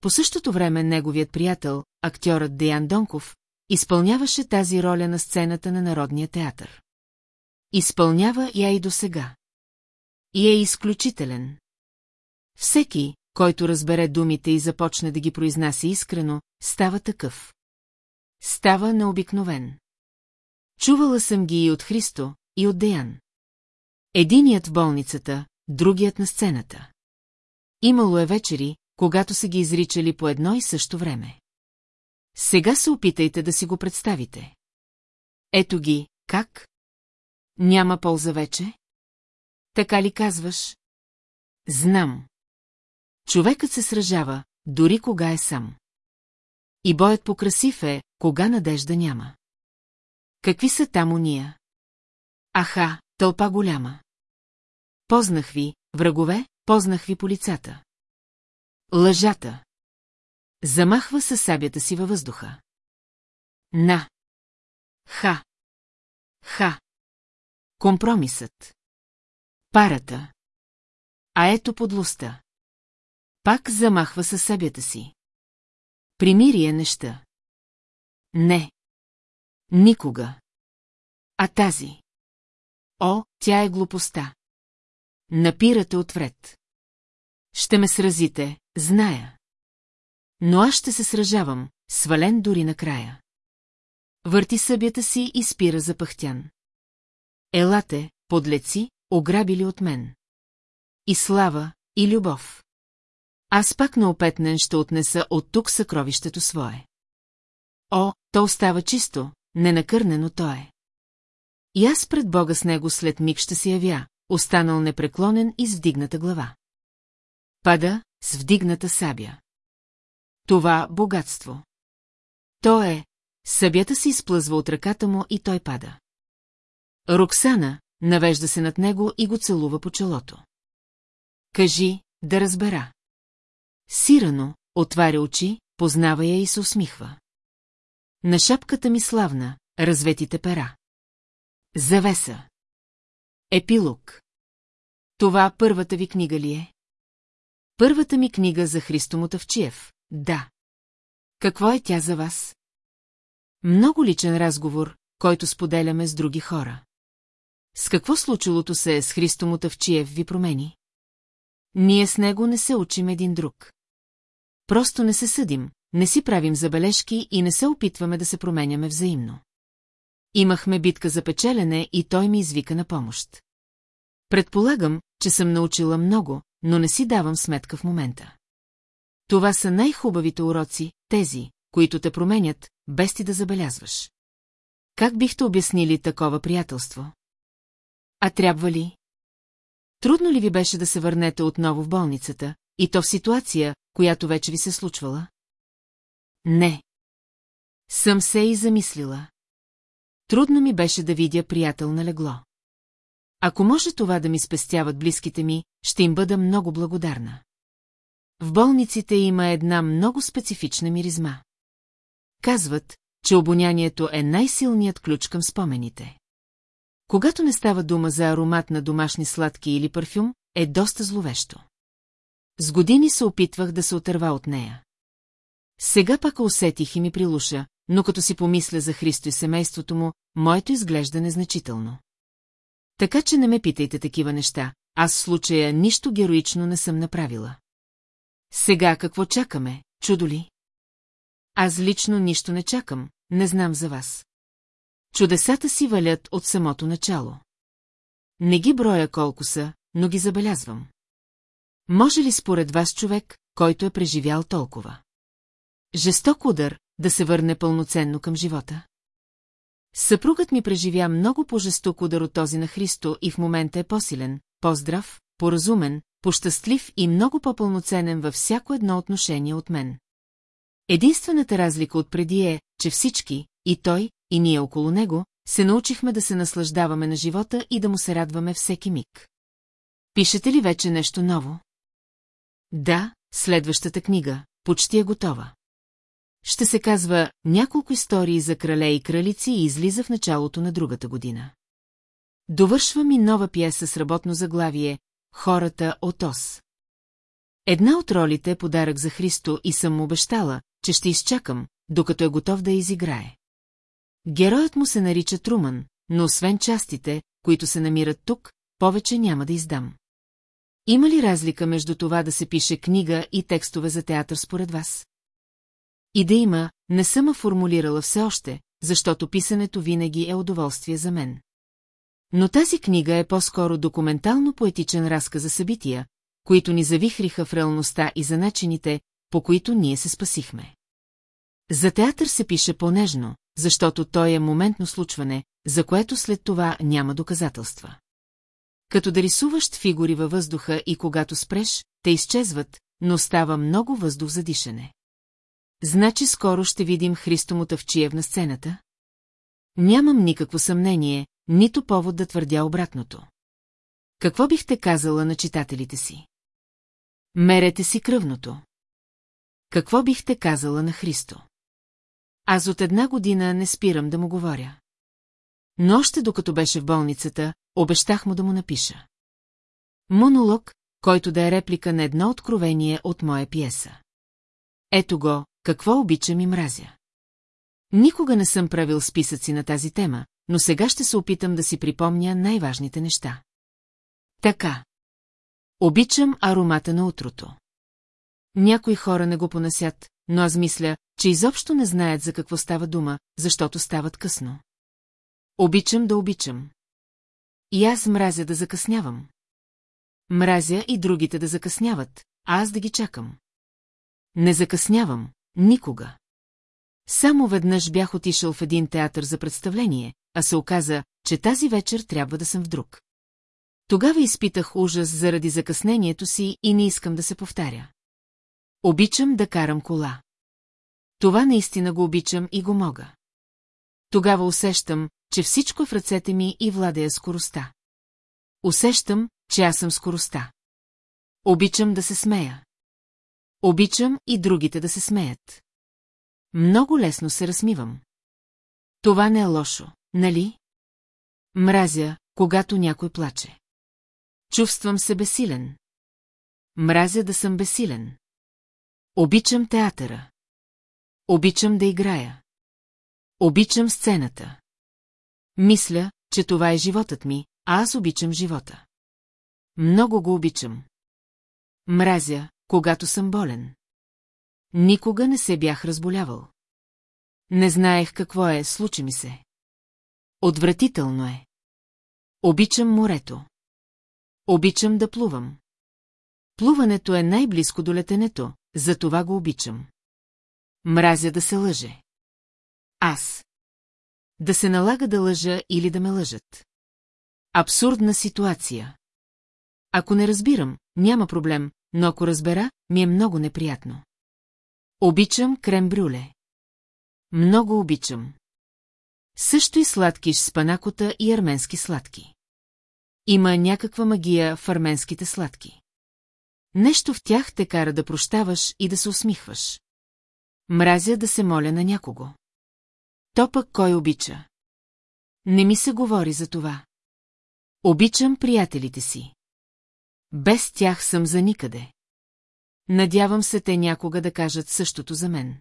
По същото време неговият приятел, актьорът Деян Донков, изпълняваше тази роля на сцената на Народния театър. Изпълнява я и до сега. И е изключителен. Всеки, който разбере думите и започне да ги произнася искрено, става такъв. Става необикновен. Чувала съм ги и от Христо, и от Деян. Единият в болницата, другият на сцената. Имало е вечери, когато са ги изричали по едно и също време. Сега се опитайте да си го представите. Ето ги, как? Няма полза вече? Така ли казваш? Знам. Човекът се сражава, дори кога е сам. И боят покрасив е, кога надежда няма. Какви са там уния? Аха, тълпа голяма. Познах ви, врагове, познах ви по лицата. Лъжата. Замахва със сабята си във въздуха. На. Ха. Ха. Компромисът. Парата. А ето подлостта. Пак замахва със събята си. Примирие неща. Не. Никога. А тази? О, тя е глупостта. Напирате отвред. Ще ме сразите, зная. Но аз ще се сражавам, свален дори накрая. Върти събята си и спира запахтян. Елате, подлеци, ограбили от мен. И слава, и любов. Аз пак на опетнен ще отнеса от тук съкровището свое. О, то остава чисто, ненакърнено то е. И аз пред Бога с него след миг ще се явя, останал непреклонен и с вдигната глава. Пада с вдигната сабя. Това богатство. То е, събята се изплъзва от ръката му и той пада. Роксана навежда се над него и го целува по челото. Кажи, да разбера. Сирано, отваря очи, познава я и се усмихва. На шапката ми славна, разветите пера. Завеса. Епилог. Това първата ви книга ли е? Първата ми книга за Христо Мотавчиев, да. Какво е тя за вас? Много личен разговор, който споделяме с други хора. С какво случилото се с Христо Мотавчиев ви промени? Ние с него не се учим един друг. Просто не се съдим, не си правим забележки и не се опитваме да се променяме взаимно. Имахме битка за печелене и той ми извика на помощ. Предполагам, че съм научила много, но не си давам сметка в момента. Това са най-хубавите уроци, тези, които те променят, без ти да забелязваш. Как бихте обяснили такова приятелство? А трябва ли? Трудно ли ви беше да се върнете отново в болницата, и то в ситуация, която вече ви се случвала? Не. Съм се и замислила. Трудно ми беше да видя приятел на легло. Ако може това да ми спестяват близките ми, ще им бъда много благодарна. В болниците има една много специфична миризма. Казват, че обонянието е най-силният ключ към спомените. Когато не става дума за аромат на домашни сладки или парфюм, е доста зловещо. С години се опитвах да се отърва от нея. Сега пак усетих и ми прилуша, но като си помисля за Христо и семейството му, моето изглежда незначително. Така че не ме питайте такива неща, аз в случая нищо героично не съм направила. Сега какво чакаме, чудо ли? Аз лично нищо не чакам, не знам за вас. Чудесата си валят от самото начало. Не ги броя колко са, но ги забелязвам. Може ли според вас човек, който е преживял толкова? Жесток удар, да се върне пълноценно към живота? Съпругът ми преживя много по-жесток удар от този на Христо и в момента е по-силен, по-здрав, по-разумен, по-щастлив и много по-пълноценен във всяко едно отношение от мен. Единствената разлика от преди е, че всички, и той, и ние около него, се научихме да се наслаждаваме на живота и да му се радваме всеки миг. Пишете ли вече нещо ново? Да, следващата книга, почти е готова. Ще се казва няколко истории за крале и кралици и излиза в началото на другата година. Довършвам и нова пиеса с работно заглавие «Хората от Ос». Една от ролите е подарък за Христо и съм му обещала, че ще изчакам, докато е готов да изиграе. Героят му се нарича Труман, но освен частите, които се намират тук, повече няма да издам. Има ли разлика между това да се пише книга и текстове за театър според вас? И да има, не съм формулирала все още, защото писането винаги е удоволствие за мен. Но тази книга е по-скоро документално-поетичен разказ за събития, които ни завихриха в реалността и за начините, по които ние се спасихме. За театър се пише по-нежно, защото той е моментно случване, за което след това няма доказателства. Като да рисуваш фигури във въздуха и когато спреш, те изчезват, но става много въздух за дишане. Значи скоро ще видим Христо Мотавчиев на сцената? Нямам никакво съмнение, нито повод да твърдя обратното. Какво бихте казала на читателите си? Мерете си кръвното. Какво бихте казала на Христо? Аз от една година не спирам да му говоря. Но още докато беше в болницата, обещах му да му напиша. Монолог, който да е реплика на едно откровение от моя пиеса. Ето го, какво обичам и мразя. Никога не съм правил списъци на тази тема, но сега ще се опитам да си припомня най-важните неща. Така. Обичам аромата на утрото. Някои хора не го понасят, но аз мисля, че изобщо не знаят за какво става дума, защото стават късно. Обичам да обичам. И аз мразя да закъснявам. Мразя и другите да закъсняват, а аз да ги чакам. Не закъснявам, никога. Само веднъж бях отишъл в един театър за представление, а се оказа, че тази вечер трябва да съм в друг. Тогава изпитах ужас заради закъснението си и не искам да се повтаря. Обичам да карам кола. Това наистина го обичам и го мога. Тогава усещам, че всичко е в ръцете ми и владея скоростта. Усещам, че аз съм скоростта. Обичам да се смея. Обичам и другите да се смеят. Много лесно се размивам. Това не е лошо, нали? Мразя, когато някой плаче. Чувствам се бесилен. Мразя да съм бесилен. Обичам театъра. Обичам да играя. Обичам сцената. Мисля, че това е животът ми, а аз обичам живота. Много го обичам. Мразя, когато съм болен. Никога не се бях разболявал. Не знаех какво е, случи ми се. Отвратително е. Обичам морето. Обичам да плувам. Плуването е най-близко до летенето, за това го обичам. Мразя да се лъже. Аз. Да се налага да лъжа или да ме лъжат. Абсурдна ситуация. Ако не разбирам, няма проблем, но ако разбера, ми е много неприятно. Обичам крем-брюле. Много обичам. Също и сладкиш с панакота и арменски сладки. Има някаква магия в арменските сладки. Нещо в тях те кара да прощаваш и да се усмихваш. Мразя да се моля на някого. То пък кой обича? Не ми се говори за това. Обичам приятелите си. Без тях съм за никъде. Надявам се те някога да кажат същото за мен.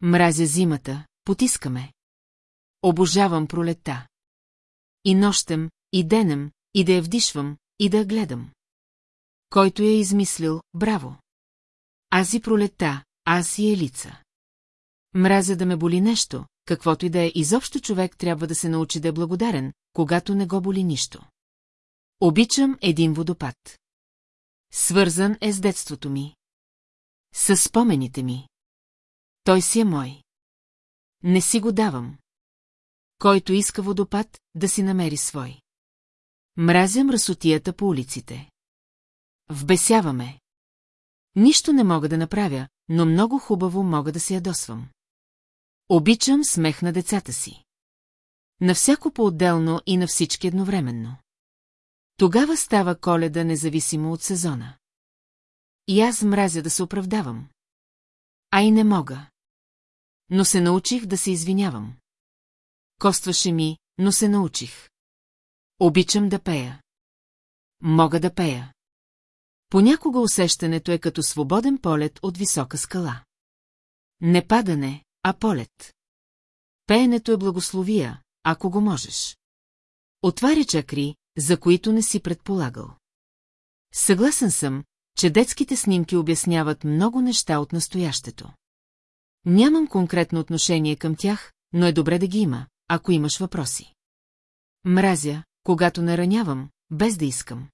Мразя зимата, потискаме. Обожавам пролетта. И нощем, и денем, и да я вдишвам, и да я гледам. Който я е измислил, браво. Аз и пролетта, аз и елица. Мразя да ме боли нещо, каквото и да е, изобщо човек трябва да се научи да е благодарен, когато не го боли нищо. Обичам един водопад. Свързан е с детството ми. С спомените ми. Той си е мой. Не си го давам. Който иска водопад, да си намери свой. Мразя мръсотията по улиците. Вбесяваме. Нищо не мога да направя, но много хубаво мога да се ядосвам. Обичам смех на децата си. На всяко по-отделно и на всички едновременно. Тогава става коледа независимо от сезона. И аз мразя да се оправдавам. А и не мога. Но се научих да се извинявам. Костваше ми, но се научих. Обичам да пея. Мога да пея. Понякога усещането е като свободен полет от висока скала. Не падане, а полет. Пеенето е благословия, ако го можеш. Отваря чакри, за които не си предполагал. Съгласен съм, че детските снимки обясняват много неща от настоящето. Нямам конкретно отношение към тях, но е добре да ги има, ако имаш въпроси. Мразя, когато наранявам, без да искам.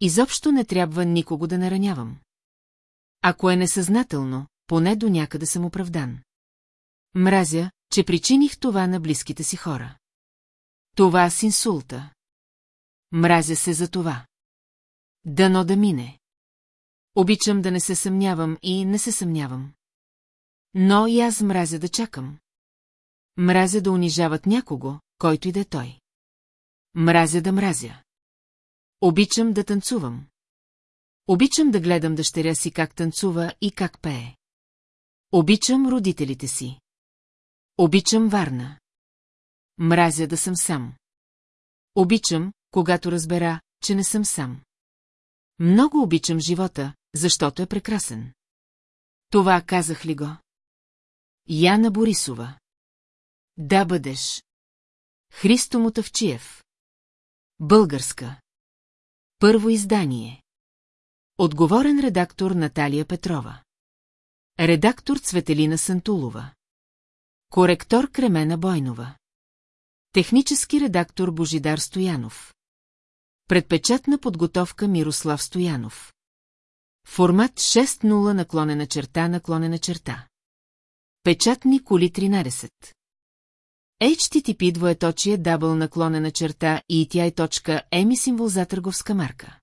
Изобщо не трябва никого да наранявам. Ако е несъзнателно, поне до някъде съм оправдан. Мразя, че причиних това на близките си хора. Това с инсулта. Мразя се за това. Дано да мине. Обичам да не се съмнявам и не се съмнявам. Но и аз мразя да чакам. Мразя да унижават някого, който и да е той. Мразя да мразя. Обичам да танцувам. Обичам да гледам дъщеря си как танцува и как пее. Обичам родителите си. Обичам Варна. Мразя да съм сам. Обичам, когато разбера, че не съм сам. Много обичам живота, защото е прекрасен. Това казах ли го? Яна Борисова. Да бъдеш. Христо Мотавчиев. Българска. Първо издание. Отговорен редактор Наталия Петрова. Редактор Цветелина Сантулова. Коректор Кремена Бойнова. Технически редактор Божидар Стоянов. Предпечатна подготовка Мирослав Стоянов. Формат 6.0 наклонена черта наклонена черта. Печатни коли 13. HTTP двоеточие дабл наклонена черта и тя точка еми символ за търговска марка.